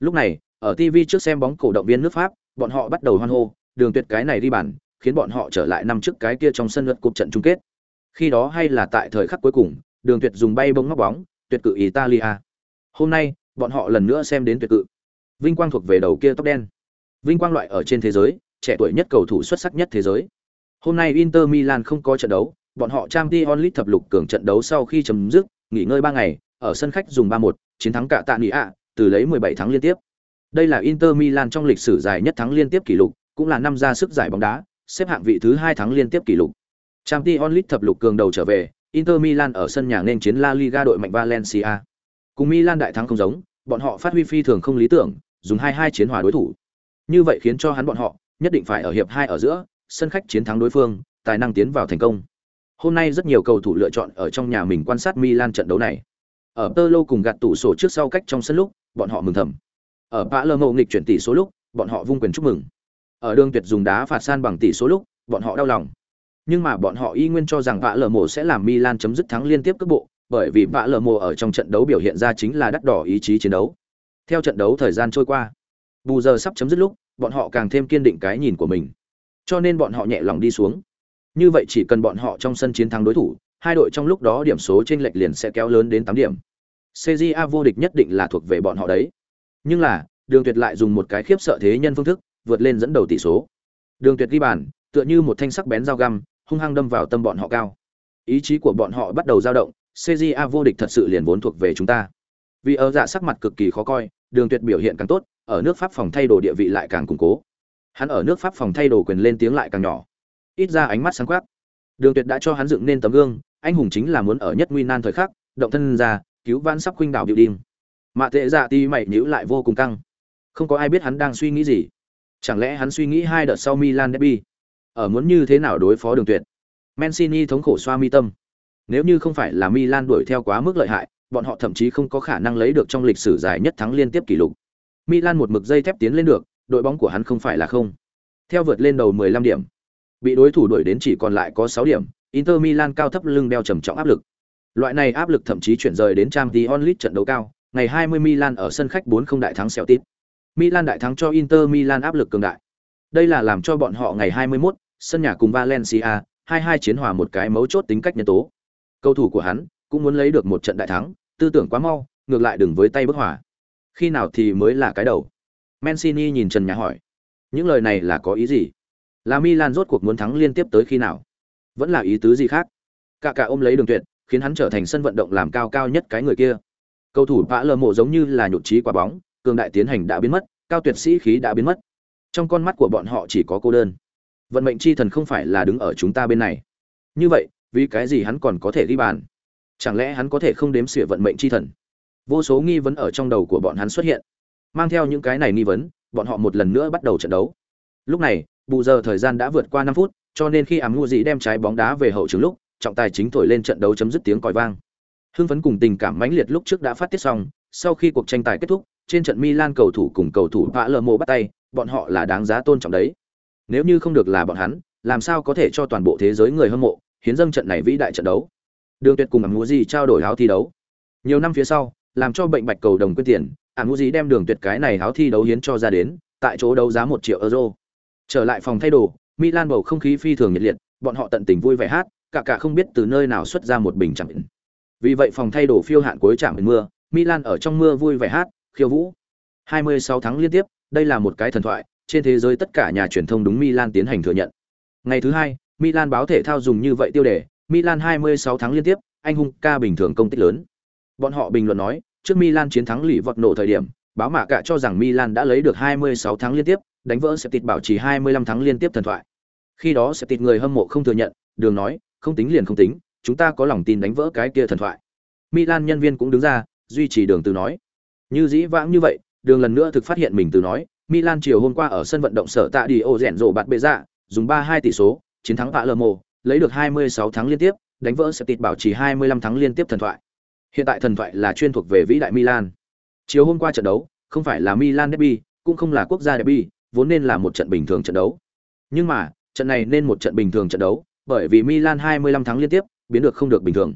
Lúc này, ở TV trước xem bóng cổ động viên nước Pháp, bọn họ bắt đầu hoan hô, đường tuyệt cái này đi bàn, khiến bọn họ trở lại năm trước cái kia trong sân lượt cuộc trận chung kết. Khi đó hay là tại thời khắc cuối cùng, đường tuyệt dùng bay bóng ngóc bóng, tuyệt cự Italia. Hôm nay, bọn họ lần nữa xem đến tuyệt cự. Vinh quang thuộc về đầu kia tóc đen. Vinh quang loại ở trên thế giới, trẻ tuổi nhất cầu thủ xuất sắc nhất thế giới. Hôm nay Inter Milan không có trận đấu, bọn họ Champions League thập lục cường trận đấu sau khi chấm dứt, nghỉ ngơi 3 ngày, ở sân khách dùng 3-1, chiến thắng cả tạ Nị ạ, từ lấy 17 thắng liên tiếp. Đây là Inter Milan trong lịch sử dài nhất thắng liên tiếp kỷ lục, cũng là năm ra sức giải bóng đá, xếp hạng vị thứ 2 thắng liên tiếp kỷ lục. Champions League thập lục cường đầu trở về, Inter Milan ở sân nhà nên chiến La Liga đội mạnh Valencia. Cùng Milan đại thắng không giống, bọn họ phát huy phi thường không lý tưởng, dùng 2-2 chiến hòa đối thủ. Như vậy khiến cho hắn bọn họ nhất định phải ở hiệp 2 ở giữa, sân khách chiến thắng đối phương, tài năng tiến vào thành công. Hôm nay rất nhiều cầu thủ lựa chọn ở trong nhà mình quan sát Milan trận đấu này. Ở Tơ Lô cùng gạt tủ sổ trước sau cách trong sân lúc, bọn họ mừng thầm. Ở Palermo nghịch chuyển tỷ số lúc, bọn họ vung quyền chúc mừng. Ở đường tuyệt dùng đá phạt san bằng tỷ số lúc, bọn họ đau lòng. Nhưng mà bọn họ y nguyên cho rằng Palermo sẽ làm Milan chấm dứt thắng liên tiếp cước bộ, bởi vì Palermo ở trong trận đấu biểu hiện ra chính là đắt đỏ ý chí chiến đấu. Theo trận đấu thời gian trôi qua, bù giờ sắp chấm dứt lúc, bọn họ càng thêm kiên định cái nhìn của mình. Cho nên bọn họ nhẹ lòng đi xuống. Như vậy chỉ cần bọn họ trong sân chiến thắng đối thủ, hai đội trong lúc đó điểm số chênh lệch liền sẽ kéo lớn đến 8 điểm. CJA vô địch nhất định là thuộc về bọn họ đấy. Nhưng là, Đường Tuyệt lại dùng một cái khiếp sợ thế nhân phương thức, vượt lên dẫn đầu tỷ số. Đường Tuyệt ghi bàn, tựa như một thanh sắc bén dao găm, hung hăng đâm vào tâm bọn họ cao. Ý chí của bọn họ bắt đầu dao động, CJA vô địch thật sự liền vốn thuộc về chúng ta. Vì ở dạ sắc mặt cực kỳ khó coi, Đường Tuyệt biểu hiện càng tốt, ở nước Pháp phòng thay đồ địa vị lại càng củng cố. Hắn ở nước Pháp phòng thay đồ quyền lên tiếng lại càng nhỏ. Ít ra ánh mắt sáng quắc. Đường Tuyệt đã cho hắn dựng nên tấm gương, anh hùng chính là muốn ở nhất nguy nan thời khắc, động thân ra, cứu vãn sắp khuynh đảo điệu đinh. Mạ Tệ Dạ ti mày nhíu lại vô cùng căng. Không có ai biết hắn đang suy nghĩ gì. Chẳng lẽ hắn suy nghĩ hai đợt sau Milan derby, ở muốn như thế nào đối phó Đường Tuyệt? Mancini thống khổ xoa mi tâm. Nếu như không phải là Milan đuổi theo quá mức lợi hại, bọn họ thậm chí không có khả năng lấy được trong lịch sử dài nhất thắng liên tiếp kỷ lục. Milan một mực dây thép tiến lên được, đội bóng của hắn không phải là không. Theo vượt lên đầu 15 điểm, bị đối thủ đuổi đến chỉ còn lại có 6 điểm, Inter Milan cao thấp lưng đeo trầm trọng áp lực. Loại này áp lực thậm chí chuyển rời đến Champions League trận đấu cao, ngày 20 Milan ở sân khách 4-0 đại thắng Celtic. Milan đại thắng cho Inter Milan áp lực cường đại. Đây là làm cho bọn họ ngày 21, sân nhà cùng Valencia, 2-2 chiến hòa một cái mấu chốt tính cách nhân tố. Cầu thủ của hắn cũng muốn lấy được một trận đại thắng, tư tưởng quá mau, ngược lại đừng với tay bức hỏa. Khi nào thì mới là cái đầu? Mancini nhìn Trần Nhà hỏi. Những lời này là có ý gì? Là Milan rốt cuộc muốn thắng liên tiếp tới khi nào? Vẫn là ý tứ gì khác? Cả cả ôm lấy Đường Tuyệt, khiến hắn trở thành sân vận động làm cao cao nhất cái người kia. Cầu thủ vã Lơ Mộ giống như là nhụt chí quả bóng, cường đại tiến hành đã biến mất, cao tuyệt sĩ khí đã biến mất. Trong con mắt của bọn họ chỉ có cô đơn. Vận mệnh chi thần không phải là đứng ở chúng ta bên này. Như vậy, vì cái gì hắn còn có thể ghi bàn? Chẳng lẽ hắn có thể không đếm xỉa vận mệnh chi thần? Vô số nghi vấn ở trong đầu của bọn hắn xuất hiện. Mang theo những cái này nghi vấn, bọn họ một lần nữa bắt đầu trận đấu. Lúc này, bù giờ thời gian đã vượt qua năm phút, cho nên khi Ám Ngu Dị đem trái bóng đá về hậu trường lúc, trọng tài chính thổi lên trận đấu chấm dứt tiếng còi vang. Hưng phấn cùng tình cảm mãnh liệt lúc trước đã phát tiết xong, sau khi cuộc tranh tài kết thúc, trên trận Milan cầu thủ cùng cầu thủ Vã Lơ mô bắt tay, bọn họ là đáng giá tôn trọng đấy. Nếu như không được là bọn hắn, làm sao có thể cho toàn bộ thế giới người hâm mộ hiến dâng trận này vĩ đại trận đấu. Đường Tuyệt cùng Ám Ngu trao đổi áo thi đấu. Nhiều năm phía sau, làm cho bệnh bạch cầu đồng quyên tiền, Ám Ngu đem Đường Tuyệt cái này áo thi đấu hiến cho ra đến, tại chỗ đấu giá một triệu euro. Trở lại phòng thay đồ, Milan bầu không khí phi thường nhiệt liệt, bọn họ tận tình vui vẻ hát, cả cả không biết từ nơi nào xuất ra một bình chẳng bình. Vì vậy phòng thay đồ phiêu hạn cuối trạm mưa, Milan ở trong mưa vui vẻ hát, khiêu vũ. 26 tháng liên tiếp, đây là một cái thần thoại, trên thế giới tất cả nhà truyền thông đúng Milan tiến hành thừa nhận. Ngày thứ hai, Milan báo thể thao dùng như vậy tiêu đề, Milan 26 tháng liên tiếp, anh hùng ca bình thường công tích lớn. Bọn họ bình luận nói, trước Milan chiến thắng lì vọt nổ thời điểm, báo mạ cả cho rằng Milan đã lấy được 26 tháng liên tiếp, đánh vỡ Septit bảo trì 25 tháng liên tiếp thần thoại. Khi đó Septit người hâm mộ không thừa nhận, đường nói, không tính liền không tính, chúng ta có lòng tin đánh vỡ cái kia thần thoại. Milan nhân viên cũng đứng ra, duy trì đường từ nói. Như dĩ vãng như vậy, đường lần nữa thực phát hiện mình từ nói, Milan chiều hôm qua ở sân vận động sở tạ đi ô rèn rộ bạt bệ dạ, dùng 3-2 tỷ số, chiến thắng Palermo, lấy được 26 thắng liên tiếp, đánh vỡ Septit bảo trì 25 thắng liên tiếp thần thoại. Hiện tại thần thoại là chuyên thuộc về vĩ đại Milan. Chiều hôm qua trận đấu, không phải là Milan derby, cũng không là quốc gia derby, vốn nên là một trận bình thường trận đấu. Nhưng mà, trận này nên một trận bình thường trận đấu, bởi vì Milan 25 tháng liên tiếp, biến được không được bình thường.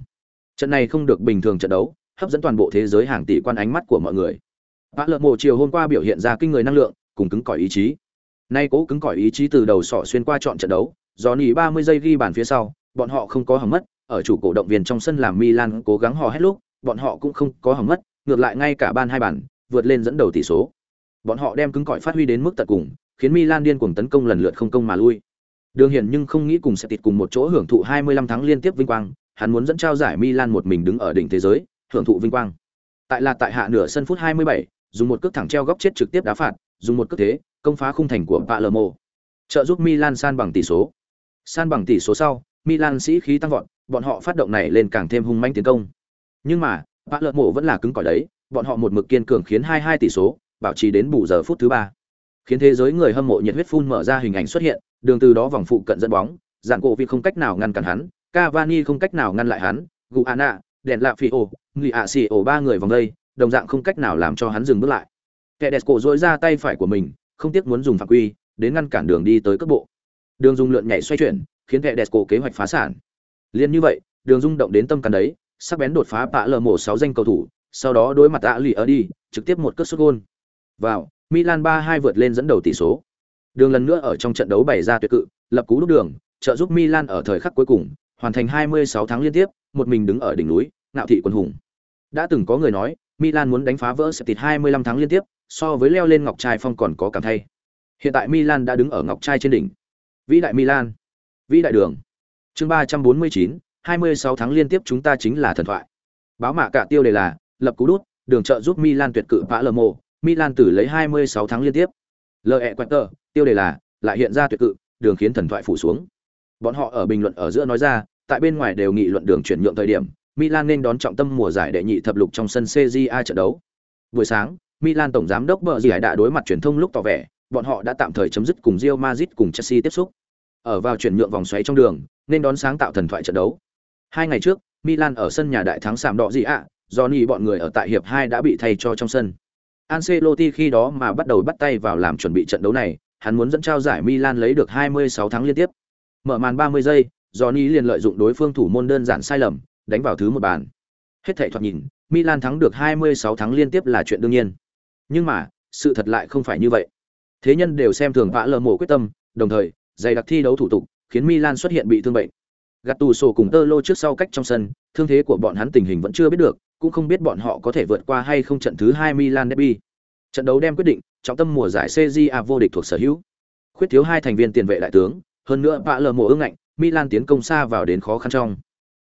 Trận này không được bình thường trận đấu, hấp dẫn toàn bộ thế giới hàng tỷ quan ánh mắt của mọi người. Vã Lợn mồ chiều hôm qua biểu hiện ra kinh người năng lượng, cùng cứng cỏi ý chí. Nay cố cứng cỏi ý chí từ đầu sọ xuyên qua chọn trận đấu, do nỉ 30 giây ghi bàn phía sau, bọn họ không có hỏng mất, ở chủ cổ động viên trong sân làm Milan cố gắng hò hét lúc, bọn họ cũng không có hỏng mất, ngược lại ngay cả ban hai bàn, vượt lên dẫn đầu tỷ số. Bọn họ đem cứng cỏi phát huy đến mức tận cùng, khiến Milan điên cuồng tấn công lần lượt không công mà lui. Đường Hiển nhưng không nghĩ cùng sẽ tịt cùng một chỗ hưởng thụ 25 tháng liên tiếp vinh quang, hắn muốn dẫn trao giải Milan một mình đứng ở đỉnh thế giới, hưởng thụ vinh quang. Tại là tại hạ nửa sân phút 27, dùng một cước thẳng treo góc chết trực tiếp đá phạt, dùng một cước thế, công phá khung thành của Palermo. Trợ giúp Milan san bằng tỷ số. San bằng tỷ số sau, Milan sĩ khí tăng vọt, bọn họ phát động này lên càng thêm hung mãnh tiến công. Nhưng mà, Palermo vẫn là cứng cỏi đấy, bọn họ một mực kiên cường khiến 2-2 tỷ số, bảo trì đến bù giờ phút thứ 3. Khiến thế giới người hâm mộ nhiệt huyết phun mở ra hình ảnh xuất hiện, đường từ đó vòng phụ cận dẫn bóng, dạng cổ vì không cách nào ngăn cản hắn, Cavani không cách nào ngăn lại hắn, Guana, đèn lạ phi ổ, người ạ xì ổ ba người vòng đây, đồng dạng không cách nào làm cho hắn dừng bước lại. Tedesco duỗi ra tay phải của mình, không tiếc muốn dùng phạm quy, đến ngăn cản đường đi tới cấp bộ. Đường dung lượn nhảy xoay chuyển, khiến Tedesco kế hoạch phá sản. Liên như vậy, đường dung động đến tâm can đấy, sắc bén đột phá bạ lờ mổ 6 danh cầu thủ, sau đó đối mặt ạ lì ở đi, trực tiếp một cước sút gôn. Vào, Milan 3-2 vượt lên dẫn đầu tỷ số. Đường lần nữa ở trong trận đấu bày ra tuyệt cự, lập cú đúc đường, trợ giúp Milan ở thời khắc cuối cùng hoàn thành 26 tháng liên tiếp, một mình đứng ở đỉnh núi, ngạo thị quân hùng. Đã từng có người nói, Milan muốn đánh phá vỡ Septit 25 tháng liên tiếp, so với leo lên ngọc trai phong còn có cảm thay. Hiện tại Milan đã đứng ở ngọc trai trên đỉnh. Vĩ đại Milan, vĩ đại đường. Chương 349, 26 tháng liên tiếp chúng ta chính là thần thoại. Báo mạ cả tiêu đề là lập cú đút, đường trợ giúp Milan tuyệt cự Palermo, Milan tử lấy 26 tháng liên tiếp. L.E. Quater, tiêu đề là lại hiện ra tuyệt cự, đường khiến thần thoại phủ xuống. Bọn họ ở bình luận ở giữa nói ra, tại bên ngoài đều nghị luận đường chuyển nhượng thời điểm, Milan nên đón trọng tâm mùa giải đệ nhị thập lục trong sân CJA trận đấu. Buổi sáng, Milan tổng giám đốc Bờ Gì đã đối mặt truyền thông lúc tỏ vẻ, bọn họ đã tạm thời chấm dứt cùng Real Madrid cùng Chelsea tiếp xúc. Ở vào chuyển nhượng vòng xoáy trong đường, nên đón sáng tạo thần thoại trận đấu. Hai ngày trước, Milan ở sân nhà đại thắng sạm đỏ gì ạ, Johnny bọn người ở tại hiệp 2 đã bị thay cho trong sân. Ancelotti khi đó mà bắt đầu bắt tay vào làm chuẩn bị trận đấu này, hắn muốn dẫn trao giải Milan lấy được 26 thắng liên tiếp. Mở màn 30 giây, Johnny liền lợi dụng đối phương thủ môn đơn giản sai lầm, đánh vào thứ một bàn. Hết thảy thoạt nhìn, Milan thắng được 26 thắng liên tiếp là chuyện đương nhiên. Nhưng mà, sự thật lại không phải như vậy. Thế nhân đều xem thường vã lờ mổ quyết tâm, đồng thời, dày đặc thi đấu thủ tục, khiến Milan xuất hiện bị thương bệnh. Gattuso cùng Tolo trước sau cách trong sân, thương thế của bọn hắn tình hình vẫn chưa biết được, cũng không biết bọn họ có thể vượt qua hay không trận thứ 2 Milan derby. Trận đấu đem quyết định, trọng tâm mùa giải CJA vô địch thuộc sở hữu. Khuyết thiếu hai thành viên tiền vệ đại tướng, hơn nữa vạ lờ mổ ương ngạnh, Milan tiến công xa vào đến khó khăn trong.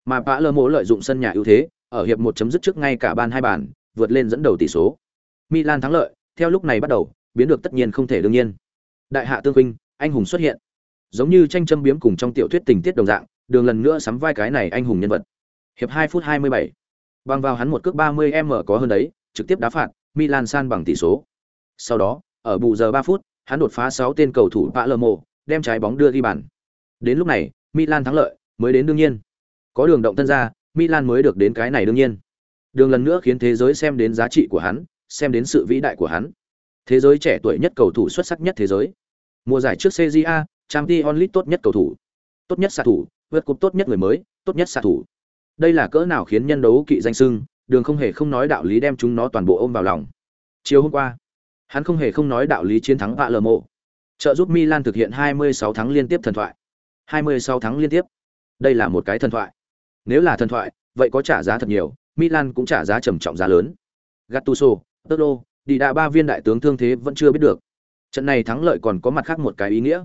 Mà Palermo lợi dụng sân nhà ưu thế, ở hiệp một chấm dứt trước ngay cả ban hai bàn, vượt lên dẫn đầu tỷ số. Milan thắng lợi, theo lúc này bắt đầu, biến được tất nhiên không thể đương nhiên. Đại hạ tương huynh, anh hùng xuất hiện. Giống như tranh châm biếm cùng trong tiểu thuyết tình tiết đồng dạng, đường lần nữa sắm vai cái này anh hùng nhân vật. Hiệp 2 phút 27. Bằng vào hắn một cước 30m có hơn đấy, trực tiếp đá phạt, Milan san bằng tỷ số. Sau đó, ở bù giờ 3 phút, hắn đột phá 6 tên cầu thủ Palermo, đem trái bóng đưa ghi bàn. Đến lúc này, Milan thắng lợi, mới đến đương nhiên. Có đường động tân ra, Milan mới được đến cái này đương nhiên. Đường lần nữa khiến thế giới xem đến giá trị của hắn, xem đến sự vĩ đại của hắn. Thế giới trẻ tuổi nhất cầu thủ xuất sắc nhất thế giới. Mùa giải trước CJA, Champions League tốt nhất cầu thủ, tốt nhất xạ thủ, vượt cúp tốt nhất người mới, tốt nhất xạ thủ. Đây là cỡ nào khiến nhân đấu kỵ danh sưng, Đường không hề không nói đạo lý đem chúng nó toàn bộ ôm vào lòng. Chiều hôm qua, hắn không hề không nói đạo lý chiến thắng Palermo, trợ giúp Milan thực hiện 26 thắng liên tiếp thần thoại. 26 thắng liên tiếp. Đây là một cái thần thoại. Nếu là thần thoại, vậy có trả giá thật nhiều, Milan cũng trả giá trầm trọng giá lớn. Gattuso, Totto, đi đà ba viên đại tướng thương thế vẫn chưa biết được. Trận này thắng lợi còn có mặt khác một cái ý nghĩa.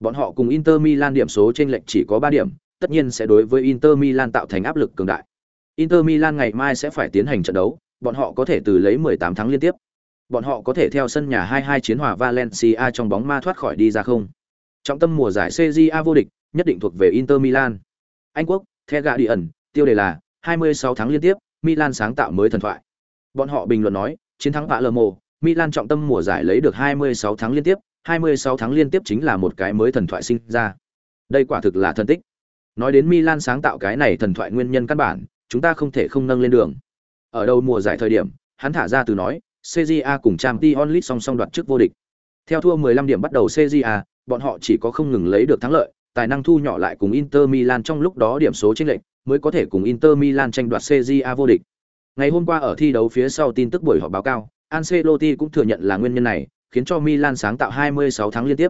Bọn họ cùng Inter Milan điểm số trên lệch chỉ có 3 điểm, tất nhiên sẽ đối với Inter Milan tạo thành áp lực cường đại. Inter Milan ngày mai sẽ phải tiến hành trận đấu, bọn họ có thể từ lấy 18 thắng liên tiếp. Bọn họ có thể theo sân nhà 2-2 chiến hòa Valencia trong bóng ma thoát khỏi đi ra không? Trọng tâm mùa giải CJA vô địch, nhất định thuộc về Inter Milan. Anh quốc, The Guardian, tiêu đề là 26 tháng liên tiếp, Milan sáng tạo mới thần thoại. Bọn họ bình luận nói, chiến thắng Palermo, Milan trọng tâm mùa giải lấy được 26 tháng liên tiếp, 26 tháng liên tiếp chính là một cái mới thần thoại sinh ra. Đây quả thực là thần tích. Nói đến Milan sáng tạo cái này thần thoại nguyên nhân căn bản, chúng ta không thể không nâng lên đường. Ở đầu mùa giải thời điểm, hắn thả ra từ nói, CJA cùng Champions League song song đoạt chức vô địch. Theo thua 15 điểm bắt đầu CJA, bọn họ chỉ có không ngừng lấy được thắng lợi, tài năng thu nhỏ lại cùng Inter Milan trong lúc đó điểm số chênh lệch, mới có thể cùng Inter Milan tranh đoạt CJA vô địch. Ngày hôm qua ở thi đấu phía sau tin tức buổi họp báo cao, Ancelotti cũng thừa nhận là nguyên nhân này, khiến cho Milan sáng tạo 26 thắng liên tiếp.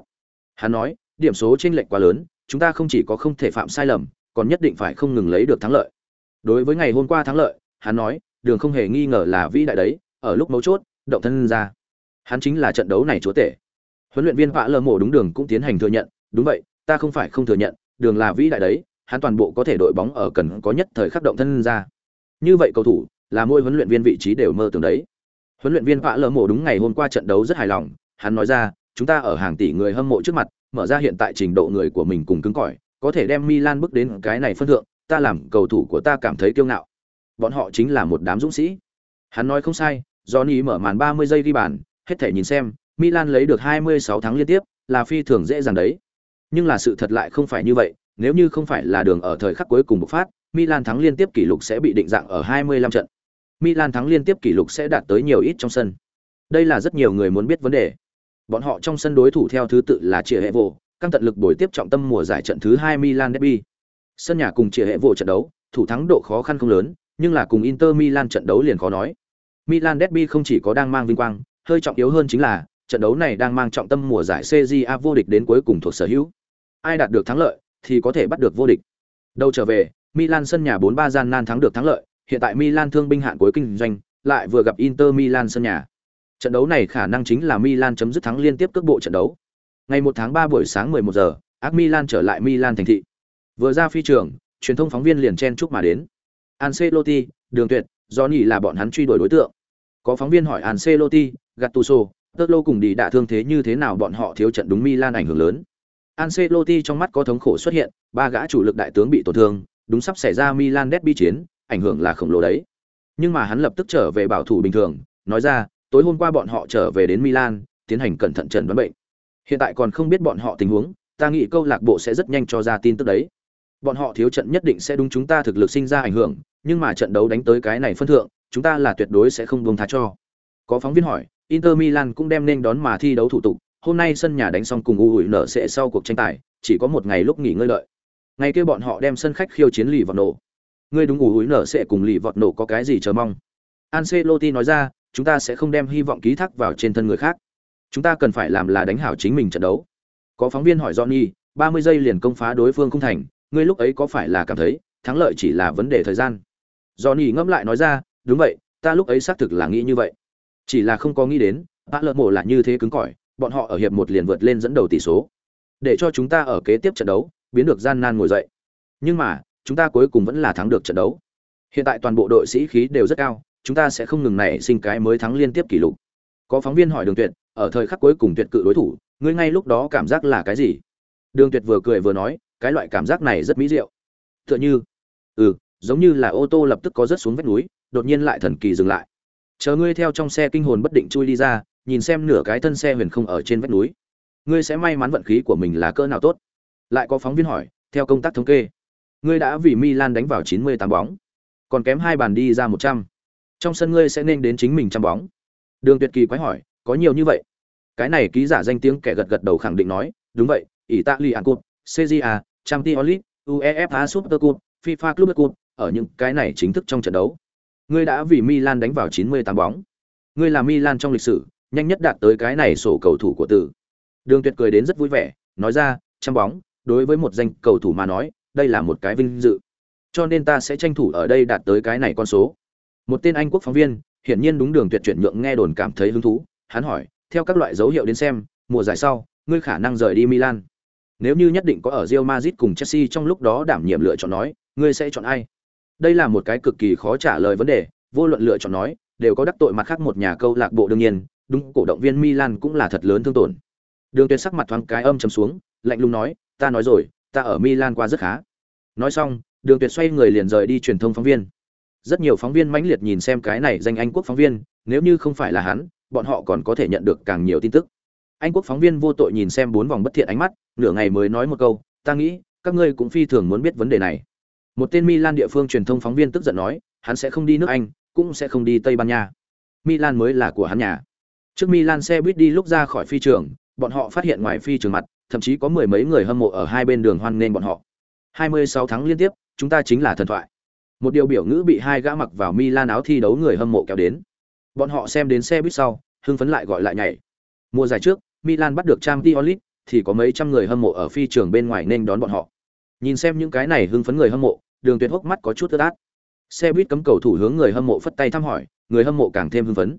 Hắn nói, điểm số chênh lệch quá lớn, chúng ta không chỉ có không thể phạm sai lầm, còn nhất định phải không ngừng lấy được thắng lợi. Đối với ngày hôm qua thắng lợi, hắn nói, đường không hề nghi ngờ là vĩ đại đấy, ở lúc mấu chốt, động thân ra. Hắn chính là trận đấu này chúa tể. Huấn luyện viên Vạ Lơ Mộ đúng đường cũng tiến hành thừa nhận, đúng vậy, ta không phải không thừa nhận, đường là vĩ đại đấy, hắn toàn bộ có thể đội bóng ở cần có nhất thời khắc động thân ra. Như vậy cầu thủ, là mỗi huấn luyện viên vị trí đều mơ tưởng đấy. Huấn luyện viên Vạ Lơ Mộ đúng ngày hôm qua trận đấu rất hài lòng, hắn nói ra, chúng ta ở hàng tỷ người hâm mộ trước mặt, mở ra hiện tại trình độ người của mình cùng cứng cỏi, có thể đem Milan bước đến cái này phân thượng, ta làm cầu thủ của ta cảm thấy kiêu ngạo. Bọn họ chính là một đám dũng sĩ. Hắn nói không sai, Johnny mở màn 30 giây ghi bàn, hết thể nhìn xem, Milan lấy được 26 thắng liên tiếp, là phi thường dễ dàng đấy. Nhưng là sự thật lại không phải như vậy, nếu như không phải là đường ở thời khắc cuối cùng bộc phát, Milan thắng liên tiếp kỷ lục sẽ bị định dạng ở 25 trận. Milan thắng liên tiếp kỷ lục sẽ đạt tới nhiều ít trong sân. Đây là rất nhiều người muốn biết vấn đề. Bọn họ trong sân đối thủ theo thứ tự là Chia Hệ Vô, căng tận lực bồi tiếp trọng tâm mùa giải trận thứ 2 Milan Derby. Sân nhà cùng Chia Hệ Vô trận đấu, thủ thắng độ khó khăn không lớn, nhưng là cùng Inter Milan trận đấu liền khó nói. Milan Derby không chỉ có đang mang vinh quang, hơi trọng yếu hơn chính là trận đấu này đang mang trọng tâm mùa giải CJA vô địch đến cuối cùng thuộc sở hữu. Ai đạt được thắng lợi thì có thể bắt được vô địch. Đâu trở về, Milan sân nhà 4-3 gian nan thắng được thắng lợi, hiện tại Milan thương binh hạn cuối kinh doanh, lại vừa gặp Inter Milan sân nhà. Trận đấu này khả năng chính là Milan chấm dứt thắng liên tiếp cước bộ trận đấu. Ngày 1 tháng 3 buổi sáng 11 giờ, AC Milan trở lại Milan thành thị. Vừa ra phi trường, truyền thông phóng viên liền chen chúc mà đến. Ancelotti, Đường Tuyệt, Johnny là bọn hắn truy đuổi đối tượng. Có phóng viên hỏi Ancelotti, Gattuso, Totlo cùng đi đã thương thế như thế nào bọn họ thiếu trận đúng Milan ảnh hưởng lớn. Ancelotti trong mắt có thống khổ xuất hiện, ba gã chủ lực đại tướng bị tổn thương, đúng sắp xảy ra Milan derby chiến, ảnh hưởng là khổng lồ đấy. Nhưng mà hắn lập tức trở về bảo thủ bình thường, nói ra, tối hôm qua bọn họ trở về đến Milan, tiến hành cẩn thận trần đoán bệnh. Hiện tại còn không biết bọn họ tình huống, ta nghĩ câu lạc bộ sẽ rất nhanh cho ra tin tức đấy. Bọn họ thiếu trận nhất định sẽ đúng chúng ta thực lực sinh ra ảnh hưởng, nhưng mà trận đấu đánh tới cái này phân thượng, chúng ta là tuyệt đối sẽ không buông tha cho. Có phóng viên hỏi, Inter Milan cũng đem nên đón mà thi đấu thủ tục, hôm nay sân nhà đánh xong cùng U nở sẽ sau cuộc tranh tài, chỉ có một ngày lúc nghỉ ngơi đợi. Ngày kia bọn họ đem sân khách khiêu chiến lì vọt nổ. Ngươi đúng U nở sẽ cùng lì vọt nổ có cái gì chờ mong? Ancelotti nói ra, chúng ta sẽ không đem hy vọng ký thác vào trên thân người khác. Chúng ta cần phải làm là đánh hảo chính mình trận đấu. Có phóng viên hỏi Johnny, 30 giây liền công phá đối phương không thành, ngươi lúc ấy có phải là cảm thấy thắng lợi chỉ là vấn đề thời gian? Johnny ngẫm lại nói ra, đúng vậy, ta lúc ấy xác thực là nghĩ như vậy. Chỉ là không có nghĩ đến, bác lợn mổ là như thế cứng cỏi, bọn họ ở hiệp một liền vượt lên dẫn đầu tỷ số. Để cho chúng ta ở kế tiếp trận đấu, biến được gian nan ngồi dậy. Nhưng mà, chúng ta cuối cùng vẫn là thắng được trận đấu. Hiện tại toàn bộ đội sĩ khí đều rất cao, chúng ta sẽ không ngừng nảy sinh cái mới thắng liên tiếp kỷ lục. Có phóng viên hỏi Đường Tuyệt, ở thời khắc cuối cùng tuyệt cự đối thủ, ngươi ngay lúc đó cảm giác là cái gì? Đường Tuyệt vừa cười vừa nói, cái loại cảm giác này rất mỹ diệu. Tựa như, ừ, giống như là ô tô lập tức có rớt xuống vách núi, đột nhiên lại thần kỳ dừng lại. Chờ ngươi theo trong xe kinh hồn bất định chui đi ra, nhìn xem nửa cái thân xe huyền không ở trên vách núi. Ngươi sẽ may mắn vận khí của mình là cỡ nào tốt. Lại có phóng viên hỏi, theo công tác thống kê, ngươi đã vì Milan đánh vào 98 bóng, còn kém hai bàn đi ra 100. Trong sân ngươi sẽ nên đến chính mình chăm bóng. Đường Tuyệt Kỳ quái hỏi, có nhiều như vậy? Cái này ký giả danh tiếng kẻ gật gật đầu khẳng định nói, đúng vậy, Italia Cup, cja A, Champions League, UEFA Super Cup, FIFA Club Cup, ở những cái này chính thức trong trận đấu. Ngươi đã vì Milan đánh vào 98 bóng. Ngươi là Milan trong lịch sử, nhanh nhất đạt tới cái này sổ cầu thủ của tử. Đường Tuyệt cười đến rất vui vẻ, nói ra, chăm bóng, đối với một danh cầu thủ mà nói, đây là một cái vinh dự. Cho nên ta sẽ tranh thủ ở đây đạt tới cái này con số. Một tên Anh quốc phóng viên, hiển nhiên đúng Đường Tuyệt chuyển nhượng nghe đồn cảm thấy hứng thú, hắn hỏi, theo các loại dấu hiệu đến xem, mùa giải sau, ngươi khả năng rời đi Milan. Nếu như nhất định có ở Real Madrid cùng Chelsea trong lúc đó đảm nhiệm lựa chọn nói, ngươi sẽ chọn ai? Đây là một cái cực kỳ khó trả lời vấn đề, vô luận lựa chọn nói, đều có đắc tội mặt khác một nhà câu lạc bộ đương nhiên, đúng cổ động viên Milan cũng là thật lớn thương tổn. Đường Tuyệt sắc mặt thoáng cái âm trầm xuống, lạnh lùng nói, ta nói rồi, ta ở Milan qua rất khá. Nói xong, Đường Tuyệt xoay người liền rời đi truyền thông phóng viên. Rất nhiều phóng viên mãnh liệt nhìn xem cái này danh Anh quốc phóng viên, nếu như không phải là hắn, bọn họ còn có thể nhận được càng nhiều tin tức. Anh quốc phóng viên vô tội nhìn xem bốn vòng bất thiện ánh mắt, nửa ngày mới nói một câu, ta nghĩ, các ngươi cũng phi thường muốn biết vấn đề này. Một tên Milan địa phương truyền thông phóng viên tức giận nói, hắn sẽ không đi nước Anh, cũng sẽ không đi Tây Ban Nha. Milan mới là của hắn nhà. Trước Milan xe buýt đi lúc ra khỏi phi trường, bọn họ phát hiện ngoài phi trường mặt, thậm chí có mười mấy người hâm mộ ở hai bên đường hoan nghênh bọn họ. 26 tháng liên tiếp, chúng ta chính là thần thoại. Một điều biểu ngữ bị hai gã mặc vào Milan áo thi đấu người hâm mộ kéo đến. Bọn họ xem đến xe buýt sau, hưng phấn lại gọi lại nhảy. Mùa giải trước, Milan bắt được Champions League, thì có mấy trăm người hâm mộ ở phi trường bên ngoài nên đón bọn họ. Nhìn xem những cái này hưng phấn người hâm mộ, Đường Tuyệt hốc mắt có chút ướt át. Xe buýt cấm cầu thủ hướng người hâm mộ phất tay thăm hỏi, người hâm mộ càng thêm hưng phấn.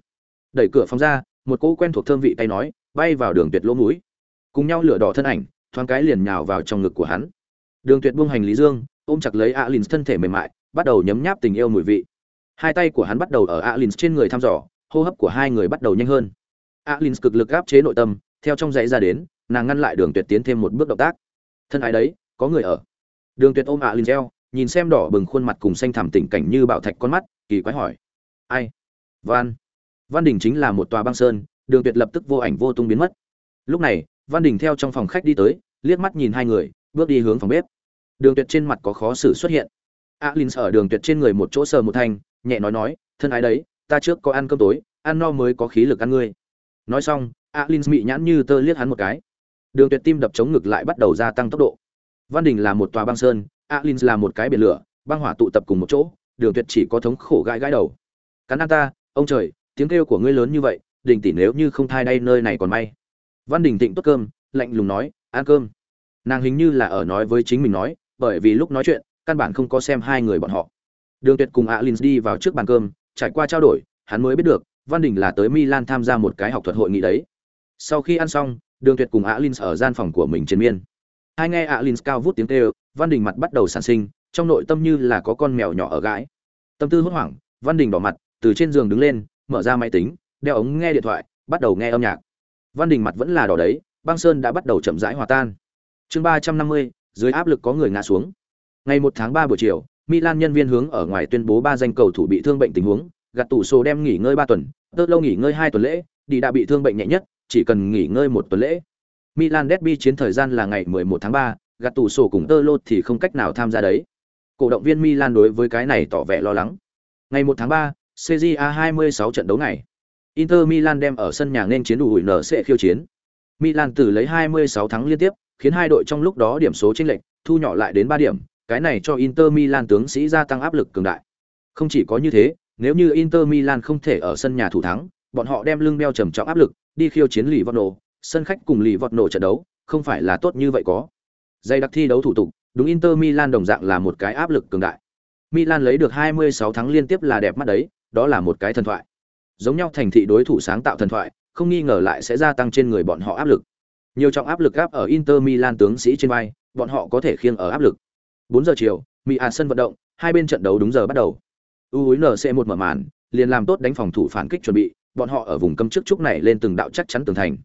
Đẩy cửa phòng ra, một cô quen thuộc thơm vị tay nói, bay vào Đường Tuyệt lỗ mũi. Cùng nhau lửa đỏ thân ảnh, thoáng cái liền nhào vào trong ngực của hắn. Đường Tuyệt buông hành lý dương, ôm chặt lấy Alin thân thể mềm mại, bắt đầu nhấm nháp tình yêu mùi vị. Hai tay của hắn bắt đầu ở Alin trên người thăm dò, hô hấp của hai người bắt đầu nhanh hơn. Alin cực lực áp chế nội tâm, theo trong dãy ra đến, nàng ngăn lại Đường Tuyệt tiến thêm một bước động tác. Thân ái đấy, có người ở. Đường Tuyệt ôm Alin eo, nhìn xem đỏ bừng khuôn mặt cùng xanh thẳm tình cảnh như bạo thạch con mắt, kỳ quái hỏi: "Ai?" "Van." Văn Đình chính là một tòa băng sơn, Đường Tuyệt lập tức vô ảnh vô tung biến mất. Lúc này, Văn Đình theo trong phòng khách đi tới, liếc mắt nhìn hai người, bước đi hướng phòng bếp. Đường Tuyệt trên mặt có khó xử xuất hiện. Alin ở Đường Tuyệt trên người một chỗ sờ một thanh, nhẹ nói nói, "Thân ái đấy, ta trước có ăn cơm tối, ăn no mới có khí lực ăn ngươi." Nói xong, Alin mị nhãn như tơ liếc hắn một cái. Đường Tuyệt tim đập chống ngực lại bắt đầu gia tăng tốc độ. Văn Đình là một tòa băng sơn, Alin là một cái biển lửa, băng hỏa tụ tập cùng một chỗ, Đường Tuyệt chỉ có thống khổ gãi gãi đầu. Cắn ăn ta, ông trời, tiếng kêu của ngươi lớn như vậy, Đình tỷ nếu như không thai đây nơi này còn may. Văn Đình tịnh tốt cơm, lạnh lùng nói, ăn cơm. Nàng hình như là ở nói với chính mình nói, bởi vì lúc nói chuyện, căn bản không có xem hai người bọn họ. Đường Tuyệt cùng Alin đi vào trước bàn cơm, trải qua trao đổi, hắn mới biết được, Văn Đình là tới Milan tham gia một cái học thuật hội nghị đấy. Sau khi ăn xong, Đường Tuyệt cùng Alin ở gian phòng của mình trên miên. Hai nghe Alin cao vút tiếng kêu, Văn Đình mặt bắt đầu sản sinh, trong nội tâm như là có con mèo nhỏ ở gãi. Tâm tư hốt hoảng, Văn Đình đỏ mặt, từ trên giường đứng lên, mở ra máy tính, đeo ống nghe điện thoại, bắt đầu nghe âm nhạc. Văn Đình mặt vẫn là đỏ đấy, băng sơn đã bắt đầu chậm rãi hòa tan. Chương ba trăm năm mươi, dưới áp lực có người ngã xuống. Ngày 1 tháng 3 buổi chiều, Milan nhân viên hướng ở ngoài tuyên bố ba danh cầu thủ bị thương bệnh tình huống, gạt tủ số đem nghỉ ngơi ba tuần, tơ lâu nghỉ ngơi hai tuần lễ, đi đã bị thương bệnh nhẹ nhất, chỉ cần nghỉ ngơi một tuần lễ. Milan derby chiến thời gian là ngày 11 tháng 3, gạt tủ sổ cùng tơ lô thì không cách nào tham gia đấy. Cổ động viên Milan đối với cái này tỏ vẻ lo lắng. Ngày 1 tháng 3, Serie A 26 trận đấu ngày. Inter Milan đem ở sân nhà nên chiến đủ hủi nở sẽ khiêu chiến. Milan từ lấy 26 thắng liên tiếp, khiến hai đội trong lúc đó điểm số chênh lệch thu nhỏ lại đến 3 điểm, cái này cho Inter Milan tướng sĩ gia tăng áp lực cường đại. Không chỉ có như thế, nếu như Inter Milan không thể ở sân nhà thủ thắng, bọn họ đem lưng đeo trầm trọng áp lực, đi khiêu chiến lì vọt nổ, sân khách cùng lì vọt nổ trận đấu, không phải là tốt như vậy có. Dây đặc thi đấu thủ tục, đúng Inter Milan đồng dạng là một cái áp lực cường đại. Milan lấy được 26 thắng liên tiếp là đẹp mắt đấy, đó là một cái thần thoại. Giống nhau thành thị đối thủ sáng tạo thần thoại, không nghi ngờ lại sẽ gia tăng trên người bọn họ áp lực. Nhiều trọng áp lực áp ở Inter Milan tướng sĩ trên vai, bọn họ có thể khiêng ở áp lực. 4 giờ chiều, mỹ ạt sân vận động hai bên trận đấu đúng giờ bắt đầu. U húi một mở màn liền làm tốt đánh phòng thủ phản kích chuẩn bị bọn họ ở vùng cấm trước trúc này lên từng đạo chắc chắn tường thành.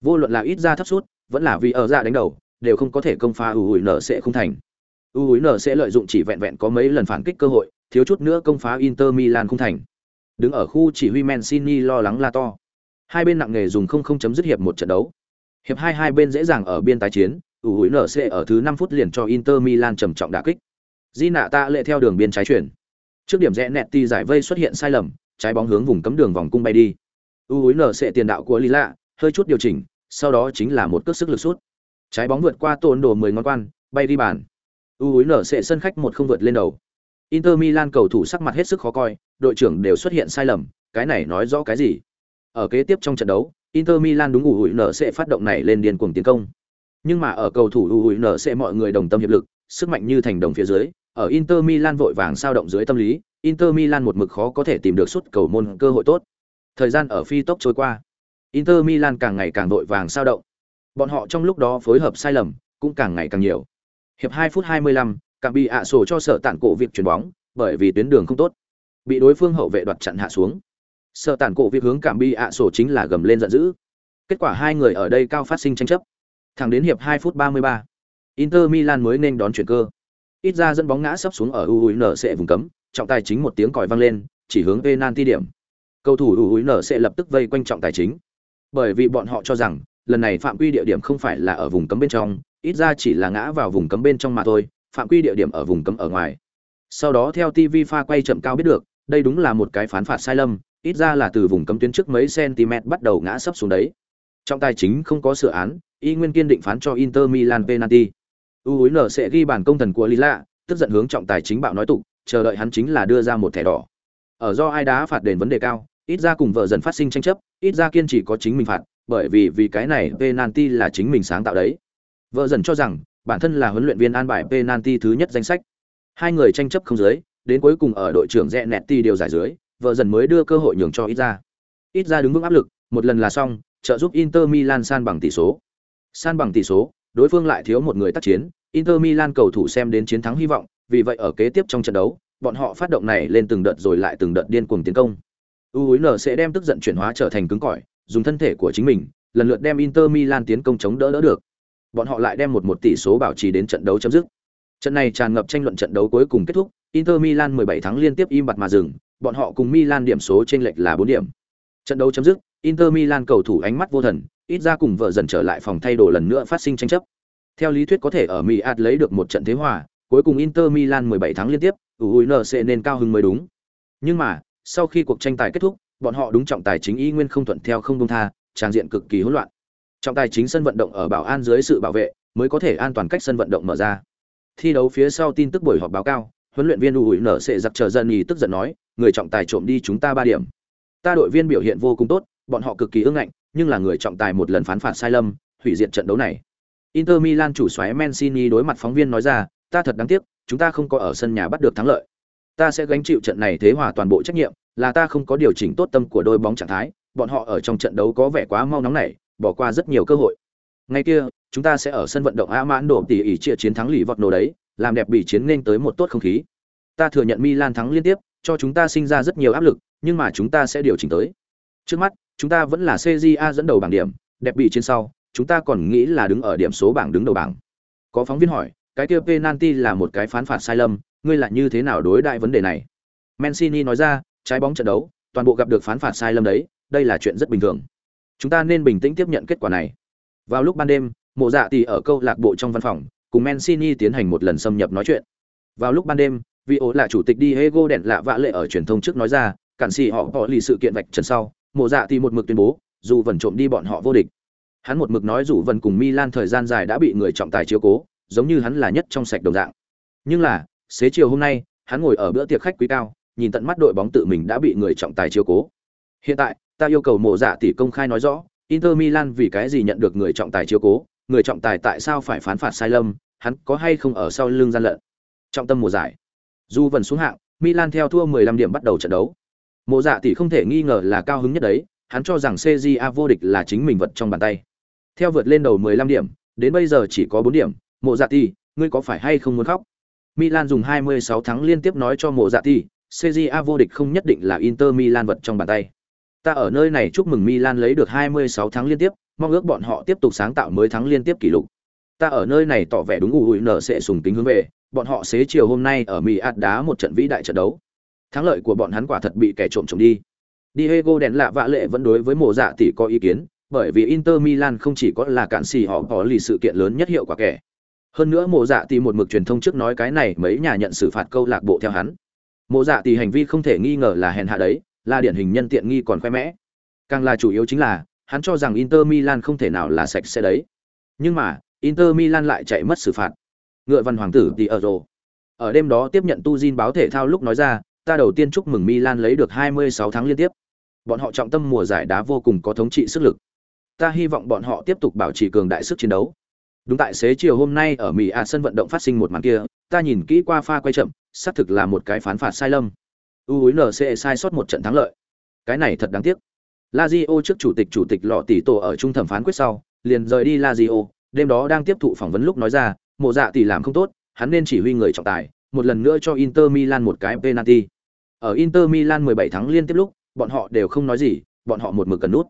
Vô luận là ít ra thấp suốt vẫn là vì ở ra đánh đầu đều không có thể công phá u không thành. U lợi dụng chỉ vẹn vẹn có mấy lần phản kích cơ hội thiếu chút nữa công phá inter milan không thành. Đứng ở khu chỉ huy mancini lo lắng la to. Hai bên nặng nghề dùng không không chấm dứt hiệp một trận đấu. Hiệp hai hai bên dễ dàng ở biên tái chiến ủ hủi nc ở thứ 5 phút liền cho inter milan trầm trọng đả kích. Di nạ tạ lệ theo đường biên trái chuyển. Trước điểm rẽ nẹt ti giải vây xuất hiện sai lầm, trái bóng hướng vùng cấm đường vòng cung bay đi. U hủi nc tiền đạo của lila hơi chút điều chỉnh, sau đó chính là một cước sức lực sút. Trái bóng vượt qua tồn đồ mười ngón quan, bay đi bàn. U hủi nc sân khách một không vượt lên đầu. Inter milan cầu thủ sắc mặt hết sức khó coi, đội trưởng đều xuất hiện sai lầm, cái này nói rõ cái gì? Ở kế tiếp trong trận đấu, inter milan đúng ủ hủi nở sẽ phát động này lên điên cuồng tiến công nhưng mà ở cầu thủ UUN nở sẽ mọi người đồng tâm hiệp lực sức mạnh như thành đồng phía dưới ở inter milan vội vàng sao động dưới tâm lý inter milan một mực khó có thể tìm được suất cầu môn cơ hội tốt. Thời gian ở phi tốc trôi qua inter milan càng ngày càng vội vàng sao động. Bọn họ trong lúc đó phối hợp sai lầm cũng càng ngày càng nhiều. Hiệp 2 phút 25, càng bị ạ sổ cho sở tản cổ việc chuyển bóng bởi vì tuyến đường không tốt bị đối phương hậu vệ đoạt chặn hạ xuống. Sợ tản cổ việc hướng cảm bị ạ sổ chính là gầm lên giận dữ. Kết quả hai người ở đây cao phát sinh tranh chấp thẳng đến hiệp 2 phút 33. inter milan mới nên đón chuyển cơ ít ra dẫn bóng ngã sắp xuống ở UUNC sẽ vùng cấm trọng tài chính một tiếng còi vang lên chỉ hướng penalty điểm cầu thủ UUNC sẽ lập tức vây quanh trọng tài chính bởi vì bọn họ cho rằng lần này phạm quy địa điểm không phải là ở vùng cấm bên trong ít ra chỉ là ngã vào vùng cấm bên trong mà thôi phạm quy địa điểm ở vùng cấm ở ngoài sau đó theo tv pha quay chậm cao biết được đây đúng là một cái phán phạt sai lầm ít ra là từ vùng cấm tuyến trước mấy cm bắt đầu ngã sấp xuống đấy. trọng tài chính không có sửa án, y nguyên kiên định phán cho Inter Milan penalty. U sẽ ghi bàn công thần của Lila, tức giận hướng trọng tài chính bạo nói tục, chờ đợi hắn chính là đưa ra một thẻ đỏ. Ở do ai đá phạt đền vấn đề cao, ít ra cùng vợ dần phát sinh tranh chấp, ít ra kiên trì có chính mình phạt, bởi vì vì cái này penalty là chính mình sáng tạo đấy. Vợ dần cho rằng bản thân là huấn luyện viên an bài penalty thứ nhất danh sách. Hai người tranh chấp không dưới, đến cuối cùng ở đội trưởng rẽ nẹt ti điều giải dưới, vợ dần mới đưa cơ hội nhường cho ít ra. Ít ra đứng vững áp lực, một lần là xong, trợ giúp Inter Milan san bằng tỷ số. San bằng tỷ số, đối phương lại thiếu một người tác chiến, Inter Milan cầu thủ xem đến chiến thắng hy vọng, vì vậy ở kế tiếp trong trận đấu, bọn họ phát động này lên từng đợt rồi lại từng đợt điên cuồng tiến công. UNL sẽ đem tức giận chuyển hóa trở thành cứng cỏi, dùng thân thể của chính mình, lần lượt đem Inter Milan tiến công chống đỡ đỡ được. Bọn họ lại đem một một tỷ số bảo trì đến trận đấu chấm dứt. Trận này tràn ngập tranh luận trận đấu cuối cùng kết thúc, Inter Milan 17 thắng liên tiếp im bặt mà dừng, bọn họ cùng Milan điểm số trên lệch là 4 điểm. Trận đấu chấm dứt, Inter Milan cầu thủ ánh mắt vô thần, ít ra cùng vợ dần trở lại phòng thay đồ lần nữa phát sinh tranh chấp. Theo lý thuyết có thể ở Miat lấy được một trận thế hòa, cuối cùng Inter Milan 17 thắng liên tiếp, UNC nên cao hứng mới đúng. Nhưng mà, sau khi cuộc tranh tài kết thúc, bọn họ đúng trọng tài chính y nguyên không thuận theo không dung tha, trang diện cực kỳ hỗn loạn. Trọng tài chính sân vận động ở bảo an dưới sự bảo vệ, mới có thể an toàn cách sân vận động mở ra. Thi đấu phía sau tin tức buổi họp báo cáo, huấn luyện viên UNC nở giặc chờ dân nhì tức giận nói người trọng tài trộm đi chúng ta ba điểm ta đội viên biểu hiện vô cùng tốt bọn họ cực kỳ ương ngạnh nhưng là người trọng tài một lần phán phạt sai lầm hủy diệt trận đấu này inter milan chủ xoáy mancini đối mặt phóng viên nói ra ta thật đáng tiếc chúng ta không có ở sân nhà bắt được thắng lợi ta sẽ gánh chịu trận này thế hòa toàn bộ trách nhiệm là ta không có điều chỉnh tốt tâm của đôi bóng trạng thái bọn họ ở trong trận đấu có vẻ quá mau nóng nảy bỏ qua rất nhiều cơ hội ngay kia chúng ta sẽ ở sân vận động a mãn đổ tỉ ỉ chia chiến thắng lì vọt nổ đấy làm đẹp bị chiến nên tới một tốt không khí. Ta thừa nhận Milan thắng liên tiếp, cho chúng ta sinh ra rất nhiều áp lực, nhưng mà chúng ta sẽ điều chỉnh tới. Trước mắt, chúng ta vẫn là CJA dẫn đầu bảng điểm, đẹp bị trên sau, chúng ta còn nghĩ là đứng ở điểm số bảng đứng đầu bảng. Có phóng viên hỏi, cái kia penalty là một cái phán phạt sai lầm, ngươi là như thế nào đối đại vấn đề này? Mancini nói ra, trái bóng trận đấu, toàn bộ gặp được phán phạt sai lầm đấy, đây là chuyện rất bình thường. Chúng ta nên bình tĩnh tiếp nhận kết quả này. Vào lúc ban đêm, Mộ Dạ Tỷ ở câu lạc bộ trong văn phòng, cùng Mancini tiến hành một lần xâm nhập nói chuyện. Vào lúc ban đêm, vị ố là chủ tịch Diego đèn lạ vạ lệ ở truyền thông trước nói ra, cản sĩ họ bỏ lì sự kiện vạch trần sau, mộ dạ thì một mực tuyên bố, dù vẫn trộm đi bọn họ vô địch. Hắn một mực nói dù vẫn cùng Milan thời gian dài đã bị người trọng tài chiếu cố, giống như hắn là nhất trong sạch đồng dạng. Nhưng là, xế chiều hôm nay, hắn ngồi ở bữa tiệc khách quý cao, nhìn tận mắt đội bóng tự mình đã bị người trọng tài chiếu cố. Hiện tại, ta yêu cầu mộ dạ tỷ công khai nói rõ, Inter Milan vì cái gì nhận được người trọng tài chiếu cố, người trọng tài tại sao phải phán phạt sai lầm, hắn có hay không ở sau lưng gian lận. Trọng tâm mùa giải. Dù vẫn xuống hạng, Milan theo thua 15 điểm bắt đầu trận đấu. Mộ Dạ tỷ không thể nghi ngờ là cao hứng nhất đấy, hắn cho rằng CJA vô địch là chính mình vật trong bàn tay. Theo vượt lên đầu 15 điểm, đến bây giờ chỉ có 4 điểm, Mộ Dạ tỷ, ngươi có phải hay không muốn khóc? Milan dùng 26 thắng liên tiếp nói cho mộ dạ tỷ, CJA vô địch không nhất định là Inter Milan vật trong bàn tay. Ta ở nơi này chúc mừng Milan lấy được 26 thắng liên tiếp, mong ước bọn họ tiếp tục sáng tạo mới thắng liên tiếp kỷ lục. Ta ở nơi này tỏ vẻ đúng ủi nở sẽ sùng kính hướng về, bọn họ xế chiều hôm nay ở Mỹ ạt đá một trận vĩ đại trận đấu. Thắng lợi của bọn hắn quả thật bị kẻ trộm trộm đi. Diego đèn lạ vạ lệ vẫn đối với mộ dạ tỷ có ý kiến, bởi vì Inter Milan không chỉ có là cản xì họ có lì sự kiện lớn nhất hiệu quả kẻ. Hơn nữa mộ dạ tỷ một mực truyền thông trước nói cái này mấy nhà nhận xử phạt câu lạc bộ theo hắn. Mộ dạ tỷ hành vi không thể nghi ngờ là hèn hạ đấy, là điển hình nhân tiện nghi còn khoe mẽ. Càng là chủ yếu chính là, hắn cho rằng Inter Milan không thể nào là sạch sẽ đấy. Nhưng mà, Inter Milan lại chạy mất xử phạt. Ngựa văn hoàng tử thì ở rồ. Ở đêm đó tiếp nhận tu Jin báo thể thao lúc nói ra, ta đầu tiên chúc mừng Milan lấy được 26 tháng liên tiếp. Bọn họ trọng tâm mùa giải đá vô cùng có thống trị sức lực. Ta hy vọng bọn họ tiếp tục bảo trì cường đại sức chiến đấu. Đúng tại xế chiều hôm nay ở Mỹ A sân vận động phát sinh một màn kia, ta nhìn kỹ qua pha quay chậm, xác thực là một cái phán phạt sai lầm. UNC sai sót một trận thắng lợi. Cái này thật đáng tiếc. Lazio trước chủ tịch chủ tịch lọ tỷ tổ ở trung thẩm phán quyết sau, liền rời đi Lazio, đêm đó đang tiếp thụ phỏng vấn lúc nói ra, mộ dạ tỷ làm không tốt, hắn nên chỉ huy người trọng tài, một lần nữa cho Inter Milan một cái penalty. Ở Inter Milan 17 tháng liên tiếp lúc, bọn họ đều không nói gì, bọn họ một mực cần nút.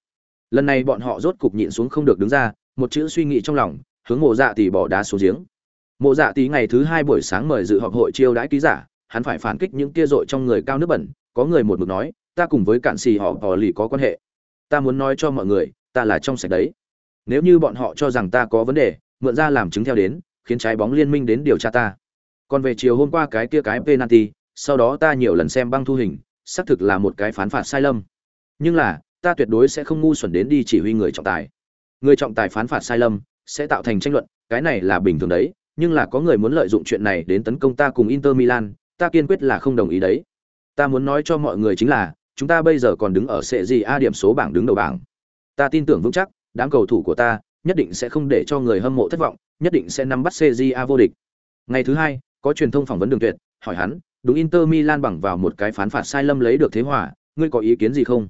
Lần này bọn họ rốt cục nhịn xuống không được đứng ra, một chữ suy nghĩ trong lòng, hướng mộ dạ tỷ bỏ đá xuống giếng. Mộ dạ tỷ ngày thứ hai buổi sáng mời dự họp hội chiêu đãi ký giả, hắn phải phản kích những kia dội trong người cao nước bẩn, có người một mực nói, ta cùng với cạn xì họ bỏ lì có quan hệ. Ta muốn nói cho mọi người, ta là trong sạch đấy. Nếu như bọn họ cho rằng ta có vấn đề, mượn ra làm chứng theo đến, khiến trái bóng liên minh đến điều tra ta. Còn về chiều hôm qua cái kia cái penalty, sau đó ta nhiều lần xem băng thu hình, xác thực là một cái phán phạt sai lầm. Nhưng là, ta tuyệt đối sẽ không ngu xuẩn đến đi chỉ huy người trọng tài. Người trọng tài phán phạt sai lầm sẽ tạo thành tranh luận, cái này là bình thường đấy, nhưng là có người muốn lợi dụng chuyện này đến tấn công ta cùng Inter Milan, ta kiên quyết là không đồng ý đấy. Ta muốn nói cho mọi người chính là, chúng ta bây giờ còn đứng ở Serie A điểm số bảng đứng đầu bảng. Ta tin tưởng vững chắc, đám cầu thủ của ta nhất định sẽ không để cho người hâm mộ thất vọng, nhất định sẽ nắm bắt Serie A vô địch. Ngày thứ hai, có truyền thông phỏng vấn Đường Tuyệt, hỏi hắn, đúng Inter Milan bằng vào một cái phán phạt sai lầm lấy được thế hòa, ngươi có ý kiến gì không?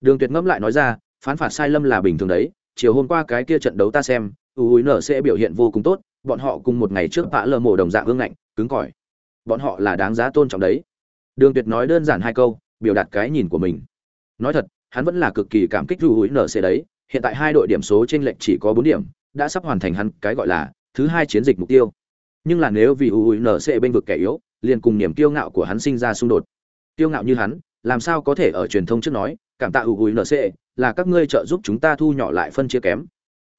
Đường Tuyệt ngẫm lại nói ra, phán phạt sai lầm là bình thường đấy, chiều hôm qua cái kia trận đấu ta xem, sẽ biểu hiện vô cùng tốt, bọn họ cùng một ngày trước vã lờ mổ đồng dạng ương ngạnh, cứng cỏi. Bọn họ là đáng giá tôn trọng đấy. Đường Tuyệt nói đơn giản hai câu, biểu đạt cái nhìn của mình. Nói thật, hắn vẫn là cực kỳ cảm kích sẽ đấy, hiện tại hai đội điểm số trên lệch chỉ có 4 điểm, đã sắp hoàn thành hắn cái gọi là thứ hai chiến dịch mục tiêu. Nhưng là nếu vì sẽ bên vực kẻ yếu, liền cùng niềm kiêu ngạo của hắn sinh ra xung đột. Kiêu ngạo như hắn, làm sao có thể ở truyền thông trước nói, cảm tạ sẽ là các ngươi trợ giúp chúng ta thu nhỏ lại phân chia kém.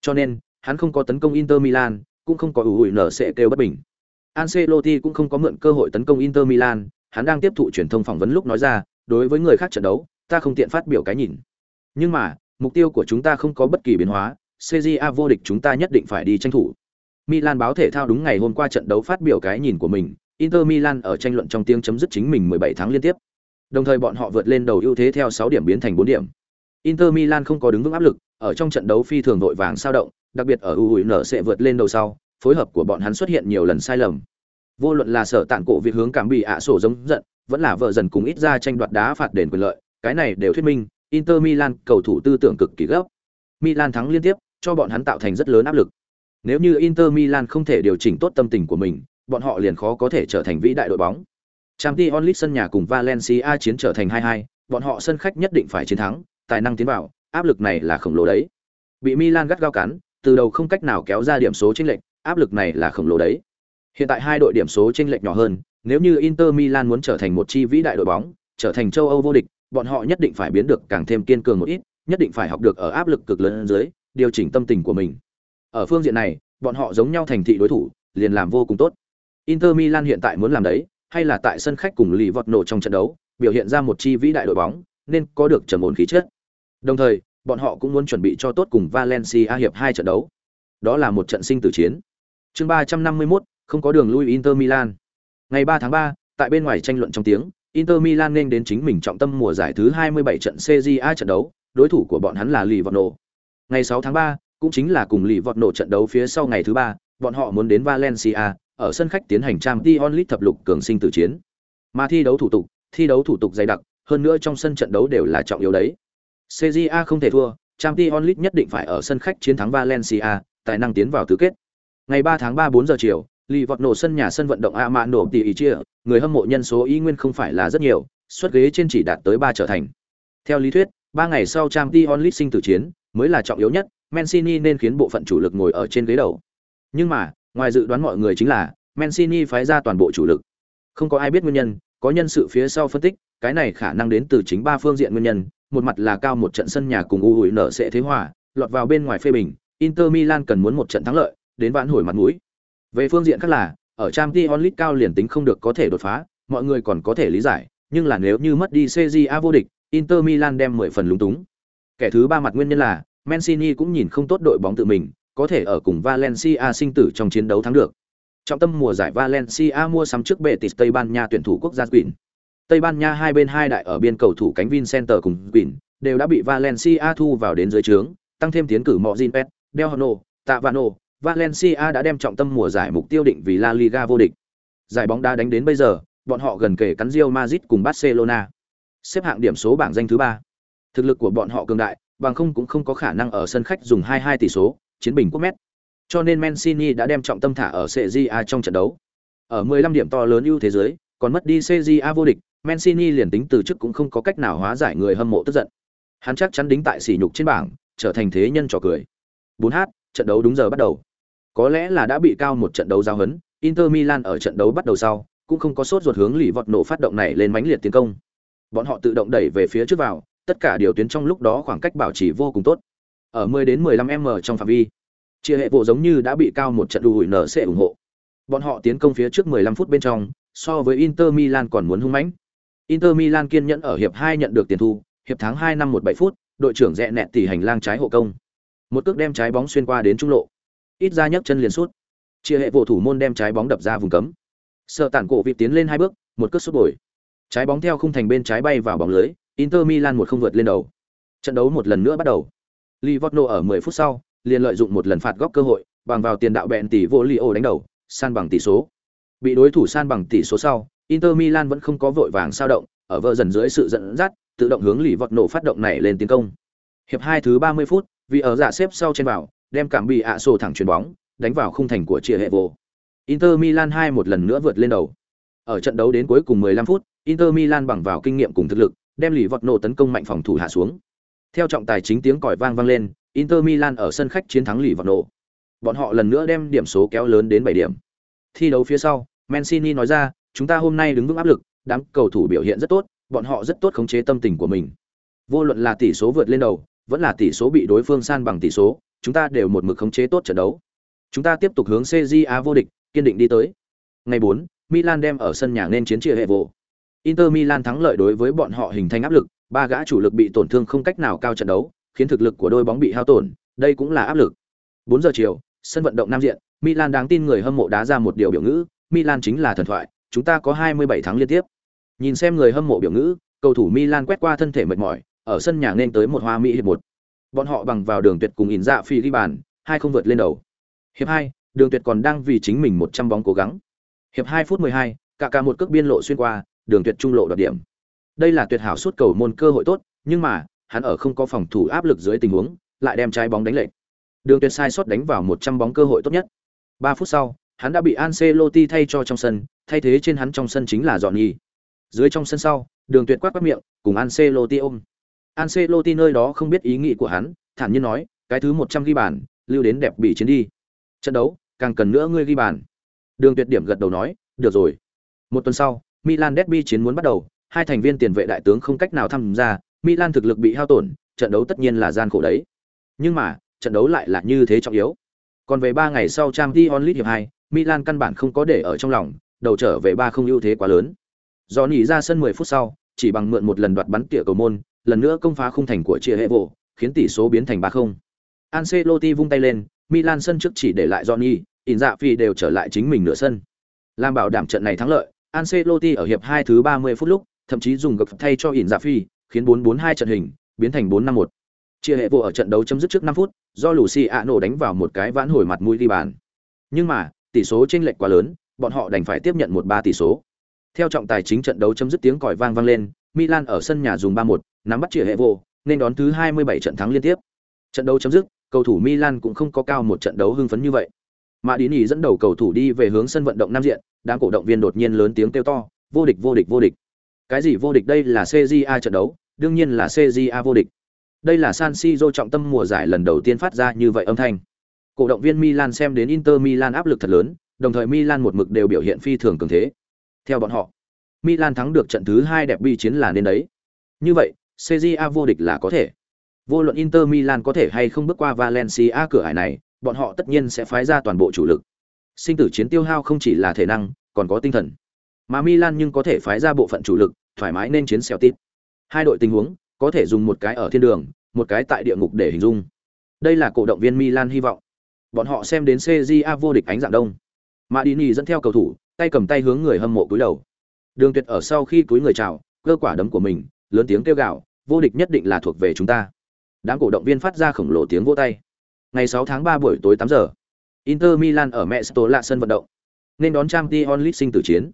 Cho nên, hắn không có tấn công Inter Milan, cũng không có sẽ kêu bất bình. Ancelotti cũng không có mượn cơ hội tấn công Inter Milan, hắn đang tiếp thụ truyền thông phỏng vấn lúc nói ra, đối với người khác trận đấu, ta không tiện phát biểu cái nhìn. Nhưng mà, mục tiêu của chúng ta không có bất kỳ biến hóa, CJA vô địch chúng ta nhất định phải đi tranh thủ. Milan báo thể thao đúng ngày hôm qua trận đấu phát biểu cái nhìn của mình, Inter Milan ở tranh luận trong tiếng chấm dứt chính mình 17 tháng liên tiếp. Đồng thời bọn họ vượt lên đầu ưu thế theo 6 điểm biến thành 4 điểm. Inter Milan không có đứng vững áp lực, ở trong trận đấu phi thường đội vàng sao động, đặc biệt ở UUN sẽ vượt lên đầu sau, phối hợp của bọn hắn xuất hiện nhiều lần sai lầm. Vô luận là sở tạn cổ việc hướng cảm bị ạ sổ giống giận, vẫn là vợ dần cùng ít ra tranh đoạt đá phạt đền quyền lợi, cái này đều thuyết minh, Inter Milan cầu thủ tư tưởng cực kỳ gấp. Milan thắng liên tiếp, cho bọn hắn tạo thành rất lớn áp lực. Nếu như Inter Milan không thể điều chỉnh tốt tâm tình của mình, bọn họ liền khó có thể trở thành vĩ đại đội bóng. Champions League sân nhà cùng Valencia chiến trở thành 2-2, bọn họ sân khách nhất định phải chiến thắng, tài năng tiến vào, áp lực này là khổng lồ đấy. Bị Milan gắt gao cắn, từ đầu không cách nào kéo ra điểm số chênh lệch, áp lực này là khổng lồ đấy. Hiện tại hai đội điểm số chênh lệch nhỏ hơn, nếu như Inter Milan muốn trở thành một chi vĩ đại đội bóng, trở thành châu Âu vô địch, bọn họ nhất định phải biến được càng thêm kiên cường một ít, nhất định phải học được ở áp lực cực lớn dưới, điều chỉnh tâm tình của mình. Ở phương diện này, bọn họ giống nhau thành thị đối thủ, liền làm vô cùng tốt. Inter Milan hiện tại muốn làm đấy, hay là tại sân khách cùng lì vọt nổ trong trận đấu, biểu hiện ra một chi vĩ đại đội bóng, nên có được trầm ổn khí chất. Đồng thời, bọn họ cũng muốn chuẩn bị cho tốt cùng Valencia hiệp hai trận đấu. Đó là một trận sinh tử chiến. Chương 351, không có đường lui Inter Milan. Ngày 3 tháng 3, tại bên ngoài tranh luận trong tiếng, Inter Milan nên đến chính mình trọng tâm mùa giải thứ 27 trận Serie A trận đấu, đối thủ của bọn hắn là Livorno. Ngày 6 tháng 3, cũng chính là cùng lìa vọt nổ trận đấu phía sau ngày thứ ba, bọn họ muốn đến Valencia, ở sân khách tiến hành trang Champions League thập lục cường sinh tử chiến. Mà thi đấu thủ tục, thi đấu thủ tục dày đặc, hơn nữa trong sân trận đấu đều là trọng yếu đấy. CJA A không thể thua, Champions League nhất định phải ở sân khách chiến thắng Valencia, tài năng tiến vào tứ kết. Ngày 3 tháng 3 4 giờ chiều, Lì vọt nổ sân nhà sân vận động A Mã nổ tỷ ý chia, người hâm mộ nhân số y nguyên không phải là rất nhiều, suất ghế trên chỉ đạt tới 3 trở thành. Theo lý thuyết, 3 ngày sau Champions League sinh tử chiến mới là trọng yếu nhất, Mancini nên khiến bộ phận chủ lực ngồi ở trên ghế đầu. Nhưng mà, ngoài dự đoán mọi người chính là Mancini phái ra toàn bộ chủ lực. Không có ai biết nguyên nhân, có nhân sự phía sau phân tích, cái này khả năng đến từ chính ba phương diện nguyên nhân, một mặt là cao một trận sân nhà cùng u hủi nở sẽ thế hòa, lọt vào bên ngoài phê bình, Inter Milan cần muốn một trận thắng lợi, đến vãn hồi mặt mũi. Về phương diện khác là, ở Champions League cao liền tính không được có thể đột phá, mọi người còn có thể lý giải, nhưng là nếu như mất đi CJA vô địch, Inter Milan đem 10 phần lúng túng. Kẻ thứ ba mặt nguyên nhân là, Mancini cũng nhìn không tốt đội bóng tự mình, có thể ở cùng Valencia sinh tử trong chiến đấu thắng được. Trọng tâm mùa giải Valencia mua sắm trước Betis Tây Ban Nha tuyển thủ quốc gia Quỷ. Tây Ban Nha hai bên hai đại ở biên cầu thủ cánh Vincenter cùng Quỷ đều đã bị Valencia thu vào đến dưới trướng, tăng thêm tiến cử Mojin Pet, Del Tavano, Valencia đã đem trọng tâm mùa giải mục tiêu định vì La Liga vô địch. Giải bóng đá đánh đến bây giờ, bọn họ gần kề cắn Real Madrid cùng Barcelona. Xếp hạng điểm số bảng danh thứ ba. Thực lực của bọn họ cường đại, bằng không cũng không có khả năng ở sân khách dùng 2-2 tỷ số, chiến bình quốc mét. Cho nên Mancini đã đem trọng tâm thả ở CJA trong trận đấu. Ở 15 điểm to lớn ưu thế giới, còn mất đi CJA vô địch, Mancini liền tính từ chức cũng không có cách nào hóa giải người hâm mộ tức giận. Hắn chắc chắn đính tại sỉ nhục trên bảng, trở thành thế nhân trò cười. 4h, trận đấu đúng giờ bắt đầu. Có lẽ là đã bị cao một trận đấu giao hấn, Inter Milan ở trận đấu bắt đầu sau, cũng không có sốt ruột hướng lì vọt nổ phát động này lên mãnh liệt tiến công. Bọn họ tự động đẩy về phía trước vào, tất cả điều tuyến trong lúc đó khoảng cách bảo trì vô cùng tốt. Ở 10 đến 15m trong phạm vi, chia hệ bộ giống như đã bị cao một trận đùi nở sẽ ủng hộ. Bọn họ tiến công phía trước 15 phút bên trong, so với Inter Milan còn muốn hung mãnh. Inter Milan kiên nhẫn ở hiệp 2 nhận được tiền thu, hiệp tháng 2 năm 17 phút, đội trưởng rẽ nẹt tỉ hành lang trái hộ công. Một cước đem trái bóng xuyên qua đến trung lộ. Ít ra nhấc chân liền sút. Chia hệ vụ thủ môn đem trái bóng đập ra vùng cấm. Sợ tản cổ vị tiến lên hai bước, một cước sút bồi. Trái bóng theo khung thành bên trái bay vào bóng lưới, Inter Milan một không vượt lên đầu. Trận đấu một lần nữa bắt đầu. Livorno ở 10 phút sau, liền lợi dụng một lần phạt góc cơ hội, bằng vào tiền đạo bẹn tỷ vô Lio đánh đầu, san bằng tỷ số. Bị đối thủ san bằng tỷ số sau, Inter Milan vẫn không có vội vàng sao động, ở vợ dần dưới sự dẫn dắt, tự động hướng Livorno phát động này lên tiến công. Hiệp 2 thứ 30 phút, vì ở dạ xếp sau trên vào, đem cảm bị ạ sổ thẳng chuyền bóng, đánh vào khung thành của chia hệ vô. Inter Milan 2 một lần nữa vượt lên đầu. Ở trận đấu đến cuối cùng 15 phút, Inter Milan bằng vào kinh nghiệm cùng thực lực, đem lì vọt nổ tấn công mạnh phòng thủ hạ xuống. Theo trọng tài chính tiếng còi vang vang lên, Inter Milan ở sân khách chiến thắng lì vọt nổ. Bọn họ lần nữa đem điểm số kéo lớn đến 7 điểm. Thi đấu phía sau, Mancini nói ra, chúng ta hôm nay đứng vững áp lực, đám cầu thủ biểu hiện rất tốt, bọn họ rất tốt khống chế tâm tình của mình. Vô luận là tỷ số vượt lên đầu, vẫn là tỷ số bị đối phương san bằng tỷ số, chúng ta đều một mực khống chế tốt trận đấu. Chúng ta tiếp tục hướng CJA vô địch, kiên định đi tới. Ngày 4, Milan đem ở sân nhà nên chiến chia hệ vụ. Inter Milan thắng lợi đối với bọn họ hình thành áp lực, ba gã chủ lực bị tổn thương không cách nào cao trận đấu, khiến thực lực của đôi bóng bị hao tổn, đây cũng là áp lực. 4 giờ chiều, sân vận động Nam Diện, Milan đáng tin người hâm mộ đá ra một điều biểu ngữ, Milan chính là thần thoại, chúng ta có 27 thắng liên tiếp. Nhìn xem người hâm mộ biểu ngữ, cầu thủ Milan quét qua thân thể mệt mỏi, ở sân nhà nên tới một hoa mỹ hiệp một. Bọn họ bằng vào đường tuyệt cùng ỉn dạ phi ghi bàn, hai không vượt lên đầu. Hiệp 2, đường tuyệt còn đang vì chính mình 100 bóng cố gắng. Hiệp 2 phút 12, cả cả một cước biên lộ xuyên qua, đường tuyệt trung lộ đoạt điểm. Đây là tuyệt hảo suốt cầu môn cơ hội tốt, nhưng mà, hắn ở không có phòng thủ áp lực dưới tình huống, lại đem trái bóng đánh lệch. Đường tuyệt sai sót đánh vào 100 bóng cơ hội tốt nhất. 3 phút sau, hắn đã bị Ancelotti thay cho trong sân, thay thế trên hắn trong sân chính là Johnny. Dưới trong sân sau, Đường Tuyệt quát quát miệng, cùng Ancelotti ôm. Ancelotti nơi đó không biết ý nghĩ của hắn, thản nhiên nói, cái thứ 100 ghi bàn, lưu đến đẹp bị chiến đi. Trận đấu, càng cần nữa ngươi ghi bàn. Đường Tuyệt điểm gật đầu nói, được rồi. Một tuần sau, Milan derby chiến muốn bắt đầu, hai thành viên tiền vệ đại tướng không cách nào tham gia, Milan thực lực bị hao tổn, trận đấu tất nhiên là gian khổ đấy. Nhưng mà, trận đấu lại là như thế trọng yếu. Còn về 3 ngày sau Champions League hiệp 2, Milan căn bản không có để ở trong lòng, đầu trở về ba không ưu thế quá lớn. Do ra sân 10 phút sau, chỉ bằng mượn một lần đoạt bắn tỉa cầu môn, lần nữa công phá khung thành của Chia Hevo, khiến tỷ số biến thành 3-0. Ancelotti vung tay lên, Milan sân trước chỉ để lại Johnny, Inzaghi đều trở lại chính mình nửa sân. Làm bảo đảm trận này thắng lợi, Ancelotti ở hiệp 2 thứ 30 phút lúc, thậm chí dùng gập thay cho Inzaghi, khiến 4-4-2 trận hình biến thành 4-5-1. Chia hệ vụ ở trận đấu chấm dứt trước 5 phút, do Luciano đánh vào một cái vãn hồi mặt mũi đi bàn. Nhưng mà, tỷ số chênh lệch quá lớn, bọn họ đành phải tiếp nhận một ba tỷ số. Theo trọng tài chính trận đấu chấm dứt tiếng còi vang vang lên, Milan ở sân nhà dùng 3-1, nắm bắt chia hệ vô, nên đón thứ 27 trận thắng liên tiếp. Trận đấu chấm dứt, cầu thủ Milan cũng không có cao một trận đấu hưng phấn như vậy. Mà đi nhỉ dẫn đầu cầu thủ đi về hướng sân vận động nam diện, đám cổ động viên đột nhiên lớn tiếng kêu to, vô địch vô địch vô địch. Cái gì vô địch đây là CJA trận đấu, đương nhiên là CJA vô địch. Đây là San Siro trọng tâm mùa giải lần đầu tiên phát ra như vậy âm thanh. Cổ động viên Milan xem đến Inter Milan áp lực thật lớn, đồng thời Milan một mực đều biểu hiện phi thường cường thế. Theo bọn họ, Milan thắng được trận thứ hai đẹp bi chiến là nên đấy. Như vậy, CJA vô địch là có thể. Vô luận Inter Milan có thể hay không bước qua Valencia cửa ải này, bọn họ tất nhiên sẽ phái ra toàn bộ chủ lực. Sinh tử chiến tiêu hao không chỉ là thể năng, còn có tinh thần. Mà Milan nhưng có thể phái ra bộ phận chủ lực, thoải mái nên chiến Celtic. Hai đội tình huống, có thể dùng một cái ở thiên đường, một cái tại địa ngục để hình dung. Đây là cổ động viên Milan hy vọng. Bọn họ xem đến CJA vô địch ánh dạng đông. Madini dẫn theo cầu thủ, tay cầm tay hướng người hâm mộ cúi đầu. Đường Tuyệt ở sau khi cúi người chào, cơ quả đấm của mình, lớn tiếng kêu gào, vô địch nhất định là thuộc về chúng ta. Đám cổ động viên phát ra khổng lồ tiếng vỗ tay. Ngày 6 tháng 3 buổi tối 8 giờ, Inter Milan ở Mesto là sân vận động, nên đón Champions League sinh tử chiến.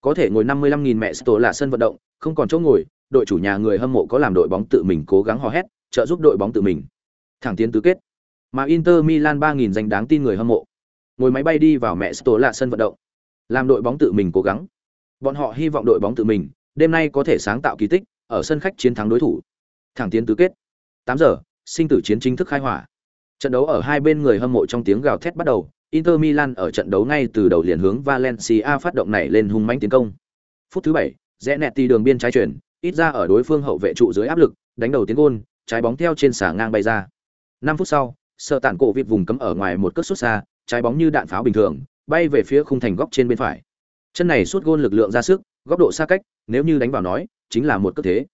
Có thể ngồi 55.000 Mesto là sân vận động, không còn chỗ ngồi, đội chủ nhà người hâm mộ có làm đội bóng tự mình cố gắng hò hét, trợ giúp đội bóng tự mình. Thẳng tiến tứ kết. Mà Inter Milan 3000 danh đáng tin người hâm mộ, ngồi máy bay đi vào Mesto là sân vận động, làm đội bóng tự mình cố gắng. Bọn họ hy vọng đội bóng tự mình đêm nay có thể sáng tạo kỳ tích, ở sân khách chiến thắng đối thủ. Thẳng tiến tứ kết. 8 giờ, sinh tử chiến chính thức khai hỏa. Trận đấu ở hai bên người hâm mộ trong tiếng gào thét bắt đầu, Inter Milan ở trận đấu ngay từ đầu liền hướng Valencia phát động này lên hung mãnh tiến công. Phút thứ 7, rẽ nẹt tì đường biên trái chuyển, ít ra ở đối phương hậu vệ trụ dưới áp lực, đánh đầu tiến gôn, trái bóng theo trên xà ngang bay ra. 5 phút sau, sợ tản cổ vịt vùng cấm ở ngoài một cước xuất xa, trái bóng như đạn pháo bình thường, bay về phía khung thành góc trên bên phải. Chân này suốt gôn lực lượng ra sức, góc độ xa cách, nếu như đánh vào nói, chính là một cước thế.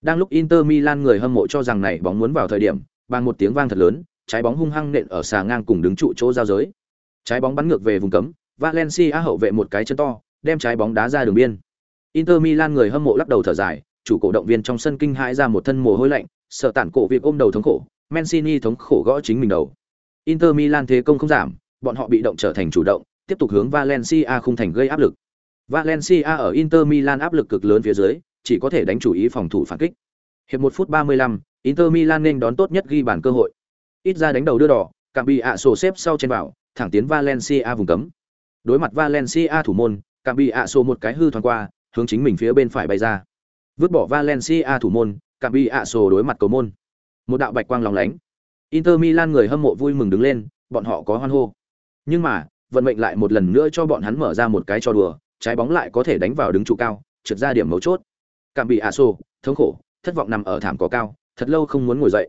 Đang lúc Inter Milan người hâm mộ cho rằng này bóng muốn vào thời điểm, bằng một tiếng vang thật lớn, trái bóng hung hăng nện ở xà ngang cùng đứng trụ chỗ giao giới. Trái bóng bắn ngược về vùng cấm, Valencia hậu vệ một cái chân to, đem trái bóng đá ra đường biên. Inter Milan người hâm mộ lắc đầu thở dài, chủ cổ động viên trong sân kinh hãi ra một thân mồ hôi lạnh, sợ tản cổ việc ôm đầu thống khổ, Mancini thống khổ gõ chính mình đầu. Inter Milan thế công không giảm, bọn họ bị động trở thành chủ động, tiếp tục hướng Valencia khung thành gây áp lực. Valencia ở Inter Milan áp lực cực lớn phía dưới, chỉ có thể đánh chủ ý phòng thủ phản kích. Hiệp 1 phút 35, Inter Milan nên đón tốt nhất ghi bàn cơ hội. Ít ra đánh đầu đưa đỏ, cảm bị ạ sổ xếp sau trên vào, thẳng tiến Valencia vùng cấm. Đối mặt Valencia thủ môn, cảm bị ạ sổ một cái hư thoáng qua, hướng chính mình phía bên phải bay ra. Vứt bỏ Valencia thủ môn, cảm bị ạ sổ đối mặt cầu môn. Một đạo bạch quang lóng lánh. Inter Milan người hâm mộ vui mừng đứng lên, bọn họ có hoan hô. Nhưng mà, vận mệnh lại một lần nữa cho bọn hắn mở ra một cái cho đùa, trái bóng lại có thể đánh vào đứng trụ cao, trượt ra điểm mấu chốt. Cảm bị ạ sổ, thống khổ, thất vọng nằm ở thảm cỏ cao, thật lâu không muốn ngồi dậy.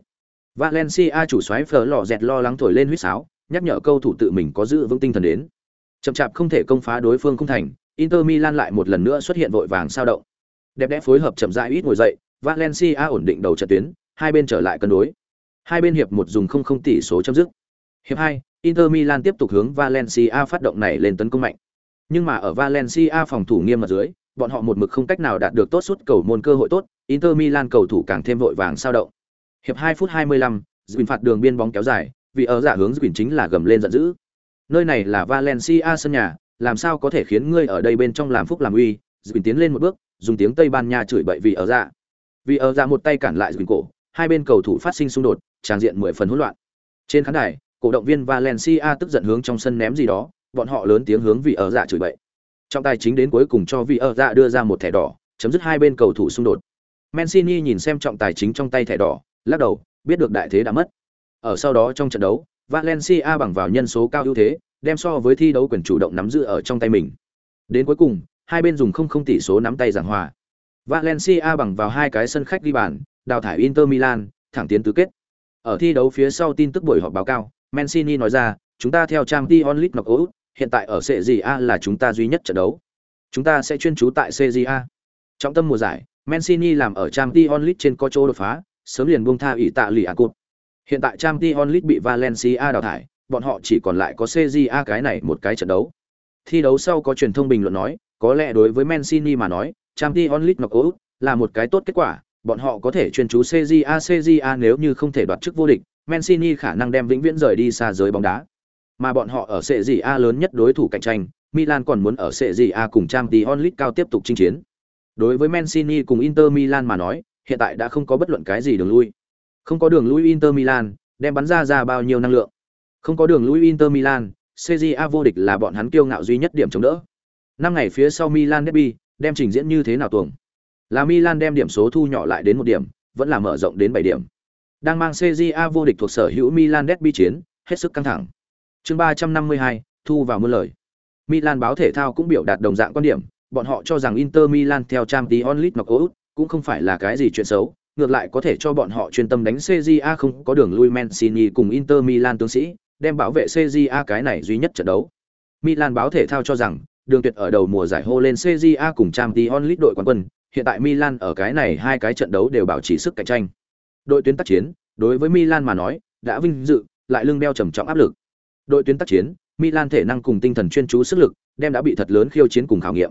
Valencia chủ soái Fleur lọ dẹt lo lắng thổi lên huýt sáo, nhắc nhở câu thủ tự mình có giữ vững tinh thần đến. Chậm chạp không thể công phá đối phương không thành, Inter Milan lại một lần nữa xuất hiện vội vàng sao động. Đẹp đẽ phối hợp chậm rãi ít ngồi dậy, Valencia ổn định đầu trận tuyến, hai bên trở lại cân đối. Hai bên hiệp một dùng không không tỷ số chấm dứt. Hiệp hai, Inter Milan tiếp tục hướng Valencia phát động này lên tấn công mạnh. Nhưng mà ở Valencia phòng thủ nghiêm mật dưới, bọn họ một mực không cách nào đạt được tốt suốt cầu môn cơ hội tốt, Inter Milan cầu thủ càng thêm vội vàng sao động. Hiệp 2 phút 25, Zwin phạt đường biên bóng kéo dài, vì ở giả hướng Zwin chính là gầm lên giận dữ. Nơi này là Valencia sân nhà, làm sao có thể khiến ngươi ở đây bên trong làm phúc làm uy? Zwin tiến lên một bước, dùng tiếng Tây Ban Nha chửi bậy vì ở giả. Vì ở giả một tay cản lại Zwin cổ, hai bên cầu thủ phát sinh xung đột, tràng diện mười phần hỗn loạn. Trên khán đài, cổ động viên Valencia tức giận hướng trong sân ném gì đó, bọn họ lớn tiếng hướng vì ở giả chửi bậy. Trọng tài chính đến cuối cùng cho vì ở giả đưa ra một thẻ đỏ, chấm dứt hai bên cầu thủ xung đột. Mancini nhìn xem trọng tài chính trong tay thẻ đỏ, lắc đầu, biết được đại thế đã mất. Ở sau đó trong trận đấu, Valencia bằng vào nhân số cao ưu thế, đem so với thi đấu quyền chủ động nắm giữ ở trong tay mình. Đến cuối cùng, hai bên dùng không không tỷ số nắm tay giảng hòa. Valencia bằng vào hai cái sân khách đi bàn, đào thải Inter Milan, thẳng tiến tứ kết. Ở thi đấu phía sau tin tức buổi họp báo cáo, Mancini nói ra, chúng ta theo Champions League knockout, hiện tại ở Serie A là chúng ta duy nhất trận đấu. Chúng ta sẽ chuyên chú tại Serie A. Trọng tâm mùa giải, Mancini làm ở Champions League trên có chỗ đột phá, sớm liền buông tha ỷ tạ lì ạ cột. Hiện tại Champions League bị Valencia đào thải, bọn họ chỉ còn lại có CJA cái này một cái trận đấu. Thi đấu sau có truyền thông bình luận nói, có lẽ đối với Mancini mà nói, Champions League út là một cái tốt kết quả, bọn họ có thể chuyên chú CJA CJA nếu như không thể đoạt chức vô địch, Mancini khả năng đem vĩnh viễn rời đi xa giới bóng đá. Mà bọn họ ở CJA lớn nhất đối thủ cạnh tranh, Milan còn muốn ở CJA cùng Champions League cao tiếp tục chinh chiến. Đối với Mancini cùng Inter Milan mà nói, hiện tại đã không có bất luận cái gì đường lui. Không có đường lui Inter Milan, đem bắn ra ra bao nhiêu năng lượng. Không có đường lui Inter Milan, CJA vô địch là bọn hắn kiêu ngạo duy nhất điểm chống đỡ. Năm ngày phía sau Milan derby, đem trình diễn như thế nào tuồng? Là Milan đem điểm số thu nhỏ lại đến một điểm, vẫn là mở rộng đến 7 điểm. Đang mang CJA vô địch thuộc sở hữu Milan derby chiến, hết sức căng thẳng. Chương 352, thu vào mưa lời. Milan báo thể thao cũng biểu đạt đồng dạng quan điểm, bọn họ cho rằng Inter Milan theo Champions League knockout cũng không phải là cái gì chuyện xấu, ngược lại có thể cho bọn họ chuyên tâm đánh CJA không có đường lui Mancini cùng Inter Milan tướng sĩ, đem bảo vệ CJA cái này duy nhất trận đấu. Milan báo thể thao cho rằng, đường tuyệt ở đầu mùa giải hô lên CJA cùng Champions League đội quán quân, hiện tại Milan ở cái này hai cái trận đấu đều bảo trì sức cạnh tranh. Đội tuyến tác chiến, đối với Milan mà nói, đã vinh dự, lại lưng đeo trầm trọng áp lực. Đội tuyến tác chiến, Milan thể năng cùng tinh thần chuyên chú sức lực, đem đã bị thật lớn khiêu chiến cùng khảo nghiệm.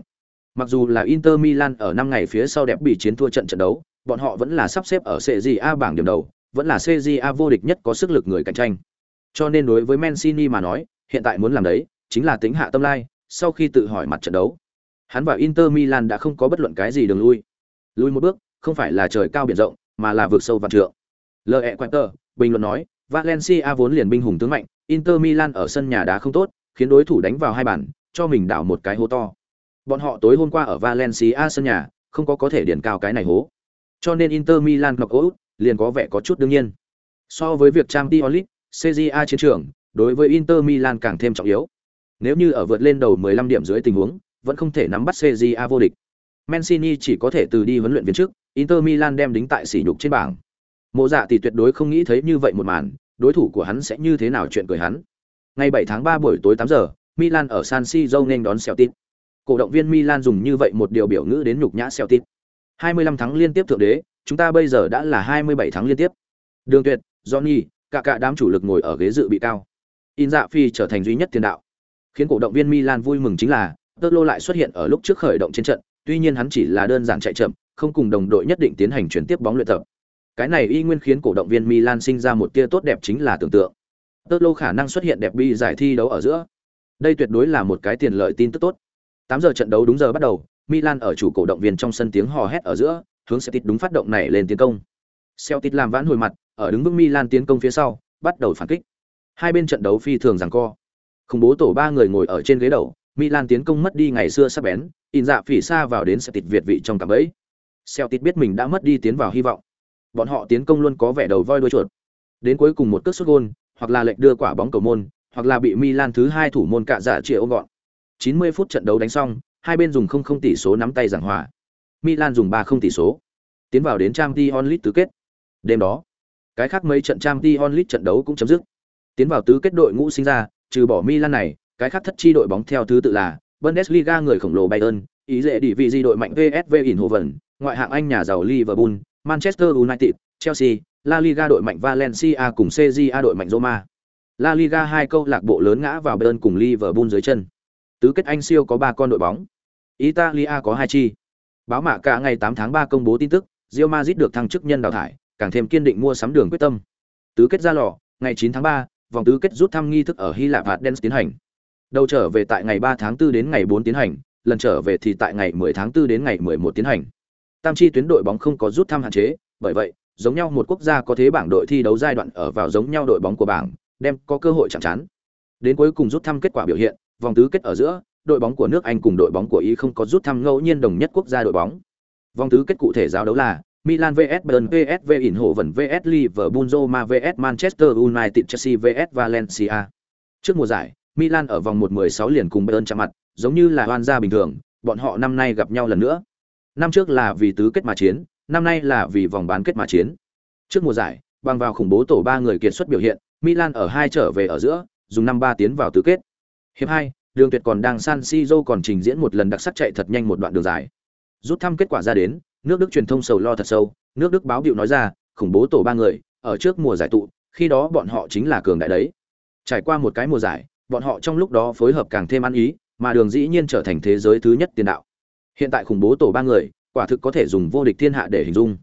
Mặc dù là Inter Milan ở năm ngày phía sau đẹp bị chiến thua trận trận đấu, bọn họ vẫn là sắp xếp ở Serie A bảng điểm đầu, vẫn là Serie A vô địch nhất có sức lực người cạnh tranh. Cho nên đối với Mancini mà nói, hiện tại muốn làm đấy, chính là tính hạ tâm lai, sau khi tự hỏi mặt trận đấu. Hắn và Inter Milan đã không có bất luận cái gì đường lui. Lui một bước, không phải là trời cao biển rộng, mà là vượt sâu vạn trượng. L.E. Quater, bình luận nói, Valencia vốn liền binh hùng tướng mạnh, Inter Milan ở sân nhà đá không tốt, khiến đối thủ đánh vào hai bàn, cho mình đảo một cái hố to. Bọn họ tối hôm qua ở Valencia sân nhà, không có có thể điển cao cái này hố. Cho nên Inter Milan ngọc út, liền có vẻ có chút đương nhiên. So với việc Champions League, CJA chiến trường, đối với Inter Milan càng thêm trọng yếu. Nếu như ở vượt lên đầu 15 điểm dưới tình huống, vẫn không thể nắm bắt CJA vô địch. Mancini chỉ có thể từ đi huấn luyện viên trước, Inter Milan đem đính tại sỉ nhục trên bảng. Mộ Dạ thì tuyệt đối không nghĩ thấy như vậy một màn, đối thủ của hắn sẽ như thế nào chuyện cười hắn. Ngày 7 tháng 3 buổi tối 8 giờ, Milan ở San Siro nên đón Celtic. Cổ động viên Milan dùng như vậy một điều biểu ngữ đến nhục nhã Celtic. 25 tháng liên tiếp thượng đế, chúng ta bây giờ đã là 27 tháng liên tiếp. Đường Tuyệt, Johnny, cả cả đám chủ lực ngồi ở ghế dự bị cao. In Dạ Phi trở thành duy nhất tiền đạo. Khiến cổ động viên Milan vui mừng chính là, Tơ Lô lại xuất hiện ở lúc trước khởi động trên trận, tuy nhiên hắn chỉ là đơn giản chạy chậm, không cùng đồng đội nhất định tiến hành chuyển tiếp bóng luyện tập. Cái này y nguyên khiến cổ động viên Milan sinh ra một tia tốt đẹp chính là tưởng tượng. Tơ Lô khả năng xuất hiện đẹp bi giải thi đấu ở giữa. Đây tuyệt đối là một cái tiền lợi tin tức tốt. 8 giờ trận đấu đúng giờ bắt đầu, Milan ở chủ cổ động viên trong sân tiếng hò hét ở giữa, hướng Celtic đúng phát động này lên tiến công. Celtic làm vãn hồi mặt, ở đứng vững Milan tiến công phía sau, bắt đầu phản kích. Hai bên trận đấu phi thường giằng co. Không bố tổ ba người ngồi ở trên ghế đầu, Milan tiến công mất đi ngày xưa sắc bén, in dạ phỉ xa vào đến Celtic việt vị trong cả bẫy. Celtic biết mình đã mất đi tiến vào hy vọng. Bọn họ tiến công luôn có vẻ đầu voi đuôi chuột. Đến cuối cùng một cước sút gôn, hoặc là lệnh đưa quả bóng cầu môn, hoặc là bị Milan thứ hai thủ môn cạ dạ chĩa ôm gọn. 90 phút trận đấu đánh xong, hai bên dùng không không tỷ số nắm tay giảng hòa. Milan dùng 3 không tỷ số, tiến vào đến Champions League tứ kết. Đêm đó, cái khác mấy trận Champions League trận đấu cũng chấm dứt. Tiến vào tứ kết đội ngũ sinh ra, trừ bỏ Milan này, cái khác thất chi đội bóng theo thứ tự là Bundesliga người khổng lồ Bayern, ý dễ đi vị di đội mạnh PSV Eindhoven, ngoại hạng Anh nhà giàu Liverpool, Manchester United, Chelsea, La Liga đội mạnh Valencia cùng CJA đội mạnh Roma. La Liga hai câu lạc bộ lớn ngã vào Bayern cùng Liverpool dưới chân. Tứ kết Anh siêu có 3 con đội bóng. Italia có 2 chi. Báo mạ cả ngày 8 tháng 3 công bố tin tức, Real Madrid được thăng chức nhân đào thải, càng thêm kiên định mua sắm đường quyết tâm. Tứ kết ra lò, ngày 9 tháng 3, vòng tứ kết rút thăm nghi thức ở Hy Lạp Athens tiến hành. Đầu trở về tại ngày 3 tháng 4 đến ngày 4 tiến hành, lần trở về thì tại ngày 10 tháng 4 đến ngày 11 tiến hành. Tam chi tuyến đội bóng không có rút thăm hạn chế, bởi vậy, giống nhau một quốc gia có thế bảng đội thi đấu giai đoạn ở vào giống nhau đội bóng của bảng, đem có cơ hội chạm trán. Đến cuối cùng rút thăm kết quả biểu hiện, vòng tứ kết ở giữa, đội bóng của nước Anh cùng đội bóng của Ý không có rút thăm ngẫu nhiên đồng nhất quốc gia đội bóng. Vòng tứ kết cụ thể giao đấu là Milan vs Bayern vs Eindhoven vs Liverpool Roma vs Manchester United Chelsea vs Valencia. Trước mùa giải, Milan ở vòng 1-16 liền cùng Bayern chạm mặt, giống như là oan gia bình thường, bọn họ năm nay gặp nhau lần nữa. Năm trước là vì tứ kết mà chiến, năm nay là vì vòng bán kết mà chiến. Trước mùa giải, bằng vào khủng bố tổ ba người kiệt xuất biểu hiện, Milan ở hai trở về ở giữa, dùng năm ba tiến vào tứ kết. Hiệp 2, Đường Tuyệt còn đang San Siro còn trình diễn một lần đặc sắc chạy thật nhanh một đoạn đường dài. Rút thăm kết quả ra đến, nước Đức truyền thông sầu lo thật sâu, nước Đức báo biểu nói ra, khủng bố tổ ba người, ở trước mùa giải tụ, khi đó bọn họ chính là cường đại đấy. Trải qua một cái mùa giải, bọn họ trong lúc đó phối hợp càng thêm ăn ý, mà Đường dĩ nhiên trở thành thế giới thứ nhất tiền đạo. Hiện tại khủng bố tổ ba người, quả thực có thể dùng vô địch thiên hạ để hình dung.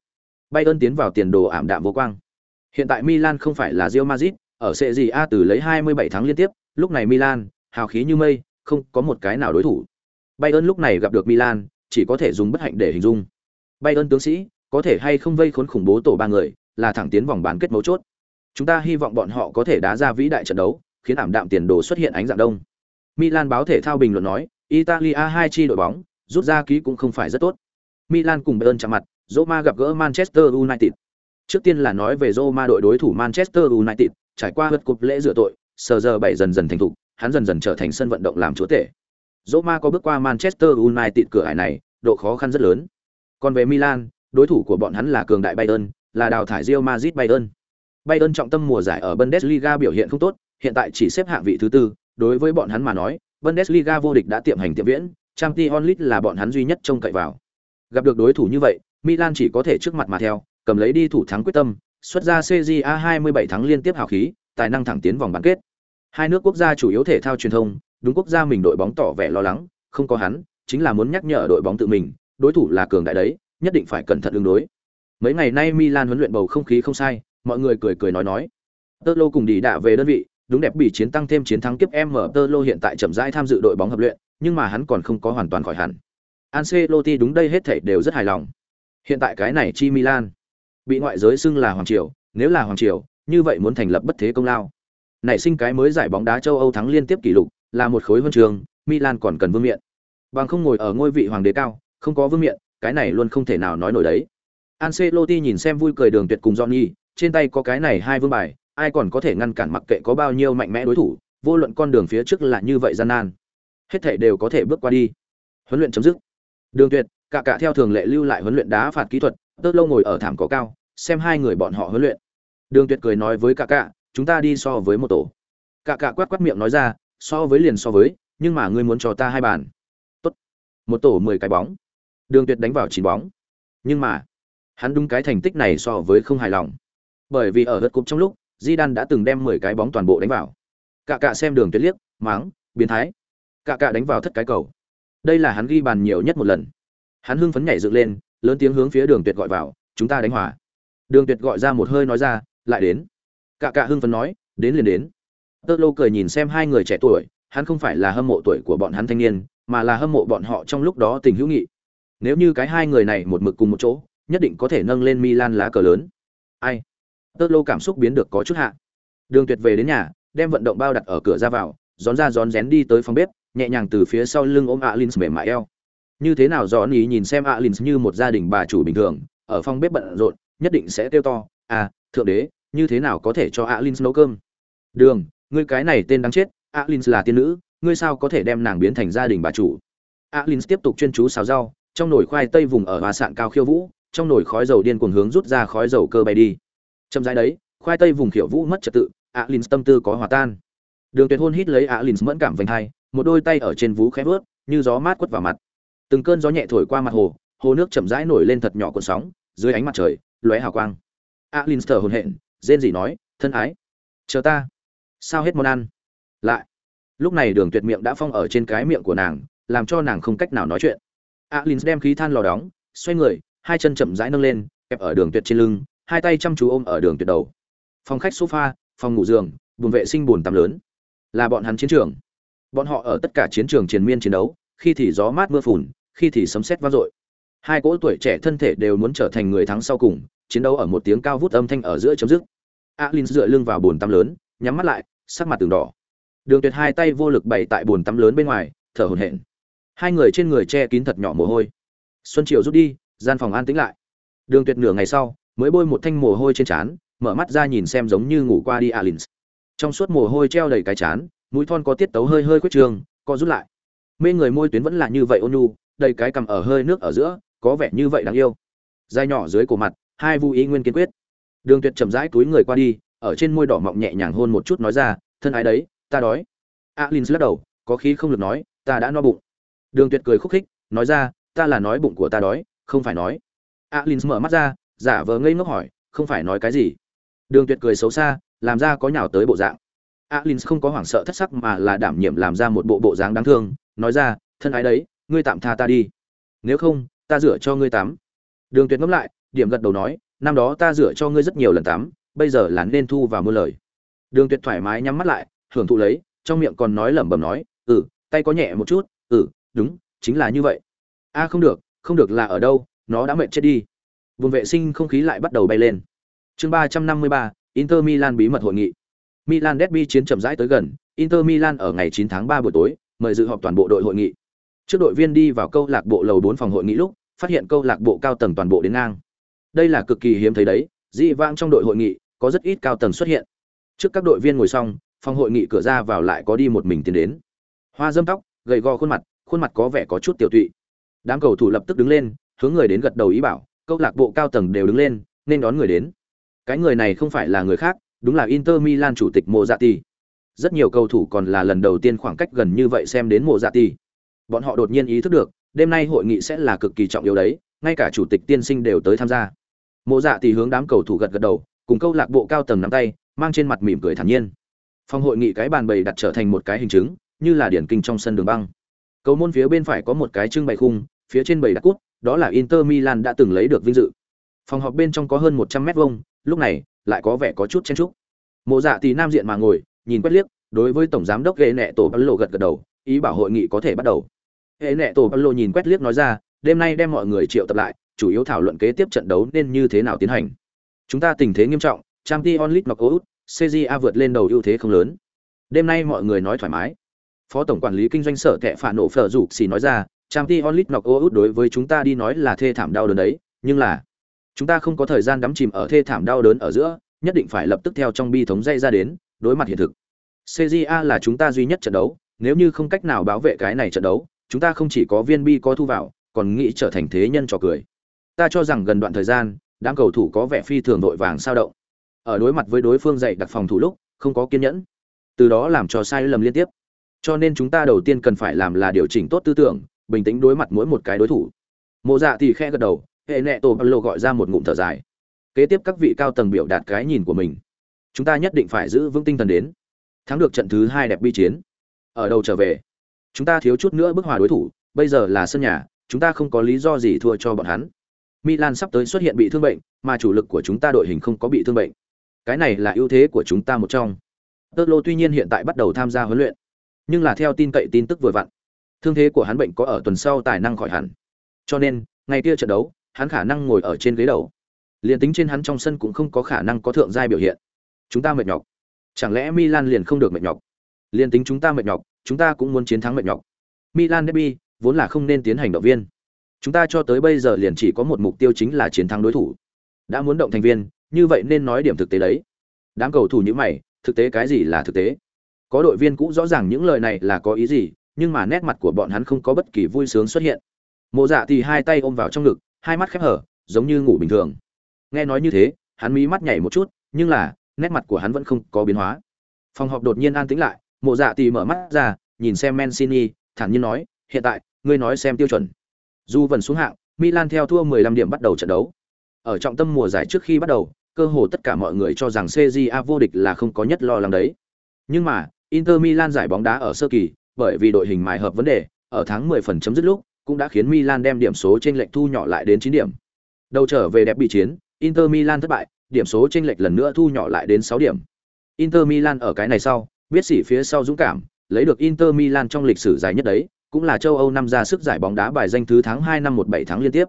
Bayern tiến vào tiền đồ ảm đạm vô quang. Hiện tại Milan không phải là Real Madrid, ở Serie A từ lấy 27 tháng liên tiếp, lúc này Milan, hào khí như mây, không có một cái nào đối thủ. Bayern lúc này gặp được Milan, chỉ có thể dùng bất hạnh để hình dung. Bayern tướng sĩ, có thể hay không vây khốn khủng bố tổ ba người, là thẳng tiến vòng bán kết mấu chốt. Chúng ta hy vọng bọn họ có thể đá ra vĩ đại trận đấu, khiến ảm đạm tiền đồ xuất hiện ánh dạng đông. Milan báo thể thao bình luận nói, Italia hai chi đội bóng, rút ra ký cũng không phải rất tốt. Milan cùng Bayern chạm mặt, Roma gặp gỡ Manchester United. Trước tiên là nói về Roma đội đối thủ Manchester United, trải qua hất cục lễ rửa tội, sờ giờ bảy dần dần thành thục, hắn dần dần trở thành sân vận động làm chúa tể. Roma có bước qua Manchester United cửa ải này, độ khó khăn rất lớn. Còn về Milan, đối thủ của bọn hắn là cường đại Bayern, là đào thải Real Madrid Bayern. Bayern trọng tâm mùa giải ở Bundesliga biểu hiện không tốt, hiện tại chỉ xếp hạng vị thứ tư, đối với bọn hắn mà nói, Bundesliga vô địch đã tiệm hành tiệm viễn, Champions League là bọn hắn duy nhất trông cậy vào. Gặp được đối thủ như vậy, Milan chỉ có thể trước mặt mà theo, cầm lấy đi thủ thắng quyết tâm, xuất ra CJA 27 thắng liên tiếp hào khí, tài năng thẳng tiến vòng bán kết. Hai nước quốc gia chủ yếu thể thao truyền thông, đúng quốc gia mình đội bóng tỏ vẻ lo lắng, không có hắn, chính là muốn nhắc nhở đội bóng tự mình, đối thủ là cường đại đấy, nhất định phải cẩn thận ứng đối. Mấy ngày nay Milan huấn luyện bầu không khí không sai, mọi người cười cười nói nói. Tơ lô cùng đi đạ về đơn vị, đúng đẹp bị chiến tăng thêm chiến thắng kiếp M Tơ lô hiện tại chậm rãi tham dự đội bóng hợp luyện, nhưng mà hắn còn không có hoàn toàn khỏi hẳn. Ancelotti đúng đây hết thảy đều rất hài lòng. Hiện tại cái này chi Milan, bị ngoại giới xưng là hoàng triều, nếu là hoàng triều, như vậy muốn thành lập bất thế công lao. Nảy sinh cái mới giải bóng đá châu Âu thắng liên tiếp kỷ lục, là một khối huân trường, Milan còn cần vương miện. Bằng không ngồi ở ngôi vị hoàng đế cao, không có vương miện, cái này luôn không thể nào nói nổi đấy. Ancelotti nhìn xem vui cười Đường Tuyệt cùng Johnny, trên tay có cái này hai vương bài, ai còn có thể ngăn cản mặc kệ có bao nhiêu mạnh mẽ đối thủ, vô luận con đường phía trước là như vậy gian nan. Hết thảy đều có thể bước qua đi. Huấn luyện chấm dứt. Đường Tuyệt, cả cả theo thường lệ lưu lại huấn luyện đá phạt kỹ thuật, Tơ Lâu ngồi ở thảm cỏ cao, xem hai người bọn họ huấn luyện. Đường Tuyệt cười nói với cả cả, chúng ta đi so với một tổ. cạ cạ quát quát miệng nói ra, so với liền so với, nhưng mà ngươi muốn cho ta hai bàn. Tốt. Một tổ mười cái bóng. Đường Tuyệt đánh vào chín bóng. Nhưng mà, hắn đúng cái thành tích này so với không hài lòng. Bởi vì ở hớt cúp trong lúc, di đan đã từng đem mười cái bóng toàn bộ đánh vào. cạ cạ xem Đường Tuyệt liếc, mắng, biến thái. cạ cạ đánh vào thất cái cầu. Đây là hắn ghi bàn nhiều nhất một lần. Hắn hưng phấn nhảy dựng lên, lớn tiếng hướng phía Đường Tuyệt gọi vào, chúng ta đánh hòa. Đường Tuyệt gọi ra một hơi nói ra, lại đến. Cả cả hưng phấn nói, đến liền đến. Tơ Lô cười nhìn xem hai người trẻ tuổi, hắn không phải là hâm mộ tuổi của bọn hắn thanh niên, mà là hâm mộ bọn họ trong lúc đó tình hữu nghị. Nếu như cái hai người này một mực cùng một chỗ, nhất định có thể nâng lên Milan lá cờ lớn. Ai? Tơ Lô cảm xúc biến được có chút hạ. Đường Tuyệt về đến nhà, đem vận động bao đặt ở cửa ra vào, gión ra gión rén đi tới phòng bếp, nhẹ nhàng từ phía sau lưng ôm Alins mềm mại eo. Như thế nào gión ý nhìn xem Alins như một gia đình bà chủ bình thường, ở phòng bếp bận rộn, nhất định sẽ kêu to, "À, thượng đế, như thế nào có thể cho Alins nấu cơm?" "Đường, ngươi cái này tên đáng chết, Alins là tiên nữ, ngươi sao có thể đem nàng biến thành gia đình bà chủ?" Alins tiếp tục chuyên chú xào rau, trong nồi khoai tây vùng ở hoa sạn cao khiêu vũ, trong nồi khói dầu điên cuồng hướng rút ra khói dầu cơ bay đi. Chậm rãi đấy, khoai tây vùng khiêu vũ mất trật tự, Alins tâm tư có hòa tan. Đường Tuyệt hôn hít lấy Alins mẫn cảm vành hai, một đôi tay ở trên vú khẽ vớt, như gió mát quất vào mặt. Từng cơn gió nhẹ thổi qua mặt hồ, hồ nước chậm rãi nổi lên thật nhỏ cuộn sóng, dưới ánh mặt trời, lóe hào quang. Alins thở hổn hển, rên rỉ nói, "Thân ái, chờ ta." Sao hết món ăn? Lại. Lúc này Đường Tuyệt miệng đã phong ở trên cái miệng của nàng, làm cho nàng không cách nào nói chuyện. Alins đem khí than lò đóng, xoay người, hai chân chậm rãi nâng lên, kẹp ở Đường Tuyệt trên lưng, hai tay chăm chú ôm ở Đường Tuyệt đầu. Phòng khách sofa, phòng ngủ giường, buồng vệ sinh buồn tắm lớn, là bọn hắn chiến trường. Bọn họ ở tất cả chiến trường triền miên chiến đấu, khi thì gió mát mưa phùn, khi thì sấm sét vang dội. Hai cỗ tuổi trẻ thân thể đều muốn trở thành người thắng sau cùng, chiến đấu ở một tiếng cao vút âm thanh ở giữa chấm dứt. Alin dựa lưng vào bồn tắm lớn, nhắm mắt lại, sắc mặt từng đỏ. Đường Tuyệt hai tay vô lực bày tại bồn tắm lớn bên ngoài, thở hổn hển. Hai người trên người che kín thật nhỏ mồ hôi. Xuân triều rút đi, gian phòng an tĩnh lại. Đường Tuyệt nửa ngày sau, mới bôi một thanh mồ hôi trên trán, mở mắt ra nhìn xem giống như ngủ qua đi Alin. Trong suốt mồ hôi treo đầy cái trán, mũi thon có tiết tấu hơi hơi quyết trường, co rút lại. Mê người môi tuyến vẫn là như vậy ôn nhu, đầy cái cầm ở hơi nước ở giữa, có vẻ như vậy đáng yêu. Dai nhỏ dưới cổ mặt, hai vu ý nguyên kiên quyết. Đường Tuyệt chậm rãi túi người qua đi, ở trên môi đỏ mọng nhẹ nhàng hôn một chút nói ra, thân ái đấy, ta đói. Alin lắc đầu, có khí không được nói, ta đã no bụng. Đường Tuyệt cười khúc khích, nói ra, ta là nói bụng của ta đói, không phải nói. Alin mở mắt ra, giả vờ ngây ngốc hỏi, không phải nói cái gì. Đường Tuyệt cười xấu xa, làm ra có nhào tới bộ dạng. Alin không có hoảng sợ thất sắc mà là đảm nhiệm làm ra một bộ bộ dáng đáng thương, nói ra, thân ái đấy, ngươi tạm tha ta đi. Nếu không, ta rửa cho ngươi tắm. Đường Tuyệt ngẫm lại, điểm gật đầu nói, năm đó ta rửa cho ngươi rất nhiều lần tắm, bây giờ là nên thu vào mua lời. Đường Tuyệt thoải mái nhắm mắt lại, hưởng thụ lấy, trong miệng còn nói lẩm bẩm nói, "Ừ, tay có nhẹ một chút, ừ, đúng, chính là như vậy." A không được, không được là ở đâu, nó đã mệt chết đi. Vùng vệ sinh không khí lại bắt đầu bay lên. Chương ba trăm năm mươi ba Inter Milan bí mật hội nghị. Milan derby chiến chậm rãi tới gần, Inter Milan ở ngày 9 tháng 3 buổi tối, mời dự họp toàn bộ đội hội nghị. Trước đội viên đi vào câu lạc bộ lầu 4 phòng hội nghị lúc, phát hiện câu lạc bộ cao tầng toàn bộ đến ngang. Đây là cực kỳ hiếm thấy đấy, dị vãng trong đội hội nghị có rất ít cao tầng xuất hiện. Trước các đội viên ngồi xong, phòng hội nghị cửa ra vào lại có đi một mình tiến đến. Hoa dâm tóc, gầy gò khuôn mặt, khuôn mặt có vẻ có chút tiểu tụy. Đám cầu thủ lập tức đứng lên, hướng người đến gật đầu ý bảo, câu lạc bộ cao tầng đều đứng lên, nên đón người đến. Cái người này không phải là người khác, đúng là Inter Milan chủ tịch Mozati. Rất nhiều cầu thủ còn là lần đầu tiên khoảng cách gần như vậy xem đến Mozati. Bọn họ đột nhiên ý thức được, đêm nay hội nghị sẽ là cực kỳ trọng yếu đấy, ngay cả chủ tịch tiên sinh đều tới tham gia. Mộ Dạ thì hướng đám cầu thủ gật gật đầu, cùng câu lạc bộ cao tầng nắm tay, mang trên mặt mỉm cười thản nhiên. Phòng hội nghị cái bàn bày đặt trở thành một cái hình chứng, như là điển kinh trong sân đường băng. Cầu môn phía bên phải có một cái trưng bày khung, phía trên bày đặt cút, đó là Inter Milan đã từng lấy được vinh dự. Phòng họp bên trong có hơn 100 mét vuông, lúc này lại có vẻ có chút chen chúc. Mộ Dạ thì nam diện mà ngồi, nhìn quét liếc, đối với tổng giám đốc Ghê Nệ Tổ Paulo gật gật đầu, ý bảo hội nghị có thể bắt đầu. Ghê Nệ Tổ Paulo nhìn quét liếc nói ra, đêm nay đem mọi người triệu tập lại, chủ yếu thảo luận kế tiếp trận đấu nên như thế nào tiến hành. Chúng ta tình thế nghiêm trọng, Champions League knock-out, CJA vượt lên đầu ưu thế không lớn. Đêm nay mọi người nói thoải mái. Phó tổng quản lý kinh doanh sở kệ phản nổ phở rủ xì nói ra, Champions League knock-out đối với chúng ta đi nói là thê thảm đau đớn đấy, nhưng là chúng ta không có thời gian đắm chìm ở thê thảm đau đớn ở giữa, nhất định phải lập tức theo trong bi thống dây ra đến, đối mặt hiện thực. CJA là chúng ta duy nhất trận đấu, nếu như không cách nào bảo vệ cái này trận đấu, chúng ta không chỉ có viên bi có thu vào, còn nghĩ trở thành thế nhân trò cười. Ta cho rằng gần đoạn thời gian, đám cầu thủ có vẻ phi thường đội vàng sao động. Ở đối mặt với đối phương dạy đặt phòng thủ lúc, không có kiên nhẫn, từ đó làm cho sai lầm liên tiếp. Cho nên chúng ta đầu tiên cần phải làm là điều chỉnh tốt tư tưởng, bình tĩnh đối mặt mỗi một cái đối thủ. Mộ Dạ thì khẽ gật đầu, hệ nệ tổ Paulo gọi ra một ngụm thở dài. Kế tiếp các vị cao tầng biểu đạt cái nhìn của mình. Chúng ta nhất định phải giữ vững tinh thần đến. Thắng được trận thứ hai đẹp bi chiến. Ở đầu trở về, chúng ta thiếu chút nữa bức hòa đối thủ, bây giờ là sân nhà, chúng ta không có lý do gì thua cho bọn hắn. Milan sắp tới xuất hiện bị thương bệnh, mà chủ lực của chúng ta đội hình không có bị thương bệnh. Cái này là ưu thế của chúng ta một trong. Tolo tuy nhiên hiện tại bắt đầu tham gia huấn luyện, nhưng là theo tin cậy tin tức vừa vặn, thương thế của hắn bệnh có ở tuần sau tài năng khỏi hẳn. Cho nên, ngày kia trận đấu, hắn khả năng ngồi ở trên ghế đầu. Liên tính trên hắn trong sân cũng không có khả năng có thượng giai biểu hiện. Chúng ta mệt nhọc. Chẳng lẽ Milan liền không được mệt nhọc? Liên tính chúng ta mệt nhọc, chúng ta cũng muốn chiến thắng mệt nhọc. Milan derby vốn là không nên tiến hành động viên. Chúng ta cho tới bây giờ liền chỉ có một mục tiêu chính là chiến thắng đối thủ. Đã muốn động thành viên, như vậy nên nói điểm thực tế đấy. Đám cầu thủ như mày, thực tế cái gì là thực tế? Có đội viên cũ rõ ràng những lời này là có ý gì, nhưng mà nét mặt của bọn hắn không có bất kỳ vui sướng xuất hiện. Mộ Dạ thì hai tay ôm vào trong ngực, hai mắt khép hở, giống như ngủ bình thường. Nghe nói như thế, hắn mí mắt nhảy một chút, nhưng là, nét mặt của hắn vẫn không có biến hóa. Phòng họp đột nhiên an tĩnh lại, Mộ Dạ thì mở mắt ra, nhìn xem Mancini, thản nhiên nói, "Hiện tại, ngươi nói xem tiêu chuẩn." Dù vẫn xuống hạng, Milan theo thua 15 điểm bắt đầu trận đấu. Ở trọng tâm mùa giải trước khi bắt đầu, cơ hồ tất cả mọi người cho rằng CJA vô địch là không có nhất lo lắng đấy. Nhưng mà, Inter Milan giải bóng đá ở sơ kỳ, bởi vì đội hình mài hợp vấn đề, ở tháng 10 phần chấm dứt lúc, cũng đã khiến Milan đem điểm số trên lệch thu nhỏ lại đến 9 điểm. Đầu trở về đẹp bị chiến, Inter Milan thất bại, điểm số trên lệch lần nữa thu nhỏ lại đến 6 điểm. Inter Milan ở cái này sau, biết sĩ phía sau dũng cảm, lấy được Inter Milan trong lịch sử dài nhất đấy, cũng là châu Âu năm ra sức giải bóng đá bài danh thứ tháng 2 năm 17 tháng liên tiếp.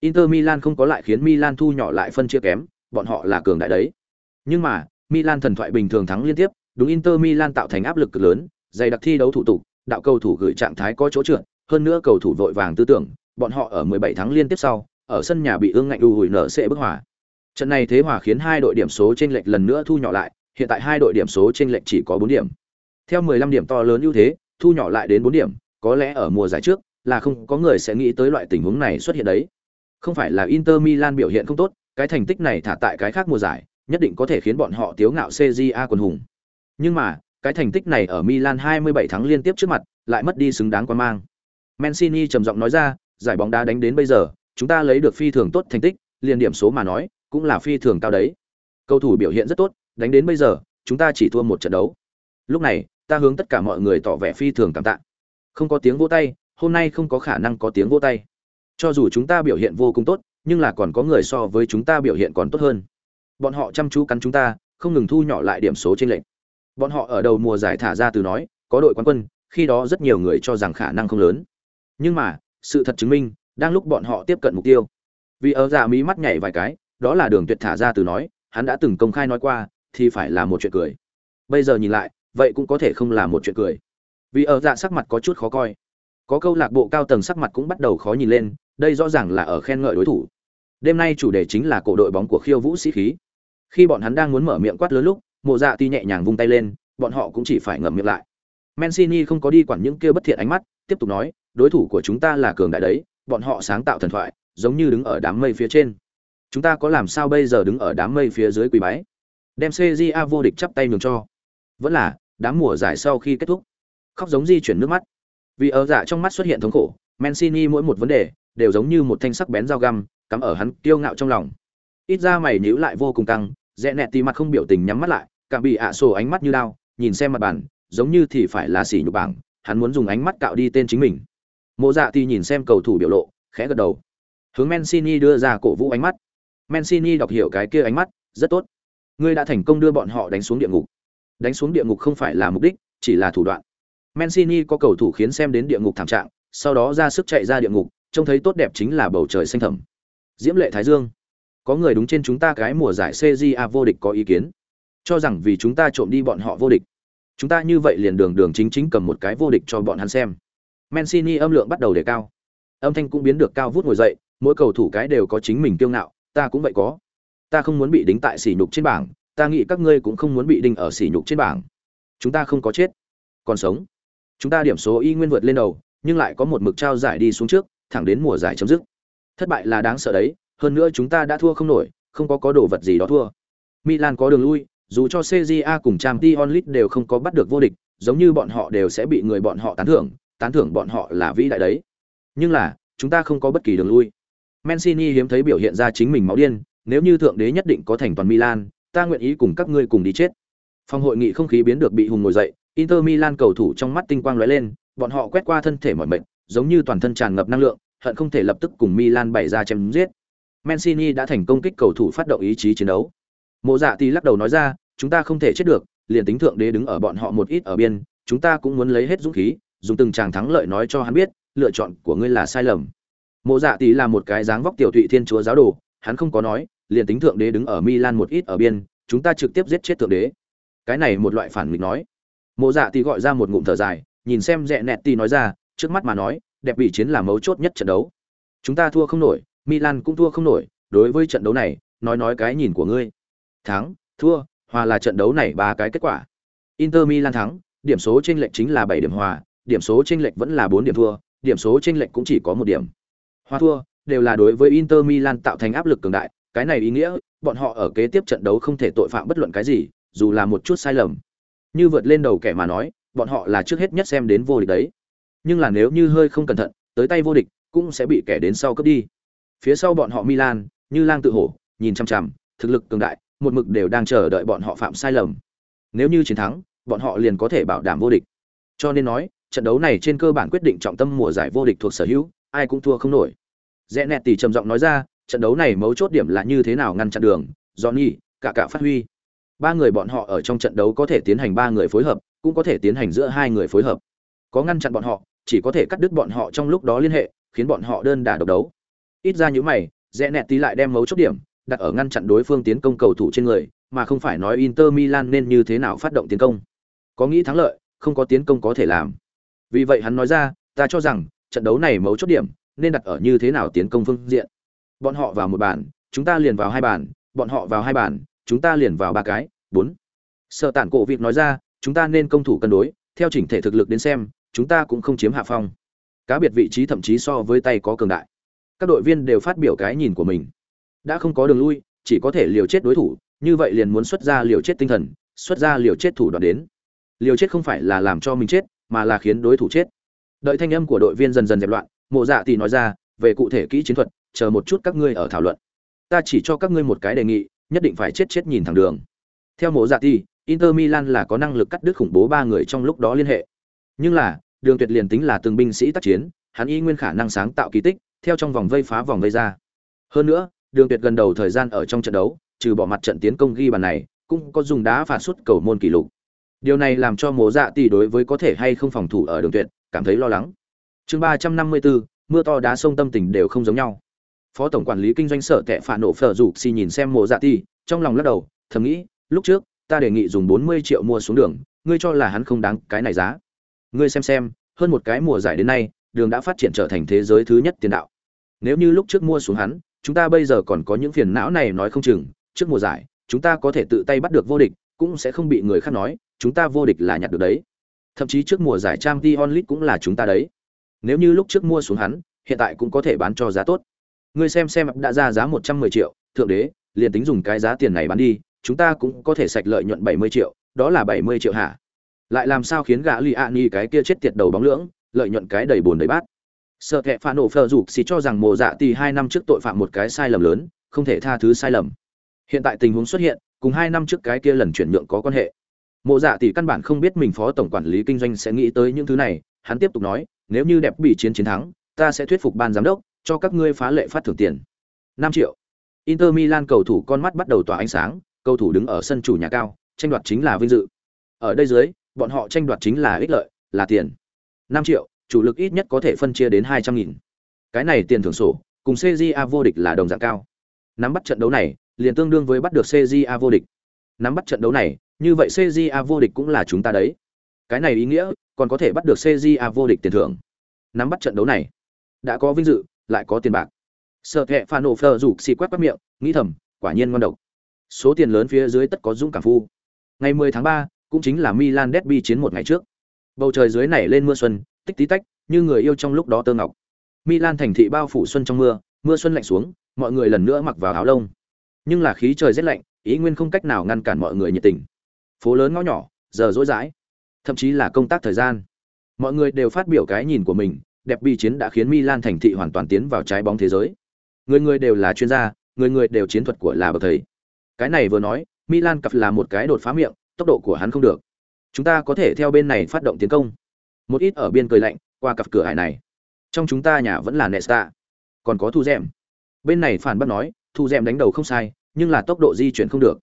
Inter Milan không có lại khiến Milan thu nhỏ lại phân chia kém, bọn họ là cường đại đấy. Nhưng mà, Milan thần thoại bình thường thắng liên tiếp, đúng Inter Milan tạo thành áp lực cực lớn, dày đặc thi đấu thủ tục, đạo cầu thủ gửi trạng thái có chỗ trượt, hơn nữa cầu thủ vội vàng tư tưởng, bọn họ ở 17 tháng liên tiếp sau, ở sân nhà bị ương ngạnh u hủi nở sẽ bức hòa. Trận này thế hòa khiến hai đội điểm số chênh lệch lần nữa thu nhỏ lại, hiện tại hai đội điểm số chênh lệch chỉ có 4 điểm. Theo 15 điểm to lớn ưu thế, thu nhỏ lại đến 4 điểm, có lẽ ở mùa giải trước là không có người sẽ nghĩ tới loại tình huống này xuất hiện đấy. Không phải là Inter Milan biểu hiện không tốt, cái thành tích này thả tại cái khác mùa giải, nhất định có thể khiến bọn họ tiếu ngạo CJA quần hùng. Nhưng mà, cái thành tích này ở Milan 27 tháng liên tiếp trước mặt, lại mất đi xứng đáng quan mang. Mancini trầm giọng nói ra, giải bóng đá đánh đến bây giờ, chúng ta lấy được phi thường tốt thành tích, liền điểm số mà nói, cũng là phi thường cao đấy. Cầu thủ biểu hiện rất tốt, đánh đến bây giờ, chúng ta chỉ thua một trận đấu. Lúc này, ta hướng tất cả mọi người tỏ vẻ phi thường cảm tạ. Không có tiếng vỗ tay, hôm nay không có khả năng có tiếng vỗ tay. Cho dù chúng ta biểu hiện vô cùng tốt, nhưng là còn có người so với chúng ta biểu hiện còn tốt hơn. Bọn họ chăm chú cắn chúng ta, không ngừng thu nhỏ lại điểm số trên lệnh. Bọn họ ở đầu mùa giải thả ra từ nói, có đội quán quân, khi đó rất nhiều người cho rằng khả năng không lớn. Nhưng mà, sự thật chứng minh, đang lúc bọn họ tiếp cận mục tiêu. Vì ở giả mí mắt nhảy vài cái, đó là đường tuyệt thả ra từ nói, hắn đã từng công khai nói qua, thì phải là một chuyện cười. bây giờ nhìn lại vậy cũng có thể không là một chuyện cười vì ở dạ sắc mặt có chút khó coi. Có câu lạc bộ cao tầng sắc mặt cũng bắt đầu khó nhìn lên, đây rõ ràng là ở khen ngợi đối thủ. Đêm nay chủ đề chính là cổ đội bóng của khiêu vũ sĩ khí. Khi bọn hắn đang muốn mở miệng quát lớn lúc, mộ dạ ti nhẹ nhàng vung tay lên, bọn họ cũng chỉ phải ngậm miệng lại. Mancini không có đi quản những kia bất thiện ánh mắt, tiếp tục nói, đối thủ của chúng ta là cường đại đấy, bọn họ sáng tạo thần thoại, giống như đứng ở đám mây phía trên. Chúng ta có làm sao bây giờ đứng ở đám mây phía dưới quỳ bái? Đem cja vô địch chắp tay nhường cho. Vẫn là, đám mùa giải sau khi kết thúc khóc giống di chuyển nước mắt. Vì ở dạ trong mắt xuất hiện thống khổ, mancini mỗi một vấn đề đều giống như một thanh sắc bén dao găm, cắm ở hắn kiêu ngạo trong lòng. Ít ra mày nhíu lại vô cùng căng, rẽ nẹt tì mặt không biểu tình nhắm mắt lại càng bị ạ sổ ánh mắt như đao, nhìn xem mặt bàn, giống như thì phải là xỉ nhục bảng, hắn muốn dùng ánh mắt cạo đi tên chính mình. Mộ dạ thì nhìn xem cầu thủ biểu lộ, khẽ gật đầu. Hướng mancini đưa ra cổ vũ ánh mắt. Mancini đọc hiểu cái kia ánh mắt, rất tốt. Ngươi đã thành công đưa bọn họ đánh xuống địa ngục. Đánh xuống địa ngục không phải là mục đích, chỉ là thủ đoạn mancini có cầu thủ khiến xem đến địa ngục thảm trạng, sau đó ra sức chạy ra địa ngục, trông thấy tốt đẹp chính là bầu trời xanh thẳm. Diễm lệ thái dương, có người đúng trên chúng ta cái mùa giải cja vô địch có ý kiến. Cho rằng vì chúng ta trộm đi bọn họ vô địch. Chúng ta như vậy liền đường đường chính chính cầm một cái vô địch cho bọn hắn xem. Mancini âm lượng bắt đầu đề cao. Âm thanh cũng biến được cao vút ngồi dậy, mỗi cầu thủ cái đều có chính mình kiêu ngạo, ta cũng vậy có. Ta không muốn bị đính tại sỉ nhục trên bảng, ta nghĩ các ngươi cũng không muốn bị đinh ở sỉ nhục trên bảng. Chúng ta không có chết, còn sống chúng ta điểm số y nguyên vượt lên đầu, nhưng lại có một mực trao giải đi xuống trước, thẳng đến mùa giải chấm dứt. Thất bại là đáng sợ đấy, hơn nữa chúng ta đã thua không nổi, không có có đồ vật gì đó thua. Milan có đường lui, dù cho cja cùng trang t onlit đều không có bắt được vô địch, giống như bọn họ đều sẽ bị người bọn họ tán thưởng tán thưởng bọn họ là vĩ đại đấy. Nhưng là, chúng ta không có bất kỳ đường lui. Mancini hiếm thấy biểu hiện ra chính mình máu điên, nếu như thượng đế nhất định có thành toàn milan, ta nguyện ý cùng các ngươi cùng đi chết. Phòng hội nghị không khí biến được bị hùng ngồi dậy inter milan cầu thủ trong mắt tinh quang lóe lên bọn họ quét qua thân thể mỏi mệt, giống như toàn thân tràn ngập năng lượng hận không thể lập tức cùng milan bày ra chém giết. Mancini đã thành công kích cầu thủ phát động ý chí chiến đấu. Mộ dạ Tỷ lắc đầu nói ra chúng ta không thể chết được liền tính thượng đế đứng ở bọn họ một ít ở biên chúng ta cũng muốn lấy hết dũng khí dùng từng tràng thắng lợi nói cho hắn biết lựa chọn của ngươi là sai lầm. Mộ dạ tỷ là một cái dáng vóc tiểu thụy thiên chúa giáo đồ hắn không có nói liền tính thượng đế đứng ở milan một ít ở biên chúng ta trực tiếp giết chết thượng đế. Cái này một loại phản nghịch nói mộ dạ thì gọi ra một ngụm thở dài, nhìn xem rẽ nẹt Tì nói ra, trước mắt mà nói, đẹp bị chiến là mấu chốt nhất trận đấu. Chúng ta thua không nổi, milan cũng thua không nổi, đối với trận đấu này, nói nói cái nhìn của ngươi. Thắng, thua, hòa là trận đấu này ba cái kết quả. Inter milan thắng, điểm số chênh lệch chính là bảy điểm hòa, điểm số chênh lệch vẫn là bốn điểm thua, điểm số chênh lệch cũng chỉ có một điểm. Hòa thua, đều là đối với inter milan tạo thành áp lực cường đại, cái này ý nghĩa, bọn họ ở kế tiếp trận đấu không thể tội phạm bất luận cái gì, dù là một chút sai lầm như vượt lên đầu kẻ mà nói, bọn họ là trước hết nhất xem đến vô địch đấy. Nhưng là nếu như hơi không cẩn thận, tới tay vô địch cũng sẽ bị kẻ đến sau cướp đi. Phía sau bọn họ milan, như lang tự hổ, nhìn chăm chằm, thực lực cường đại, một mực đều đang chờ đợi bọn họ phạm sai lầm. Nếu như chiến thắng, bọn họ liền có thể bảo đảm vô địch. Cho nên nói, trận đấu này trên cơ bản quyết định trọng tâm mùa giải vô địch thuộc sở hữu, ai cũng thua không nổi. Rẽ nẹt tỷ trầm giọng nói ra, trận đấu này mấu chốt điểm là như thế nào ngăn chặn đường, johnny, cả cả phát huy ba người bọn họ ở trong trận đấu có thể tiến hành ba người phối hợp, cũng có thể tiến hành giữa hai người phối hợp. Có ngăn chặn bọn họ, chỉ có thể cắt đứt bọn họ trong lúc đó liên hệ, khiến bọn họ đơn đả độc đấu. Ít ra những mày, rẽ nẹt tí lại đem mấu chốt điểm, đặt ở ngăn chặn đối phương tiến công cầu thủ trên người, mà không phải nói inter milan nên như thế nào phát động tiến công. Có nghĩ thắng lợi, không có tiến công có thể làm. Vì vậy hắn nói ra, ta cho rằng, trận đấu này mấu chốt điểm, nên đặt ở như thế nào tiến công phương diện. Bọn họ vào một bàn, chúng ta liền vào hai bàn, bọn họ vào hai bàn chúng ta liền vào ba cái, bốn. Sợ tản cổ vịt nói ra, chúng ta nên công thủ cân đối, theo chỉnh thể thực lực đến xem, chúng ta cũng không chiếm hạ phong. Cá biệt vị trí thậm chí so với tay có cường đại. Các đội viên đều phát biểu cái nhìn của mình. Đã không có đường lui, chỉ có thể liều chết đối thủ, như vậy liền muốn xuất ra liều chết tinh thần, xuất ra liều chết thủ đoạn đến. Liều chết không phải là làm cho mình chết, mà là khiến đối thủ chết. Đợi thanh âm của đội viên dần dần dẹp loạn, mộ dạ thì nói ra, về cụ thể kỹ chiến thuật, chờ một chút các ngươi ở thảo luận. Ta chỉ cho các ngươi một cái đề nghị nhất định phải chết chết nhìn thẳng đường. Theo mộ dạ thì inter milan là có năng lực cắt đứt khủng bố ba người trong lúc đó liên hệ. Nhưng là, đường tuyệt liền tính là từng binh sĩ tác chiến, hắn y nguyên khả năng sáng tạo kỳ tích, theo trong vòng vây phá vòng vây ra. Hơn nữa, đường tuyệt gần đầu thời gian ở trong trận đấu, trừ bỏ mặt trận tiến công ghi bàn này, cũng có dùng đá phạt suốt cầu môn kỷ lục. Điều này làm cho mộ dạ tỷ đối với có thể hay không phòng thủ ở đường tuyệt, cảm thấy lo lắng. Chương ba trăm năm mươi bốn, mưa to đá sông tâm tình đều không giống nhau phó tổng quản lý kinh doanh sở tệ phản nổ phở rủ xì nhìn xem mộ dạ ti trong lòng lắc đầu thầm nghĩ lúc trước ta đề nghị dùng 40 triệu mua xuống đường, ngươi cho là hắn không đáng cái này giá. Ngươi xem xem, hơn một cái mùa giải đến nay, đường đã phát triển trở thành thế giới thứ nhất tiền đạo. Nếu như lúc trước mua xuống hắn, chúng ta bây giờ còn có những phiền não này nói không chừng, trước mùa giải, chúng ta có thể tự tay bắt được vô địch, cũng sẽ không bị người khác nói, chúng ta vô địch là nhặt được đấy. Thậm chí trước mùa giải Changi Onlit cũng là chúng ta đấy. Nếu như lúc trước mua xuống hắn, hiện tại cũng có thể bán cho giá tốt. Ngươi xem xem đã ra giá 110 triệu, thượng đế, liền tính dùng cái giá tiền này bán đi, chúng ta cũng có thể sạch lợi nhuận 70 triệu, đó là 70 triệu hả? Lại làm sao khiến gã Liani cái kia chết tiệt đầu bóng lưỡng, lợi nhuận cái đầy buồn đầy bát. Sợ kệ phản nổ phờ dục xì cho rằng mộ dạ tỷ hai năm trước tội phạm một cái sai lầm lớn, không thể tha thứ sai lầm. Hiện tại tình huống xuất hiện, cùng hai năm trước cái kia lần chuyển nhượng có quan hệ. Mộ Dạ tỷ căn bản không biết mình phó tổng quản lý kinh doanh sẽ nghĩ tới những thứ này, hắn tiếp tục nói, nếu như đẹp bị chiến chiến thắng, ta sẽ thuyết phục ban giám đốc cho các ngươi phá lệ phát thưởng tiền. 5 triệu. Inter Milan cầu thủ con mắt bắt đầu tỏa ánh sáng, cầu thủ đứng ở sân chủ nhà cao, tranh đoạt chính là vinh dự. Ở đây dưới, bọn họ tranh đoạt chính là ích lợi, là tiền. 5 triệu, chủ lực ít nhất có thể phân chia đến 200 nghìn. Cái này tiền thưởng sổ, cùng CJA vô địch là đồng dạng cao. Nắm bắt trận đấu này, liền tương đương với bắt được CJA vô địch. Nắm bắt trận đấu này, như vậy CJA vô địch cũng là chúng ta đấy. Cái này ý nghĩa, còn có thể bắt được CJA vô địch tiền thưởng. Nắm bắt trận đấu này, đã có vinh dự, lại có tiền bạc. Sở Kệ Phano Fleur rủ xì quét quét miệng, nghĩ thầm, quả nhiên ngon độc. Số tiền lớn phía dưới tất có dũng cảm phu. Ngày 10 tháng 3, cũng chính là Milan derby chiến một ngày trước. Bầu trời dưới nảy lên mưa xuân, tích tí tách, như người yêu trong lúc đó tơ ngọc. Milan thành thị bao phủ xuân trong mưa, mưa xuân lạnh xuống, mọi người lần nữa mặc vào áo lông. Nhưng là khí trời rất lạnh, ý nguyên không cách nào ngăn cản mọi người nhiệt tình. Phố lớn ngõ nhỏ, giờ rỗi rãi, thậm chí là công tác thời gian. Mọi người đều phát biểu cái nhìn của mình, đẹp bi chiến đã khiến Milan thành thị hoàn toàn tiến vào trái bóng thế giới. Người người đều là chuyên gia, người người đều chiến thuật của là bậc thầy. Cái này vừa nói, Milan cặp là một cái đột phá miệng, tốc độ của hắn không được. Chúng ta có thể theo bên này phát động tiến công. Một ít ở biên cười lạnh, qua cặp cửa hải này. Trong chúng ta nhà vẫn là Nesta, còn có Thu Dệm. Bên này phản bác nói, Thu Dệm đánh đầu không sai, nhưng là tốc độ di chuyển không được.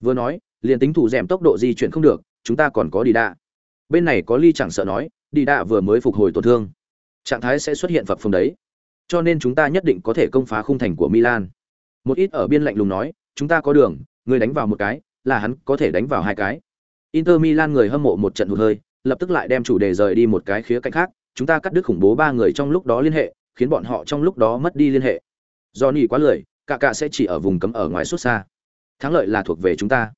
Vừa nói, liền tính Thu Dệm tốc độ di chuyển không được, chúng ta còn có đi đạ. Bên này có Ly chẳng sợ nói, đi đạ vừa mới phục hồi tổn thương, trạng thái sẽ xuất hiện phập phồng đấy cho nên chúng ta nhất định có thể công phá khung thành của Milan. Một ít ở biên lạnh lùng nói, chúng ta có đường, người đánh vào một cái, là hắn có thể đánh vào hai cái. Inter Milan người hâm mộ một trận hụt hơi, lập tức lại đem chủ đề rời đi một cái khía cạnh khác, chúng ta cắt đứt khủng bố ba người trong lúc đó liên hệ, khiến bọn họ trong lúc đó mất đi liên hệ. Do nỉ quá lười, cả cả sẽ chỉ ở vùng cấm ở ngoài xuất xa. Thắng lợi là thuộc về chúng ta.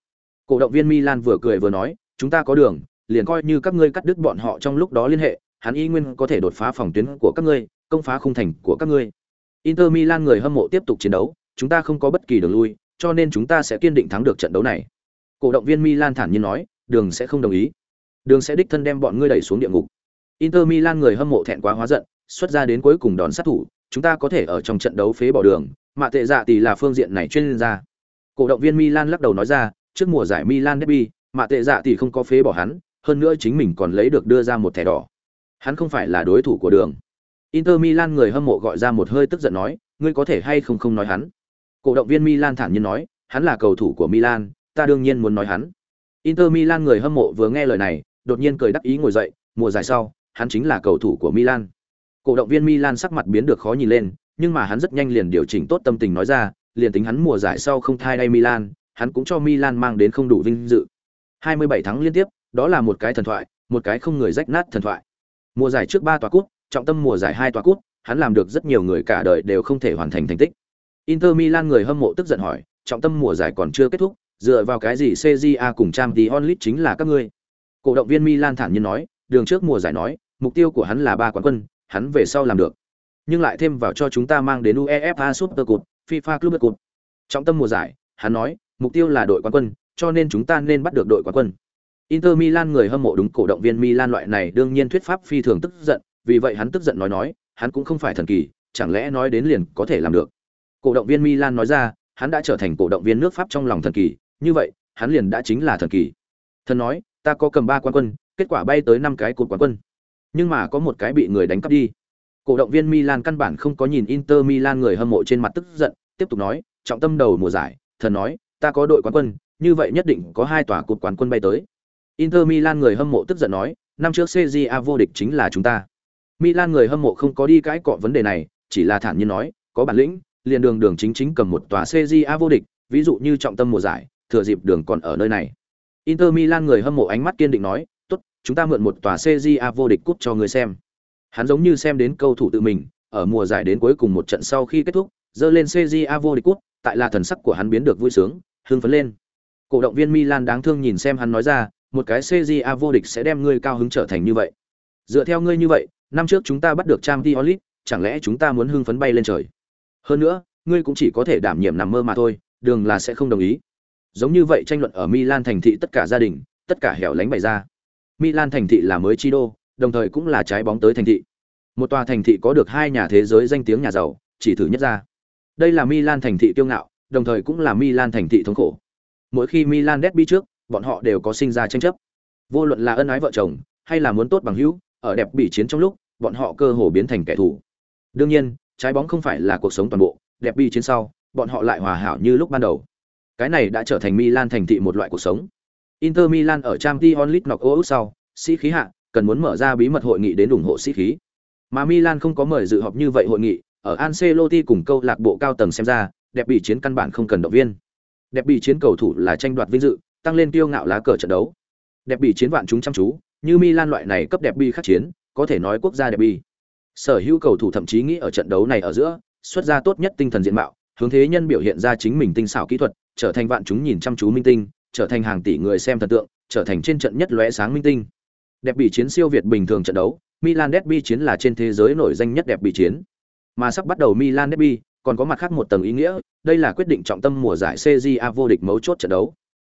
Cổ động viên Milan vừa cười vừa nói, chúng ta có đường, liền coi như các ngươi cắt đứt bọn họ trong lúc đó liên hệ, hắn y nguyên có thể đột phá phòng tuyến của các ngươi, công phá khung thành của các ngươi. Inter Milan người hâm mộ tiếp tục chiến đấu, chúng ta không có bất kỳ đường lui, cho nên chúng ta sẽ kiên định thắng được trận đấu này. Cổ động viên Milan thản nhiên nói, Đường sẽ không đồng ý. Đường sẽ đích thân đem bọn ngươi đẩy xuống địa ngục. Inter Milan người hâm mộ thẹn quá hóa giận, xuất ra đến cuối cùng đòn sát thủ, chúng ta có thể ở trong trận đấu phế bỏ đường, mà tệ dạ tỷ là phương diện này chuyên gia. Cổ động viên Milan lắc đầu nói ra, trước mùa giải Milan derby, mà tệ dạ tỷ không có phế bỏ hắn, hơn nữa chính mình còn lấy được đưa ra một thẻ đỏ. Hắn không phải là đối thủ của đường. Inter Milan người hâm mộ gọi ra một hơi tức giận nói, ngươi có thể hay không không nói hắn. Cổ động viên Milan thản nhiên nói, hắn là cầu thủ của Milan, ta đương nhiên muốn nói hắn. Inter Milan người hâm mộ vừa nghe lời này, đột nhiên cười đắc ý ngồi dậy, mùa giải sau, hắn chính là cầu thủ của Milan. Cổ động viên Milan sắc mặt biến được khó nhìn lên, nhưng mà hắn rất nhanh liền điều chỉnh tốt tâm tình nói ra, liền tính hắn mùa giải sau không thay đây Milan, hắn cũng cho Milan mang đến không đủ vinh dự. 27 thắng liên tiếp, đó là một cái thần thoại, một cái không người rách nát thần thoại. Mùa giải trước 3 tòa cúp, trọng tâm mùa giải hai tòa cúp, hắn làm được rất nhiều người cả đời đều không thể hoàn thành thành tích. Inter Milan người hâm mộ tức giận hỏi, trọng tâm mùa giải còn chưa kết thúc, dựa vào cái gì CJA cùng Champions League chính là các ngươi? Cổ động viên Milan thản nhiên nói, đường trước mùa giải nói, mục tiêu của hắn là ba quán quân, hắn về sau làm được. Nhưng lại thêm vào cho chúng ta mang đến UEFA Super Cup, FIFA Club Cup. Trọng tâm mùa giải, hắn nói, mục tiêu là đội quán quân, cho nên chúng ta nên bắt được đội quán quân. Inter Milan người hâm mộ đúng cổ động viên Milan loại này đương nhiên thuyết pháp phi thường tức giận, vì vậy hắn tức giận nói nói, hắn cũng không phải thần kỳ, chẳng lẽ nói đến liền có thể làm được. Cổ động viên Milan nói ra, hắn đã trở thành cổ động viên nước Pháp trong lòng thần kỳ, như vậy, hắn liền đã chính là thần kỳ. Thần nói, ta có cầm ba quan quân, kết quả bay tới năm cái cột quán quân. Nhưng mà có một cái bị người đánh cắp đi. Cổ động viên Milan căn bản không có nhìn Inter Milan người hâm mộ trên mặt tức giận, tiếp tục nói, trọng tâm đầu mùa giải, thần nói, ta có đội quán quân, như vậy nhất định có hai tòa cột quán quân bay tới. Inter Milan người hâm mộ tức giận nói, năm trước CJA vô địch chính là chúng ta. Milan người hâm mộ không có đi cãi cọ vấn đề này, chỉ là thản nhiên nói, có bản lĩnh, liền đường đường chính chính cầm một tòa CJA vô địch, ví dụ như trọng tâm mùa giải, thừa dịp đường còn ở nơi này. Inter Milan người hâm mộ ánh mắt kiên định nói, "Tốt, chúng ta mượn một tòa CJA vô địch cúp cho người xem." Hắn giống như xem đến cầu thủ tự mình, ở mùa giải đến cuối cùng một trận sau khi kết thúc, dơ lên CJA vô địch cúp, tại là thần sắc của hắn biến được vui sướng, hưng phấn lên. Cổ động viên Milan đáng thương nhìn xem hắn nói ra, một cái CJA vô địch sẽ đem ngươi cao hứng trở thành như vậy. Dựa theo ngươi như vậy, năm trước chúng ta bắt được Champions League, chẳng lẽ chúng ta muốn hưng phấn bay lên trời? Hơn nữa, ngươi cũng chỉ có thể đảm nhiệm nằm mơ mà thôi, đường là sẽ không đồng ý. Giống như vậy tranh luận ở Milan thành thị tất cả gia đình, tất cả hẻo lánh bày ra. Milan thành thị là mới chi đô, đồng thời cũng là trái bóng tới thành thị. Một tòa thành thị có được hai nhà thế giới danh tiếng nhà giàu, chỉ thử nhất ra. Đây là Milan thành thị kiêu ngạo, đồng thời cũng là Milan thành thị thống khổ. Mỗi khi Milan derby trước, bọn họ đều có sinh ra tranh chấp. Vô luận là ân ái vợ chồng, hay là muốn tốt bằng hữu, ở đẹp bị chiến trong lúc, bọn họ cơ hồ biến thành kẻ thù. Đương nhiên, trái bóng không phải là cuộc sống toàn bộ, đẹp bị chiến sau, bọn họ lại hòa hảo như lúc ban đầu. Cái này đã trở thành Milan thành thị một loại cuộc sống. Inter Milan ở Trang Champions League knock-out sau, sĩ khí hạ, cần muốn mở ra bí mật hội nghị đến ủng hộ sĩ khí. Mà Milan không có mời dự họp như vậy hội nghị, ở Ancelotti cùng câu lạc bộ cao tầng xem ra, đẹp bị chiến căn bản không cần động viên. Đẹp bị chiến cầu thủ là tranh đoạt vinh dự, tăng lên tiêu ngạo lá cờ trận đấu. Đẹp bị chiến vạn chúng chăm chú, như Milan loại này cấp đẹp bi khắc chiến, có thể nói quốc gia đẹp bi. Sở hữu cầu thủ thậm chí nghĩ ở trận đấu này ở giữa, xuất ra tốt nhất tinh thần diện mạo, hướng thế nhân biểu hiện ra chính mình tinh xảo kỹ thuật, trở thành vạn chúng nhìn chăm chú minh tinh, trở thành hàng tỷ người xem thần tượng, trở thành trên trận nhất lóe sáng minh tinh. Đẹp bị chiến siêu việt bình thường trận đấu, Milan derby chiến là trên thế giới nổi danh nhất đẹp bị chiến. Mà sắp bắt đầu Milan derby, còn có mặt khác một tầng ý nghĩa, đây là quyết định trọng tâm mùa giải CJA vô địch mấu chốt trận đấu.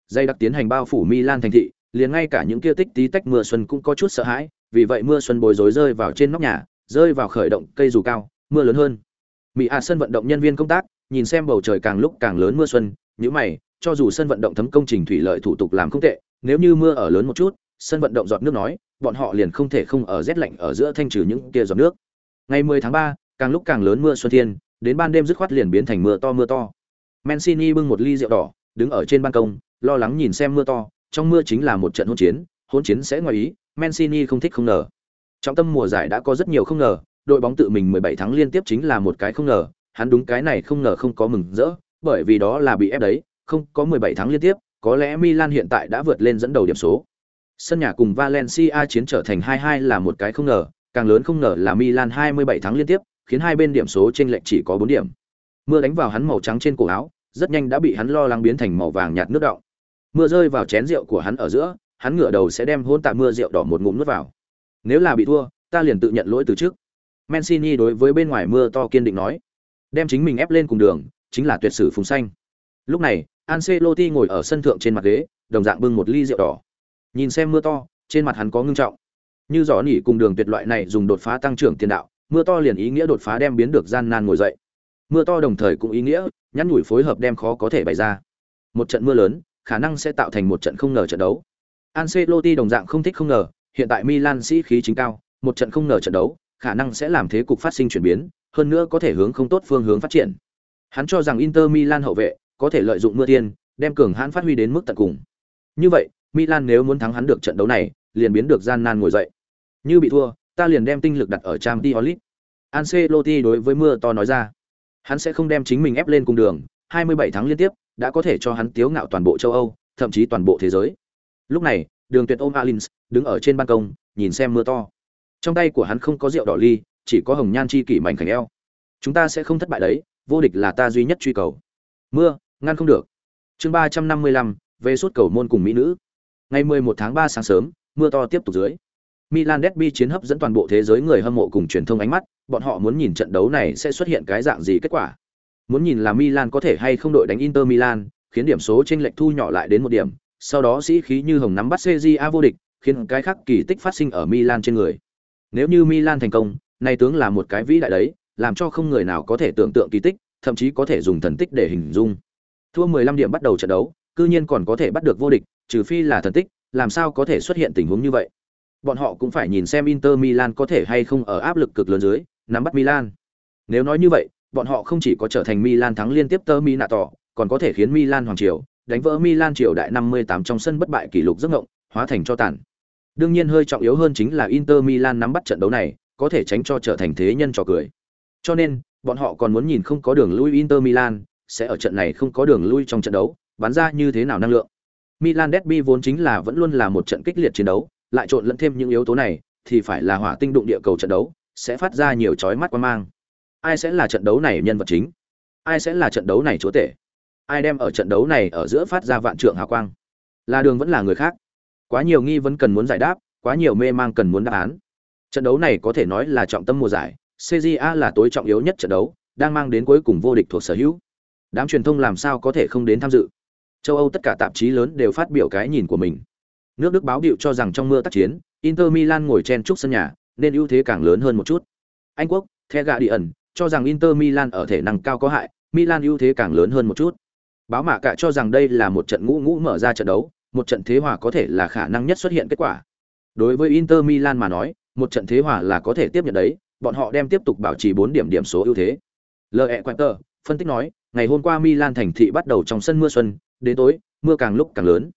Dây đặc tiến hành bao phủ Milan thành thị, liền ngay cả những kia tích tí tách mưa xuân cũng có chút sợ hãi, vì vậy mưa xuân bồi rối rơi vào trên nóc nhà, rơi vào khởi động cây dù cao, mưa lớn hơn. Mỹ A sân vận động nhân viên công tác, nhìn xem bầu trời càng lúc càng lớn mưa xuân, nhíu mày, cho dù sân vận động thấm công trình thủy lợi thủ tục làm không tệ, nếu như mưa ở lớn một chút, sân vận động giọt nước nói, bọn họ liền không thể không ở rét lạnh ở giữa thanh trừ những kia giọt nước. Ngày 10 tháng 3, càng lúc càng lớn mưa xuân thiên, đến ban đêm dứt khoát liền biến thành mưa to mưa to. Mancini bưng một ly rượu đỏ, đứng ở trên ban công, lo lắng nhìn xem mưa to, trong mưa chính là một trận hỗn chiến, hỗn chiến sẽ ngoài ý, Mancini không thích không ngờ. Trong tâm mùa giải đã có rất nhiều không ngờ, đội bóng tự mình 17 tháng liên tiếp chính là một cái không ngờ, hắn đúng cái này không ngờ không có mừng rỡ, bởi vì đó là bị ép đấy, không, có 17 tháng liên tiếp, có lẽ Milan hiện tại đã vượt lên dẫn đầu điểm số. Sân nhà cùng Valencia chiến trở thành 2-2 là một cái không ngờ, càng lớn không ngờ là Milan 27 tháng liên tiếp, khiến hai bên điểm số chênh lệch chỉ có 4 điểm. Mưa đánh vào hắn màu trắng trên cổ áo, rất nhanh đã bị hắn lo lắng biến thành màu vàng nhạt nước đọng. Mưa rơi vào chén rượu của hắn ở giữa, hắn ngửa đầu sẽ đem hôn tạ mưa rượu đỏ một ngụm nuốt vào. Nếu là bị thua, ta liền tự nhận lỗi từ trước. Mancini đối với bên ngoài mưa to kiên định nói, đem chính mình ép lên cùng đường, chính là tuyệt sử phùng xanh. Lúc này, Ancelotti ngồi ở sân thượng trên mặt ghế, đồng dạng bưng một ly rượu đỏ. Nhìn xem mưa to, trên mặt hắn có ngưng trọng. Như giỏ nỉ cùng đường tuyệt loại này dùng đột phá tăng trưởng tiền đạo, mưa to liền ý nghĩa đột phá đem biến được gian nan ngồi dậy. Mưa to đồng thời cũng ý nghĩa, nhắn nhủi phối hợp đem khó có thể bày ra. Một trận mưa lớn, khả năng sẽ tạo thành một trận không ngờ trận đấu. Ancelotti đồng dạng không thích không ngờ, hiện tại Milan sĩ khí chính cao, một trận không ngờ trận đấu, khả năng sẽ làm thế cục phát sinh chuyển biến, hơn nữa có thể hướng không tốt phương hướng phát triển. Hắn cho rằng Inter Milan hậu vệ có thể lợi dụng mưa tiên, đem cường hãn phát huy đến mức tận cùng. Như vậy, Milan nếu muốn thắng hắn được trận đấu này, liền biến được gian nan ngồi dậy. Như bị thua, ta liền đem tinh lực đặt ở Champions League. Ancelotti đối với mưa to nói ra. Hắn sẽ không đem chính mình ép lên cùng đường, 27 tháng liên tiếp, đã có thể cho hắn tiếu ngạo toàn bộ châu Âu, thậm chí toàn bộ thế giới. Lúc này, Đường Tuyệt ôm Alins, đứng ở trên ban công, nhìn xem mưa to. Trong tay của hắn không có rượu đỏ ly, chỉ có hồng nhan chi kỷ mảnh khảnh eo. Chúng ta sẽ không thất bại đấy, vô địch là ta duy nhất truy cầu. Mưa, ngăn không được. Chương 355, về suốt cầu môn cùng mỹ nữ. Ngày 11 tháng 3 sáng sớm, mưa to tiếp tục dưới. Milan derby chiến hấp dẫn toàn bộ thế giới người hâm mộ cùng truyền thông ánh mắt, bọn họ muốn nhìn trận đấu này sẽ xuất hiện cái dạng gì kết quả. Muốn nhìn là Milan có thể hay không đội đánh Inter Milan, khiến điểm số chênh lệch thu nhỏ lại đến một điểm, sau đó sĩ khí như hồng nắm bắt CJA vô địch, khiến cái khác kỳ tích phát sinh ở Milan trên người. Nếu như Milan thành công, này tướng là một cái vĩ đại đấy, làm cho không người nào có thể tưởng tượng kỳ tích, thậm chí có thể dùng thần tích để hình dung. Thua 15 điểm bắt đầu trận đấu, cư nhiên còn có thể bắt được vô địch, trừ phi là thần tích, làm sao có thể xuất hiện tình huống như vậy. Bọn họ cũng phải nhìn xem Inter Milan có thể hay không ở áp lực cực lớn dưới, nắm bắt Milan. Nếu nói như vậy, bọn họ không chỉ có trở thành Milan thắng liên tiếp Terminator, còn có thể khiến Milan hoàng triều đánh vỡ Milan triều đại 58 trong sân bất bại kỷ lục giấc ngộng, hóa thành cho tàn. Đương nhiên hơi trọng yếu hơn chính là Inter Milan nắm bắt trận đấu này, có thể tránh cho trở thành thế nhân trò cười. Cho nên, bọn họ còn muốn nhìn không có đường lui Inter Milan, sẽ ở trận này không có đường lui trong trận đấu, bán ra như thế nào năng lượng. Milan derby vốn chính là vẫn luôn là một trận kích liệt chiến đấu, lại trộn lẫn thêm những yếu tố này, thì phải là hỏa tinh đụng địa cầu trận đấu, sẽ phát ra nhiều chói mắt quan mang. Ai sẽ là trận đấu này nhân vật chính? Ai sẽ là trận đấu này chúa tể? Ai đem ở trận đấu này ở giữa phát ra vạn trượng hào quang? Là đường vẫn là người khác? Quá nhiều nghi vấn cần muốn giải đáp, quá nhiều mê mang cần muốn đáp án. Trận đấu này có thể nói là trọng tâm mùa giải, CJA là tối trọng yếu nhất trận đấu, đang mang đến cuối cùng vô địch thuộc sở hữu. Đám truyền thông làm sao có thể không đến tham dự? Châu Âu tất cả tạp chí lớn đều phát biểu cái nhìn của mình. Nước Đức báo điệu cho rằng trong mưa tác chiến, Inter Milan ngồi chen trúc sân nhà, nên ưu thế càng lớn hơn một chút. Anh quốc, The ẩn cho rằng Inter Milan ở thể năng cao có hại, Milan ưu thế càng lớn hơn một chút. Báo mạ cả cho rằng đây là một trận ngũ ngũ mở ra trận đấu, một trận thế hòa có thể là khả năng nhất xuất hiện kết quả. Đối với Inter Milan mà nói, một trận thế hòa là có thể tiếp nhận đấy, bọn họ đem tiếp tục bảo trì 4 điểm điểm số ưu thế. L.E. Quater, phân tích nói, ngày hôm qua Milan thành thị bắt đầu trong sân mưa xuân, đến tối, mưa càng lúc càng lớn.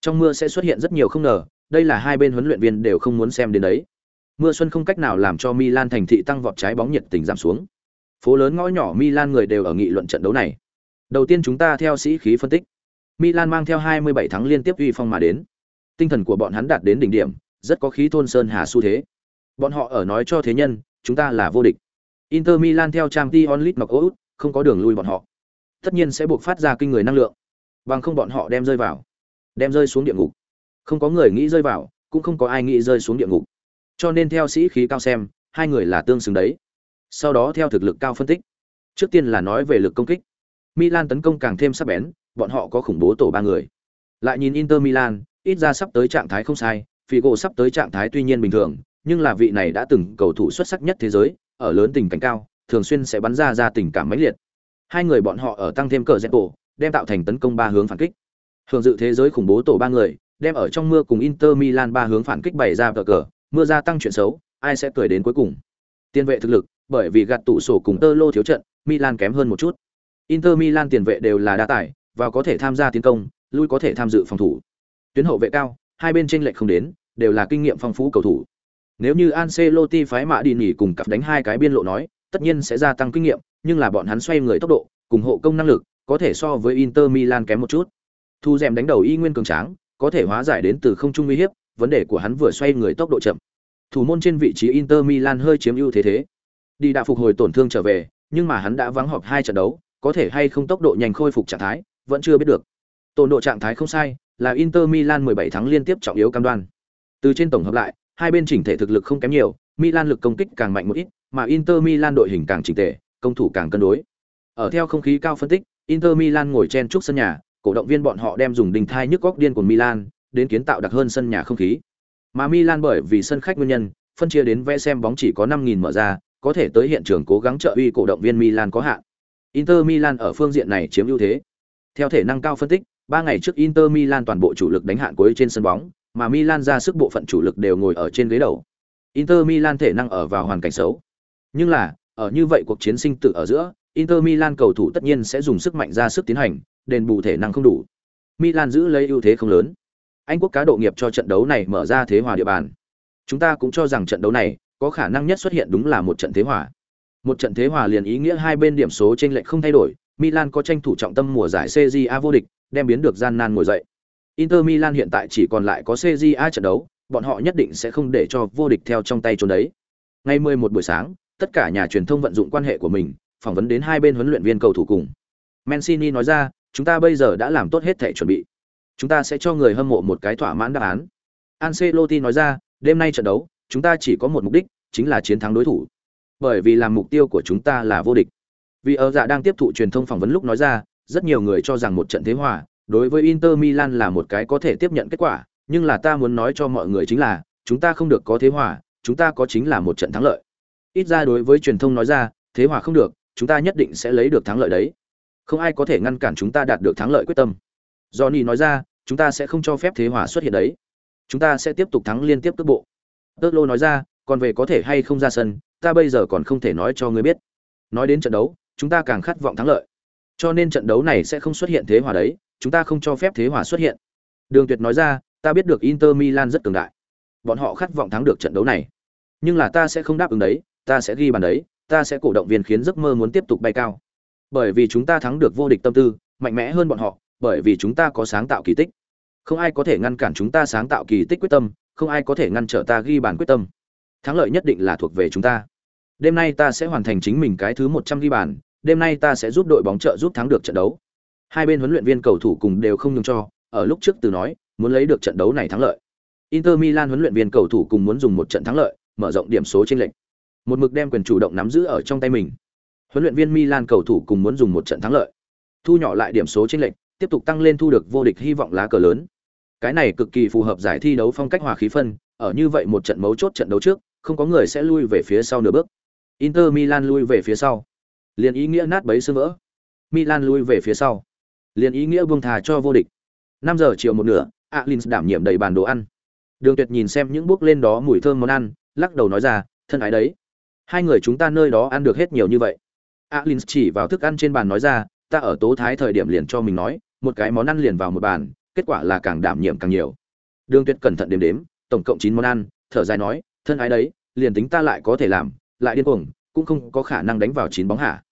Trong mưa sẽ xuất hiện rất nhiều không ngờ, đây là hai bên huấn luyện viên đều không muốn xem đến đấy. Mưa xuân không cách nào làm cho Milan thành thị tăng vọt trái bóng nhiệt tình giảm xuống. Phố lớn ngõ nhỏ Milan người đều ở nghị luận trận đấu này. Đầu tiên chúng ta theo sĩ khí phân tích. Milan mang theo 27 thắng liên tiếp uy phong mà đến. Tinh thần của bọn hắn đạt đến đỉnh điểm, rất có khí thôn sơn hà xu thế. Bọn họ ở nói cho thế nhân, chúng ta là vô địch. Inter Milan theo Champions League út, không có đường lui bọn họ. Tất nhiên sẽ buộc phát ra kinh người năng lượng. Bằng không bọn họ đem rơi vào, đem rơi xuống địa ngục. Không có người nghĩ rơi vào, cũng không có ai nghĩ rơi xuống địa ngục. Cho nên theo sĩ khí cao xem, hai người là tương xứng đấy. Sau đó theo thực lực cao phân tích. Trước tiên là nói về lực công kích. Milan tấn công càng thêm sắc bén, bọn họ có khủng bố tổ ba người. Lại nhìn Inter Milan, ít ra sắp tới trạng thái không sai, Figo sắp tới trạng thái tuy nhiên bình thường, nhưng là vị này đã từng cầu thủ xuất sắc nhất thế giới, ở lớn tình cảnh cao, thường xuyên sẽ bắn ra ra tình cảm mãnh liệt. Hai người bọn họ ở tăng thêm cờ Zepo, đem tạo thành tấn công ba hướng phản kích. Hưởng dự thế giới khủng bố tổ ba người, đem ở trong mưa cùng Inter Milan ba hướng phản kích bày ra cờ cờ, mưa gia tăng chuyện xấu, ai sẽ cười đến cuối cùng. Tiên vệ thực lực, bởi vì gạt tủ sổ cùng Tơ Lô thiếu trận, Milan kém hơn một chút. Inter Milan tiền vệ đều là đa tài, và có thể tham gia tiến công, lui có thể tham dự phòng thủ. Tuyến hậu vệ cao, hai bên chênh lệch không đến, đều là kinh nghiệm phong phú cầu thủ. Nếu như Ancelotti phái mã đi nghỉ cùng cặp đánh hai cái biên lộ nói, tất nhiên sẽ gia tăng kinh nghiệm, nhưng là bọn hắn xoay người tốc độ, cùng hộ công năng lực, có thể so với Inter Milan kém một chút. Thu Dẻm đánh đầu y nguyên cường tráng, có thể hóa giải đến từ không trung uy hiếp, vấn đề của hắn vừa xoay người tốc độ chậm. Thủ môn trên vị trí Inter Milan hơi chiếm ưu thế thế. Đi đã phục hồi tổn thương trở về, nhưng mà hắn đã vắng họp hai trận đấu, có thể hay không tốc độ nhanh khôi phục trạng thái, vẫn chưa biết được. Tổn độ trạng thái không sai, là Inter Milan 17 tháng liên tiếp trọng yếu cam đoan. Từ trên tổng hợp lại, hai bên chỉnh thể thực lực không kém nhiều, Milan lực công kích càng mạnh một ít, mà Inter Milan đội hình càng chỉnh tề, công thủ càng cân đối. Ở theo không khí cao phân tích, Inter Milan ngồi chen trúc sân nhà, cổ động viên bọn họ đem dùng đình thai nhức góc điên của Milan, đến kiến tạo đặc hơn sân nhà không khí. Mà Milan bởi vì sân khách nguyên nhân, phân chia đến vẽ xem bóng chỉ có 5.000 mở ra, có thể tới hiện trường cố gắng trợ uy cổ động viên Milan có hạn. Inter Milan ở phương diện này chiếm ưu thế. Theo thể năng cao phân tích, ba ngày trước Inter Milan toàn bộ chủ lực đánh hạn cuối trên sân bóng, mà Milan ra sức bộ phận chủ lực đều ngồi ở trên ghế đầu. Inter Milan thể năng ở vào hoàn cảnh xấu. Nhưng là, ở như vậy cuộc chiến sinh tử ở giữa, Inter Milan cầu thủ tất nhiên sẽ dùng sức mạnh ra sức tiến hành, đền bù thể năng không đủ. Milan giữ lấy ưu thế không lớn. Anh quốc cá độ nghiệp cho trận đấu này mở ra thế hòa địa bàn. Chúng ta cũng cho rằng trận đấu này có khả năng nhất xuất hiện đúng là một trận thế hòa. Một trận thế hòa liền ý nghĩa hai bên điểm số trên lệch không thay đổi, Milan có tranh thủ trọng tâm mùa giải CJA vô địch, đem biến được gian nan ngồi dậy. Inter Milan hiện tại chỉ còn lại có CJA trận đấu, bọn họ nhất định sẽ không để cho vô địch theo trong tay trốn đấy. Ngày 11 buổi sáng, tất cả nhà truyền thông vận dụng quan hệ của mình, phỏng vấn đến hai bên huấn luyện viên cầu thủ cùng. Mancini nói ra, chúng ta bây giờ đã làm tốt hết thể chuẩn bị. Chúng ta sẽ cho người hâm mộ một cái thỏa mãn đáp án. Ancelotti nói ra, đêm nay trận đấu, chúng ta chỉ có một mục đích, chính là chiến thắng đối thủ. Bởi vì làm mục tiêu của chúng ta là vô địch. Vì ở dạ đang tiếp thụ truyền thông phỏng vấn lúc nói ra, rất nhiều người cho rằng một trận thế hòa, đối với Inter Milan là một cái có thể tiếp nhận kết quả, nhưng là ta muốn nói cho mọi người chính là, chúng ta không được có thế hòa, chúng ta có chính là một trận thắng lợi. Ít ra đối với truyền thông nói ra, thế hòa không được, chúng ta nhất định sẽ lấy được thắng lợi đấy. Không ai có thể ngăn cản chúng ta đạt được thắng lợi quyết tâm. Johnny nói ra, chúng ta sẽ không cho phép thế hòa xuất hiện đấy. Chúng ta sẽ tiếp tục thắng liên tiếp cước bộ. Tớt Lô nói ra, còn về có thể hay không ra sân, ta bây giờ còn không thể nói cho ngươi biết. Nói đến trận đấu, chúng ta càng khát vọng thắng lợi. Cho nên trận đấu này sẽ không xuất hiện thế hòa đấy, chúng ta không cho phép thế hòa xuất hiện. Đường Tuyệt nói ra, ta biết được Inter Milan rất cường đại. Bọn họ khát vọng thắng được trận đấu này. Nhưng là ta sẽ không đáp ứng đấy, ta sẽ ghi bàn đấy, ta sẽ cổ động viên khiến giấc mơ muốn tiếp tục bay cao. Bởi vì chúng ta thắng được vô địch tâm tư, mạnh mẽ hơn bọn họ, bởi vì chúng ta có sáng tạo kỳ tích. Không ai có thể ngăn cản chúng ta sáng tạo kỳ tích quyết tâm, không ai có thể ngăn trở ta ghi bàn quyết tâm. Thắng lợi nhất định là thuộc về chúng ta. Đêm nay ta sẽ hoàn thành chính mình cái thứ 100 ghi bàn, đêm nay ta sẽ giúp đội bóng trợ giúp thắng được trận đấu. Hai bên huấn luyện viên cầu thủ cùng đều không nhường cho, ở lúc trước từ nói, muốn lấy được trận đấu này thắng lợi. Inter Milan huấn luyện viên cầu thủ cùng muốn dùng một trận thắng lợi, mở rộng điểm số trên lệnh. Một mực đem quyền chủ động nắm giữ ở trong tay mình. Huấn luyện viên Milan cầu thủ cùng muốn dùng một trận thắng lợi, thu nhỏ lại điểm số trên lệnh, tiếp tục tăng lên thu được vô địch hy vọng lá cờ lớn. Cái này cực kỳ phù hợp giải thi đấu phong cách hòa khí phân, ở như vậy một trận mấu chốt trận đấu trước, không có người sẽ lui về phía sau nửa bước. Inter Milan lui về phía sau, liền ý nghĩa nát bấy xương vỡ. Milan lui về phía sau, liền ý nghĩa buông thà cho vô địch. 5 giờ chiều một nửa, Alins đảm nhiệm đầy bàn đồ ăn. Đường Tuyệt nhìn xem những bước lên đó mùi thơm món ăn, lắc đầu nói ra, thân ái đấy. Hai người chúng ta nơi đó ăn được hết nhiều như vậy. Alins chỉ vào thức ăn trên bàn nói ra, ta ở tố thái thời điểm liền cho mình nói, một cái món ăn liền vào một bàn, kết quả là càng đảm nhiệm càng nhiều. Đường Tuyệt cẩn thận đếm đếm, tổng cộng 9 món ăn, thở dài nói, thân ái đấy, liền tính ta lại có thể làm, lại điên cuồng, cũng không có khả năng đánh vào chín bóng hả.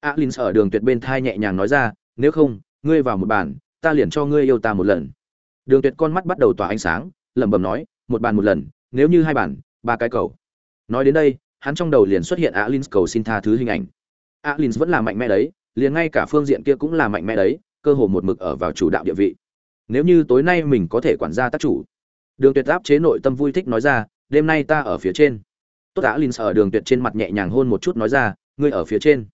Alins ở đường Tuyệt bên thai nhẹ nhàng nói ra, nếu không, ngươi vào một bàn, ta liền cho ngươi yêu ta một lần. Đường Tuyệt con mắt bắt đầu tỏa ánh sáng, lẩm bẩm nói, một bàn một lần, nếu như hai bàn, ba cái cầu. Nói đến đây, hắn trong đầu liền xuất hiện Alins cầu xin tha thứ hình ảnh. Alins vẫn là mạnh mẽ đấy, liền ngay cả phương diện kia cũng là mạnh mẽ đấy, cơ hồ một mực ở vào chủ đạo địa vị. Nếu như tối nay mình có thể quản gia tác chủ. Đường Tuyệt áp chế nội tâm vui thích nói ra, đêm nay ta ở phía trên. Tốt Alins ở Đường Tuyệt trên mặt nhẹ nhàng hôn một chút nói ra, ngươi ở phía trên.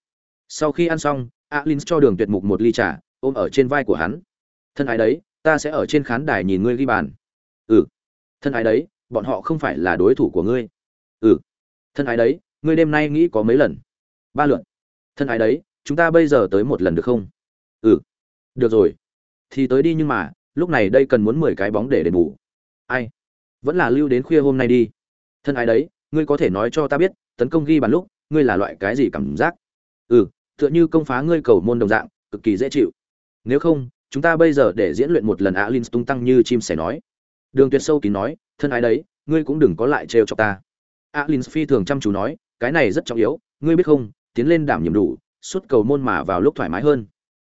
Sau khi ăn xong, Alins cho Đường Tuyệt mục một ly trà, ôm ở trên vai của hắn. Thân ái đấy, ta sẽ ở trên khán đài nhìn ngươi ghi bàn. Ừ. Thân ái đấy, bọn họ không phải là đối thủ của ngươi. Ừ. Thân ái đấy, ngươi đêm nay nghĩ có mấy lần? Ba lượn Thân ái đấy, chúng ta bây giờ tới một lần được không? Ừ. Được rồi. Thì tới đi nhưng mà, lúc này đây cần muốn mười cái bóng để đền bù. Ai? Vẫn là lưu đến khuya hôm nay đi. Thân ái đấy, ngươi có thể nói cho ta biết, tấn công ghi bàn lúc, ngươi là loại cái gì cảm giác? Ừ, tựa như công phá ngươi cầu môn đồng dạng, cực kỳ dễ chịu. Nếu không, chúng ta bây giờ để diễn luyện một lần Alin tung tăng như chim sẻ nói. Đường Tuyệt sâu kín nói, thân ái đấy, ngươi cũng đừng có lại trêu cho ta. Alin phi thường chăm chú nói, cái này rất trọng yếu, ngươi biết không, tiến lên đảm nhiệm đủ, suốt cầu môn mà vào lúc thoải mái hơn.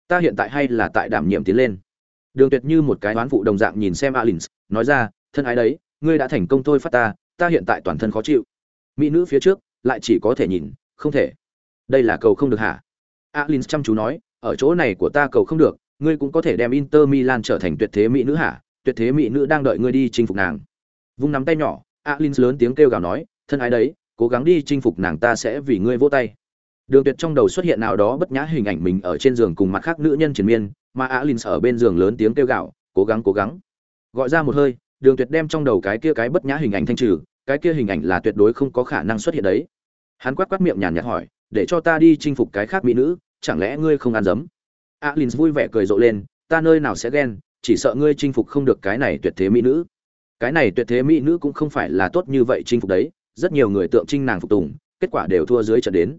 Ta hiện tại hay là tại đảm nhiệm tiến lên. Đường Tuyệt như một cái đoán phụ đồng dạng nhìn xem Alin, nói ra, thân ái đấy, ngươi đã thành công thôi phát ta, ta hiện tại toàn thân khó chịu. Mỹ nữ phía trước, lại chỉ có thể nhìn, không thể. Đây là cầu không được hả? Alin chăm chú nói, ở chỗ này của ta cầu không được, ngươi cũng có thể đem Inter Milan trở thành tuyệt thế mỹ nữ hả? Tuyệt thế mỹ nữ đang đợi ngươi đi chinh phục nàng. Vung nắm tay nhỏ, Alin lớn tiếng kêu gào nói, thân ái đấy, cố gắng đi chinh phục nàng ta sẽ vì ngươi vỗ tay. Đường Tuyệt trong đầu xuất hiện nào đó bất nhã hình ảnh mình ở trên giường cùng mặt khác nữ nhân triền miên, mà Alin ở bên giường lớn tiếng kêu gào, cố gắng cố gắng. Gọi ra một hơi, Đường Tuyệt đem trong đầu cái kia cái bất nhã hình ảnh thanh trừ, cái kia hình ảnh là tuyệt đối không có khả năng xuất hiện đấy. Hắn quát quát miệng nhàn nhạt hỏi, để cho ta đi chinh phục cái khác mỹ nữ, chẳng lẽ ngươi không ăn dấm? Alin vui vẻ cười rộ lên, ta nơi nào sẽ ghen, chỉ sợ ngươi chinh phục không được cái này tuyệt thế mỹ nữ. Cái này tuyệt thế mỹ nữ cũng không phải là tốt như vậy chinh phục đấy, rất nhiều người tượng trinh nàng phục tùng, kết quả đều thua dưới trận đến.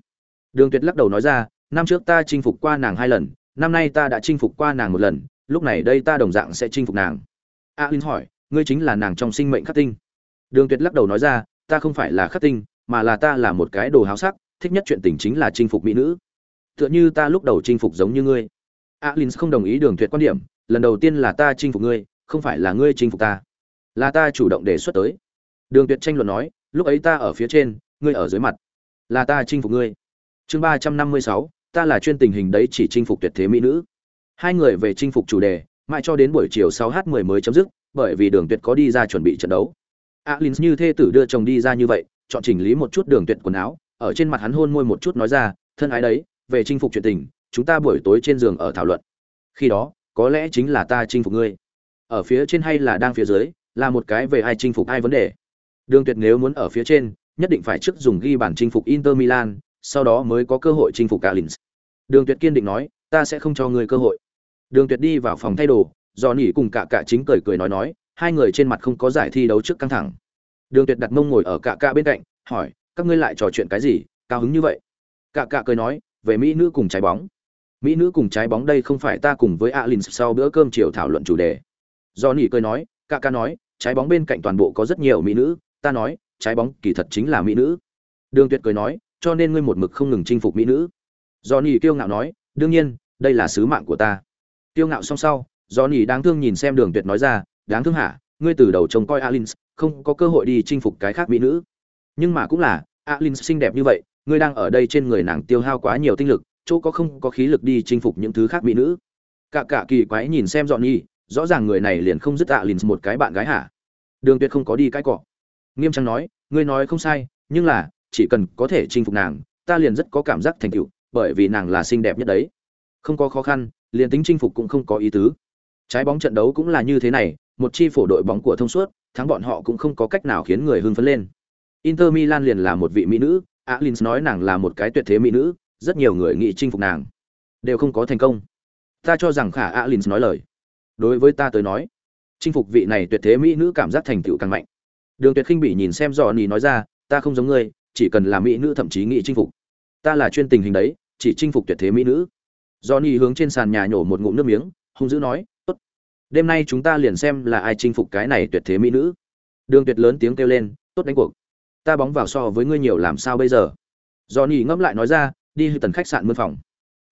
Đường Tuyệt lắc đầu nói ra, năm trước ta chinh phục qua nàng hai lần, năm nay ta đã chinh phục qua nàng một lần, lúc này đây ta đồng dạng sẽ chinh phục nàng. Alin hỏi, ngươi chính là nàng trong sinh mệnh khắc tinh. Đường Tuyệt lắc đầu nói ra, ta không phải là khắc tinh, mà là ta là một cái đồ háo sắc, thích nhất chuyện tình chính là chinh phục mỹ nữ. Tựa như ta lúc đầu chinh phục giống như ngươi. Alin không đồng ý Đường Tuyệt quan điểm, lần đầu tiên là ta chinh phục ngươi, không phải là ngươi chinh phục ta. Là ta chủ động đề xuất tới. Đường Tuyệt tranh luận nói, lúc ấy ta ở phía trên, ngươi ở dưới mặt. Là ta chinh phục ngươi. Chương ba trăm năm mươi sáu, ta là chuyên tình hình đấy chỉ chinh phục tuyệt thế mỹ nữ. Hai người về chinh phục chủ đề, mãi cho đến buổi chiều 6h10 mới chấm dứt, bởi vì Đường Tuyệt có đi ra chuẩn bị trận đấu. Alin như thê tử đưa chồng đi ra như vậy, chọn chỉnh lý một chút Đường Tuyệt quần áo, ở trên mặt hắn hôn môi một chút nói ra, thân ái đấy, về chinh phục chuyện tình, chúng ta buổi tối trên giường ở thảo luận. Khi đó, có lẽ chính là ta chinh phục ngươi. Ở phía trên hay là đang phía dưới, là một cái về ai chinh phục ai vấn đề. Đường Tuyệt nếu muốn ở phía trên, nhất định phải trước dùng ghi bản chinh phục Inter Milan, sau đó mới có cơ hội chinh phục Alins. Đường Tuyệt kiên định nói, ta sẽ không cho ngươi cơ hội. Đường Tuyệt đi vào phòng thay đồ, do nỉ cùng cả cả chính cười cười nói nói, hai người trên mặt không có giải thi đấu trước căng thẳng. Đường Tuyệt đặt mông ngồi ở cả cả bên cạnh, hỏi, các ngươi lại trò chuyện cái gì, cao hứng như vậy? Cả cả cười nói, về mỹ nữ cùng trái bóng. Mỹ nữ cùng trái bóng đây không phải ta cùng với alin sau bữa cơm chiều thảo luận chủ đề. Do nỉ cười nói, cả cả nói, trái bóng bên cạnh toàn bộ có rất nhiều mỹ nữ, ta nói, trái bóng kỳ thật chính là mỹ nữ. Đường Tuyệt cười nói, cho nên ngươi một mực không ngừng chinh phục mỹ nữ. do nỉ kiêu ngạo nói, đương nhiên, đây là sứ mạng của ta. Kiêu ngạo song sau, Johnny đáng thương nhìn xem Đường Tuyệt nói ra, đáng thương hả? Ngươi từ đầu trông coi Alins, không có cơ hội đi chinh phục cái khác mỹ nữ. Nhưng mà cũng là Alins xinh đẹp như vậy ngươi đang ở đây trên người nàng tiêu hao quá nhiều tinh lực chỗ có không có khí lực đi chinh phục những thứ khác mỹ nữ. Cả cả kỳ quái nhìn xem Johnny, nhi rõ ràng người này liền không dứt Alins một cái bạn gái hả? Đường tuyệt không có đi cái cọ. Nghiêm trang nói ngươi nói không sai nhưng là chỉ cần có thể chinh phục nàng ta liền rất có cảm giác thành tựu bởi vì nàng là xinh đẹp nhất đấy. Không có khó khăn liền tính chinh phục cũng không có ý tứ trái bóng trận đấu cũng là như thế này, một chi phổ đội bóng của thông suốt, thắng bọn họ cũng không có cách nào khiến người hưng phấn lên. Inter milan liền là một vị mỹ nữ, alins nói nàng là một cái tuyệt thế mỹ nữ, rất nhiều người nghĩ chinh phục nàng. Đều không có thành công. Ta cho rằng khả alins nói lời. Đối với ta tới nói, chinh phục vị này tuyệt thế mỹ nữ cảm giác thành tựu càng mạnh. Đường tuyệt khinh bị nhìn xem dò nỉ nói ra, ta không giống ngươi, chỉ cần là mỹ nữ thậm chí nghĩ chinh phục. Ta là chuyên tình hình đấy, chỉ chinh phục tuyệt thế mỹ nữ. Johnny nỉ hướng trên sàn nhà nhổ một ngụm nước miếng, hung dữ nói đêm nay chúng ta liền xem là ai chinh phục cái này tuyệt thế mỹ nữ. Đường tuyệt lớn tiếng kêu lên, tốt đánh cuộc. Ta bóng vào so với ngươi nhiều làm sao bây giờ? Do nỉ ngẫm lại nói ra, đi hư tần khách sạn mươn phòng.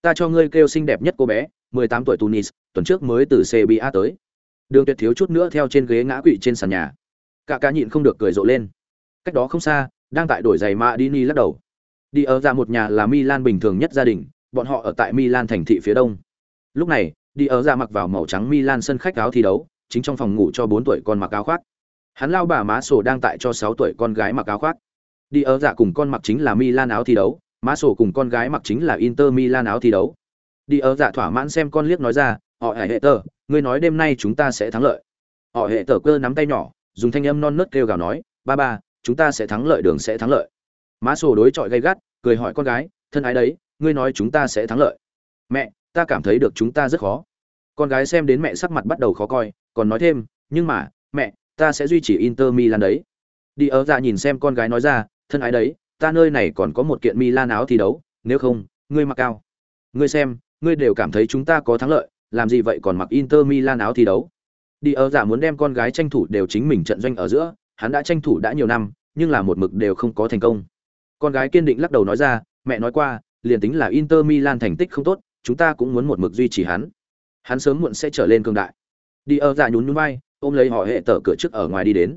Ta cho ngươi kêu xinh đẹp nhất cô bé 18 tuổi tunis, tuần trước mới từ cba tới. Đường tuyệt thiếu chút nữa theo trên ghế ngã quỵ trên sàn nhà. Cả cá nhịn không được cười rộ lên. Cách đó không xa, đang tại đổi giày ma dini lắc đầu. Đi ở ra một nhà là milan bình thường nhất gia đình, bọn họ ở tại milan thành thị phía đông. Lúc này đi ở ra mặc vào màu trắng milan sân khách áo thi đấu, chính trong phòng ngủ cho bốn tuổi con mặc áo khoác. Hắn lao bà má sổ đang tại cho sáu tuổi con gái mặc áo khoác. Đi ở dạ cùng con mặc chính là milan áo thi đấu, má sổ cùng con gái mặc chính là inter milan áo thi đấu. Đi ở dạ thỏa mãn xem con liếc nói ra, họ hệ hệ tờ, ngươi nói đêm nay chúng ta sẽ thắng lợi. Họ hệ tờ cơ nắm tay nhỏ, dùng thanh âm non nớt kêu gào nói, ba ba, chúng ta sẽ thắng lợi, đường sẽ thắng lợi. Má sổ đối chọi gay gắt, cười hỏi con gái, thân ái đấy, ngươi nói chúng ta sẽ thắng lợi. Mẹ ta cảm thấy được chúng ta rất khó. Con gái xem đến mẹ sắc mặt bắt đầu khó coi, còn nói thêm, nhưng mà, mẹ, ta sẽ duy trì inter milan đấy. Đi ở ra nhìn xem con gái nói ra, thân ái đấy, ta nơi này còn có một kiện milan áo thi đấu, nếu không, ngươi mặc cao. Ngươi xem, ngươi đều cảm thấy chúng ta có thắng lợi, làm gì vậy còn mặc inter milan áo thi đấu? Đi ở giả muốn đem con gái tranh thủ đều chính mình trận doanh ở giữa, hắn đã tranh thủ đã nhiều năm, nhưng là một mực đều không có thành công. Con gái kiên định lắc đầu nói ra, mẹ nói qua, liền tính là inter milan thành tích không tốt chúng ta cũng muốn một mực duy trì hắn. Hắn sớm muộn sẽ trở lên cường đại. Đi ở ra nhún nhún vai, ôm lấy họ hệ tở cửa trước ở ngoài đi đến.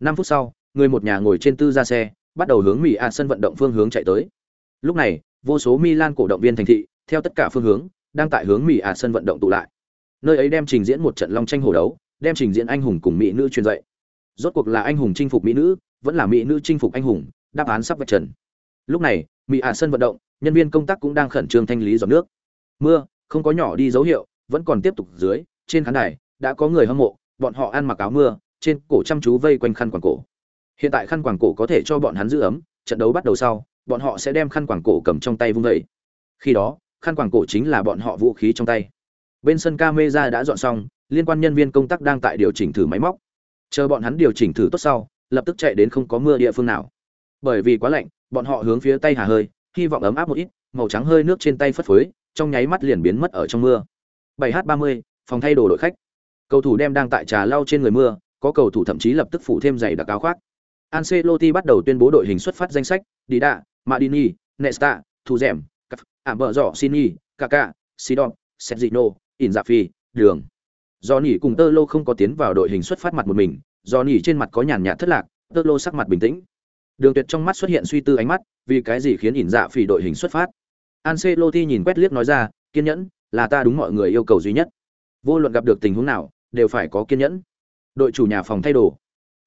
Năm phút sau, người một nhà ngồi trên tư ra xe, bắt đầu hướng mỹ a sân vận động phương hướng chạy tới. Lúc này, vô số milan cổ động viên thành thị, theo tất cả phương hướng, đang tại hướng mỹ a sân vận động tụ lại. Nơi ấy đem trình diễn một trận long tranh hổ đấu, đem trình diễn anh hùng cùng mỹ nữ truyền dạy. Rốt cuộc là anh hùng chinh phục mỹ nữ, vẫn là mỹ nữ chinh phục anh hùng, đáp án sắp vạch trần. Lúc này, mỹ à sân vận động, nhân viên công tác cũng đang khẩn trương thanh lý giọt nước mưa, không có nhỏ đi dấu hiệu, vẫn còn tiếp tục dưới, trên khán đài, đã có người hâm mộ, bọn họ ăn mặc áo mưa, trên cổ chăm chú vây quanh khăn quàng cổ. Hiện tại khăn quàng cổ có thể cho bọn hắn giữ ấm, trận đấu bắt đầu sau, bọn họ sẽ đem khăn quàng cổ cầm trong tay vung vẩy khi đó, khăn quàng cổ chính là bọn họ vũ khí trong tay. Bên sân camera đã dọn xong, liên quan nhân viên công tác đang tại điều chỉnh thử máy móc. Chờ bọn hắn điều chỉnh thử tốt sau, lập tức chạy đến không có mưa địa phương nào. Bởi vì quá lạnh, bọn họ hướng phía tay hà hơi, hy vọng ấm áp một ít, màu trắng hơi nước trên tay phất phới trong nháy mắt liền biến mất ở trong mưa 7 h 30 phòng thay đồ đội khách cầu thủ đem đang tại trà lau trên người mưa có cầu thủ thậm chí lập tức phủ thêm giày đặc áo khoác Ancelotti bắt đầu tuyên bố đội hình xuất phát danh sách Dida, Madini, Nesta, Thu Dẻm, Ảm Bờ Giỏ Sini, Kaká, Sidon, Sergino Inzaghi, Đường. Do cùng Tơ Lô không có tiến vào đội hình xuất phát mặt một mình, do trên mặt có nhàn nhạt thất lạc, Tơ Lô sắc mặt bình tĩnh. Đường Tuyệt trong mắt xuất hiện suy tư ánh mắt, vì cái gì khiến ỉn dạ phỉ đội hình xuất phát? Ancelotti nhìn quét liếc nói ra, kiên nhẫn, là ta đúng mọi người yêu cầu duy nhất. Vô luận gặp được tình huống nào, đều phải có kiên nhẫn. Đội chủ nhà phòng thay đồ.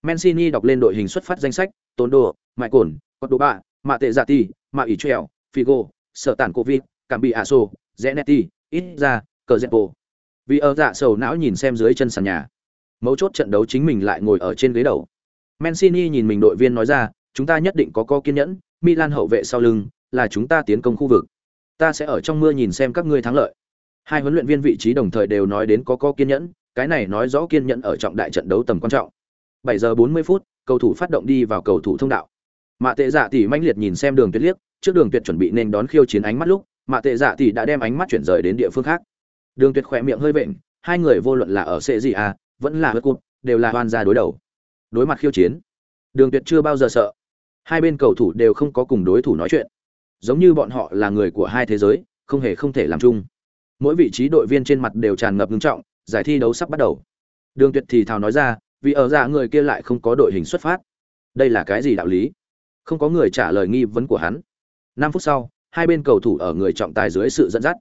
Mancini đọc lên đội hình xuất phát danh sách, Tốn Đồ, Mại Cổn, Cọt Đồ Bạ, Mạ Tệ Giả Ti, Mạ ỉ Trèo, Figo, Sở Tản Covid, Cảm Bị Aso, Zenetti, ít ra, cờ dẹp bộ vì ở dạ sầu não nhìn xem dưới chân sàn nhà mấu chốt trận đấu chính mình lại ngồi ở trên ghế đầu mancini nhìn mình đội viên nói ra chúng ta nhất định có co kiên nhẫn milan hậu vệ sau lưng là chúng ta tiến công khu vực ta sẽ ở trong mưa nhìn xem các ngươi thắng lợi. Hai huấn luyện viên vị trí đồng thời đều nói đến có có kiên nhẫn cái này nói rõ kiên nhẫn ở trọng đại trận đấu tầm quan trọng. 7 giờ 40 phút cầu thủ phát động đi vào cầu thủ thông đạo. Mạ tệ dạ tỷ manh liệt nhìn xem đường tuyệt liếc trước đường tuyệt chuẩn bị nên đón khiêu chiến ánh mắt lúc mạ tệ dạ tỷ đã đem ánh mắt chuyển rời đến địa phương khác. Đường Tuyệt khỏe miệng hơi vện, hai người vô luận là ở sệ gì à, vẫn là hớt cụt, đều là hoàn gia đối đầu. Đối mặt khiêu chiến, Đường Tuyệt chưa bao giờ sợ. Hai bên cầu thủ đều không có cùng đối thủ nói chuyện, giống như bọn họ là người của hai thế giới, không hề không thể làm chung. Mỗi vị trí đội viên trên mặt đều tràn ngập nghiêm trọng, giải thi đấu sắp bắt đầu. Đường Tuyệt thì thào nói ra, vì ở dạ người kia lại không có đội hình xuất phát. Đây là cái gì đạo lý? Không có người trả lời nghi vấn của hắn. Năm phút sau, hai bên cầu thủ ở người trọng tài dưới sự dẫn dắt,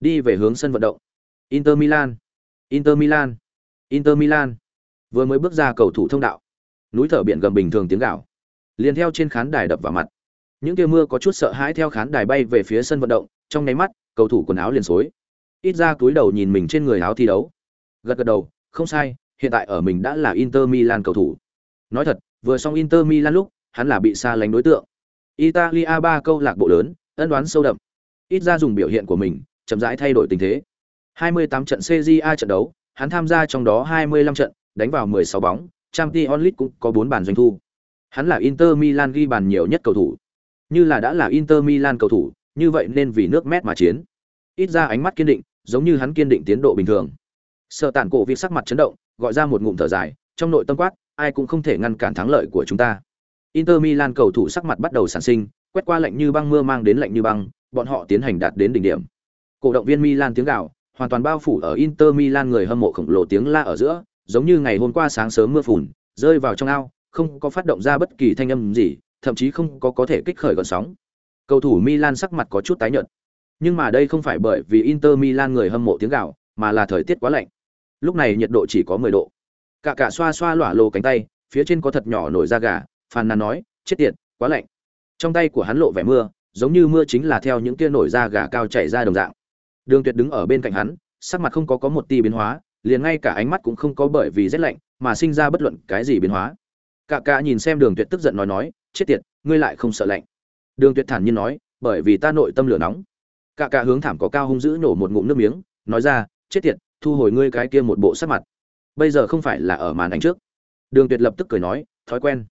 đi về hướng sân vận động. Inter Milan, Inter Milan, Inter Milan. Vừa mới bước ra cầu thủ thông đạo, núi thở biển gầm bình thường tiếng gào, liền theo trên khán đài đập vào mặt. Những tia mưa có chút sợ hãi theo khán đài bay về phía sân vận động, trong nháy mắt, cầu thủ quần áo liền xối. Ít ra túi đầu nhìn mình trên người áo thi đấu. Gật gật đầu, không sai, hiện tại ở mình đã là Inter Milan cầu thủ. Nói thật, vừa xong Inter Milan lúc, hắn là bị xa lánh đối tượng. Italia ba câu lạc bộ lớn, ân đoán sâu đậm. Ít ra dùng biểu hiện của mình, chậm rãi thay đổi tình thế. 28 trận CJA trận đấu, hắn tham gia trong đó 25 trận, đánh vào 16 bóng, Champions League cũng có 4 bàn doanh thu. Hắn là Inter Milan ghi bàn nhiều nhất cầu thủ. Như là đã là Inter Milan cầu thủ, như vậy nên vì nước mét mà chiến. Ít ra ánh mắt kiên định, giống như hắn kiên định tiến độ bình thường. Sở Tản Cổ việc sắc mặt chấn động, gọi ra một ngụm thở dài, trong nội tâm quát, ai cũng không thể ngăn cản thắng lợi của chúng ta. Inter Milan cầu thủ sắc mặt bắt đầu sản sinh, quét qua lạnh như băng mưa mang đến lạnh như băng, bọn họ tiến hành đạt đến đỉnh điểm. Cổ động viên Milan tiếng gào, hoàn toàn bao phủ ở Inter Milan người hâm mộ khổng lồ tiếng la ở giữa, giống như ngày hôm qua sáng sớm mưa phùn, rơi vào trong ao, không có phát động ra bất kỳ thanh âm gì, thậm chí không có có thể kích khởi gọn sóng. Cầu thủ Milan sắc mặt có chút tái nhợt. Nhưng mà đây không phải bởi vì Inter Milan người hâm mộ tiếng gào, mà là thời tiết quá lạnh. Lúc này nhiệt độ chỉ có 10 độ. Cả cả xoa xoa lỏa lồ cánh tay, phía trên có thật nhỏ nổi da gà, phàn nàn nói, chết tiệt, quá lạnh. Trong tay của hắn lộ vẻ mưa, giống như mưa chính là theo những kia nổi da gà cao chảy ra đồng dạng. Đường Tuyệt đứng ở bên cạnh hắn, sắc mặt không có có một tia biến hóa, liền ngay cả ánh mắt cũng không có bởi vì rét lạnh mà sinh ra bất luận cái gì biến hóa. Cả cả nhìn xem Đường Tuyệt tức giận nói nói, chết tiệt, ngươi lại không sợ lạnh. Đường Tuyệt thản nhiên nói, bởi vì ta nội tâm lửa nóng. Cả cả hướng thảm có cao hung dữ nổ một ngụm nước miếng, nói ra, chết tiệt, thu hồi ngươi cái kia một bộ sắc mặt. Bây giờ không phải là ở màn ảnh trước. Đường Tuyệt lập tức cười nói, thói quen.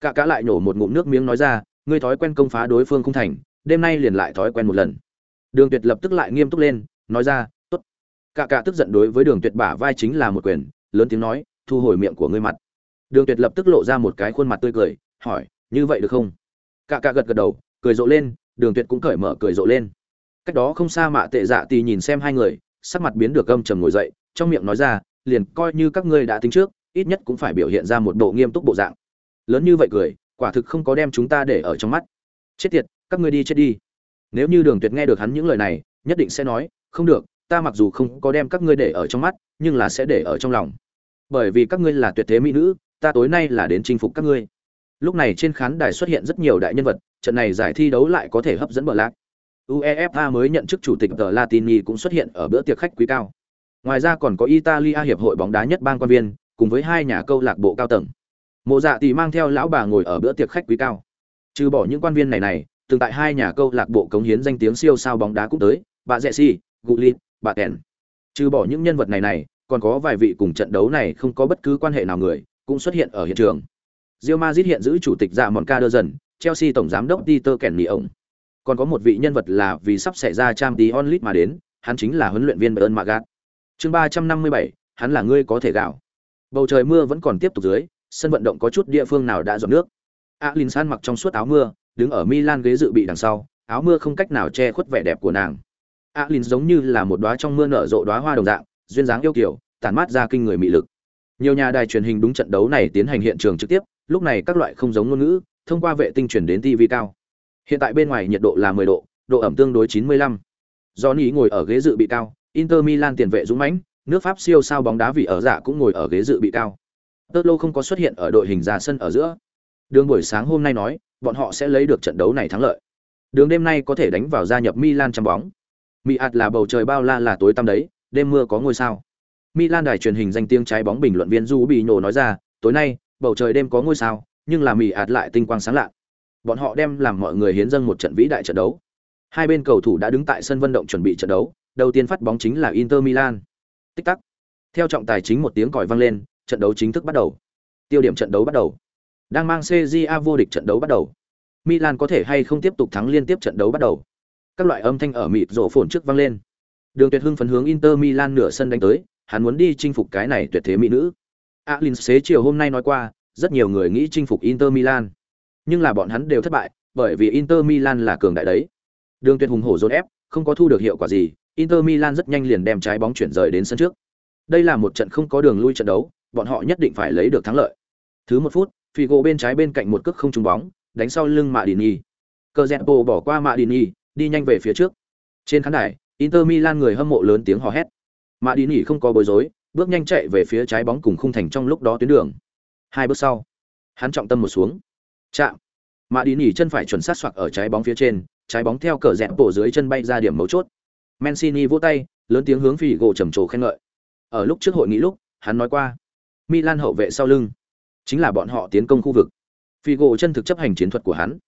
Cả cả lại nổ một ngụm nước miếng nói ra, ngươi thói quen công phá đối phương không thành, đêm nay liền lại thói quen một lần. Đường Tuyệt lập tức lại nghiêm túc lên, nói ra, "Tốt." Cả cả tức giận đối với Đường Tuyệt bả vai chính là một quyền, lớn tiếng nói, "Thu hồi miệng của ngươi mặt." Đường Tuyệt lập tức lộ ra một cái khuôn mặt tươi cười, hỏi, "Như vậy được không?" Cả cả gật gật đầu, cười rộ lên, Đường Tuyệt cũng cởi mở cười rộ lên. Cách đó không xa Mạ Tệ Dạ Tì nhìn xem hai người, sắc mặt biến được âm trầm ngồi dậy, trong miệng nói ra, "Liền coi như các ngươi đã tính trước, ít nhất cũng phải biểu hiện ra một bộ nghiêm túc bộ dạng." Lớn như vậy cười, quả thực không có đem chúng ta để ở trong mắt. Chết tiệt, các ngươi đi chết đi nếu như đường tuyệt nghe được hắn những lời này nhất định sẽ nói không được ta mặc dù không có đem các ngươi để ở trong mắt nhưng là sẽ để ở trong lòng bởi vì các ngươi là tuyệt thế mỹ nữ ta tối nay là đến chinh phục các ngươi lúc này trên khán đài xuất hiện rất nhiều đại nhân vật trận này giải thi đấu lại có thể hấp dẫn bờ lạc uefa mới nhận chức chủ tịch tờ latini cũng xuất hiện ở bữa tiệc khách quý cao ngoài ra còn có italia hiệp hội bóng đá nhất bang quan viên cùng với hai nhà câu lạc bộ cao tầng mộ dạ thì mang theo lão bà ngồi ở bữa tiệc khách quý cao trừ bỏ những quan viên này này từng tại hai nhà câu lạc bộ cống hiến danh tiếng siêu sao bóng đá cũng tới, bà Rẹ Si, Gullit, bà Kèn. Trừ bỏ những nhân vật này này, còn có vài vị cùng trận đấu này không có bất cứ quan hệ nào người, cũng xuất hiện ở hiện trường. Real Madrid hiện giữ chủ tịch dạ mòn ca đơ dần, Chelsea tổng giám đốc Peter Kenny ổng. Còn có một vị nhân vật là vì sắp xảy ra Champions League mà đến, hắn chính là huấn luyện viên Bayern Magat. Chương 357, hắn là ngươi có thể gạo. Bầu trời mưa vẫn còn tiếp tục dưới, sân vận động có chút địa phương nào đã giọt nước. Alinsan mặc trong suốt áo mưa, đứng ở Milan ghế dự bị đằng sau, áo mưa không cách nào che khuất vẻ đẹp của nàng. Alin giống như là một đóa trong mưa nở rộ đóa hoa đồng dạng, duyên dáng yêu kiều, tản mát ra kinh người mị lực. Nhiều nhà đài truyền hình đúng trận đấu này tiến hành hiện trường trực tiếp, lúc này các loại không giống ngôn ngữ, thông qua vệ tinh chuyển đến TV cao. Hiện tại bên ngoài nhiệt độ là 10 độ, độ ẩm tương đối 95. Johnny ngồi ở ghế dự bị cao, Inter Milan tiền vệ dũng mãnh, nước Pháp siêu sao bóng đá vị ở dạ cũng ngồi ở ghế dự bị cao. Tơ lô không có xuất hiện ở đội hình ra sân ở giữa. Đường buổi sáng hôm nay nói, bọn họ sẽ lấy được trận đấu này thắng lợi. Đường đêm nay có thể đánh vào gia nhập Milan trong bóng. Mỹ ạt là bầu trời bao la là tối tăm đấy, đêm mưa có ngôi sao. Milan đài truyền hình danh tiếng trái bóng bình luận viên Du bị nổ nói ra, tối nay, bầu trời đêm có ngôi sao, nhưng là mì ạt lại tinh quang sáng lạ. Bọn họ đem làm mọi người hiến dâng một trận vĩ đại trận đấu. Hai bên cầu thủ đã đứng tại sân vận động chuẩn bị trận đấu, đầu tiên phát bóng chính là Inter Milan. Tích tắc. Theo trọng tài chính một tiếng còi vang lên, trận đấu chính thức bắt đầu. Tiêu điểm trận đấu bắt đầu. Đang mang CJA vô địch trận đấu bắt đầu. Milan có thể hay không tiếp tục thắng liên tiếp trận đấu bắt đầu. Các loại âm thanh ở mịt rộ phồn trước vang lên. Đường Tuyệt Hưng phấn hướng Inter Milan nửa sân đánh tới, hắn muốn đi chinh phục cái này tuyệt thế mỹ nữ. Alin xế chiều hôm nay nói qua, rất nhiều người nghĩ chinh phục Inter Milan, nhưng là bọn hắn đều thất bại, bởi vì Inter Milan là cường đại đấy. Đường Tuyệt hùng hổ dồn ép, không có thu được hiệu quả gì, Inter Milan rất nhanh liền đem trái bóng chuyển rời đến sân trước. Đây là một trận không có đường lui trận đấu, bọn họ nhất định phải lấy được thắng lợi. Thứ một phút, Figo bên trái bên cạnh một cước không trúng bóng, đánh sau lưng Madini. Cờ bỏ qua Madini, đi nhanh về phía trước. Trên khán đài, Inter Milan người hâm mộ lớn tiếng hò hét. Madini không có bối rối, bước nhanh chạy về phía trái bóng cùng khung thành trong lúc đó tuyến đường. Hai bước sau, hắn trọng tâm một xuống. Chạm. mạ đi nỉ chân phải chuẩn sát xoạc ở trái bóng phía trên, trái bóng theo cờ rẽ bộ dưới chân bay ra điểm mấu chốt. Mancini vỗ tay, lớn tiếng hướng Figo trầm trồ khen ngợi. Ở lúc trước hội nghị lúc, hắn nói qua, Milan hậu vệ sau lưng chính là bọn họ tiến công khu vực. Figo chân thực chấp hành chiến thuật của hắn.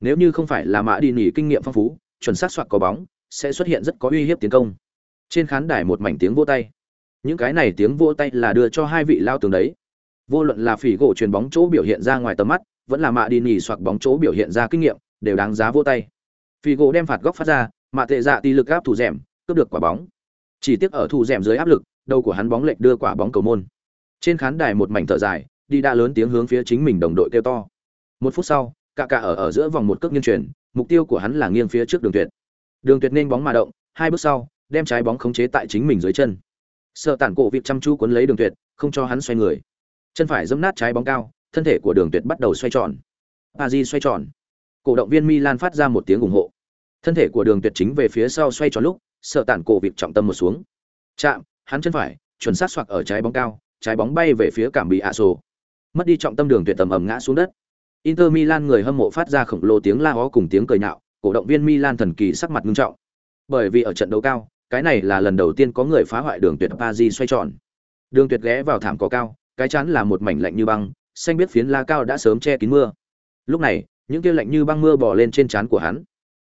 Nếu như không phải là Mã Đi Nỉ kinh nghiệm phong phú, chuẩn xác xoạc có bóng, sẽ xuất hiện rất có uy hiếp tiến công. Trên khán đài một mảnh tiếng vỗ tay. Những cái này tiếng vỗ tay là đưa cho hai vị lao tướng đấy. Vô luận là phỉ gỗ truyền bóng chỗ biểu hiện ra ngoài tầm mắt, vẫn là mạ Đi Nỉ soạc bóng chỗ biểu hiện ra kinh nghiệm, đều đáng giá vỗ tay. Phỉ gỗ đem phạt góc phát ra, mạ tệ dạ tỷ lực áp thủ rèm, cướp được quả bóng. Chỉ tiếc ở thủ rèm dưới áp lực, đầu của hắn bóng lệch đưa quả bóng cầu môn. Trên khán đài một mảnh thở dài, đi đã lớn tiếng hướng phía chính mình đồng đội kêu to. Một phút sau, cạ cạ ở ở giữa vòng một cước nghiêng chuyển, mục tiêu của hắn là nghiêng phía trước đường tuyệt. Đường tuyệt nên bóng mà động, hai bước sau, đem trái bóng khống chế tại chính mình dưới chân. Sợ tản cổ việc chăm chú cuốn lấy đường tuyệt, không cho hắn xoay người. Chân phải giẫm nát trái bóng cao, thân thể của đường tuyệt bắt đầu xoay tròn. Paris xoay tròn. Cổ động viên Milan phát ra một tiếng ủng hộ. Thân thể của đường tuyệt chính về phía sau xoay tròn lúc, sợ tản cổ việc trọng tâm một xuống. Chạm, hắn chân phải, chuẩn sát xoạc ở trái bóng cao, trái bóng bay về phía cảm bị ạ sổ. Mất đi trọng tâm đường tuyệt tầm ầm ngã xuống đất. Inter Milan người hâm mộ phát ra khổng lồ tiếng la hó cùng tiếng cười nhạo, cổ động viên Milan thần kỳ sắc mặt ngưng trọng. Bởi vì ở trận đấu cao, cái này là lần đầu tiên có người phá hoại đường tuyệt Paris xoay tròn. Đường tuyệt ghé vào thảm cỏ cao, cái chán là một mảnh lạnh như băng, xanh biết phiến la cao đã sớm che kín mưa. Lúc này, những kia lạnh như băng mưa bò lên trên trán của hắn.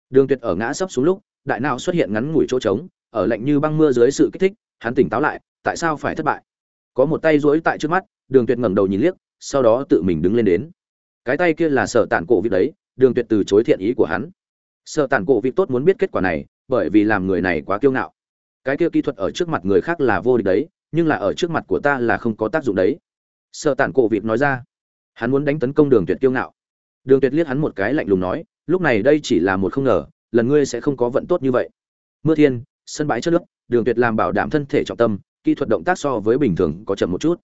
Đường tuyệt ở ngã sấp xuống lúc, đại não xuất hiện ngắn ngủi chỗ trống, ở lạnh như băng mưa dưới sự kích thích, hắn tỉnh táo lại, tại sao phải thất bại? Có một tay duỗi tại trước mắt, Đường Tuyệt ngẩng đầu nhìn liếc, sau đó tự mình đứng lên đến. Cái tay kia là sợ tản cổ việc đấy, Đường Tuyệt từ chối thiện ý của hắn. sợ tản cổ việc tốt muốn biết kết quả này, bởi vì làm người này quá kiêu ngạo. Cái kia kỹ thuật ở trước mặt người khác là vô địch đấy, nhưng là ở trước mặt của ta là không có tác dụng đấy. sợ tản cổ vịt nói ra. Hắn muốn đánh tấn công Đường Tuyệt kiêu ngạo. Đường Tuyệt liếc hắn một cái lạnh lùng nói, lúc này đây chỉ là một không ngờ, lần ngươi sẽ không có vận tốt như vậy. Mưa thiên, sân bãi chất nước, Đường Tuyệt làm bảo đảm thân thể trọng tâm, kỹ thuật động tác so với bình thường có chậm một chút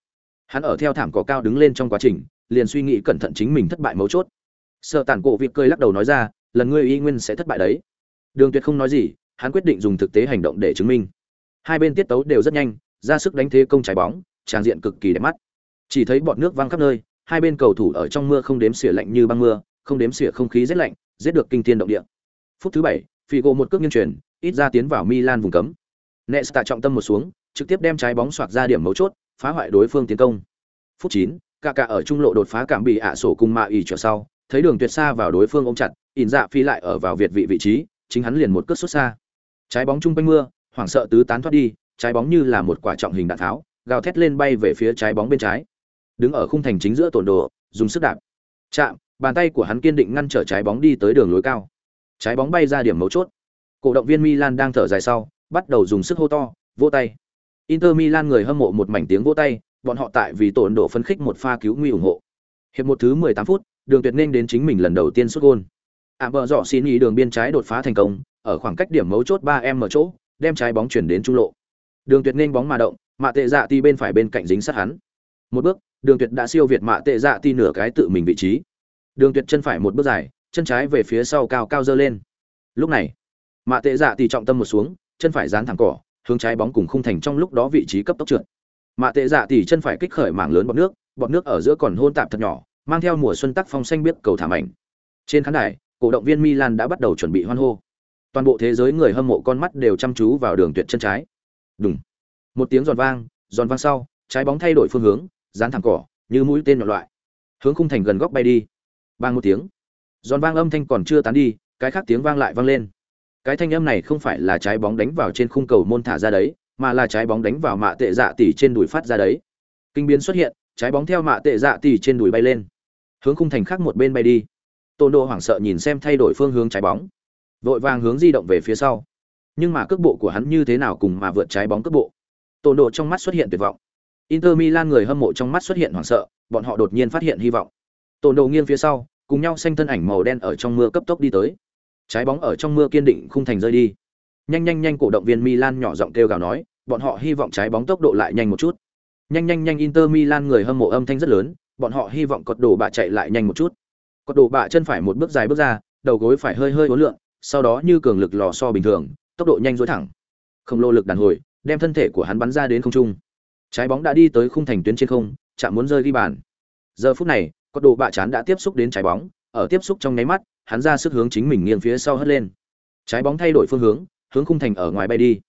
hắn ở theo thảm cỏ cao đứng lên trong quá trình liền suy nghĩ cẩn thận chính mình thất bại mấu chốt sợ tản cổ vịt cười lắc đầu nói ra lần ngươi y nguyên sẽ thất bại đấy đường tuyệt không nói gì hắn quyết định dùng thực tế hành động để chứng minh hai bên tiết tấu đều rất nhanh ra sức đánh thế công trái bóng tràng diện cực kỳ đẹp mắt chỉ thấy bọt nước văng khắp nơi hai bên cầu thủ ở trong mưa không đếm xỉa lạnh như băng mưa không đếm xỉa không khí rét lạnh giết được kinh thiên động địa phút thứ bảy Figo một cước nghiêng chuyển ít ra tiến vào Milan vùng cấm Nesta trọng tâm một xuống trực tiếp đem trái bóng xoạc ra điểm mấu chốt, phá hoại đối phương tiến công. Phút 9, Kaká ở trung lộ đột phá cảm bị ạ sổ cùng Ma ỉ trở sau, thấy đường tuyệt xa vào đối phương ôm chặt, ỉn dạ phi lại ở vào việt vị vị trí, chính hắn liền một cước xuất xa. Trái bóng trung quanh mưa, hoảng sợ tứ tán thoát đi, trái bóng như là một quả trọng hình đạn tháo, gào thét lên bay về phía trái bóng bên trái. Đứng ở khung thành chính giữa tổn đồ, dùng sức đạp. Chạm, bàn tay của hắn kiên định ngăn trở trái bóng đi tới đường lối cao. Trái bóng bay ra điểm mấu chốt. Cổ động viên Milan đang thở dài sau, bắt đầu dùng sức hô to, vỗ tay. Inter Milan người hâm mộ một mảnh tiếng vỗ tay, bọn họ tại vì tổn đồ phấn khích một pha cứu nguy ủng hộ. Hiệp một thứ 18 phút, Đường Tuyệt nên đến chính mình lần đầu tiên xuất gol. À bờ dọ xin ý đường biên trái đột phá thành công, ở khoảng cách điểm mấu chốt 3m chỗ, đem trái bóng chuyển đến trung lộ. Đường Tuyệt nên bóng mà động, mạ tệ dạ ti bên phải bên cạnh dính sát hắn. Một bước, Đường Tuyệt đã siêu việt mạ tệ dạ ti nửa cái tự mình vị trí. Đường Tuyệt chân phải một bước dài, chân trái về phía sau cao cao dơ lên. Lúc này, mạ tệ dạ ti trọng tâm một xuống, chân phải dán thẳng cỏ, hướng trái bóng cùng khung thành trong lúc đó vị trí cấp tốc trượt mạ tệ dạ ti chân phải kích khởi mảng lớn bọt nước bọt nước ở giữa còn hôn tạp thật nhỏ mang theo mùa xuân tắc phong xanh biết cầu thảm ảnh trên khán đài cổ động viên milan đã bắt đầu chuẩn bị hoan hô toàn bộ thế giới người hâm mộ con mắt đều chăm chú vào đường tuyệt chân trái. Đúng một tiếng giòn vang giòn vang sau, trái bóng thay đổi phương hướng, dán thẳng cỏ, như mũi tên nhọn loại. Hướng khung thành gần góc bay đi. Bang một tiếng. Giòn vang âm thanh còn chưa tán đi, cái khác tiếng vang lại vang lên. Cái thanh âm này không phải là trái bóng đánh vào trên khung cầu môn thả ra đấy, mà là trái bóng đánh vào mạ tệ dạ tỷ trên đùi phát ra đấy. Kinh biến xuất hiện, trái bóng theo mạ tệ dạ tỷ trên đùi bay lên. Hướng khung thành khác một bên bay đi. Tôn đô hoảng sợ nhìn xem thay đổi phương hướng trái bóng vội vàng hướng di động về phía sau nhưng mà cước bộ của hắn như thế nào cùng mà vượt trái bóng cước bộ tôn độ trong mắt xuất hiện tuyệt vọng inter milan người hâm mộ trong mắt xuất hiện hoảng sợ bọn họ đột nhiên phát hiện hy vọng tôn độ nghiêng phía sau cùng nhau xanh thân ảnh màu đen ở trong mưa cấp tốc đi tới Trái bóng ở trong mưa kiên định khung thành rơi đi. Nhanh nhanh nhanh cổ động viên Milan nhỏ giọng kêu gào nói, bọn họ hy vọng trái bóng tốc độ lại nhanh một chút. Nhanh nhanh nhanh Inter Milan người hâm mộ âm thanh rất lớn, bọn họ hy vọng cột đồ bạ chạy lại nhanh một chút. Cột đồ bạ chân phải một bước dài bước ra, đầu gối phải hơi hơi uốn lượn, sau đó như cường lực lò xo bình thường, tốc độ nhanh duỗi thẳng. Không lô lực đàn hồi, đem thân thể của hắn bắn ra đến không trung. Trái bóng đã đi tới khung thành tuyến trên không, chạm muốn rơi ghi bàn. Giờ phút này, cột đồ bạ chán đã tiếp xúc đến trái bóng, ở tiếp xúc trong nháy mắt, hắn ra sức hướng chính mình nghiêng phía sau hất lên. Trái bóng thay đổi phương hướng, hướng khung thành ở ngoài bay đi.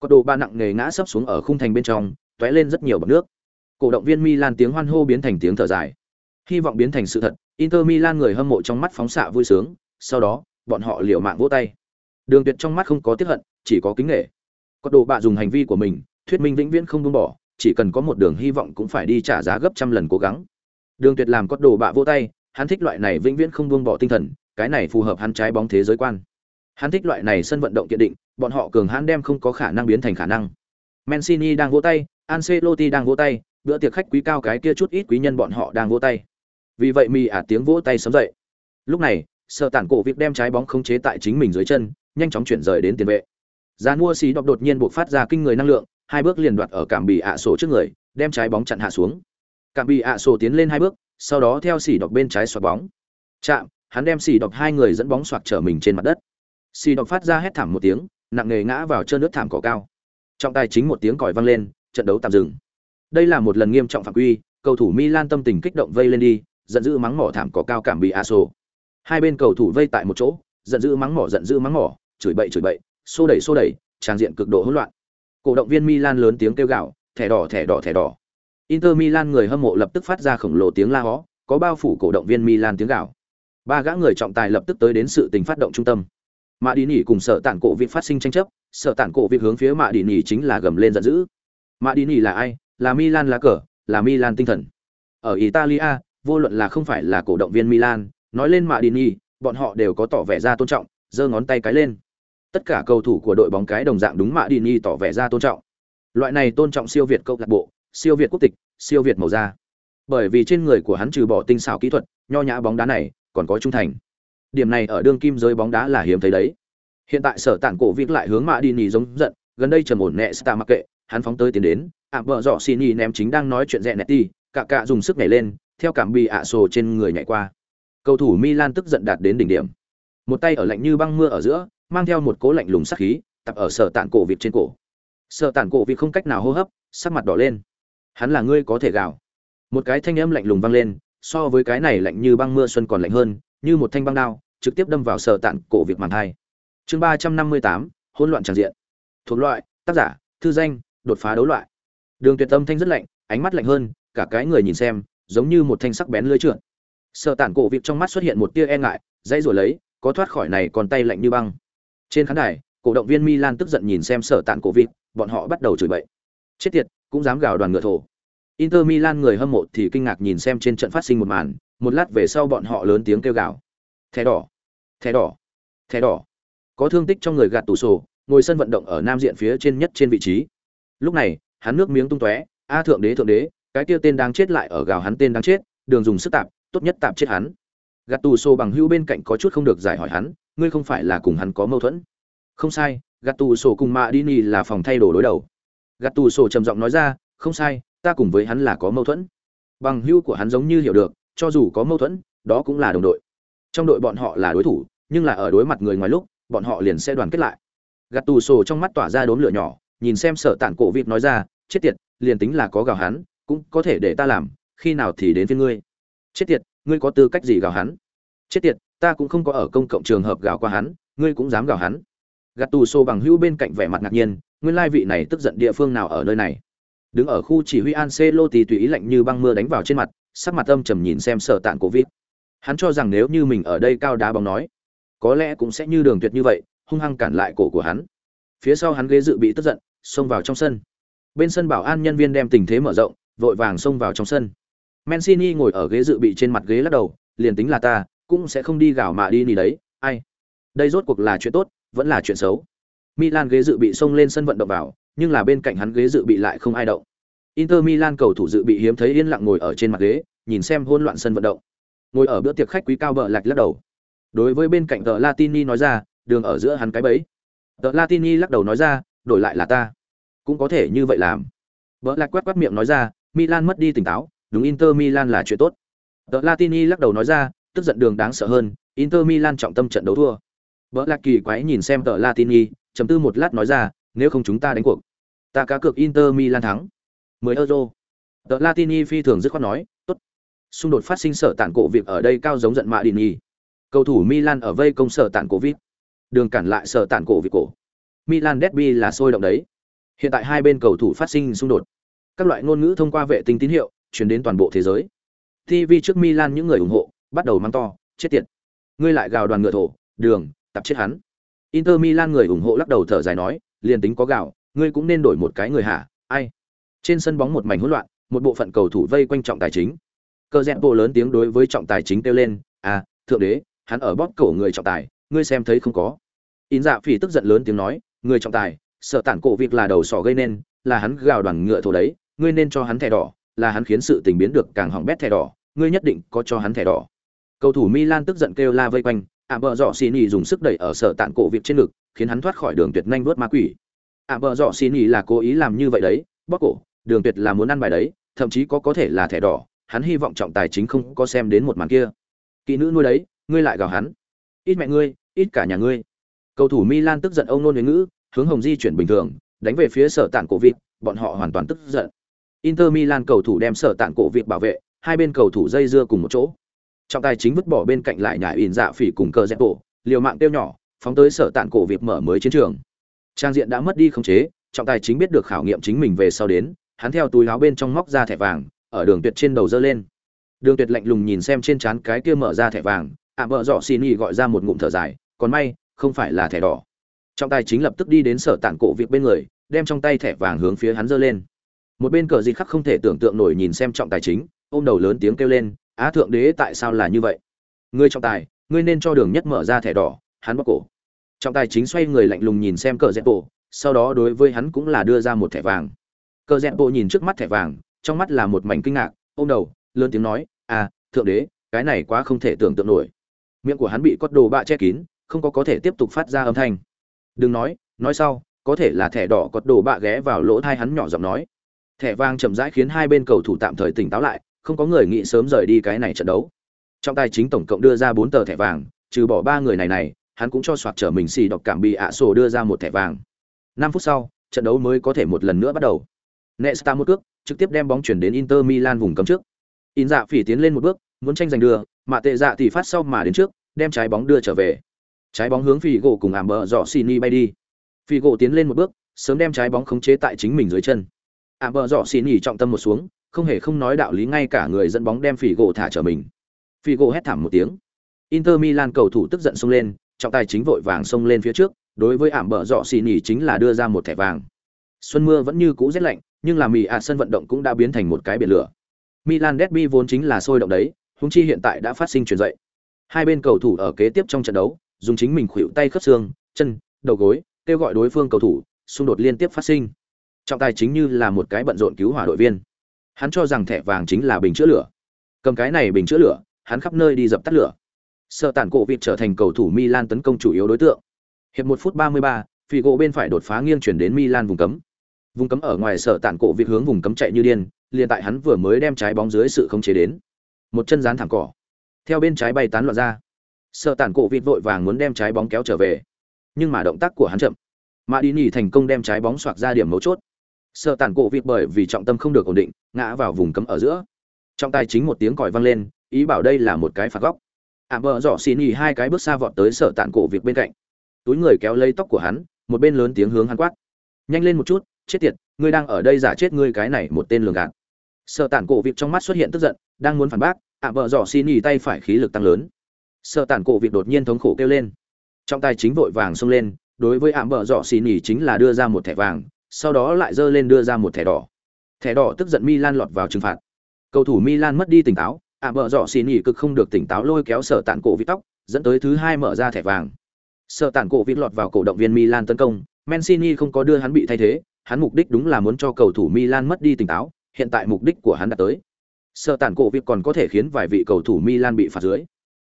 Cột đồ bạ nặng nề ngã sấp xuống ở khung thành bên trong, tóe lên rất nhiều bọt nước. Cổ động viên Milan tiếng hoan hô biến thành tiếng thở dài. Hy vọng biến thành sự thật, Inter Milan người hâm mộ trong mắt phóng xạ vui sướng, sau đó, bọn họ liều mạng vỗ tay. Đường Tuyệt trong mắt không có tiếc hận, chỉ có kính nể. Có đồ bạ dùng hành vi của mình, thuyết minh vĩnh viễn không buông bỏ, chỉ cần có một đường hy vọng cũng phải đi trả giá gấp trăm lần cố gắng. Đường Tuyệt làm có đồ bạ vỗ tay, hắn thích loại này vĩnh viễn không buông bỏ tinh thần, cái này phù hợp hắn trái bóng thế giới quan. Hắn thích loại này sân vận động kiên định, bọn họ cường hãn đem không có khả năng biến thành khả năng. Mancini đang vỗ tay, Ancelotti đang vỗ tay, bữa tiệc khách quý cao cái kia chút ít quý nhân bọn họ đang vỗ tay. Vì vậy mì ả tiếng vỗ tay sớm dậy. Lúc này, sợ tản cổ việc đem trái bóng khống chế tại chính mình dưới chân, nhanh chóng chuyển rời đến tiền vệ. Giá mua xì đọc đột nhiên buộc phát ra kinh người năng lượng, hai bước liền đoạt ở cảm bị ạ sổ trước người, đem trái bóng chặn hạ xuống. Cảm bị ạ sổ tiến lên hai bước, sau đó theo xì đọc bên trái xoạc bóng. Chạm, hắn đem xì đọc hai người dẫn bóng xoạc trở mình trên mặt đất. xì đọc phát ra hét thảm một tiếng, nặng nề ngã vào chân nước thảm cỏ cao. Trọng tài chính một tiếng còi vang lên, trận đấu tạm dừng. Đây là một lần nghiêm trọng phạm quy, cầu thủ Milan tâm tình kích động vây lên đi, giận dữ mắng mỏ thảm cỏ cao cảm bị Aso. Hai bên cầu thủ vây tại một chỗ, giận dữ mắng mỏ giận dữ mắng mỏ, chửi bậy chửi bậy, xô đẩy xô đẩy, trang diện cực độ hỗn loạn. Cổ động viên Milan lớn tiếng kêu gào, thẻ đỏ thẻ đỏ thẻ đỏ. Inter Milan người hâm mộ lập tức phát ra khổng lồ tiếng la hó, có bao phủ cổ động viên Milan tiếng gào. Ba gã người trọng tài lập tức tới đến sự tình phát động trung tâm. mạ Đi Nỉ cùng sở tản cổ việc phát sinh tranh chấp, sở tản cổ việc hướng phía mạ Đi Nỉ chính là gầm lên giận dữ. mạ Đi Nỉ là ai? Là Milan lá cờ, là Milan tinh thần. Ở Italia, vô luận là không phải là cổ động viên Milan, nói lên Madini, bọn họ đều có tỏ vẻ ra tôn trọng, giơ ngón tay cái lên. Tất cả cầu thủ của đội bóng cái đồng dạng đúng Madini tỏ vẻ ra tôn trọng. Loại này tôn trọng siêu việt câu lạc bộ, siêu việt quốc tịch, siêu việt màu da. Bởi vì trên người của hắn trừ bỏ tinh xảo kỹ thuật, nho nhã bóng đá này, còn có trung thành. Điểm này ở đương kim giới bóng đá là hiếm thấy đấy. Hiện tại sở tản cổ vịt lại hướng Madini giống giận, gần đây trầm ổn nẹ Star mặc kệ, hắn phóng tới tiến đến, ạ vợ dọ xin Sini ném chính đang nói chuyện rẽ nẹt đi, cả cả dùng sức nhảy lên, theo cảm bị ạ sổ trên người nhảy qua. Cầu thủ Milan tức giận đạt đến đỉnh điểm. Một tay ở lạnh như băng mưa ở giữa, mang theo một cố lạnh lùng sắc khí, tập ở sở tản cổ vịt trên cổ. Sở tản cổ vịt không cách nào hô hấp, sắc mặt đỏ lên. Hắn là ngươi có thể gào. Một cái thanh âm lạnh lùng vang lên, so với cái này lạnh như băng mưa xuân còn lạnh hơn, như một thanh băng đao, trực tiếp đâm vào sở tản cổ vịt màn hai. Chương ba trăm năm mươi tám hỗn loạn tràn diện. Thuộc loại, tác giả, thư danh, đột phá đấu loại. Đường Tuyệt Tâm thanh rất lạnh, ánh mắt lạnh hơn, cả cái người nhìn xem, giống như một thanh sắc bén lưỡi trượt sợ Tản cổ vịt trong mắt xuất hiện một tia e ngại, dãy rồi lấy, có thoát khỏi này còn tay lạnh như băng. Trên khán đài, cổ động viên Milan tức giận nhìn xem sợ Tản cổ vịt bọn họ bắt đầu chửi bậy. Chết tiệt, cũng dám gào đoàn ngựa thổ. Inter Milan người hâm mộ thì kinh ngạc nhìn xem trên trận phát sinh một màn, một lát về sau bọn họ lớn tiếng kêu gào. Thẻ đỏ, thẻ đỏ, thẻ đỏ. Có thương tích trong người gạt tủ sổ, ngồi sân vận động ở nam diện phía trên nhất trên vị trí. Lúc này, hắn nước miếng tung tóe, a thượng đế thượng đế, cái kia tên đang chết lại ở gào hắn tên đang chết, đường dùng sức tạp, tốt nhất tạm chết hắn. Gạt tù sô bằng hữu bên cạnh có chút không được giải hỏi hắn, ngươi không phải là cùng hắn có mâu thuẫn? Không sai, gạt tù sô cùng Mạ Dini là phòng thay đồ đối đầu. Gạt tù sô trầm giọng nói ra, không sai, ta cùng với hắn là có mâu thuẫn. Bằng hữu của hắn giống như hiểu được, cho dù có mâu thuẫn, đó cũng là đồng đội. Trong đội bọn họ là đối thủ, nhưng là ở đối mặt người ngoài lúc, bọn họ liền sẽ đoàn kết lại. Gạt tù sô trong mắt tỏa ra đốm lửa nhỏ, nhìn xem sở tản cổ vịt nói ra, chết tiệt, liền tính là có gào hắn, cũng có thể để ta làm, khi nào thì đến với ngươi. Chết tiệt, ngươi có tư cách gì gào hắn? Chết tiệt, ta cũng không có ở công cộng trường hợp gào qua hắn, ngươi cũng dám gào hắn. Gạt tù xô bằng hữu bên cạnh vẻ mặt ngạc nhiên, nguyên lai vị này tức giận địa phương nào ở nơi này. Đứng ở khu chỉ huy Ancelotti tùy ý lạnh như băng mưa đánh vào trên mặt, sắc mặt âm trầm nhìn xem sở tạng của vít Hắn cho rằng nếu như mình ở đây cao đá bóng nói, có lẽ cũng sẽ như đường tuyệt như vậy, hung hăng cản lại cổ của hắn. Phía sau hắn ghế dự bị tức giận, xông vào trong sân bên sân bảo an nhân viên đem tình thế mở rộng vội vàng xông vào trong sân mancini ngồi ở ghế dự bị trên mặt ghế lắc đầu liền tính là ta cũng sẽ không đi gào mạ đi nỉ đấy ai? Đây rốt cuộc là chuyện tốt vẫn là chuyện xấu. Milan ghế dự bị xông lên sân vận động vào nhưng là bên cạnh hắn ghế dự bị lại không ai động. Inter milan cầu thủ dự bị hiếm thấy yên lặng ngồi ở trên mặt ghế nhìn xem hỗn loạn sân vận động. Ngồi ở bữa tiệc khách quý cao bợ lạch lắc đầu. Đối với bên cạnh tờ latini nói ra đường ở giữa hắn cái bẫy. Tờ latini lắc đầu nói ra đổi lại là ta. Cũng có thể như vậy làm. Bợ lạch quét quát miệng nói ra Milan mất đi tỉnh táo, đúng Inter Milan là chuyện tốt. The Latini lắc đầu nói ra, tức giận đường đáng sợ hơn, Inter Milan trọng tâm trận đấu thua. Bỡ lạc kỳ quái nhìn xem The Latini, trầm tư một lát nói ra, nếu không chúng ta đánh cuộc. Ta cá cược Inter Milan thắng. 10 euro. The Latini phi thường dứt khoát nói, tốt. Xung đột phát sinh sở tản cổ việc ở đây cao giống giận mạ Dini. Cầu thủ Milan ở vây công sở tản cổ vít. Đường cản lại sở tản cổ việc cổ. Milan derby là sôi động đấy. Hiện tại hai bên cầu thủ phát sinh xung đột. Các loại ngôn ngữ thông qua vệ tinh tín hiệu truyền đến toàn bộ thế giới. TV trước Milan những người ủng hộ bắt đầu mắng to, chết tiệt. Ngươi lại gào đoàn ngựa thổ, đường, tập chết hắn. Inter Milan người ủng hộ lắc đầu thở dài nói, liền tính có gạo, ngươi cũng nên đổi một cái người hả? Ai? Trên sân bóng một mảnh hỗn loạn, một bộ phận cầu thủ vây quanh trọng tài chính. Cơ Dẹp bộ lớn tiếng đối với trọng tài chính kêu lên, "À, thượng đế, hắn ở bóp cổ người trọng tài, ngươi xem thấy không có?" In Dạ Phỉ tức giận lớn tiếng nói, "Người trọng tài, sợ tản cổ việc là đầu sỏ gây nên, là hắn gào đoàn ngựa thổ đấy, ngươi nên cho hắn thẻ đỏ, là hắn khiến sự tình biến được càng hỏng bét thẻ đỏ, ngươi nhất định có cho hắn thẻ đỏ." Cầu thủ Milan tức giận kêu la vây quanh, ạ bờ dọ xin nhì dùng sức đẩy ở sở tản cổ việc trên ngực khiến hắn thoát khỏi đường tuyệt nhanh vớt ma quỷ. Ạ bờ dọ xin nhì là cố ý làm như vậy đấy bóc cổ đường tuyệt là muốn ăn bài đấy thậm chí có có thể là thẻ đỏ hắn hy vọng trọng tài chính không có xem đến một màn kia. Kỹ nữ nuôi đấy ngươi lại gào hắn. Ít mẹ ngươi ít cả nhà ngươi. Cầu thủ milan tức giận ông nôn với ngữ hướng hồng di chuyển bình thường đánh về phía sở tản cổ vịt bọn họ hoàn toàn tức giận inter milan cầu thủ đem sở tạng cổ việc bảo vệ, hai bên cầu thủ dây dưa cùng một chỗ. Trọng tài chính vứt bỏ bên cạnh lại nhảy ỉn dạ phỉ cùng cờ dẹp bộ, liều mạng tiêu nhỏ, phóng tới sở tạng cổ việc mở mới chiến trường. Trang diện đã mất đi khống chế, trọng tài chính biết được khảo nghiệm chính mình về sau đến, hắn theo túi áo bên trong móc ra thẻ vàng, ở đường tuyệt trên đầu dơ lên. Đường tuyệt lạnh lùng nhìn xem trên trán cái kia mở ra thẻ vàng, ạ vợ dọ xin y gọi ra một ngụm thở dài, còn may, không phải là thẻ đỏ. Trọng tài chính lập tức đi đến sở tạng cổ việc bên người, đem trong tay thẻ vàng hướng phía hắn dơ lên một bên cờ dịt khắc không thể tưởng tượng nổi nhìn xem trọng tài chính, ôm đầu lớn tiếng kêu lên, á, thượng đế, tại sao là như vậy? Ngươi trọng tài, ngươi nên cho đường nhất mở ra thẻ đỏ. Hắn bóc cổ. Trọng tài chính xoay người lạnh lùng nhìn xem cờ dẹp bộ, sau đó đối với hắn cũng là đưa ra một thẻ vàng. Cờ dẹp bộ nhìn trước mắt thẻ vàng, trong mắt là một mảnh kinh ngạc, ôm đầu, lớn tiếng nói à thượng đế, cái này quá không thể tưởng tượng nổi. Miệng của hắn bị cót đồ bạ che kín, không có có thể tiếp tục phát ra âm thanh. Đừng nói nói sau, có thể là thẻ đỏ cót đồ bạ ghé vào lỗ thai hắn nhỏ giọng nói thẻ vàng chậm rãi khiến hai bên cầu thủ tạm thời tỉnh táo lại, không có người nghĩ sớm rời đi cái này trận đấu. Trong tài chính tổng cộng đưa ra bốn tờ thẻ vàng, trừ bỏ ba người này này, hắn cũng cho soạt trở mình xì đọc cảm bị ạ sổ đưa ra một thẻ vàng. Năm phút sau, trận đấu mới có thể một lần nữa bắt đầu. Nesta một cước, trực tiếp đem bóng chuyển đến inter milan vùng cấm trước. In dạ phỉ tiến lên một bước, muốn tranh giành đưa, mà tệ dạ thì phát sau mà đến trước, đem trái bóng đưa trở về. Trái bóng hướng phỉ gỗ cùng ảm bờ dọ xì bay đi. Phỉ gỗ tiến lên một bước, sớm đem trái bóng khống chế tại chính mình dưới chân ảm bờ dọ xì trọng tâm một xuống, không hề không nói đạo lý ngay cả người dẫn bóng đem phỉ gỗ thả trở mình. Phỉ gỗ hét thảm một tiếng. Inter milan cầu thủ tức giận xông lên, trọng tài chính vội vàng xông lên phía trước, đối với ảm bờ dọ xì nỉ chính là đưa ra một thẻ vàng. Xuân mưa vẫn như cũ rét lạnh, nhưng là mì ạ sân vận động cũng đã biến thành một cái biển lửa. Milan derby vốn chính là sôi động đấy húng chi hiện tại đã phát sinh chuyển dậy. Hai bên cầu thủ ở kế tiếp trong trận đấu, dùng chính mình khuỵu tay khớp xương, chân, đầu gối, kêu gọi đối phương cầu thủ, xung đột liên tiếp phát sinh trọng tài chính như là một cái bận rộn cứu hỏa đội viên. Hắn cho rằng thẻ vàng chính là bình chữa lửa. Cầm cái này bình chữa lửa hắn khắp nơi đi dập tắt lửa. Sợ tản cổ vịt trở thành cầu thủ milan tấn công chủ yếu đối tượng. Hiệp một phút ba mươi ba, phi gỗ bên phải đột phá nghiêng chuyển đến milan vùng cấm. Vùng cấm ở ngoài sở tản cổ vịt hướng vùng cấm chạy như điên liền tại hắn vừa mới đem trái bóng dưới sự không chế đến. Một chân dán thẳng cỏ. Theo bên trái bay tán loạn ra. Sợ tản cổ vịt vội vàng muốn đem trái bóng kéo trở về. Nhưng mà động tác của hắn chậm. Mà đi nhì thành công đem trái bóng xoạc ra điểm mấu chốt sợ tản cổ vịt bởi vì trọng tâm không được ổn định, ngã vào vùng cấm ở giữa. Trong tay chính một tiếng còi vang lên, ý bảo đây là một cái phạt góc. Ạ vợ dọ xì nhì hai cái bước xa vọt tới sợ tản cổ vịt bên cạnh. Túi người kéo lấy tóc của hắn, một bên lớn tiếng hướng hắn quát. Nhanh lên một chút, chết tiệt, ngươi đang ở đây giả chết ngươi cái này một tên lường gạt. Sợ tản cổ vịt trong mắt xuất hiện tức giận, đang muốn phản bác ạ vợ dọ xì nhì tay phải khí lực tăng lớn. Sợ tản cổ vịt đột nhiên thống khổ kêu lên. Trong tay chính vội vàng xông lên, đối với ạ vợ dọ xì nhì chính là đưa ra một thẻ vàng sau đó lại dơ lên đưa ra một thẻ đỏ. Thẻ đỏ tức giận Milan lọt vào trừng phạt. Cầu thủ Milan mất đi tỉnh táo, ạ bợ dọ xì nghỉ cực không được tỉnh táo lôi kéo sở tản cổ vịt tóc, dẫn tới thứ hai mở ra thẻ vàng. Sở tản cổ vịt lọt vào cổ động viên Milan tấn công, Mancini không có đưa hắn bị thay thế, hắn mục đích đúng là muốn cho cầu thủ Milan mất đi tỉnh táo, hiện tại mục đích của hắn đã tới. Sở tản cổ vịt còn có thể khiến vài vị cầu thủ Milan bị phạt dưới.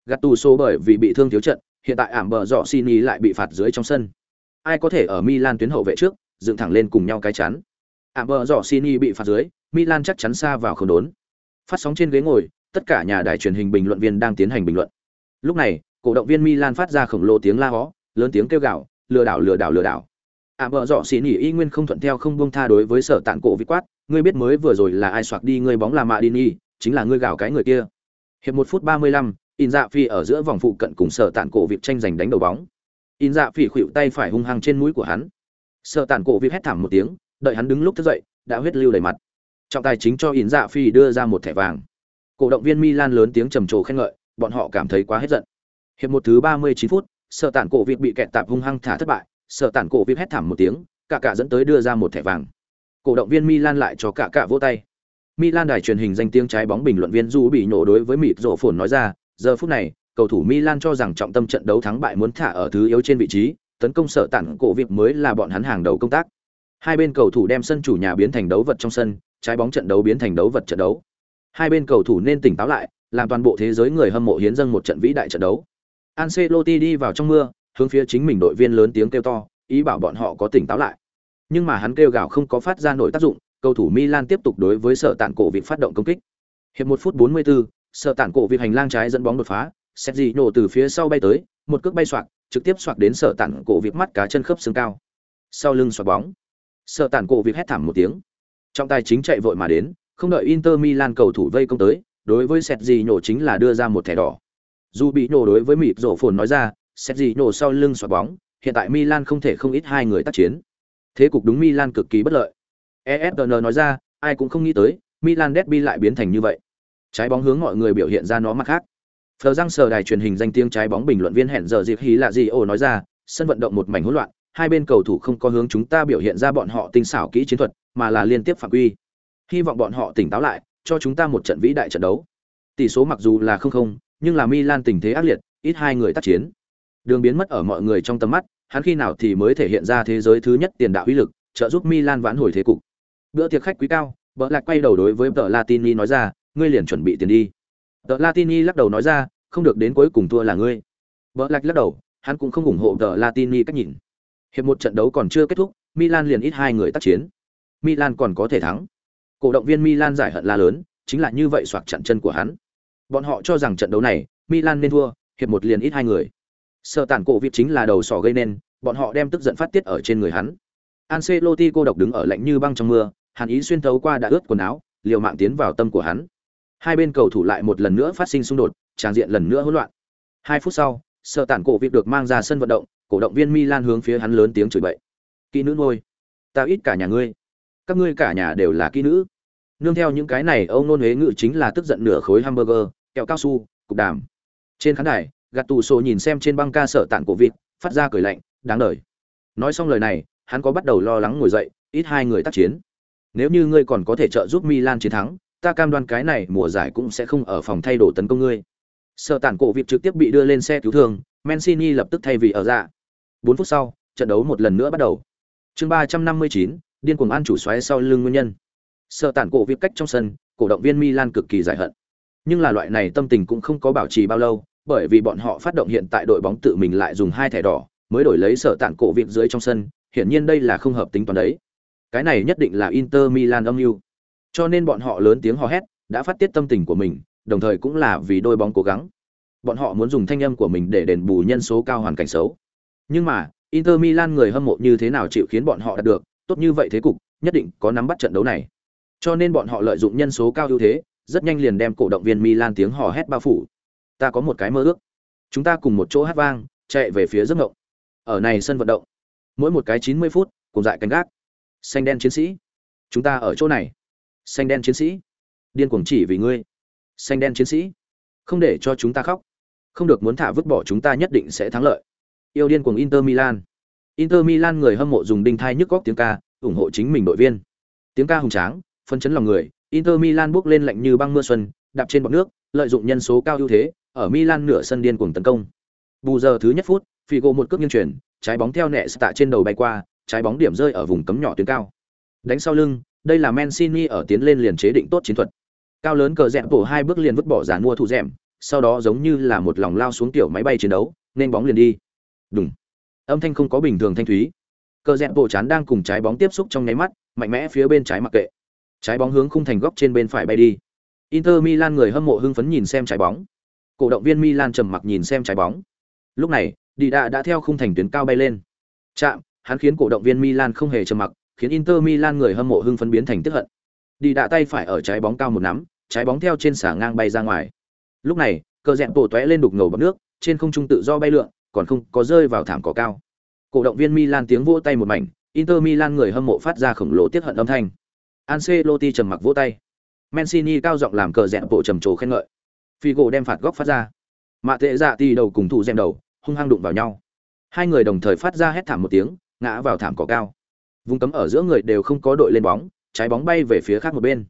Gattuso bởi vì bị thương thiếu trận, hiện tại ảm bờ dọ Sini lại bị phạt dưới trong sân. Ai có thể ở Milan tuyến hậu vệ trước, dựng thẳng lên cùng nhau cái chắn. Ảm bờ dọ Sini bị phạt dưới, Milan chắc chắn xa vào không đốn. Phát sóng trên ghế ngồi, tất cả nhà đài truyền hình bình luận viên đang tiến hành bình luận. Lúc này, cổ động viên Milan phát ra khổng lồ tiếng la hó, lớn tiếng kêu gào, lừa đảo lừa đảo lừa đảo. À bờ dọ Sini y nguyên không thuận theo không buông tha đối với sở tạn cổ vị quát, ngươi biết mới vừa rồi là ai soạc đi ngươi bóng là Madini, chính là ngươi gào cái người kia. Hiệp một phút ba mươi lăm, In Dạ Phi ở giữa vòng phụ cận cùng sở tạn cổ việc tranh giành đánh đầu bóng. In Dạ Phi khuỵu tay phải hung hăng trên mũi của hắn sợ tàn cổ vip hét thảm một tiếng, đợi hắn đứng lúc thức dậy, đã huyết lưu đầy mặt. Trọng tài chính cho ỉn Dạ Phi đưa ra một thẻ vàng. Cổ động viên Milan lớn tiếng trầm trồ khen ngợi, bọn họ cảm thấy quá hết giận. Hiệp một thứ ba mươi chín phút, sợ tản cổ vip bị kẹt tạp hung hăng thả thất bại, sợ tản cổ vip hét thảm một tiếng, cả cả dẫn tới đưa ra một thẻ vàng. Cổ động viên Milan lại cho cả cả vỗ tay. Milan đài truyền hình danh tiếng trái bóng bình luận viên Du bị nổ đối với mịt rổ phồn nói ra, giờ phút này, cầu thủ Milan cho rằng trọng tâm trận đấu thắng bại muốn thả ở thứ yếu trên vị trí, tấn công sở tản cổ việc mới là bọn hắn hàng đầu công tác. Hai bên cầu thủ đem sân chủ nhà biến thành đấu vật trong sân, trái bóng trận đấu biến thành đấu vật trận đấu. Hai bên cầu thủ nên tỉnh táo lại, làm toàn bộ thế giới người hâm mộ hiến dâng một trận vĩ đại trận đấu. Ancelotti đi vào trong mưa, hướng phía chính mình đội viên lớn tiếng kêu to, ý bảo bọn họ có tỉnh táo lại. Nhưng mà hắn kêu gào không có phát ra nổi tác dụng, cầu thủ Milan tiếp tục đối với sở tản cổ việc phát động công kích. Hiệp 1 phút 44, sở tản cổ việc hành lang trái dẫn bóng đột phá, Sergio từ phía sau bay tới, một cước bay xoạc, trực tiếp xoạc đến sở tản cổ vịt mắt cá chân khớp xương cao. Sau lưng xoạc bóng. Sở tản cổ vịt hét thảm một tiếng. Trọng tài chính chạy vội mà đến, không đợi Inter Milan cầu thủ vây công tới, đối với Sergio chính là đưa ra một thẻ đỏ. Dù bị nổ đối với mịp rổ phồn nói ra, Sergio sau lưng xoạc bóng, hiện tại Milan không thể không ít hai người tác chiến. Thế cục đúng Milan cực kỳ bất lợi. ESPN nói ra, ai cũng không nghĩ tới, Milan derby lại biến thành như vậy. Trái bóng hướng mọi người biểu hiện ra nó mặt khác. Phờ răng sờ đài truyền hình danh tiếng trái bóng bình luận viên hẹn giờ dịp hí là gì ồ nói ra, sân vận động một mảnh hỗn loạn, hai bên cầu thủ không có hướng chúng ta biểu hiện ra bọn họ tinh xảo kỹ chiến thuật, mà là liên tiếp phạm quy. Hy vọng bọn họ tỉnh táo lại, cho chúng ta một trận vĩ đại trận đấu. Tỷ số mặc dù là không không, nhưng là Milan tình thế ác liệt, ít hai người tác chiến. Đường biến mất ở mọi người trong tầm mắt, hắn khi nào thì mới thể hiện ra thế giới thứ nhất tiền đạo uy lực, trợ giúp Milan vãn hồi thế cục. Bữa tiệc khách quý cao, Bỡ Lạc quay đầu đối với Tờ Latini nói ra, ngươi liền chuẩn bị tiền đi tờ Latini lắc đầu nói ra, không được đến cuối cùng thua là ngươi. vợ lạch lắc đầu, hắn cũng không ủng hộ tờ Latini cách nhìn. Hiệp một trận đấu còn chưa kết thúc, Milan liền ít hai người tác chiến. Milan còn có thể thắng. Cổ động viên Milan giải hận la lớn, chính là như vậy xoạc chặn chân của hắn. Bọn họ cho rằng trận đấu này, Milan nên thua, hiệp một liền ít hai người. Sợ tản cổ việc chính là đầu sỏ gây nên, bọn họ đem tức giận phát tiết ở trên người hắn. Ancelotti cô độc đứng ở lạnh như băng trong mưa, hàn ý xuyên thấu qua đã ướt quần áo, liều mạng tiến vào tâm của hắn. Hai bên cầu thủ lại một lần nữa phát sinh xung đột, tràng diện lần nữa hỗn loạn. Hai phút sau, sơ tản cổ việc được mang ra sân vận động, cổ động viên Milan hướng phía hắn lớn tiếng chửi bậy. Kỹ nữ nuôi, ta ít cả nhà ngươi, các ngươi cả nhà đều là kỹ nữ. Nương theo những cái này, ông nôn huế ngự chính là tức giận nửa khối hamburger, kẹo cao su, cục đàm. Trên khán đài, gạt tù sổ nhìn xem trên băng ca sở tản cổ vịt, phát ra cười lạnh, đáng đời. Nói xong lời này, hắn có bắt đầu lo lắng ngồi dậy, ít hai người tác chiến. Nếu như ngươi còn có thể trợ giúp Milan chiến thắng, ta cam đoan cái này mùa giải cũng sẽ không ở phòng thay đồ tấn công ngươi. Sở tản cổ vịt trực tiếp bị đưa lên xe cứu thương, Mancini lập tức thay vì ở dạ. ra. 4 phút sau, trận đấu một lần nữa bắt đầu. Chương 359, điên cuồng ăn chủ xoáy sau lưng nguyên nhân. Sở tản cổ vịt cách trong sân, cổ động viên Milan cực kỳ giải hận. Nhưng là loại này tâm tình cũng không có bảo trì bao lâu, bởi vì bọn họ phát động hiện tại đội bóng tự mình lại dùng hai thẻ đỏ, mới đổi lấy sở tản cổ vịt dưới trong sân, hiển nhiên đây là không hợp tính toán đấy. Cái này nhất định là Inter Milan âm mưu. Cho nên bọn họ lớn tiếng hò hét, đã phát tiết tâm tình của mình, đồng thời cũng là vì đôi bóng cố gắng. Bọn họ muốn dùng thanh âm của mình để đền bù nhân số cao hoàn cảnh xấu. Nhưng mà, Inter Milan người hâm mộ như thế nào chịu khiến bọn họ đạt được, tốt như vậy thế cục, nhất định có nắm bắt trận đấu này. Cho nên bọn họ lợi dụng nhân số cao ưu thế, rất nhanh liền đem cổ động viên Milan tiếng hò hét bao phủ. Ta có một cái mơ ước. Chúng ta cùng một chỗ hát vang, chạy về phía giấc ngộng Ở này sân vận động, mỗi một cái 90 phút, cùng dại canh gác. Xanh đen chiến sĩ, chúng ta ở chỗ này. Xanh đen chiến sĩ, điên cuồng chỉ vì ngươi. Xanh đen chiến sĩ, không để cho chúng ta khóc. Không được muốn thả vứt bỏ chúng ta nhất định sẽ thắng lợi. Yêu điên cuồng Inter Milan. Inter Milan người hâm mộ dùng đinh thai nhức góc tiếng ca, ủng hộ chính mình đội viên. Tiếng ca hùng tráng, phân chấn lòng người, Inter Milan bước lên lạnh như băng mưa xuân, đạp trên bọt nước, lợi dụng nhân số cao ưu thế, ở Milan nửa sân điên cuồng tấn công. Bù giờ thứ nhất phút, Figo một cước nghiêng chuyển, trái bóng theo nẹ tạ trên đầu bay qua, trái bóng điểm rơi ở vùng cấm nhỏ tuyến cao. Đánh sau lưng, đây là Mancini ở tiến lên liền chế định tốt chiến thuật. Cao lớn cờ dẹp bổ hai bước liền vứt bỏ giàn mua thủ dẹp, sau đó giống như là một lòng lao xuống tiểu máy bay chiến đấu, nên bóng liền đi. Đùng. Âm thanh không có bình thường thanh thúy. Cờ dẹp bổ chán đang cùng trái bóng tiếp xúc trong nháy mắt, mạnh mẽ phía bên trái mặc kệ Trái bóng hướng khung thành góc trên bên phải bay đi. Inter Milan người hâm mộ hưng phấn nhìn xem trái bóng. Cổ động viên Milan trầm mặc nhìn xem trái bóng. Lúc này, Đi đã đã theo khung thành tuyến cao bay lên. Chạm, hắn khiến cổ động viên Milan không hề trầm mặc, khiến Inter Milan người hâm mộ hưng phấn biến thành tức hận. Đi đã tay phải ở trái bóng cao một nắm, trái bóng theo trên xả ngang bay ra ngoài. Lúc này, cờ rẹn tổ tóe lên đục ngầu bọt nước, trên không trung tự do bay lượn, còn không có rơi vào thảm cỏ cao. Cổ động viên Milan tiếng vỗ tay một mảnh, Inter Milan người hâm mộ phát ra khổng lồ tiết hận âm thanh. Ancelotti trầm mặc vỗ tay. Mancini cao giọng làm cờ rẹn bộ trầm trồ khen ngợi. Figo đem phạt góc phát ra. Mạ Tệ Dạ Ti đầu cùng thủ rèm đầu, hung hăng đụng vào nhau. Hai người đồng thời phát ra hét thảm một tiếng, ngã vào thảm cỏ cao. Vùng cấm ở giữa người đều không có đội lên bóng, trái bóng bay về phía khác một bên.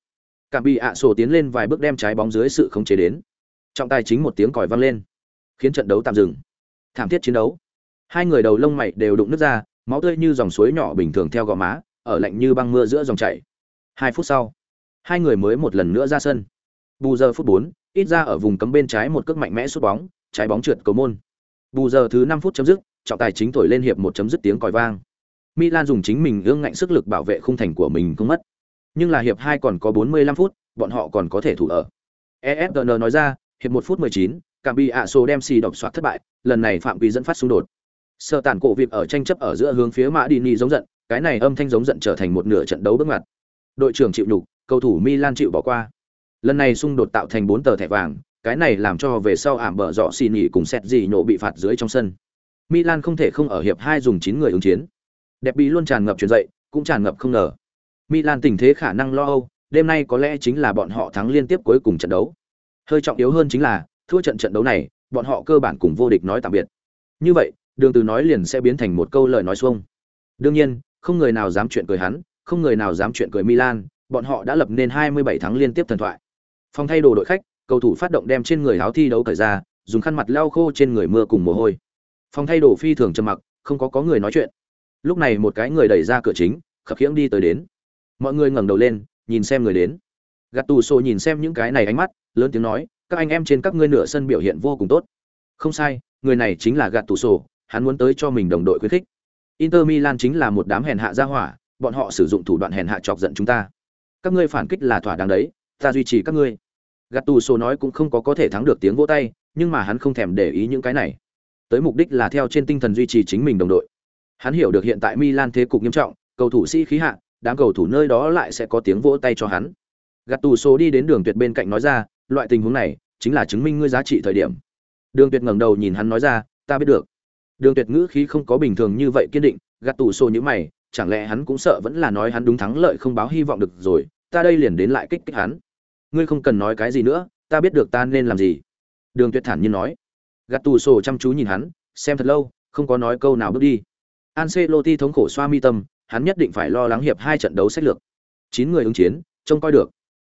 Cảm bị ạ sổ tiến lên vài bước đem trái bóng dưới sự khống chế đến. Trọng tài chính một tiếng còi vang lên, khiến trận đấu tạm dừng. Thảm thiết chiến đấu. Hai người đầu lông mày đều đụng nước ra, máu tươi như dòng suối nhỏ bình thường theo gò má, ở lạnh như băng mưa giữa dòng chảy. Hai phút sau, hai người mới một lần nữa ra sân. Bù giờ phút 4, ít ra ở vùng cấm bên trái một cước mạnh mẽ sút bóng, trái bóng trượt cầu môn. Bù giờ thứ 5 phút chấm dứt, trọng tài chính thổi lên hiệp một chấm dứt tiếng còi vang. Milan dùng chính mình ương ngạnh sức lực bảo vệ khung thành của mình không mất. Nhưng là hiệp 2 còn có 45 phút, bọn họ còn có thể thủ ở. ESPN nói ra, hiệp 1 phút 19, Cambi Aso đem xì độc soát thất bại, lần này phạm vi dẫn phát xung đột. Sơ tản cổ việc ở tranh chấp ở giữa hướng phía Mã Dini giống giận, cái này âm thanh giống giận trở thành một nửa trận đấu bước ngoặt. Đội trưởng chịu nhục, cầu thủ Milan chịu bỏ qua. Lần này xung đột tạo thành 4 tờ thẻ vàng, cái này làm cho về sau ảm bở rõ xì nhỉ cùng xét gì nhổ bị phạt dưới trong sân. Milan không thể không ở hiệp 2 dùng 9 người ứng chiến. Đẹp bị luôn tràn ngập truyền dậy, cũng tràn ngập không ngờ. Milan tình thế khả năng lo âu, đêm nay có lẽ chính là bọn họ thắng liên tiếp cuối cùng trận đấu. Hơi trọng yếu hơn chính là, thua trận trận đấu này, bọn họ cơ bản cùng vô địch nói tạm biệt. Như vậy, đường từ nói liền sẽ biến thành một câu lời nói xuông. Đương nhiên, không người nào dám chuyện cười hắn, không người nào dám chuyện cười Milan, bọn họ đã lập nên 27 tháng liên tiếp thần thoại. Phòng thay đồ đội khách, cầu thủ phát động đem trên người áo thi đấu cởi ra, dùng khăn mặt lau khô trên người mưa cùng mồ hôi. Phòng thay đồ phi thường trầm mặc, không có có người nói chuyện. Lúc này một cái người đẩy ra cửa chính, khập khiễng đi tới đến. Mọi người ngẩng đầu lên, nhìn xem người đến. gạt tù sổ nhìn xem những cái này ánh mắt, lớn tiếng nói, các anh em trên các ngươi nửa sân biểu hiện vô cùng tốt. Không sai, người này chính là gạt tù sổ hắn muốn tới cho mình đồng đội khuyến khích. Inter Milan chính là một đám hèn hạ gia hỏa, bọn họ sử dụng thủ đoạn hèn hạ chọc giận chúng ta. Các ngươi phản kích là thỏa đáng đấy, ta duy trì các ngươi. gạt tù sổ nói cũng không có có thể thắng được tiếng vỗ tay, nhưng mà hắn không thèm để ý những cái này. Tới mục đích là theo trên tinh thần duy trì chính mình đồng đội. Hắn hiểu được hiện tại Milan thế cục nghiêm trọng, cầu thủ sĩ khí hạ, đám cầu thủ nơi đó lại sẽ có tiếng vỗ tay cho hắn. Gattuso đi đến đường tuyệt bên cạnh nói ra, loại tình huống này chính là chứng minh ngươi giá trị thời điểm. Đường Tuyệt ngẩng đầu nhìn hắn nói ra, ta biết được. Đường Tuyệt ngữ khí không có bình thường như vậy kiên định, gạt tủ sổ như mày, chẳng lẽ hắn cũng sợ vẫn là nói hắn đúng thắng lợi không báo hy vọng được rồi, ta đây liền đến lại kích kích hắn. Ngươi không cần nói cái gì nữa, ta biết được ta nên làm gì. Đường Tuyệt thản nhiên nói. Gạt tủ sổ chăm chú nhìn hắn, xem thật lâu, không có nói câu nào bước đi. Ancelotti thống khổ xoa mi tâm, hắn nhất định phải lo lắng hiệp hai trận đấu sách lược. Chín người ứng chiến, trông coi được.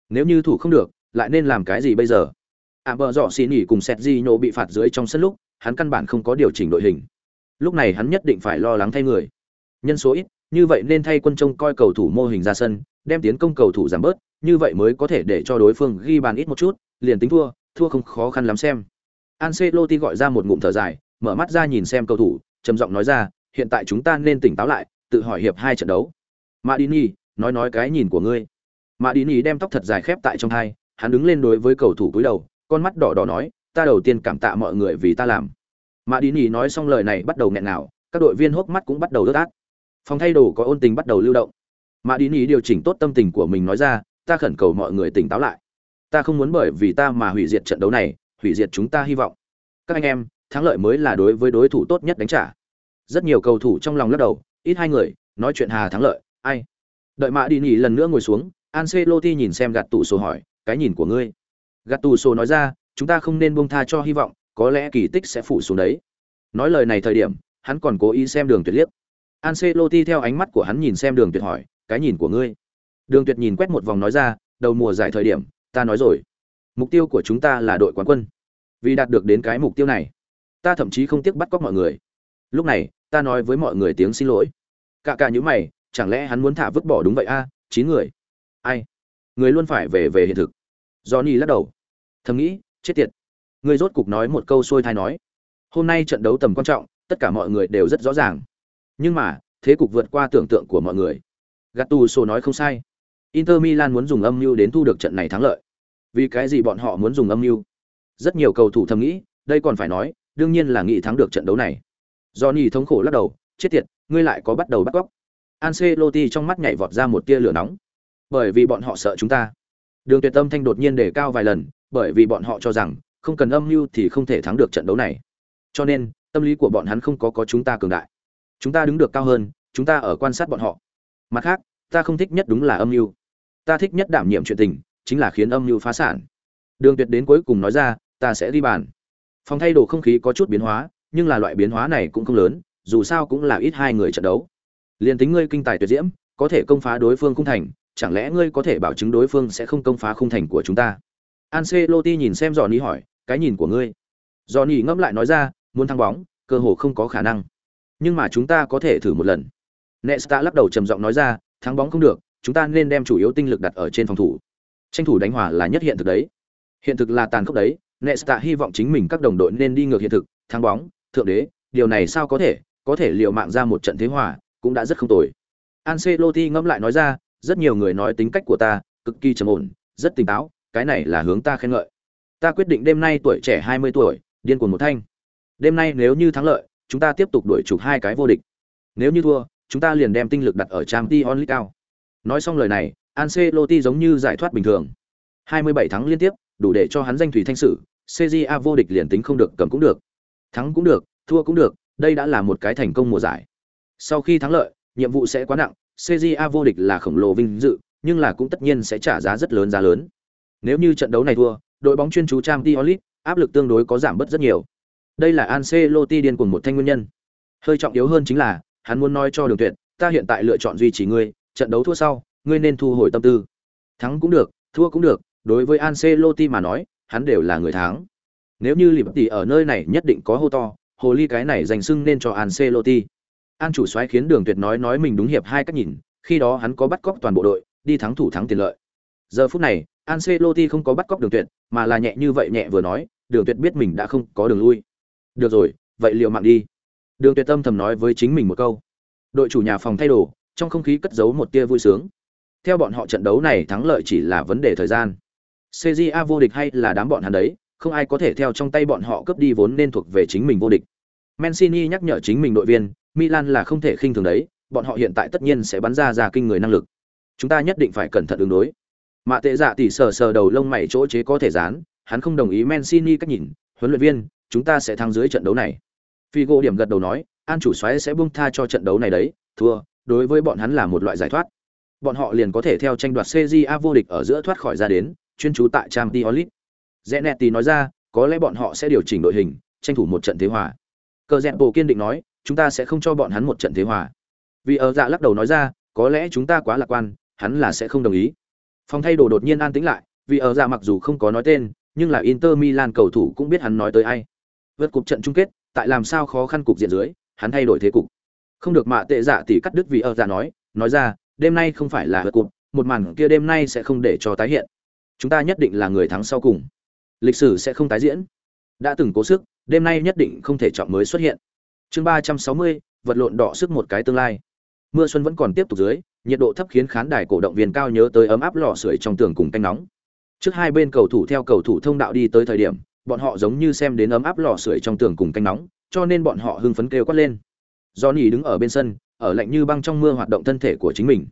Nếu như thủ không được, lại nên làm cái gì bây giờ? ảm bờ dọ xì nỉ cùng Sergio bị phạt dưới trong sân lúc hắn căn bản không có điều chỉnh đội hình lúc này hắn nhất định phải lo lắng thay người nhân số ít như vậy nên thay quân trông coi cầu thủ mô hình ra sân đem tiến công cầu thủ giảm bớt như vậy mới có thể để cho đối phương ghi bàn ít một chút liền tính thua thua không khó khăn lắm xem Ancelotti gọi ra một ngụm thở dài mở mắt ra nhìn xem cầu thủ trầm giọng nói ra hiện tại chúng ta nên tỉnh táo lại, tự hỏi hiệp hai trận đấu. Madini nói nói cái nhìn của ngươi. Madini đem tóc thật dài khép tại trong hai, hắn đứng lên đối với cầu thủ cúi đầu, con mắt đỏ đỏ nói, ta đầu tiên cảm tạ mọi người vì ta làm. Mã đi Nhi nói xong lời này bắt đầu nghẹn nào các đội viên hốc mắt cũng bắt đầu ướt át. Phòng thay đồ có ôn tình bắt đầu lưu động. Mã đi Nhi điều chỉnh tốt tâm tình của mình nói ra, ta khẩn cầu mọi người tỉnh táo lại. Ta không muốn bởi vì ta mà hủy diệt trận đấu này, hủy diệt chúng ta hy vọng. Các anh em, thắng lợi mới là đối với đối thủ tốt nhất đánh trả rất nhiều cầu thủ trong lòng lắc đầu ít hai người nói chuyện hà thắng lợi ai đợi mã đi nghỉ lần nữa ngồi xuống Ancelotti nhìn xem gạt tủ số hỏi cái nhìn của ngươi gạt tủ sổ nói ra, chúng ta không nên buông tha cho hy vọng, có lẽ kỳ tích sẽ phủ xuống đấy. Nói lời này thời điểm, hắn còn cố ý xem Đường Tuyệt liếc. Ancelotti theo ánh mắt của hắn nhìn xem Đường Tuyệt hỏi, cái nhìn của ngươi? Đường Tuyệt nhìn quét một vòng nói ra, đầu mùa giải thời điểm, ta nói rồi, mục tiêu của chúng ta là đội quán quân. Vì đạt được đến cái mục tiêu này, ta thậm chí không tiếc bắt cóc mọi người. Lúc này, ta nói với mọi người tiếng xin lỗi. Cả cả những mày, chẳng lẽ hắn muốn thả vứt bỏ đúng vậy a? chín người. Ai? Người luôn phải về về hiện thực. Johnny lắc đầu. Thầm nghĩ, chết tiệt. Người rốt cục nói một câu xuôi thai nói. Hôm nay trận đấu tầm quan trọng, tất cả mọi người đều rất rõ ràng. Nhưng mà, thế cục vượt qua tưởng tượng của mọi người. Gattuso nói không sai. Inter Milan muốn dùng âm mưu đến thu được trận này thắng lợi. Vì cái gì bọn họ muốn dùng âm mưu? Rất nhiều cầu thủ thầm nghĩ, đây còn phải nói, đương nhiên là nghĩ thắng được trận đấu này. Johnny thống khổ lắc đầu, chết tiệt, ngươi lại có bắt đầu bắt góc. Ancelotti trong mắt nhảy vọt ra một tia lửa nóng. Bởi vì bọn họ sợ chúng ta. Đường Tuyệt Tâm thanh đột nhiên đề cao vài lần, bởi vì bọn họ cho rằng không cần âm mưu thì không thể thắng được trận đấu này. Cho nên, tâm lý của bọn hắn không có có chúng ta cường đại. Chúng ta đứng được cao hơn, chúng ta ở quan sát bọn họ. Mặt khác, ta không thích nhất đúng là âm mưu. Ta thích nhất đảm nhiệm chuyện tình, chính là khiến âm mưu phá sản. Đường Tuyệt đến cuối cùng nói ra, ta sẽ đi bàn. Phòng thay đồ không khí có chút biến hóa, nhưng là loại biến hóa này cũng không lớn, dù sao cũng là ít hai người trận đấu. Liên tính ngươi kinh tài tuyệt diễm, có thể công phá đối phương khung thành, chẳng lẽ ngươi có thể bảo chứng đối phương sẽ không công phá khung thành của chúng ta? Ancelotti nhìn xem Johnny hỏi, cái nhìn của ngươi. Johnny ngẫm lại nói ra, muốn thắng bóng, cơ hồ không có khả năng. Nhưng mà chúng ta có thể thử một lần. Nesta lắc đầu trầm giọng nói ra, thắng bóng không được, chúng ta nên đem chủ yếu tinh lực đặt ở trên phòng thủ. Tranh thủ đánh hòa là nhất hiện thực đấy. Hiện thực là tàn khốc đấy, Nesta hy vọng chính mình các đồng đội nên đi ngược hiện thực, thắng bóng, thượng đế, điều này sao có thể, có thể liều mạng ra một trận thế hòa, cũng đã rất không tồi. Ancelotti ngẫm lại nói ra, rất nhiều người nói tính cách của ta cực kỳ trầm ổn, rất tỉnh táo, cái này là hướng ta khen ngợi. Ta quyết định đêm nay tuổi trẻ 20 tuổi, điên cuồng một thanh. Đêm nay nếu như thắng lợi, chúng ta tiếp tục đuổi chụp hai cái vô địch. Nếu như thua, chúng ta liền đem tinh lực đặt ở Champions League cao. Nói xong lời này, Ancelotti giống như giải thoát bình thường. 27 thắng liên tiếp, đủ để cho hắn danh thủy thanh sử, CJA vô địch liền tính không được cầm cũng được. Thắng cũng được, thua cũng được, đây đã là một cái thành công mùa giải. Sau khi thắng lợi, nhiệm vụ sẽ quá nặng, CJA vô địch là khổng lồ vinh dự, nhưng là cũng tất nhiên sẽ trả giá rất lớn giá lớn. Nếu như trận đấu này thua, đội bóng chuyên chú Champions League, áp lực tương đối có giảm bớt rất nhiều. Đây là Ancelotti điên cuồng một thanh nguyên nhân. Hơi trọng yếu hơn chính là, hắn muốn nói cho Đường Tuyệt, ta hiện tại lựa chọn duy trì ngươi, trận đấu thua sau, ngươi nên thu hồi tâm tư. Thắng cũng được, thua cũng được, đối với Ancelotti mà nói, hắn đều là người thắng. Nếu như Liverpool ở nơi này nhất định có hô to, hồ ly cái này dành sưng nên cho Ancelotti. An chủ soái khiến Đường Tuyệt nói nói mình đúng hiệp hai cách nhìn, khi đó hắn có bắt cóc toàn bộ đội, đi thắng thủ thắng tiền lợi. Giờ phút này, Ancelotti không có bắt cóc Đường Tuyệt, mà là nhẹ như vậy nhẹ vừa nói, Đường Tuyệt biết mình đã không có đường lui. Được rồi, vậy liệu mạng đi. Đường Tuyệt tâm thầm nói với chính mình một câu. Đội chủ nhà phòng thay đồ, trong không khí cất giấu một tia vui sướng. Theo bọn họ trận đấu này thắng lợi chỉ là vấn đề thời gian. CJA vô địch hay là đám bọn hắn đấy, không ai có thể theo trong tay bọn họ cướp đi vốn nên thuộc về chính mình vô địch. Mancini nhắc nhở chính mình đội viên, Milan là không thể khinh thường đấy, bọn họ hiện tại tất nhiên sẽ bắn ra ra kinh người năng lực. Chúng ta nhất định phải cẩn thận ứng đối. Mạ Tệ Dạ tỉ sờ sờ đầu lông mày chỗ chế có thể dán, hắn không đồng ý Mancini cách nhìn, huấn luyện viên, chúng ta sẽ thắng dưới trận đấu này. Figo điểm gật đầu nói, An chủ soái sẽ buông tha cho trận đấu này đấy, thua, đối với bọn hắn là một loại giải thoát. Bọn họ liền có thể theo tranh đoạt CJA vô địch ở giữa thoát khỏi ra đến, chuyên chú tại Champions League rẽ nẹt tì nói ra, có lẽ bọn họ sẽ điều chỉnh đội hình, tranh thủ một trận thế hòa. Cờ rẽ Bộ kiên định nói, chúng ta sẽ không cho bọn hắn một trận thế hòa. Vì ở dạ lắc đầu nói ra, có lẽ chúng ta quá lạc quan, hắn là sẽ không đồng ý. Phòng thay đồ đột nhiên an tĩnh lại, vì ở dạ mặc dù không có nói tên, nhưng là Inter Milan cầu thủ cũng biết hắn nói tới ai. Vượt cục trận chung kết, tại làm sao khó khăn cục diện dưới, hắn thay đổi thế cục. Không được mạ tệ dạ tỷ cắt đứt vì ở dạ nói, nói ra, đêm nay không phải là vượt cục, một màn kia đêm nay sẽ không để cho tái hiện. Chúng ta nhất định là người thắng sau cùng. Lịch sử sẽ không tái diễn. Đã từng cố sức, đêm nay nhất định không thể chọn mới xuất hiện. Chương ba trăm sáu mươi, vật lộn đỏ sức một cái tương lai. Mưa xuân vẫn còn tiếp tục dưới, nhiệt độ thấp khiến khán đài cổ động viên cao nhớ tới ấm áp lò sưởi trong tường cùng canh nóng. Trước hai bên cầu thủ theo cầu thủ thông đạo đi tới thời điểm, bọn họ giống như xem đến ấm áp lò sưởi trong tường cùng canh nóng, cho nên bọn họ hưng phấn kêu quát lên. Johnny đứng ở bên sân, ở lạnh như băng trong mưa hoạt động thân thể của chính mình.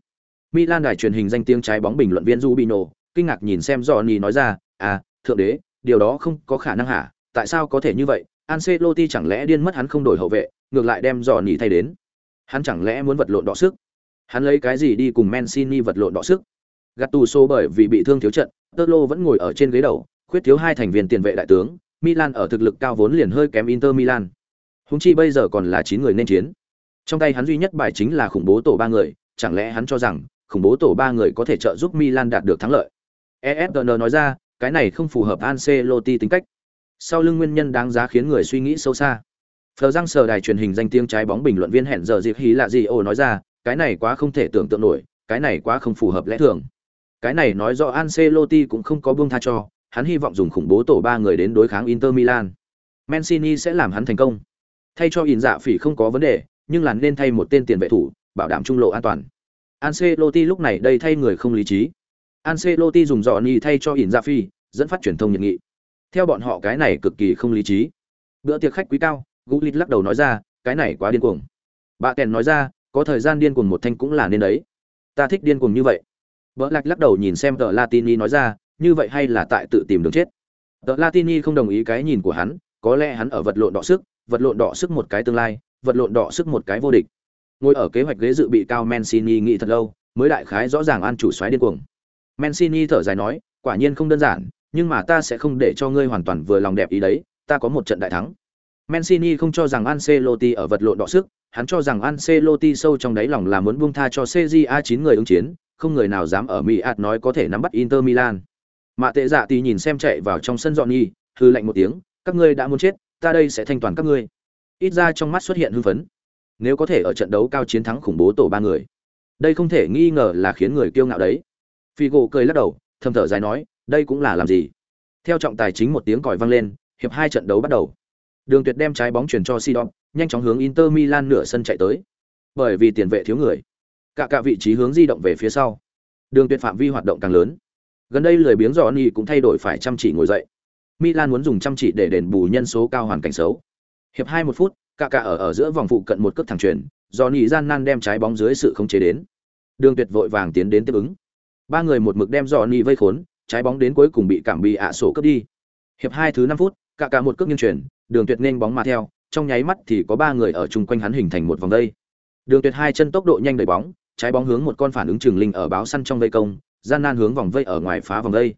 Milan đài truyền hình danh tiếng trái bóng bình luận viên Rubino, kinh ngạc nhìn xem Johnny nói ra, "À, thượng đế, điều đó không có khả năng hả? Tại sao có thể như vậy? Ancelotti chẳng lẽ điên mất hắn không đổi hậu vệ, ngược lại đem Johnny thay đến? Hắn chẳng lẽ muốn vật lộn đọ sức? Hắn lấy cái gì đi cùng Mancini vật lộn đọ sức?" Gattuso bởi vì bị thương thiếu trận, Tolo vẫn ngồi ở trên ghế đầu, khuyết thiếu hai thành viên tiền vệ đại tướng, Milan ở thực lực cao vốn liền hơi kém Inter Milan. Húng chi bây giờ còn là 9 người nên chiến. Trong tay hắn duy nhất bài chính là khủng bố tổ ba người, chẳng lẽ hắn cho rằng khủng bố tổ ba người có thể trợ giúp Milan đạt được thắng lợi. ESPN nói ra, cái này không phù hợp Ancelotti tính cách. Sau lưng nguyên nhân đáng giá khiến người suy nghĩ sâu xa. Phờ răng sờ đài truyền hình danh tiếng trái bóng bình luận viên hẹn giờ dịp hí là gì ồ nói ra, cái này quá không thể tưởng tượng nổi, cái này quá không phù hợp lẽ thường. Cái này nói rõ Ancelotti cũng không có buông tha cho, hắn hy vọng dùng khủng bố tổ ba người đến đối kháng Inter Milan. Mancini sẽ làm hắn thành công. Thay cho ỉn dạ phỉ không có vấn đề, nhưng là nên thay một tên tiền vệ thủ, bảo đảm trung lộ an toàn. Ancelotti lúc này đây thay người không lý trí. Ancelotti dùng Johnny thay cho Inzaghi, dạ dẫn phát truyền thông nhiệt nghị. Theo bọn họ cái này cực kỳ không lý trí. Bữa tiệc khách quý cao, Gullit lắc đầu nói ra, cái này quá điên cuồng. Bà Kèn nói ra, có thời gian điên cuồng một thanh cũng là nên đấy. Ta thích điên cuồng như vậy. Bỡ Lạc lắc đầu nhìn xem tờ Latini nói ra, như vậy hay là tại tự tìm đường chết. Tờ Latini không đồng ý cái nhìn của hắn, có lẽ hắn ở vật lộn đọ sức, vật lộn đọ sức một cái tương lai, vật lộn đọ sức một cái vô địch. Ngồi ở kế hoạch ghế dự bị cao Mancini nghĩ thật lâu, mới đại khái rõ ràng an chủ xoáy điên cuồng. Mancini thở dài nói, quả nhiên không đơn giản, nhưng mà ta sẽ không để cho ngươi hoàn toàn vừa lòng đẹp ý đấy, ta có một trận đại thắng. Mancini không cho rằng Ancelotti ở vật lộn đọ sức, hắn cho rằng Ancelotti sâu trong đáy lòng là muốn buông tha cho CJA 9 người ứng chiến, không người nào dám ở Mỹ ạt nói có thể nắm bắt Inter Milan. Mạ Tệ Dạ thì nhìn xem chạy vào trong sân dọn nhi, hư lạnh một tiếng, các ngươi đã muốn chết, ta đây sẽ thanh toàn các ngươi. Ít ra trong mắt xuất hiện hưng phấn. Nếu có thể ở trận đấu cao chiến thắng khủng bố tổ ba người, đây không thể nghi ngờ là khiến người kiêu ngạo đấy. Figo cười lắc đầu, thầm thở dài nói, đây cũng là làm gì? Theo trọng tài chính một tiếng còi vang lên, hiệp hai trận đấu bắt đầu. Đường Tuyệt đem trái bóng chuyển cho Sidon, nhanh chóng hướng Inter Milan nửa sân chạy tới. Bởi vì tiền vệ thiếu người, cả cả vị trí hướng di động về phía sau. Đường Tuyệt phạm vi hoạt động càng lớn. Gần đây lười biếng Johnny cũng thay đổi phải chăm chỉ ngồi dậy. Milan muốn dùng chăm chỉ để đền bù nhân số cao hoàn cảnh xấu. Hiệp hai một phút, cả cả ở ở giữa vòng phụ cận một cước thẳng chuyển, Johnny gian nan đem trái bóng dưới sự khống chế đến. Đường Tuyệt vội vàng tiến đến tiếp ứng. Ba người một mực đem Johnny vây khốn, trái bóng đến cuối cùng bị cảm bị ạ sổ cướp đi. Hiệp hai thứ năm phút, cả cả một cước nghiêng chuyển, Đường Tuyệt nên bóng mà theo, trong nháy mắt thì có ba người ở chung quanh hắn hình thành một vòng dây. Đường Tuyệt hai chân tốc độ nhanh đẩy bóng, trái bóng hướng một con phản ứng trường linh ở báo săn trong vây công, gian nan hướng vòng vây ở ngoài phá vòng dây.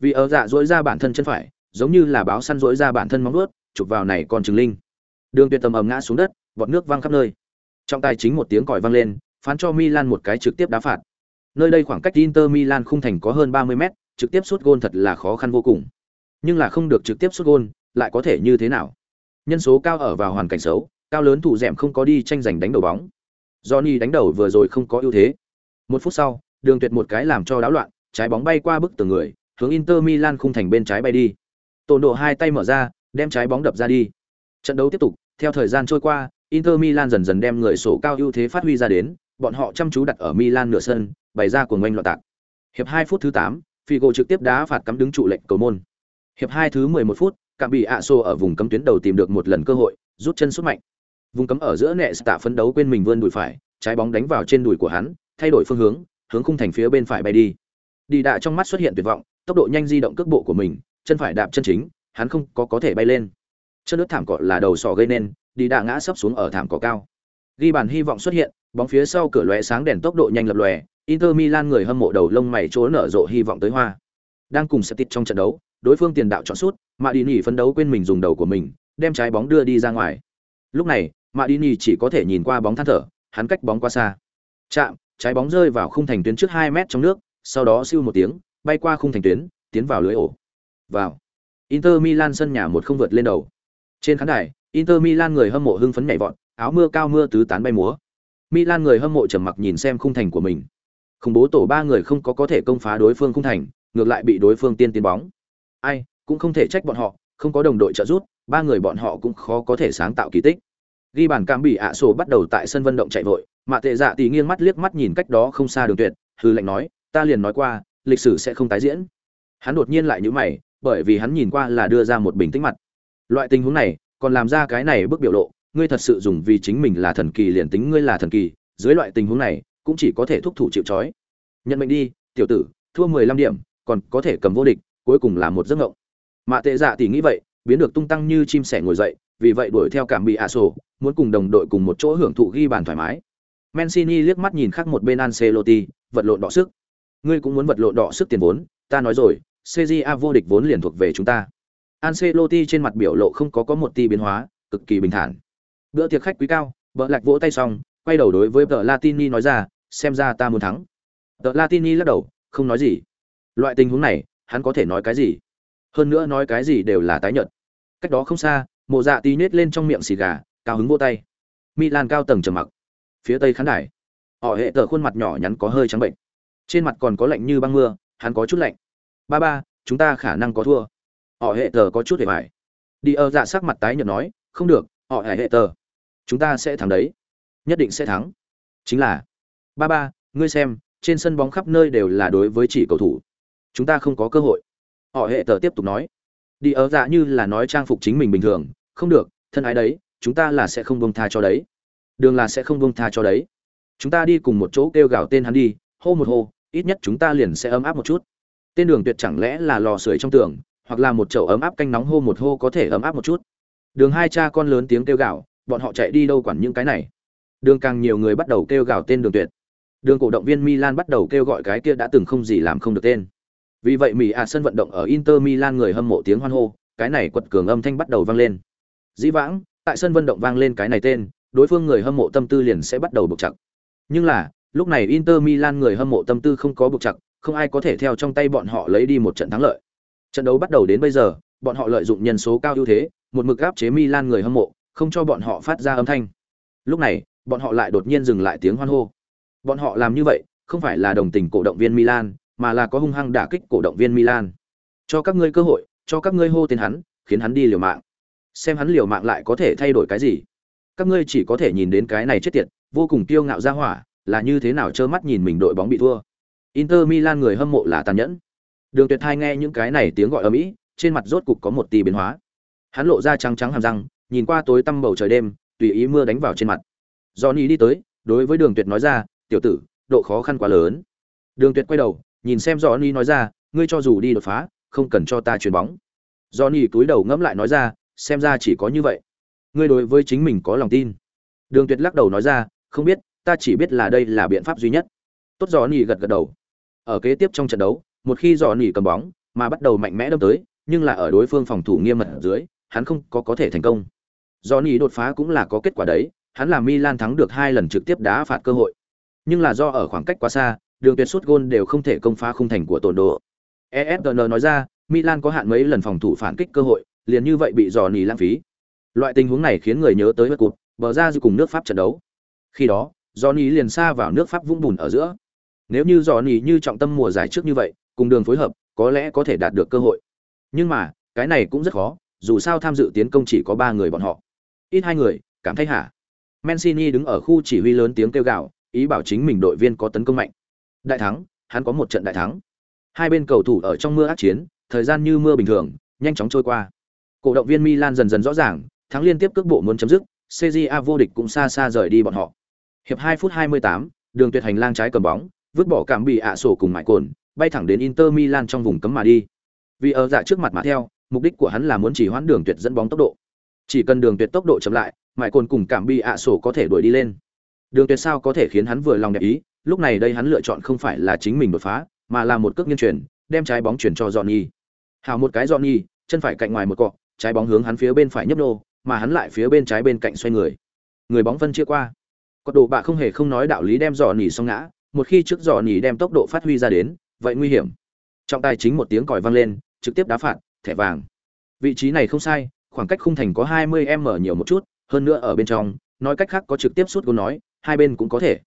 Vì ở dạ dỗi ra bản thân chân phải, giống như là báo săn dỗi ra bản thân móng vuốt, chụp vào này con trường linh. Đường Tuyệt tầm ầm ngã xuống đất, bọt nước văng khắp nơi. Trong tay chính một tiếng còi vang lên, phán cho Milan một cái trực tiếp đá phạt. Nơi đây khoảng cách Inter Milan khung thành có hơn 30 mét, trực tiếp sút gôn thật là khó khăn vô cùng. Nhưng là không được trực tiếp sút gôn, lại có thể như thế nào? Nhân số cao ở vào hoàn cảnh xấu, cao lớn thủ dẻm không có đi tranh giành đánh đầu bóng. Johnny đánh đầu vừa rồi không có ưu thế. Một phút sau, Đường Tuyệt một cái làm cho đáo loạn, trái bóng bay qua bức tường người, hướng Inter Milan khung thành bên trái bay đi. Tổn độ hai tay mở ra, đem trái bóng đập ra đi. Trận đấu tiếp tục, theo thời gian trôi qua, Inter Milan dần dần đem người sổ cao ưu thế phát huy ra đến, bọn họ chăm chú đặt ở Milan nửa sân, bày ra cuồng ngoanh loạn tạc. Hiệp 2 phút thứ 8, Figo trực tiếp đá phạt cắm đứng trụ lệnh cầu môn. Hiệp 2 thứ 11 phút, cảm bị Aso ở vùng cấm tuyến đầu tìm được một lần cơ hội, rút chân sút mạnh. Vùng cấm ở giữa nệ tạ phấn đấu quên mình vươn đùi phải, trái bóng đánh vào trên đùi của hắn, thay đổi phương hướng, hướng khung thành phía bên phải bay đi. Đi đạ trong mắt xuất hiện tuyệt vọng, tốc độ nhanh di động cước bộ của mình, chân phải đạp chân chính, hắn không có có thể bay lên. Chân nước thảm cỏ là đầu sọ gây nên, đi đạ ngã sấp xuống ở thảm cỏ cao. Ghi bàn hy vọng xuất hiện, bóng phía sau cửa lóe sáng đèn tốc độ nhanh lập lòe, Inter Milan người hâm mộ đầu lông mày chỗ nở rộ hy vọng tới hoa. Đang cùng Septit trong trận đấu, đối phương tiền đạo chọn sút, Madini phấn đấu quên mình dùng đầu của mình, đem trái bóng đưa đi ra ngoài. Lúc này, Madini chỉ có thể nhìn qua bóng than thở, hắn cách bóng quá xa. Chạm, trái bóng rơi vào khung thành tuyến trước 2 mét trong nước, sau đó siêu một tiếng, bay qua khung thành tuyến, tiến vào lưới ổ. Vào. Inter Milan sân nhà một không vượt lên đầu. Trên khán đài, Inter Milan người hâm mộ hưng phấn nhảy vọt, áo mưa cao mưa tứ tán bay múa. Milan người hâm mộ trầm mặc nhìn xem khung thành của mình. Khủng bố tổ ba người không có có thể công phá đối phương khung thành, ngược lại bị đối phương tiên tiến bóng. Ai, cũng không thể trách bọn họ, không có đồng đội trợ giúp, ba người bọn họ cũng khó có thể sáng tạo kỳ tích. Ghi bàn cam bị ạ sổ bắt đầu tại sân vận động chạy vội, mạ tệ dạ thì nghiêng mắt liếc mắt nhìn cách đó không xa đường tuyệt, hư lệnh nói, ta liền nói qua, lịch sử sẽ không tái diễn. Hắn đột nhiên lại nhíu mày, bởi vì hắn nhìn qua là đưa ra một bình tĩnh mặt. Loại tình huống này, còn làm ra cái này bức biểu lộ, ngươi thật sự dùng vì chính mình là thần kỳ liền tính ngươi là thần kỳ, dưới loại tình huống này, cũng chỉ có thể thúc thủ chịu trói. Nhận mệnh đi, tiểu tử, thua 15 điểm, còn có thể cầm vô địch, cuối cùng là một giấc ngộng. Mạ Tệ Dạ tỷ nghĩ vậy, biến được tung tăng như chim sẻ ngồi dậy, vì vậy đuổi theo cảm bị ạ sổ, muốn cùng đồng đội cùng một chỗ hưởng thụ ghi bàn thoải mái. Mancini liếc mắt nhìn khác một bên Ancelotti, vật lộn đỏ sức. Ngươi cũng muốn vật lộn đỏ sức tiền vốn, ta nói rồi, CJA vô địch vốn liền thuộc về chúng ta. Ancelotti trên mặt biểu lộ không có có một tia biến hóa, cực kỳ bình thản. Bữa tiệc khách quý cao, bợ lạc vỗ tay xong, quay đầu đối với Tờ Latini nói ra, xem ra ta muốn thắng. Tờ Latini lắc đầu, không nói gì. Loại tình huống này, hắn có thể nói cái gì? Hơn nữa nói cái gì đều là tái nhợt. Cách đó không xa, Mộ Dạ tí nết lên trong miệng xì gà, cao hứng vỗ tay. Milan cao tầng trầm mặc. Phía tây khán đài, họ hệ tờ khuôn mặt nhỏ nhắn có hơi trắng bệnh. Trên mặt còn có lạnh như băng mưa, hắn có chút lạnh. Ba ba, chúng ta khả năng có thua. Họ hệ tờ có chút để bại. Đi ở dạ sắc mặt tái nhợt nói, không được, họ hệ tờ. Chúng ta sẽ thắng đấy. Nhất định sẽ thắng. Chính là, ba ba, ngươi xem, trên sân bóng khắp nơi đều là đối với chỉ cầu thủ. Chúng ta không có cơ hội. Họ hệ tờ tiếp tục nói. Đi ở dạ như là nói trang phục chính mình bình thường, không được, thân ái đấy, chúng ta là sẽ không buông tha cho đấy. Đường là sẽ không buông tha cho đấy. Chúng ta đi cùng một chỗ kêu gào tên hắn đi, hô một hô, ít nhất chúng ta liền sẽ ấm áp một chút. Tên đường tuyệt chẳng lẽ là lò sưởi trong tường, hoặc là một chậu ấm áp canh nóng hô một hô có thể ấm áp một chút. Đường hai cha con lớn tiếng kêu gào, bọn họ chạy đi đâu quản những cái này. Đường càng nhiều người bắt đầu kêu gào tên đường tuyệt. Đường cổ động viên Milan bắt đầu kêu gọi cái kia đã từng không gì làm không được tên. Vì vậy Mỹ à sân vận động ở Inter Milan người hâm mộ tiếng hoan hô, cái này quật cường âm thanh bắt đầu vang lên. Dĩ vãng, tại sân vận động vang lên cái này tên, đối phương người hâm mộ tâm tư liền sẽ bắt đầu buộc chặt. Nhưng là, lúc này Inter Milan người hâm mộ tâm tư không có buộc chặt, không ai có thể theo trong tay bọn họ lấy đi một trận thắng lợi. Trận đấu bắt đầu đến bây giờ, bọn họ lợi dụng nhân số cao ưu thế, một mực áp chế Milan người hâm mộ, không cho bọn họ phát ra âm thanh. Lúc này, bọn họ lại đột nhiên dừng lại tiếng hoan hô. Bọn họ làm như vậy, không phải là đồng tình cổ động viên Milan, mà là có hung hăng đả kích cổ động viên Milan. Cho các ngươi cơ hội, cho các ngươi hô tên hắn, khiến hắn đi liều mạng. Xem hắn liều mạng lại có thể thay đổi cái gì. Các ngươi chỉ có thể nhìn đến cái này chết tiệt, vô cùng kiêu ngạo ra hỏa, là như thế nào trơ mắt nhìn mình đội bóng bị thua. Inter Milan người hâm mộ là tàn nhẫn. Đường Tuyệt Thai nghe những cái này tiếng gọi ầm ĩ, trên mặt rốt cục có một tí biến hóa. Hắn lộ ra trắng trắng hàm răng, nhìn qua tối tăm bầu trời đêm, tùy ý mưa đánh vào trên mặt. Johnny đi tới, đối với Đường Tuyệt nói ra, "Tiểu tử, độ khó khăn quá lớn." Đường Tuyệt quay đầu, nhìn xem Johnny nói ra, "Ngươi cho dù đi đột phá, không cần cho ta chuyền bóng." Johnny cúi đầu ngẫm lại nói ra, "Xem ra chỉ có như vậy. Ngươi đối với chính mình có lòng tin." Đường Tuyệt lắc đầu nói ra, "Không biết, ta chỉ biết là đây là biện pháp duy nhất." Tốt Johnny gật gật đầu. Ở kế tiếp trong trận đấu, một khi Johnny cầm bóng, mà bắt đầu mạnh mẽ đâm tới, nhưng là ở đối phương phòng thủ nghiêm mật ở dưới, hắn không có có thể thành công. Johnny đột phá cũng là có kết quả đấy, hắn làm Milan thắng được hai lần trực tiếp đá phạt cơ hội. Nhưng là do ở khoảng cách quá xa, đường tuyệt suốt gôn đều không thể công phá khung thành của tổn độ. ESGN nói ra, Milan có hạn mấy lần phòng thủ phản kích cơ hội, liền như vậy bị Johnny lãng phí. Loại tình huống này khiến người nhớ tới bất cụt, bờ ra dư cùng nước Pháp trận đấu. Khi đó, Johnny liền xa vào nước Pháp vũng bùn ở giữa. Nếu như Johnny như trọng tâm mùa giải trước như vậy, cùng đường phối hợp, có lẽ có thể đạt được cơ hội. Nhưng mà, cái này cũng rất khó, dù sao tham dự tiến công chỉ có ba người bọn họ. Ít hai người, cảm thấy hả? Mancini đứng ở khu chỉ huy lớn tiếng kêu gào, ý bảo chính mình đội viên có tấn công mạnh. Đại thắng, hắn có một trận đại thắng. Hai bên cầu thủ ở trong mưa ác chiến, thời gian như mưa bình thường, nhanh chóng trôi qua. Cổ động viên Milan dần dần rõ ràng, thắng liên tiếp cước bộ muốn chấm dứt, CJA vô địch cũng xa xa rời đi bọn họ. Hiệp 2 phút 28, đường tuyệt hành lang trái cầm bóng, vứt bỏ cảm bị ạ sổ cùng mại cồn, bay thẳng đến Inter Milan trong vùng cấm mà đi. Vì ở dạ trước mặt mà theo, mục đích của hắn là muốn chỉ hoãn đường tuyệt dẫn bóng tốc độ. Chỉ cần đường tuyệt tốc độ chậm lại, mại cồn cùng cảm bị ạ sổ có thể đuổi đi lên. Đường tuyệt sao có thể khiến hắn vừa lòng đẹp ý, lúc này đây hắn lựa chọn không phải là chính mình đột phá, mà là một cước nghiêng chuyển, đem trái bóng chuyển cho Johnny. Hào một cái Johnny, chân phải cạnh ngoài một cọ, trái bóng hướng hắn phía bên phải nhấp nô, mà hắn lại phía bên trái bên cạnh xoay người. Người bóng phân chia qua. Có đồ bạ không hề không nói đạo lý đem Johnny xong ngã, một khi trước Johnny đem tốc độ phát huy ra đến, vậy nguy hiểm. Trọng tài chính một tiếng còi vang lên, trực tiếp đá phạt, thẻ vàng. Vị trí này không sai, khoảng cách khung thành có 20m nhiều một chút, hơn nữa ở bên trong, nói cách khác có trực tiếp suốt gôn nói, hai bên cũng có thể.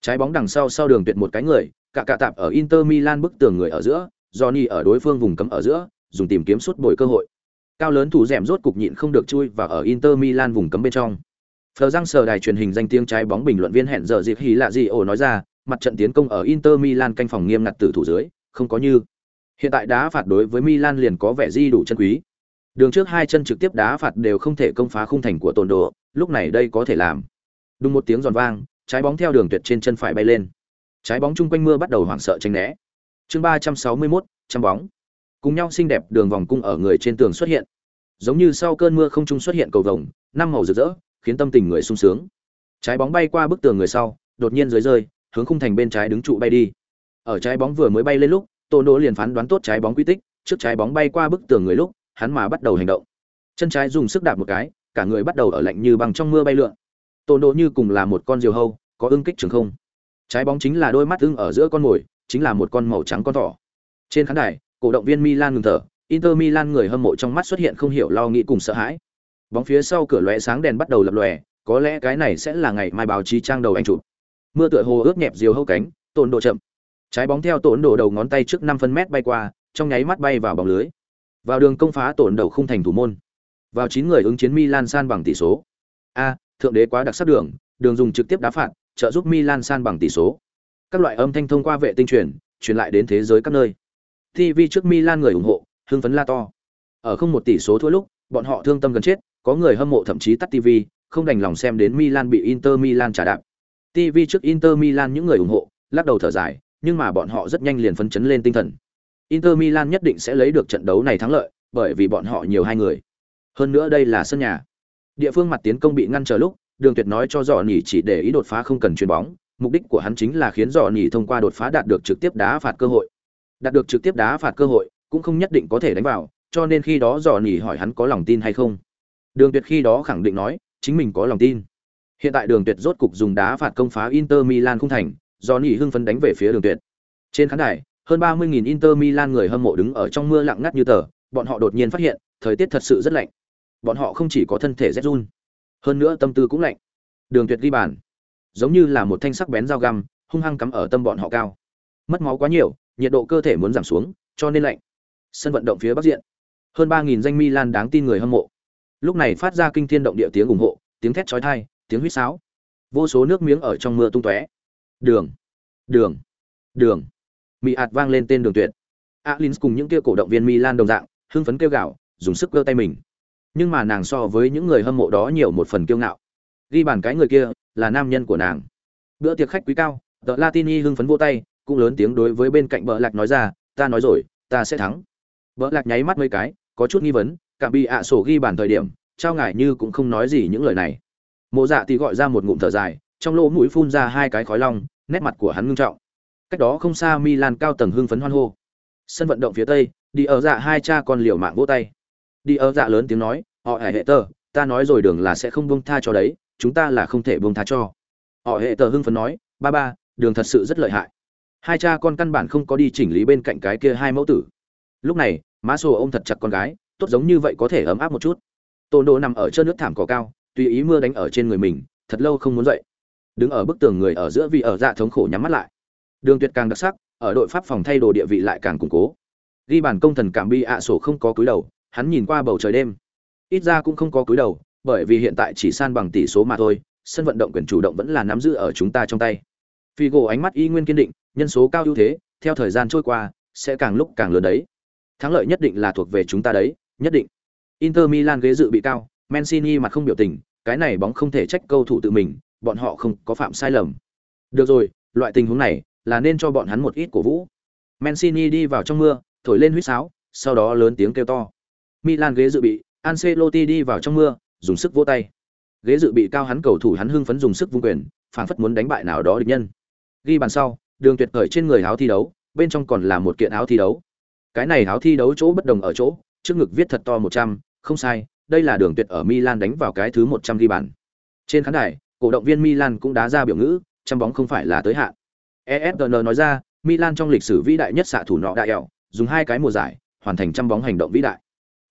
Trái bóng đằng sau sau đường tuyệt một cái người, cả cả tạp ở Inter Milan bức tường người ở giữa, Johnny ở đối phương vùng cấm ở giữa, dùng tìm kiếm suốt bồi cơ hội. Cao lớn thủ rèm rốt cục nhịn không được chui vào ở Inter Milan vùng cấm bên trong. Phờ răng sờ đài truyền hình danh tiếng trái bóng bình luận viên hẹn giờ dịp hí lạ gì ổ nói ra, mặt trận tiến công ở Inter Milan canh phòng nghiêm ngặt tử thủ dưới, không có như. Hiện tại đá phạt đối với Milan liền có vẻ di đủ chân quý. Đường trước hai chân trực tiếp đá phạt đều không thể công phá khung thành của tồn Đồ. lúc này đây có thể làm. Đúng một tiếng giòn vang, trái bóng theo đường tuyệt trên chân phải bay lên. Trái bóng chung quanh mưa bắt đầu hoảng sợ tránh né. Chương ba trăm sáu mươi 361, trăm bóng. Cùng nhau xinh đẹp đường vòng cung ở người trên tường xuất hiện. Giống như sau cơn mưa không trung xuất hiện cầu vồng, năm màu rực rỡ, khiến tâm tình người sung sướng. Trái bóng bay qua bức tường người sau, đột nhiên dưới rơi, hướng khung thành bên trái đứng trụ bay đi. Ở trái bóng vừa mới bay lên lúc, Tô Đỗ liền phán đoán tốt trái bóng quy tích, trước trái bóng bay qua bức tường người lúc, hắn mà bắt đầu hành động. Chân trái dùng sức đạp một cái, cả người bắt đầu ở lạnh như băng trong mưa bay lượn. tôn Đỗ như cùng là một con diều hâu, có ưng kích trường không. Trái bóng chính là đôi mắt ưng ở giữa con mồi, chính là một con màu trắng con thỏ. Trên khán đài, cổ động viên Milan ngừng thở, Inter Milan người hâm mộ trong mắt xuất hiện không hiểu lo nghĩ cùng sợ hãi. Bóng phía sau cửa lóe sáng đèn bắt đầu lập lòe, có lẽ cái này sẽ là ngày mai báo chí trang đầu anh chụp. Mưa tựa hồ ướt nhẹp diều hâu cánh, tổn độ chậm. Trái bóng theo tổn độ đầu ngón tay trước 5 phân mét bay qua, trong nháy mắt bay vào bóng lưới. Vào đường công phá tổn đầu không thành thủ môn. Vào 9 người ứng chiến Milan san bằng tỷ số. A, thượng đế quá đặc sắc đường, đường dùng trực tiếp đá phạt, trợ giúp Milan san bằng tỷ số. Các loại âm thanh thông qua vệ tinh truyền, truyền lại đến thế giới các nơi. TV trước Milan người ủng hộ, hưng phấn la to. Ở không một tỷ số thua lúc, bọn họ thương tâm gần chết, có người hâm mộ thậm chí tắt TV, không đành lòng xem đến Milan bị Inter Milan trả đạp. TV trước Inter Milan những người ủng hộ, lắc đầu thở dài, nhưng mà bọn họ rất nhanh liền phấn chấn lên tinh thần. Inter Milan nhất định sẽ lấy được trận đấu này thắng lợi, bởi vì bọn họ nhiều hai người. Hơn nữa đây là sân nhà. Địa phương mặt tiến công bị ngăn trở lúc, Đường Tuyệt nói cho Dọ Nhỉ chỉ để ý đột phá không cần chuyền bóng, mục đích của hắn chính là khiến Dọ Nhỉ thông qua đột phá đạt được trực tiếp đá phạt cơ hội. Đạt được trực tiếp đá phạt cơ hội, cũng không nhất định có thể đánh vào, cho nên khi đó Dọ Nhỉ hỏi hắn có lòng tin hay không. Đường Tuyệt khi đó khẳng định nói, chính mình có lòng tin. Hiện tại Đường Tuyệt rốt cục dùng đá phạt công phá Inter Milan không thành, Dọ Nhỉ hưng phấn đánh về phía Đường Tuyệt. Trên khán đài, hơn 30.000 Inter Milan người hâm mộ đứng ở trong mưa lặng ngắt như tờ, bọn họ đột nhiên phát hiện, thời tiết thật sự rất lạnh. Bọn họ không chỉ có thân thể rét run, hơn nữa tâm tư cũng lạnh. Đường Tuyệt ghi bàn, giống như là một thanh sắc bén dao găm, hung hăng cắm ở tâm bọn họ cao. Mất máu quá nhiều, nhiệt độ cơ thể muốn giảm xuống, cho nên lạnh. Sân vận động phía bắc diện, hơn 3000 danh Milan đáng tin người hâm mộ. Lúc này phát ra kinh thiên động địa tiếng ủng hộ, tiếng thét chói tai, tiếng huýt sáo. Vô số nước miếng ở trong mưa tung tóe. Đường, đường, đường. Mị ạt vang lên tên Đường Tuyệt. Alins cùng những kia cổ động viên Milan đồng dạng, hưng phấn kêu gào, dùng sức cơ tay mình. Nhưng mà nàng so với những người hâm mộ đó nhiều một phần kiêu ngạo. Ghi bàn cái người kia là nam nhân của nàng. Bữa tiệc khách quý cao, The Latini hưng phấn vô tay, cũng lớn tiếng đối với bên cạnh Bỡ Lạc nói ra, ta nói rồi, ta sẽ thắng. Bỡ Lạc nháy mắt mấy cái, có chút nghi vấn, Cảm bị ạ sổ ghi bàn thời điểm, trao ngải như cũng không nói gì những lời này. Mộ Dạ thì gọi ra một ngụm thở dài, trong lỗ mũi phun ra hai cái khói long, nét mặt của hắn ngưng trọng. Cách đó không xa Milan cao tầng hưng phấn hoan hô. Sân vận động phía tây, đi ở dạ hai cha con liều mạng vỗ tay. Đi ở dạ lớn tiếng nói, họ hệ hệ tờ, ta nói rồi đường là sẽ không buông tha cho đấy, chúng ta là không thể buông tha cho. Họ hệ tờ hưng phấn nói, ba ba, đường thật sự rất lợi hại. Hai cha con căn bản không có đi chỉnh lý bên cạnh cái kia hai mẫu tử. Lúc này, má sổ ôm thật chặt con gái, tốt giống như vậy có thể ấm áp một chút. Tôn Đồ nằm ở trên nước thảm cỏ cao, tùy ý mưa đánh ở trên người mình, thật lâu không muốn dậy. Đứng ở bức tường người ở giữa vì ở dạ thống khổ nhắm mắt lại Đường Tuyệt càng đặc sắc, ở đội pháp phòng thay đồ địa vị lại càng củng cố. Ghi bàn công thần cảm bi ạ sổ không có cúi đầu, hắn nhìn qua bầu trời đêm. Ít ra cũng không có cúi đầu, bởi vì hiện tại chỉ san bằng tỷ số mà thôi, sân vận động quyền chủ động vẫn là nắm giữ ở chúng ta trong tay. Figo ánh mắt y nguyên kiên định, nhân số cao ưu thế, theo thời gian trôi qua, sẽ càng lúc càng lớn đấy. Thắng lợi nhất định là thuộc về chúng ta đấy, nhất định. Inter Milan ghế dự bị cao, Mancini mặt không biểu tình, cái này bóng không thể trách cầu thủ tự mình, bọn họ không có phạm sai lầm. Được rồi, loại tình huống này, là nên cho bọn hắn một ít cổ vũ. Mancini đi vào trong mưa, thổi lên huýt sáo, sau đó lớn tiếng kêu to. Milan ghế dự bị, Ancelotti đi vào trong mưa, dùng sức vỗ tay. Ghế dự bị cao hắn cầu thủ hắn hưng phấn dùng sức vung quyền, phản phất muốn đánh bại nào đó địch nhân. Ghi bàn sau, Đường Tuyệt cởi trên người áo thi đấu, bên trong còn là một kiện áo thi đấu. Cái này áo thi đấu chỗ bất đồng ở chỗ, trước ngực viết thật to 100, không sai, đây là Đường Tuyệt ở Milan đánh vào cái thứ 100 ghi bàn. Trên khán đài, cổ động viên Milan cũng đá ra biểu ngữ, trăm bóng không phải là tới hạn. ESPN nói ra, Milan trong lịch sử vĩ đại nhất xạ thủ nọ đại ẻo, dùng hai cái mùa giải, hoàn thành trăm bóng hành động vĩ đại.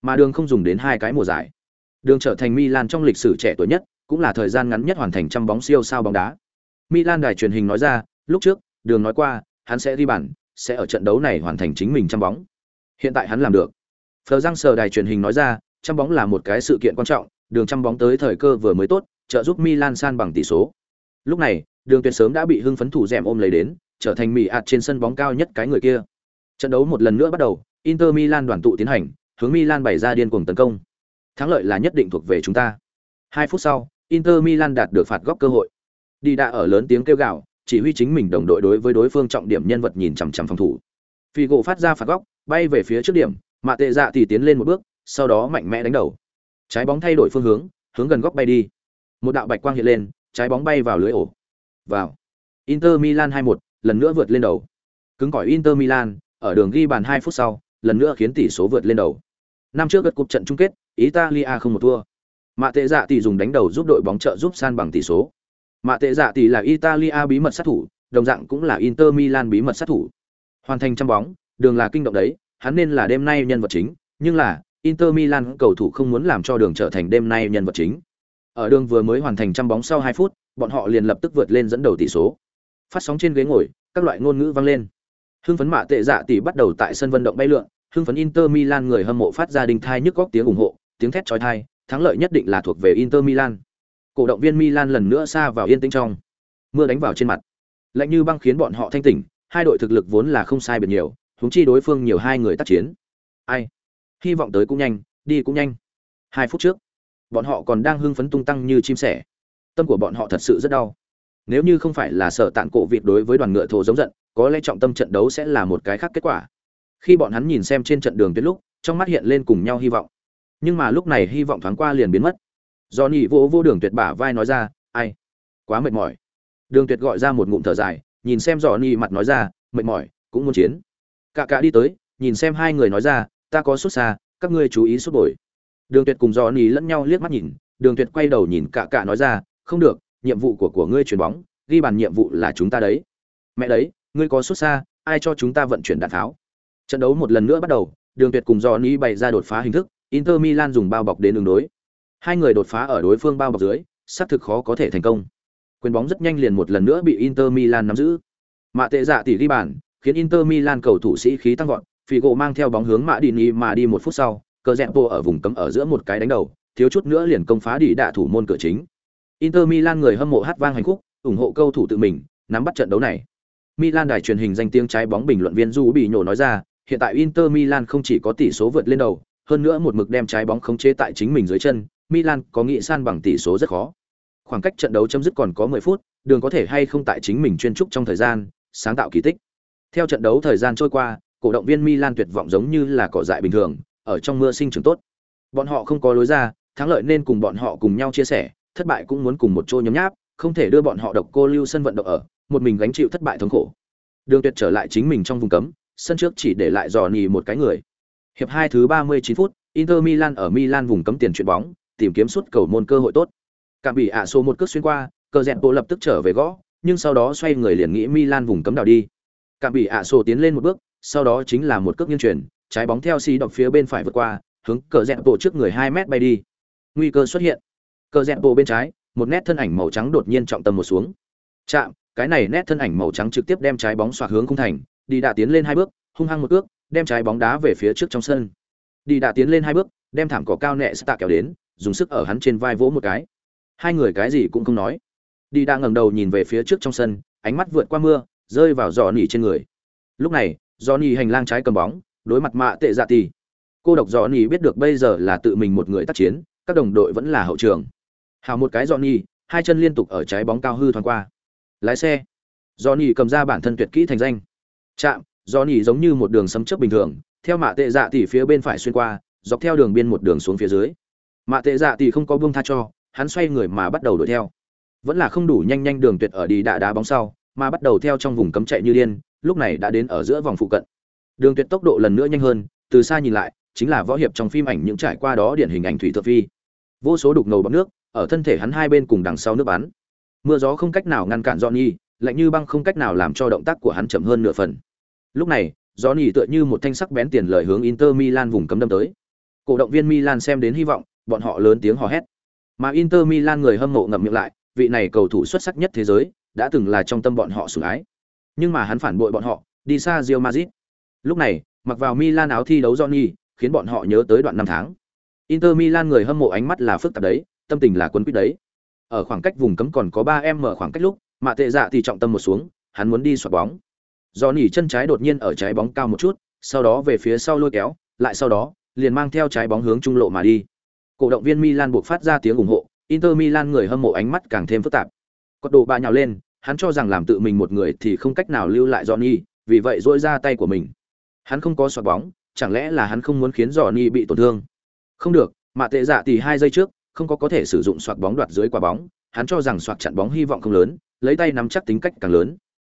Mà Đường không dùng đến hai cái mùa giải. Đường trở thành Milan trong lịch sử trẻ tuổi nhất, cũng là thời gian ngắn nhất hoàn thành trăm bóng siêu sao bóng đá. Milan đài truyền hình nói ra, lúc trước, Đường nói qua, hắn sẽ đi bản, sẽ ở trận đấu này hoàn thành chính mình trăm bóng. Hiện tại hắn làm được. Phờ Giang Sở đài truyền hình nói ra, trăm bóng là một cái sự kiện quan trọng, đường trăm bóng tới thời cơ vừa mới tốt, trợ giúp Milan san bằng tỷ số. Lúc này, đường tuyệt sớm đã bị hưng phấn thủ rèm ôm lấy đến, trở thành mỹ ạt trên sân bóng cao nhất cái người kia. Trận đấu một lần nữa bắt đầu, inter milan đoàn tụ tiến hành, hướng milan bày ra điên cuồng tấn công. Thắng lợi là nhất định thuộc về chúng ta. Hai phút sau, inter milan đạt được phạt góc cơ hội. Đi đã ở lớn tiếng kêu gào, chỉ huy chính mình đồng đội đối với đối phương trọng điểm nhân vật nhìn chằm chằm phòng thủ. Phi phát ra phạt góc, bay về phía trước điểm mạ tệ dạ thì tiến lên một bước, sau đó mạnh mẽ đánh đầu. Trái bóng thay đổi phương hướng hướng gần góc bay đi. Một đạo bạch quang hiện lên, trái bóng bay vào lưới ổ vào. Inter Milan 2-1, lần nữa vượt lên đầu. Cứng cỏi Inter Milan, ở đường ghi bàn 2 phút sau, lần nữa khiến tỷ số vượt lên đầu. Năm trước gật cúp trận chung kết, Italia không một thua. Mạ tệ dạ tỷ dùng đánh đầu giúp đội bóng trợ giúp san bằng tỷ số. Mạ tệ dạ tỷ là Italia bí mật sát thủ, đồng dạng cũng là Inter Milan bí mật sát thủ. Hoàn thành trăm bóng, đường là kinh động đấy, hắn nên là đêm nay nhân vật chính, nhưng là Inter Milan cầu thủ không muốn làm cho đường trở thành đêm nay nhân vật chính. Ở đường vừa mới hoàn thành trăm bóng sau 2 phút, bọn họ liền lập tức vượt lên dẫn đầu tỷ số. Phát sóng trên ghế ngồi, các loại ngôn ngữ vang lên. Hưng phấn mạ tệ dạ tỷ bắt đầu tại sân vận động bay lượn, hưng phấn Inter Milan người hâm mộ phát ra đình thai nhức góc tiếng ủng hộ, tiếng thét chói tai, thắng lợi nhất định là thuộc về Inter Milan. Cổ động viên Milan lần nữa xa vào yên tĩnh trong. Mưa đánh vào trên mặt. lạnh như băng khiến bọn họ thanh tỉnh hai đội thực lực vốn là không sai biệt nhiều huống chi đối phương nhiều hai người tác chiến ai hy vọng tới cũng nhanh đi cũng nhanh hai phút trước bọn họ còn đang hưng phấn tung tăng như chim sẻ tâm của bọn họ thật sự rất đau. Nếu như không phải là sợ tạng cổ vịt đối với đoàn ngựa thổ giống giận, có lẽ trọng tâm trận đấu sẽ là một cái khác kết quả. Khi bọn hắn nhìn xem trên trận đường tuyến lúc, trong mắt hiện lên cùng nhau hy vọng. Nhưng mà lúc này hy vọng thoáng qua liền biến mất. Do nhị vô vô đường tuyệt bả vai nói ra, ai? Quá mệt mỏi. Đường tuyệt gọi ra một ngụm thở dài, nhìn xem dò nhị mặt nói ra, mệt mỏi, cũng muốn chiến. Cả cả đi tới, nhìn xem hai người nói ra, ta có xuất xa, các ngươi chú ý xuất bồi đường tuyệt cùng dò nhị lẫn nhau liếc mắt nhìn, đường tuyệt quay đầu nhìn cả cả nói ra không được, nhiệm vụ của của ngươi chuyền bóng, ghi bàn nhiệm vụ là chúng ta đấy. Mẹ đấy, ngươi có xuất xa, ai cho chúng ta vận chuyển đạn tháo? Trận đấu một lần nữa bắt đầu, đường tuyệt cùng dò nhị bày ra đột phá hình thức, inter milan dùng bao bọc đến đường đối. Hai người đột phá ở đối phương bao bọc dưới, xác thực khó có thể thành công. Quyền bóng rất nhanh liền một lần nữa bị inter milan nắm giữ. Mạ tệ dạ tỷ ghi bàn, khiến inter milan cầu thủ sĩ khí tăng vọt Phi Figo mang theo bóng hướng mạ đi mà đi một phút sau cờ rẽ bộ ở vùng cấm ở giữa một cái đánh đầu, thiếu chút nữa liền công phá đi đạ thủ môn cửa chính inter milan người hâm mộ hát vang hành khúc, ủng hộ cầu thủ tự mình, nắm bắt trận đấu này. Milan đài truyền hình danh tiếng trái bóng bình luận viên du bị nhổ nói ra, hiện tại inter milan không chỉ có tỷ số vượt lên đầu, hơn nữa một mực đem trái bóng khống chế tại chính mình dưới chân, milan có nghị san bằng tỷ số rất khó. Khoảng cách trận đấu chấm dứt còn có 10 phút, đường có thể hay không tại chính mình chuyên trúc trong thời gian, sáng tạo kỳ tích. Theo trận đấu thời gian trôi qua, cổ động viên milan tuyệt vọng giống như là cỏ dại bình thường, ở trong mưa sinh trưởng tốt. Bọn họ không có lối ra, thắng lợi nên cùng bọn họ cùng nhau chia sẻ thất bại cũng muốn cùng một chỗ nhấm nháp, không thể đưa bọn họ độc cô lưu sân vận động ở, một mình gánh chịu thất bại thống khổ. Đường tuyệt trở lại chính mình trong vùng cấm, sân trước chỉ để lại dò nhì một cái người. Hiệp hai thứ 39 phút, inter milan ở milan vùng cấm tiền chuyển bóng, tìm kiếm suốt cầu môn cơ hội tốt. Cảm bị ạ số một cước xuyên qua, cờ dẹn bộ lập tức trở về gõ, nhưng sau đó xoay người liền nghĩ milan vùng cấm đảo đi. Cảm bị ạ số tiến lên một bước, sau đó chính là một cước nghiêng chuyển, trái bóng theo xi đọc phía bên phải vượt qua, hướng cờ dẹt bộ trước người hai mét bay đi. Nguy cơ xuất hiện cờ rẽ bộ bên trái, một nét thân ảnh màu trắng đột nhiên trọng tâm một xuống. Chạm, cái này nét thân ảnh màu trắng trực tiếp đem trái bóng xoạc hướng khung thành, đi đã tiến lên hai bước, hung hăng một cước, đem trái bóng đá về phía trước trong sân. Đi đã tiến lên hai bước, đem thảm cỏ cao nẹ tạ kéo đến, dùng sức ở hắn trên vai vỗ một cái. Hai người cái gì cũng không nói. Đi đã ngẩng đầu nhìn về phía trước trong sân, ánh mắt vượt qua mưa, rơi vào giò nỉ trên người. Lúc này, giò nỉ hành lang trái cầm bóng, đối mặt mạ tệ dạ tì. Cô độc giò nỉ biết được bây giờ là tự mình một người tác chiến, các đồng đội vẫn là hậu trường hào một cái giò nhì hai chân liên tục ở trái bóng cao hư thoáng qua. Lái xe. Giò nhì cầm ra bản thân tuyệt kỹ thành danh. Chạm giò nhì giống như một đường sấm chớp bình thường, theo mạ tệ dạ tỉ phía bên phải xuyên qua, dọc theo đường biên một đường xuống phía dưới. Mạ tệ dạ tỉ không có buông tha cho, hắn xoay người mà bắt đầu đuổi theo. Vẫn là không đủ nhanh nhanh đường tuyệt ở đi đạ đá bóng sau, mà bắt đầu theo trong vùng cấm chạy như điên, lúc này đã đến ở giữa vòng phụ cận. Đường tuyệt tốc độ lần nữa nhanh hơn, từ xa nhìn lại, chính là võ hiệp trong phim ảnh những trải qua đó điển hình ảnh thủy thượng phi. Vô số đục ngầu bọc nước ở thân thể hắn hai bên cùng đằng sau nước bắn mưa gió không cách nào ngăn cản Johnny, lạnh như băng không cách nào làm cho động tác của hắn chậm hơn nửa phần lúc này Johnny tựa như một thanh sắc bén tiền lời hướng Inter Milan vùng cấm đâm tới cổ động viên Milan xem đến hy vọng bọn họ lớn tiếng hò hét mà Inter Milan người hâm mộ ngậm miệng lại, vị này cầu thủ xuất sắc nhất thế giới, đã từng là trong tâm bọn họ sủng ái. Nhưng mà hắn phản bội bọn họ, đi xa Real Madrid. Lúc này, mặc vào Milan áo thi đấu Johnny, khiến bọn họ nhớ tới đoạn năm tháng. Inter Milan người hâm mộ ánh mắt là phức tạp đấy, tâm tình là quấn quýt đấy. Ở khoảng cách vùng cấm còn có 3 em mở khoảng cách lúc, mà tệ dạ thì trọng tâm một xuống, hắn muốn đi xoạc bóng. Johnny chân trái đột nhiên ở trái bóng cao một chút, sau đó về phía sau lôi kéo, lại sau đó, liền mang theo trái bóng hướng trung lộ mà đi. Cổ động viên Milan buộc phát ra tiếng ủng hộ, Inter Milan người hâm mộ ánh mắt càng thêm phức tạp. Cột đồ bà nhào lên, hắn cho rằng làm tự mình một người thì không cách nào lưu lại Johnny, vì vậy duỗi ra tay của mình. Hắn không có xoạc bóng, chẳng lẽ là hắn không muốn khiến Johnny bị tổn thương? Không được, mà tệ dạ thì hai giây trước, không có có thể sử dụng xoạc bóng đoạt dưới quả bóng, hắn cho rằng xoạc chặn bóng hy vọng không lớn, lấy tay nắm chắc tính cách càng lớn.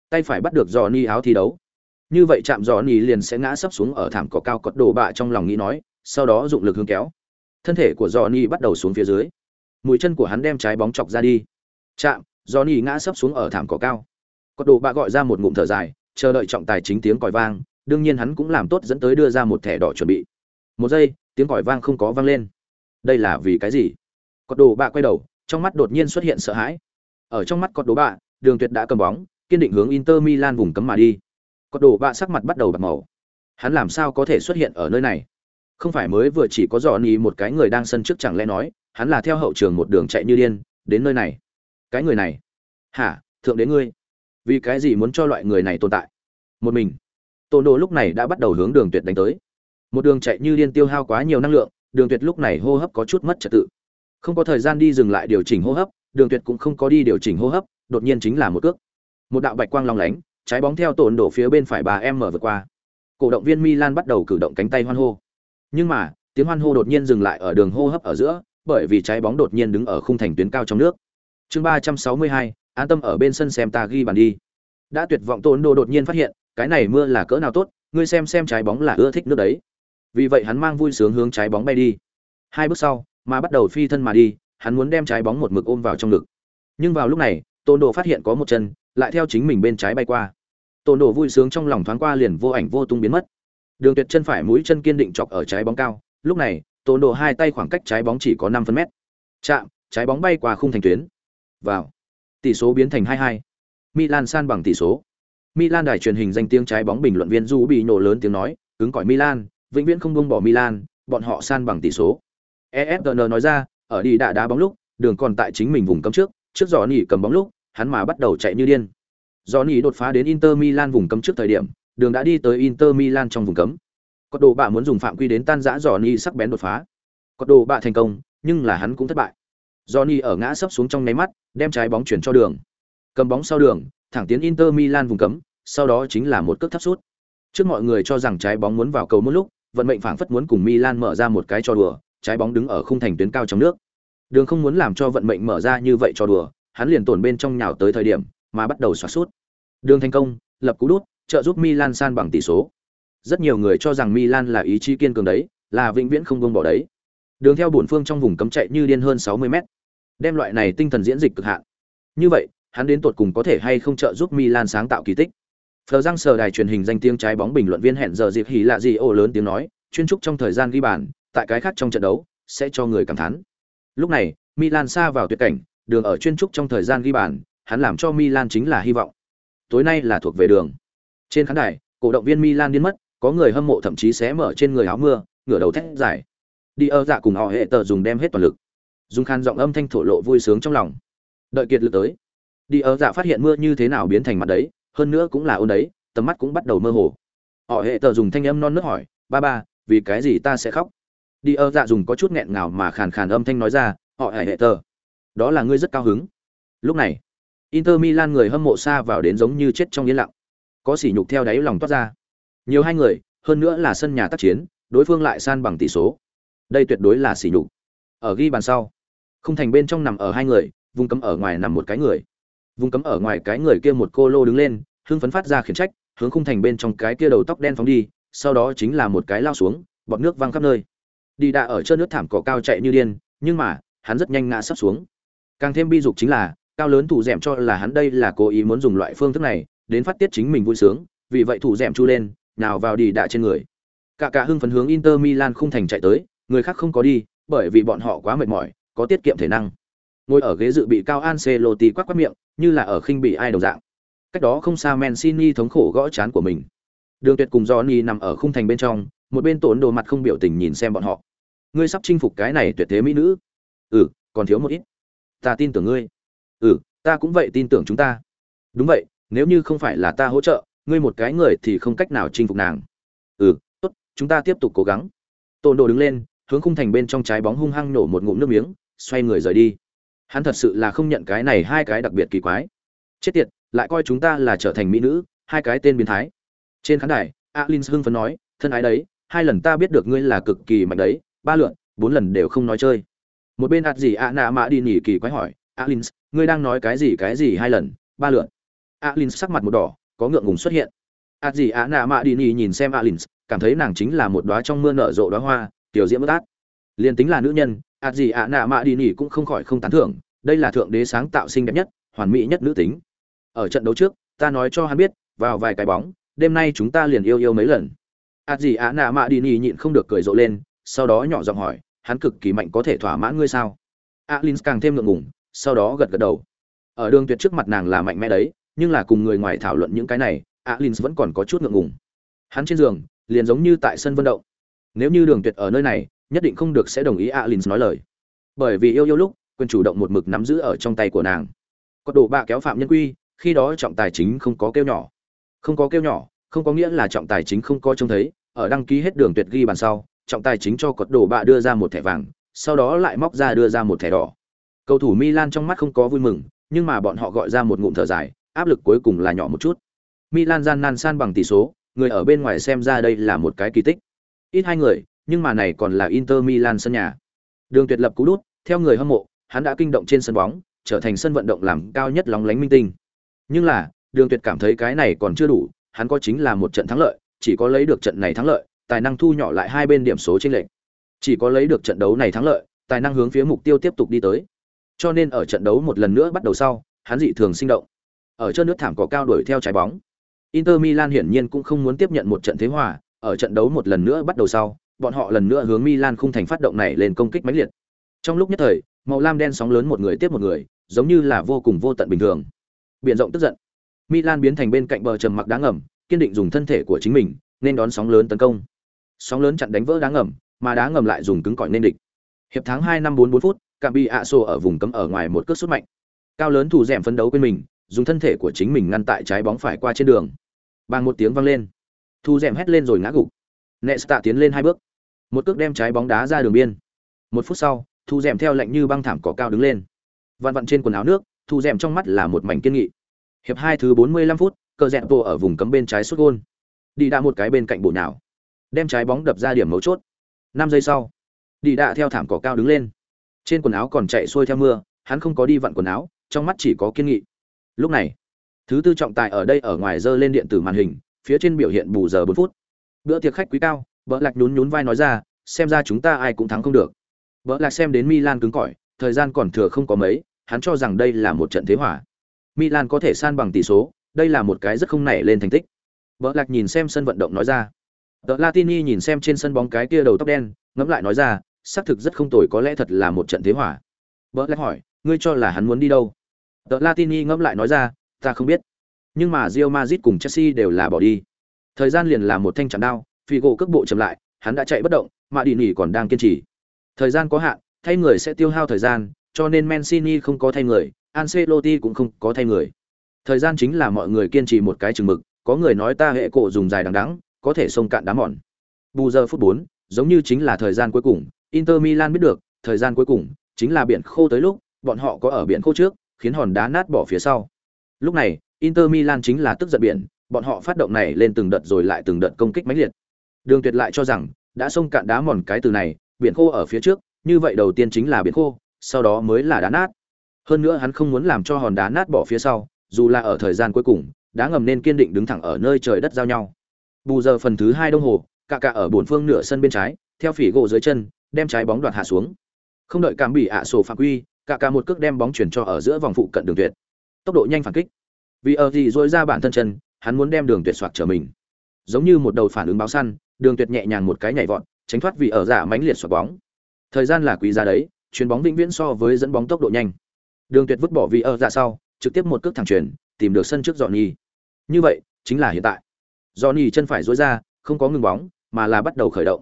Tay phải bắt được Johnny áo thi đấu. Như vậy chạm Johnny liền sẽ ngã sấp xuống ở thảm cỏ cao cột đổ bạ trong lòng nghĩ nói, sau đó dụng lực hướng kéo thân thể của Johnny bắt đầu xuống phía dưới. Mũi chân của hắn đem trái bóng chọc ra đi. Chạm, Johnny ngã sấp xuống ở thảm cỏ cao. cột đổ bạ gọi ra một ngụm thở dài, chờ đợi trọng tài chính tiếng còi vang, đương nhiên hắn cũng làm tốt dẫn tới đưa ra một thẻ đỏ chuẩn bị. Một giây, tiếng còi vang không có vang lên. Đây là vì cái gì? Có đồ bạ quay đầu, trong mắt đột nhiên xuất hiện sợ hãi. Ở trong mắt có đồ bạ, Đường Tuyệt đã cầm bóng, kiên định hướng Inter Milan vùng cấm mà đi. Có đồ bạ sắc mặt bắt đầu bạc màu. Hắn làm sao có thể xuất hiện ở nơi này? không phải mới vừa chỉ có Johnny một cái người đang sân trước chẳng lẽ nói hắn là theo hậu trường một đường chạy như điên đến nơi này cái người này hả thượng đến ngươi vì cái gì muốn cho loại người này tồn tại một mình tôn đồ lúc này đã bắt đầu hướng đường tuyệt đánh tới một đường chạy như điên tiêu hao quá nhiều năng lượng đường tuyệt lúc này hô hấp có chút mất trật tự không có thời gian đi dừng lại điều chỉnh hô hấp, đường tuyệt cũng không có đi điều chỉnh hô hấp, đột nhiên chính là một cước. Một đạo bạch quang long lánh, trái bóng theo tổn đổ phía bên phải bà em mở vượt qua. Cổ động viên milan bắt đầu cử động cánh tay hoan hô. Nhưng mà, tiếng hoan hô đột nhiên dừng lại ở đường hô hấp ở giữa, bởi vì trái bóng đột nhiên đứng ở khung thành tuyến cao trong nước. Chương ba trăm sáu mươi hai, an tâm ở bên sân xem ta ghi bàn đi. Đã tuyệt vọng tổn đồ đột nhiên phát hiện, cái này mưa là cỡ nào tốt, ngươi xem xem trái bóng là ưa thích nước đấy. Vì vậy hắn mang vui sướng hướng trái bóng bay đi. Hai bước sau mà bắt đầu phi thân mà đi, hắn muốn đem trái bóng một mực ôm vào trong ngực. Nhưng vào lúc này, tôn đồ phát hiện có một chân, lại theo chính mình bên trái bay qua. Tôn đồ vui sướng trong lòng thoáng qua liền vô ảnh vô tung biến mất. Đường tuyệt chân phải mũi chân kiên định chọc ở trái bóng cao. Lúc này, tôn đồ hai tay khoảng cách trái bóng chỉ có năm phân mét. Chạm, trái bóng bay qua khung thành tuyến. Vào. Tỷ số biến thành hai hai. Milan san bằng tỷ số. Milan đài truyền hình danh tiếng trái bóng bình luận viên du bị nổ lớn tiếng nói, cứng cỏi milan, vĩnh viễn không buông bỏ milan, bọn họ san bằng tỷ số esn nói ra, ở đi đã đá bóng lúc, đường còn tại chính mình vùng cấm trước trước giò nỉ cầm bóng lúc, hắn mà bắt đầu chạy như điên. Giò nỉ đột phá đến inter milan vùng cấm trước thời điểm, đường đã đi tới inter milan trong vùng cấm. Có đồ bạ muốn dùng phạm quy đến tan rã giò nỉ sắc bén đột phá. Có đồ bạ thành công, nhưng là hắn cũng thất bại. Giò nỉ ở ngã sấp xuống trong nháy mắt, đem trái bóng chuyển cho đường. Cầm bóng sau đường, thẳng tiến inter milan vùng cấm, sau đó chính là một cước thấp sút. Trước mọi người cho rằng trái bóng muốn vào cầu một lúc, vận mệnh phảng phất muốn cùng milan mở ra một cái trò đùa trái bóng đứng ở khung thành tuyến cao trong nước Đường không muốn làm cho vận mệnh mở ra như vậy cho đùa, hắn liền tổn bên trong nhào tới thời điểm mà bắt đầu xoa sút. Đường thành công, lập cú đút, trợ giúp Milan san bằng tỷ số. Rất nhiều người cho rằng Milan là ý chí kiên cường đấy, là vĩnh viễn không buông bỏ đấy. Đường theo bổn phương trong vùng cấm chạy như điên hơn 60 mét. Đem loại này tinh thần diễn dịch cực hạn. Như vậy, hắn đến tột cùng có thể hay không trợ giúp Milan sáng tạo kỳ tích. Phờ răng sờ đài truyền hình danh tiếng trái bóng bình luận viên hẹn giờ dịp hỉ lạ gì ô lớn tiếng nói, chuyên trúc trong thời gian ghi bàn, tại cái khác trong trận đấu sẽ cho người cảm thán. Lúc này, Milan xa vào tuyệt cảnh, đường ở chuyên trúc trong thời gian ghi bàn, hắn làm cho Milan chính là hy vọng. Tối nay là thuộc về đường. Trên khán đài, cổ động viên Milan điên mất, có người hâm mộ thậm chí xé mở trên người áo mưa, ngửa đầu thét giải. Đi ở dạ cùng họ hệ tờ dùng đem hết toàn lực. Dung Khan giọng âm thanh thổ lộ vui sướng trong lòng. Đợi kiệt lực tới. Đi ở dạ phát hiện mưa như thế nào biến thành mặt đấy, hơn nữa cũng là ôn đấy, tầm mắt cũng bắt đầu mơ hồ. Họ hệ tờ dùng thanh âm non nớt hỏi, "Ba ba, vì cái gì ta sẽ khóc?" Đi ơ dạ dùng có chút nghẹn ngào mà khàn khàn âm thanh nói ra, họ hải hệ tờ, đó là ngươi rất cao hứng. Lúc này, inter milan người hâm mộ xa vào đến giống như chết trong yên lặng. Có sỉ nhục theo đáy lòng toát ra. Nhiều hai người, hơn nữa là sân nhà tác chiến, đối phương lại san bằng tỷ số. Đây tuyệt đối là sỉ nhục. Ở ghi bàn sau không thành bên trong nằm ở hai người, vùng cấm ở ngoài nằm một cái người. Vùng cấm ở ngoài cái người kia một cô lô đứng lên, hưng phấn phát ra khiển trách, hướng khung thành bên trong cái kia đầu tóc đen phóng đi, sau đó chính là một cái lao xuống, bọt nước văng khắp nơi đi đã ở chân nước thảm cỏ cao chạy như điên, nhưng mà, hắn rất nhanh ngã sắp xuống. Càng thêm bi dục chính là, cao lớn thủ dẻm cho là hắn đây là cố ý muốn dùng loại phương thức này, đến phát tiết chính mình vui sướng, vì vậy thủ dẻm chu lên, nào vào đi đạ trên người. Cả cả hưng phấn hướng inter milan không thành chạy tới, người khác không có đi, bởi vì bọn họ quá mệt mỏi, có tiết kiệm thể năng. Ngồi ở ghế dự bị cao Ancelotti quát quát miệng, như là ở khinh bị ai đồng dạng. Cách đó không xa Mancini thống khổ gõ chán của mình. Đường tuyệt cùng Johnny nằm ở khung thành bên trong, một bên tổn đồ mặt không biểu tình nhìn xem bọn họ ngươi sắp chinh phục cái này tuyệt thế mỹ nữ. Ừ còn thiếu một ít. Ta tin tưởng ngươi. Ừ ta cũng vậy tin tưởng chúng ta. Đúng vậy, nếu như không phải là ta hỗ trợ, ngươi một cái người thì không cách nào chinh phục nàng. Ừ tốt, chúng ta tiếp tục cố gắng. Tôn đồ đứng lên, hướng khung thành bên trong trái bóng hung hăng nổ một ngụm nước miếng, xoay người rời đi. Hắn thật sự là không nhận cái này hai cái đặc biệt kỳ quái. Chết tiệt, lại coi chúng ta là trở thành mỹ nữ, hai cái tên biến thái. Trên khán đài, alin hưng phấn nói, thân ái đấy, hai lần ta biết được ngươi là cực kỳ mạnh đấy ba lượn, bốn lần đều không nói chơi. Một bên ạt gì ạ nạ mã đi nhỉ kỳ quái hỏi alin ngươi đang nói cái gì cái gì hai lần, ba lượn? Alin sắc mặt một đỏ, có ngượng ngùng xuất hiện. Ạt gì ạ nạ mã đi nhỉ nhìn xem alin cảm thấy nàng chính là một đóa trong mưa nở rộ đóa hoa, tiểu diễm bất át. Liền tính là nữ nhân ạt gì ạ nạ mã đi nhỉ cũng không khỏi không tán thưởng, đây là thượng đế sáng tạo xinh đẹp nhất, hoàn mỹ nhất nữ tính. Ở trận đấu trước, ta nói cho hắn biết, vào vài cái bóng, đêm nay chúng ta liền yêu yêu mấy lần. Ạt gì ạ nạ mạ đi nhỉ nhịn không được cười rộ lên sau đó nhỏ giọng hỏi hắn cực kỳ mạnh có thể thỏa mãn ngươi sao? Alin càng thêm ngượng ngùng sau đó gật gật đầu. Ở đường tuyệt trước mặt nàng là mạnh mẽ đấy nhưng là cùng người ngoài thảo luận những cái này alin vẫn còn có chút ngượng ngùng. Hắn trên giường liền giống như tại sân vận động. Nếu như đường tuyệt ở nơi này nhất định không được sẽ đồng ý alin nói lời. Bởi vì yêu yêu lúc quyền chủ động một mực nắm giữ ở trong tay của nàng. Có đồ bạ kéo phạm nhân quy khi đó trọng tài chính không có kêu nhỏ. Không có kêu nhỏ, không có nghĩa là trọng tài chính không có trông thấy, ở đăng ký hết đường tuyệt ghi bàn sau, trọng tài chính cho cột đồ bạ đưa ra một thẻ vàng, sau đó lại móc ra đưa ra một thẻ đỏ. Cầu thủ Milan trong mắt không có vui mừng, nhưng mà bọn họ gọi ra một ngụm thở dài, áp lực cuối cùng là nhỏ một chút. Milan gian nan san bằng tỷ số, người ở bên ngoài xem ra đây là một cái kỳ tích. Ít hai người, nhưng mà này còn là Inter Milan sân nhà. Đường Tuyệt lập cú đút, theo người hâm mộ, hắn đã kinh động trên sân bóng, trở thành sân vận động làm cao nhất lóng lánh minh tinh. Nhưng là, Đường Tuyệt cảm thấy cái này còn chưa đủ, hắn có chính là một trận thắng lợi, chỉ có lấy được trận này thắng lợi, tài năng thu nhỏ lại hai bên điểm số trên lệch. Chỉ có lấy được trận đấu này thắng lợi, tài năng hướng phía mục tiêu tiếp tục đi tới. Cho nên ở trận đấu một lần nữa bắt đầu sau, hắn dị thường sinh động. Ở chân nước thảm cỏ cao đuổi theo trái bóng. Inter Milan hiển nhiên cũng không muốn tiếp nhận một trận thế hòa, ở trận đấu một lần nữa bắt đầu sau, bọn họ lần nữa hướng Milan khung thành phát động này lên công kích mãnh liệt. Trong lúc nhất thời, màu lam đen sóng lớn một người tiếp một người, giống như là vô cùng vô tận bình thường. Biển rộng tức giận. Milan biến thành bên cạnh bờ trầm mặc đá ngầm, kiên định dùng thân thể của chính mình nên đón sóng lớn tấn công. Sóng lớn chặn đánh vỡ đá ngầm, mà đá ngầm lại dùng cứng cỏi nên địch. Hiệp tháng hai năm 44 phút, Cạm Bi ạ sổ ở vùng cấm ở ngoài một cước sút mạnh. Cao lớn thủ dẻm phấn đấu quên mình, dùng thân thể của chính mình ngăn tại trái bóng phải qua trên đường. Bang một tiếng vang lên. Thu dẻm hét lên rồi ngã gục. Nesta tiến lên hai bước, một cước đem trái bóng đá ra đường biên. Một phút sau, Thu dẻm theo lệnh như băng thảm cỏ cao đứng lên. Vặn vặn trên quần áo nước, Thu dẻm trong mắt là một mảnh kiên nghị. Hiệp hai thứ 45 phút, cờ rẽ bộ ở vùng cấm bên trái sút gôn. Đi đã một cái bên cạnh bộ nào, đem trái bóng đập ra điểm mấu chốt. 5 giây sau, đi Đạ theo thảm cỏ cao đứng lên. Trên quần áo còn chạy xuôi theo mưa, hắn không có đi vặn quần áo, trong mắt chỉ có kiên nghị. Lúc này, thứ tư trọng tài ở đây ở ngoài dơ lên điện tử màn hình, phía trên biểu hiện bù giờ 4 phút. Bữa tiệc khách quý cao, Bỡ Lạc nhún nhún vai nói ra, xem ra chúng ta ai cũng thắng không được. Bỡ Lạc xem đến Milan cứng cỏi, thời gian còn thừa không có mấy, hắn cho rằng đây là một trận thế hỏa. Milan có thể san bằng tỷ số, đây là một cái rất không nảy lên thành tích. Bỡ Lạc nhìn xem sân vận động nói ra. Tờ Latini nhìn xem trên sân bóng cái kia đầu tóc đen, ngẫm lại nói ra, xác thực rất không tồi có lẽ thật là một trận thế hỏa. Bỡ lẽ hỏi, ngươi cho là hắn muốn đi đâu? Tờ Latini ngẫm lại nói ra, ta không biết. Nhưng mà Real Madrid cùng Chelsea đều là bỏ đi. Thời gian liền là một thanh chạm đao, Figo cước bộ chậm lại, hắn đã chạy bất động, mà đi nghỉ còn đang kiên trì. Thời gian có hạn, thay người sẽ tiêu hao thời gian, cho nên Mancini không có thay người, Ancelotti cũng không có thay người. Thời gian chính là mọi người kiên trì một cái chừng mực, có người nói ta hệ cổ dùng dài đằng đẵng, có thể xông cạn đá mòn. Bù giờ phút 4, giống như chính là thời gian cuối cùng, Inter Milan biết được, thời gian cuối cùng chính là biển khô tới lúc, bọn họ có ở biển khô trước, khiến hòn đá nát bỏ phía sau. Lúc này, Inter Milan chính là tức giận biển, bọn họ phát động này lên từng đợt rồi lại từng đợt công kích mãnh liệt. Đường Tuyệt lại cho rằng, đã xông cạn đá mòn cái từ này, biển khô ở phía trước, như vậy đầu tiên chính là biển khô, sau đó mới là đá nát. Hơn nữa hắn không muốn làm cho hòn đá nát bỏ phía sau, dù là ở thời gian cuối cùng, đá ngầm nên kiên định đứng thẳng ở nơi trời đất giao nhau. Bù giờ phần thứ hai đông hồ, cả cả ở bốn phương nửa sân bên trái, theo phỉ gỗ dưới chân, đem trái bóng đoạt hạ xuống. Không đợi cảm bị ạ sổ phạm quy, cả cả một cước đem bóng chuyển cho ở giữa vòng phụ cận đường tuyệt. Tốc độ nhanh phản kích. Vì ở gì dối ra bản thân chân, hắn muốn đem đường tuyệt soạt trở mình. Giống như một đầu phản ứng báo săn, đường tuyệt nhẹ nhàng một cái nhảy vọt, tránh thoát vì ở giả mãnh liệt xoạc bóng. Thời gian là quý giá đấy, chuyền bóng vĩnh viễn so với dẫn bóng tốc độ nhanh. Đường tuyệt vứt bỏ vì ở giả sau, trực tiếp một cước thẳng chuyển, tìm được sân trước Johnny. Như vậy, chính là hiện tại. Johnny chân phải duỗi ra, không có ngừng bóng, mà là bắt đầu khởi động.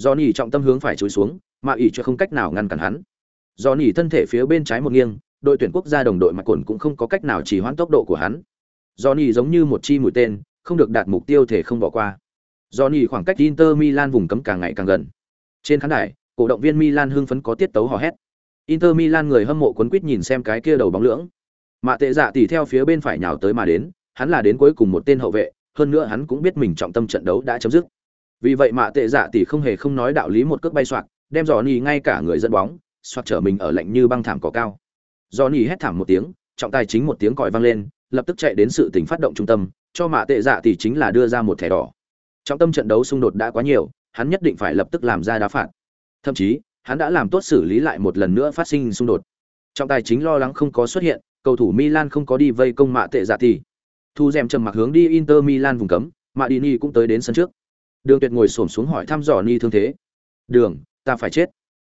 Johnny trọng tâm hướng phải chối xuống, mà ỷ chưa không cách nào ngăn cản hắn. Johnny thân thể phía bên trái một nghiêng, đội tuyển quốc gia đồng đội mặt cồn cũng không có cách nào chỉ hoãn tốc độ của hắn. Johnny giống như một chi mũi tên, không được đạt mục tiêu thể không bỏ qua. Johnny khoảng cách Inter Milan vùng cấm càng ngày càng gần. Trên khán đài, cổ động viên Milan hưng phấn có tiết tấu hò hét. Inter Milan người hâm mộ cuốn quýt nhìn xem cái kia đầu bóng lưỡng. Mạ Tệ Dạ tỉ theo phía bên phải nhào tới mà đến, hắn là đến cuối cùng một tên hậu vệ, hơn nữa hắn cũng biết mình trọng tâm trận đấu đã chấm dứt. Vì vậy Mạ Tệ Dạ tỷ không hề không nói đạo lý một cước bay xoạc, đem Johnny ngay cả người dẫn bóng, xoạc trở mình ở lạnh như băng thảm cỏ cao. Johnny hét thảm một tiếng, trọng tài chính một tiếng còi vang lên, lập tức chạy đến sự tình phát động trung tâm, cho Mạ Tệ Dạ tỷ chính là đưa ra một thẻ đỏ. Trọng tâm trận đấu xung đột đã quá nhiều, hắn nhất định phải lập tức làm ra đá phạt. Thậm chí, hắn đã làm tốt xử lý lại một lần nữa phát sinh xung đột. Trọng tài chính lo lắng không có xuất hiện, cầu thủ Milan không có đi vây công mạ tệ dạ tỷ. Thu Dèm trầm mặc hướng đi Inter Milan vùng cấm, Mạ Dini cũng tới đến sân trước. Đường Tuyệt ngồi xổm xuống hỏi thăm dò Ni thương thế. "Đường, ta phải chết.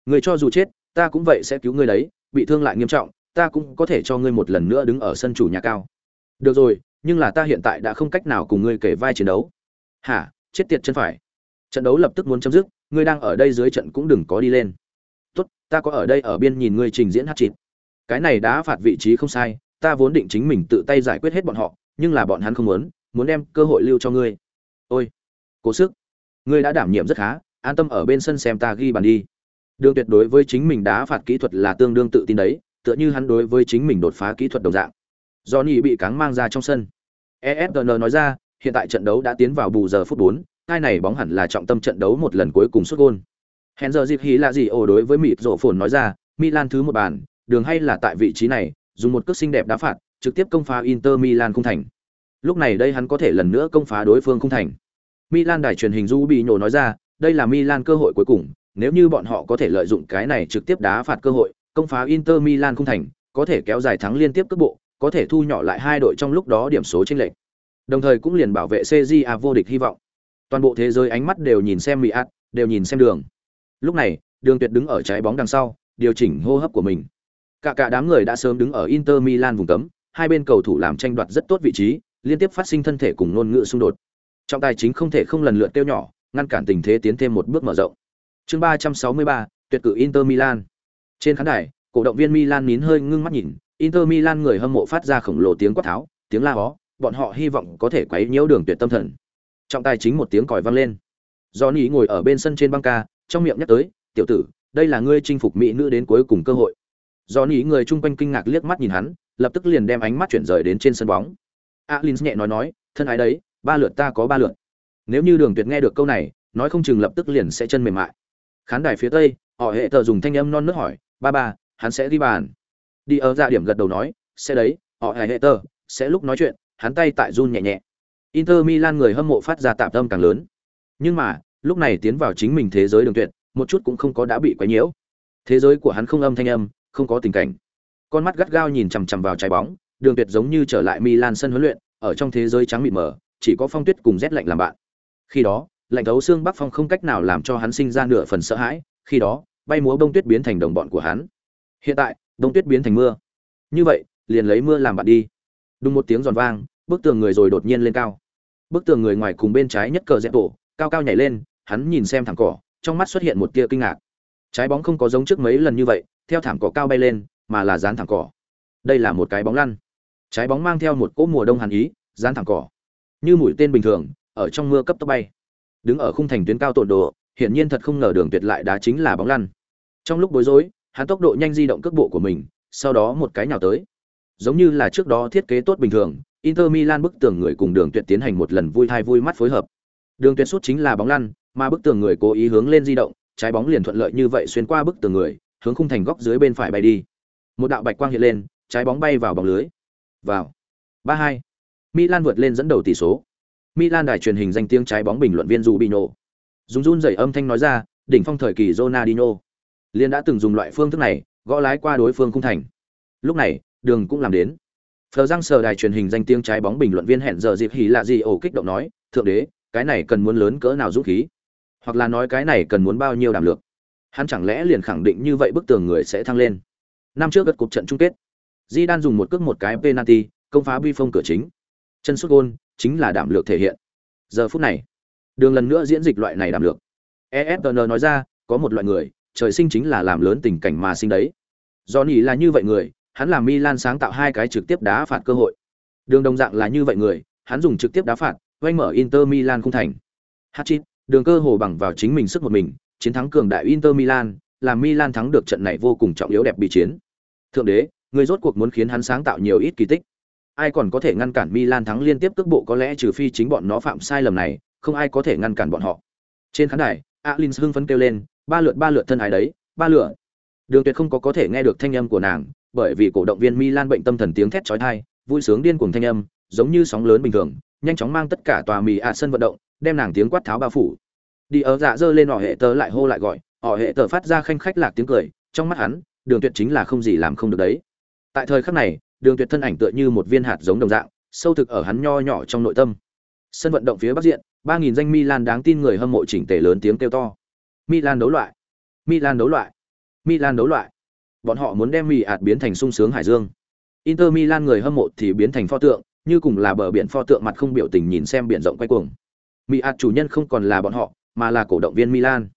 Người cho dù chết, ta cũng vậy sẽ cứu ngươi đấy, bị thương lại nghiêm trọng, ta cũng có thể cho ngươi một lần nữa đứng ở sân chủ nhà cao." "Được rồi, nhưng là ta hiện tại đã không cách nào cùng ngươi kể vai chiến đấu." "Hả? Chết tiệt chân phải." Trận đấu lập tức muốn chấm dứt, ngươi đang ở đây dưới trận cũng đừng có đi lên. "Tốt, ta có ở đây ở biên nhìn ngươi trình diễn hát chít." cái này đã phạt vị trí không sai ta vốn định chính mình tự tay giải quyết hết bọn họ, nhưng là bọn hắn không muốn, muốn đem cơ hội lưu cho ngươi. Ôi, cố sức, ngươi đã đảm nhiệm rất khá, an tâm ở bên sân xem ta ghi bàn đi. Đường Tuyệt đối với chính mình đá phạt kỹ thuật là tương đương tự tin đấy, tựa như hắn đối với chính mình đột phá kỹ thuật đồng dạng. Johnny bị cáng mang ra trong sân. ESPN nói ra, hiện tại trận đấu đã tiến vào bù giờ phút 4, hai này bóng hẳn là trọng tâm trận đấu một lần cuối cùng sút gol. Hèn giờ dịp hí là gì ổ đối với mịt rộ phồn nói ra, Milan thứ một bàn, đường hay là tại vị trí này, dùng một cước xinh đẹp đá phạt, trực tiếp công phá Inter Milan không thành. Lúc này đây hắn có thể lần nữa công phá đối phương không thành. Milan đài truyền hình Du bị nhổ nói ra, đây là Milan cơ hội cuối cùng, nếu như bọn họ có thể lợi dụng cái này trực tiếp đá phạt cơ hội, công phá Inter Milan không thành, có thể kéo dài thắng liên tiếp cước bộ, có thể thu nhỏ lại hai đội trong lúc đó điểm số chênh lệch. Đồng thời cũng liền bảo vệ CJA vô địch hy vọng. Toàn bộ thế giới ánh mắt đều nhìn xem Miat, đều nhìn xem đường. Lúc này, Đường Tuyệt đứng ở trái bóng đằng sau, điều chỉnh hô hấp của mình. Cả cả đám người đã sớm đứng ở Inter Milan vùng cấm, hai bên cầu thủ làm tranh đoạt rất tốt vị trí, liên tiếp phát sinh thân thể cùng ngôn ngữ xung đột. Trọng tài chính không thể không lần lượt tiêu nhỏ, ngăn cản tình thế tiến thêm một bước mở rộng. Chương 363, tuyệt cử Inter Milan. Trên khán đài, cổ động viên Milan nín hơi ngưng mắt nhìn, Inter Milan người hâm mộ phát ra khổng lồ tiếng quát tháo, tiếng la ó bọn họ hy vọng có thể quấy nhiễu đường tuyệt tâm thần. Trọng tài chính một tiếng còi vang lên. Johnny ngồi ở bên sân trên băng ca, trong miệng nhắc tới, "Tiểu tử, đây là ngươi chinh phục mỹ nữ đến cuối cùng cơ hội." Johnny người chung quanh kinh ngạc liếc mắt nhìn hắn, lập tức liền đem ánh mắt chuyển rời đến trên sân bóng. Alins nhẹ nói nói, "Thân ái đấy, ba lượt ta có ba lượt." Nếu như Đường Tuyệt nghe được câu này, nói không chừng lập tức liền sẽ chân mềm mại. Khán đài phía tây, họ hệ tờ dùng thanh âm non nớt hỏi, "Ba ba, hắn sẽ đi bàn?" Đi ở ra điểm gật đầu nói, "Sẽ đấy." Họ hệ tờ sẽ lúc nói chuyện, hắn tay tại run nhẹ nhẹ. Inter Milan người hâm mộ phát ra tạm tâm càng lớn. Nhưng mà, lúc này tiến vào chính mình thế giới đường tuyệt, một chút cũng không có đã bị quấy nhiễu. Thế giới của hắn không âm thanh âm, không có tình cảnh. Con mắt gắt gao nhìn chằm chằm vào trái bóng, đường tuyệt giống như trở lại Milan sân huấn luyện, ở trong thế giới trắng mịt mờ, chỉ có phong tuyết cùng rét lạnh làm bạn. Khi đó, lạnh thấu xương bắc phong không cách nào làm cho hắn sinh ra nửa phần sợ hãi, khi đó, bay múa bông tuyết biến thành đồng bọn của hắn. Hiện tại, bông tuyết biến thành mưa. Như vậy, liền lấy mưa làm bạn đi. Đùng một tiếng giòn vang, bức tường người rồi đột nhiên lên cao bức tường người ngoài cùng bên trái nhất cờ dẹp tổ cao cao nhảy lên hắn nhìn xem thẳng cỏ trong mắt xuất hiện một tia kinh ngạc trái bóng không có giống trước mấy lần như vậy theo thảm cỏ cao bay lên mà là dán thẳng cỏ. Đây là một cái bóng lăn. Trái bóng mang theo một cỗ mùa đông hàn ý dán thẳng cỏ. Như mũi tên bình thường ở trong mưa cấp tốc bay. Đứng ở khung thành tuyến cao tổn độ hiển nhiên thật không ngờ đường tuyệt lại đá chính là bóng lăn. Trong lúc bối rối hắn tốc độ nhanh di động cước bộ của mình sau đó một cái nhào tới. Giống như là trước đó thiết kế tốt bình thường Inter Milan bức tường người cùng Đường Tuyệt tiến hành một lần vui thai vui mắt phối hợp. Đường Tuyệt sút chính là bóng lăn, mà bức tường người cố ý hướng lên di động, trái bóng liền thuận lợi như vậy xuyên qua bức tường người, hướng khung thành góc dưới bên phải bay đi. Một đạo bạch quang hiện lên, trái bóng bay vào bóng lưới. Vào. 3-2. Milan vượt lên dẫn đầu tỷ số. Milan đài truyền hình danh tiếng trái bóng bình luận viên Rubino. Dùng run rẩy âm thanh nói ra, đỉnh phong thời kỳ Ronaldinho. Liên đã từng dùng loại phương thức này, gõ lái qua đối phương khung thành. Lúc này, Đường cũng làm đến. Phờ răng sờ đài truyền hình danh tiếng trái bóng bình luận viên hẹn giờ dịp hỉ lạ gì ổ kích động nói, thượng đế, cái này cần muốn lớn cỡ nào dũng khí, hoặc là nói cái này cần muốn bao nhiêu đảm lược. Hắn chẳng lẽ liền khẳng định như vậy bức tường người sẽ thăng lên. Năm trước gật cục trận chung kết, Di Đan dùng một cước một cái penalty, công phá bi phong cửa chính. Chân sút gôn chính là đảm lược thể hiện. Giờ phút này, đường lần nữa diễn dịch loại này đảm lược. efn nói ra, có một loại người, trời sinh chính là làm lớn tình cảnh mà sinh đấy. Do Johnny là như vậy người, hắn làm Milan sáng tạo hai cái trực tiếp đá phạt cơ hội. Đường đồng dạng là như vậy người, hắn dùng trực tiếp đá phạt, oanh mở Inter Milan không thành. Hatchit, đường cơ hồ bằng vào chính mình sức một mình, chiến thắng cường đại Inter Milan, làm Milan thắng được trận này vô cùng trọng yếu đẹp bị chiến. Thượng đế, người rốt cuộc muốn khiến hắn sáng tạo nhiều ít kỳ tích. Ai còn có thể ngăn cản Milan thắng liên tiếp cước bộ có lẽ trừ phi chính bọn nó phạm sai lầm này, không ai có thể ngăn cản bọn họ. Trên khán đài, Alins hưng phấn kêu lên, ba lượt ba lượt thân ái đấy, ba lượt. Đường Tuyệt không có có thể nghe được thanh âm của nàng, bởi vì cổ động viên Milan bệnh tâm thần tiếng thét chói tai, vui sướng điên cuồng thanh âm, giống như sóng lớn bình thường, nhanh chóng mang tất cả tòa mì ạ sân vận động, đem nàng tiếng quát tháo bao phủ. Đi ở dạ dơ lên họ hệ tớ lại hô lại gọi, họ hệ tờ phát ra khanh khách lạc tiếng cười, trong mắt hắn, Đường Tuyệt chính là không gì làm không được đấy. Tại thời khắc này, Đường Tuyệt thân ảnh tựa như một viên hạt giống đồng dạng, sâu thực ở hắn nho nhỏ trong nội tâm. Sân vận động phía bắc diện, ba nghìn danh Milan đáng tin người hâm mộ chỉnh tề lớn tiếng kêu to. Milan đấu loại, Milan đấu loại, Milan đấu loại bọn họ muốn đem mì ạt biến thành sung sướng hải dương inter milan người hâm mộ thì biến thành pho tượng như cùng là bờ biển pho tượng mặt không biểu tình nhìn xem biển rộng quay cuồng mì ạt chủ nhân không còn là bọn họ mà là cổ động viên milan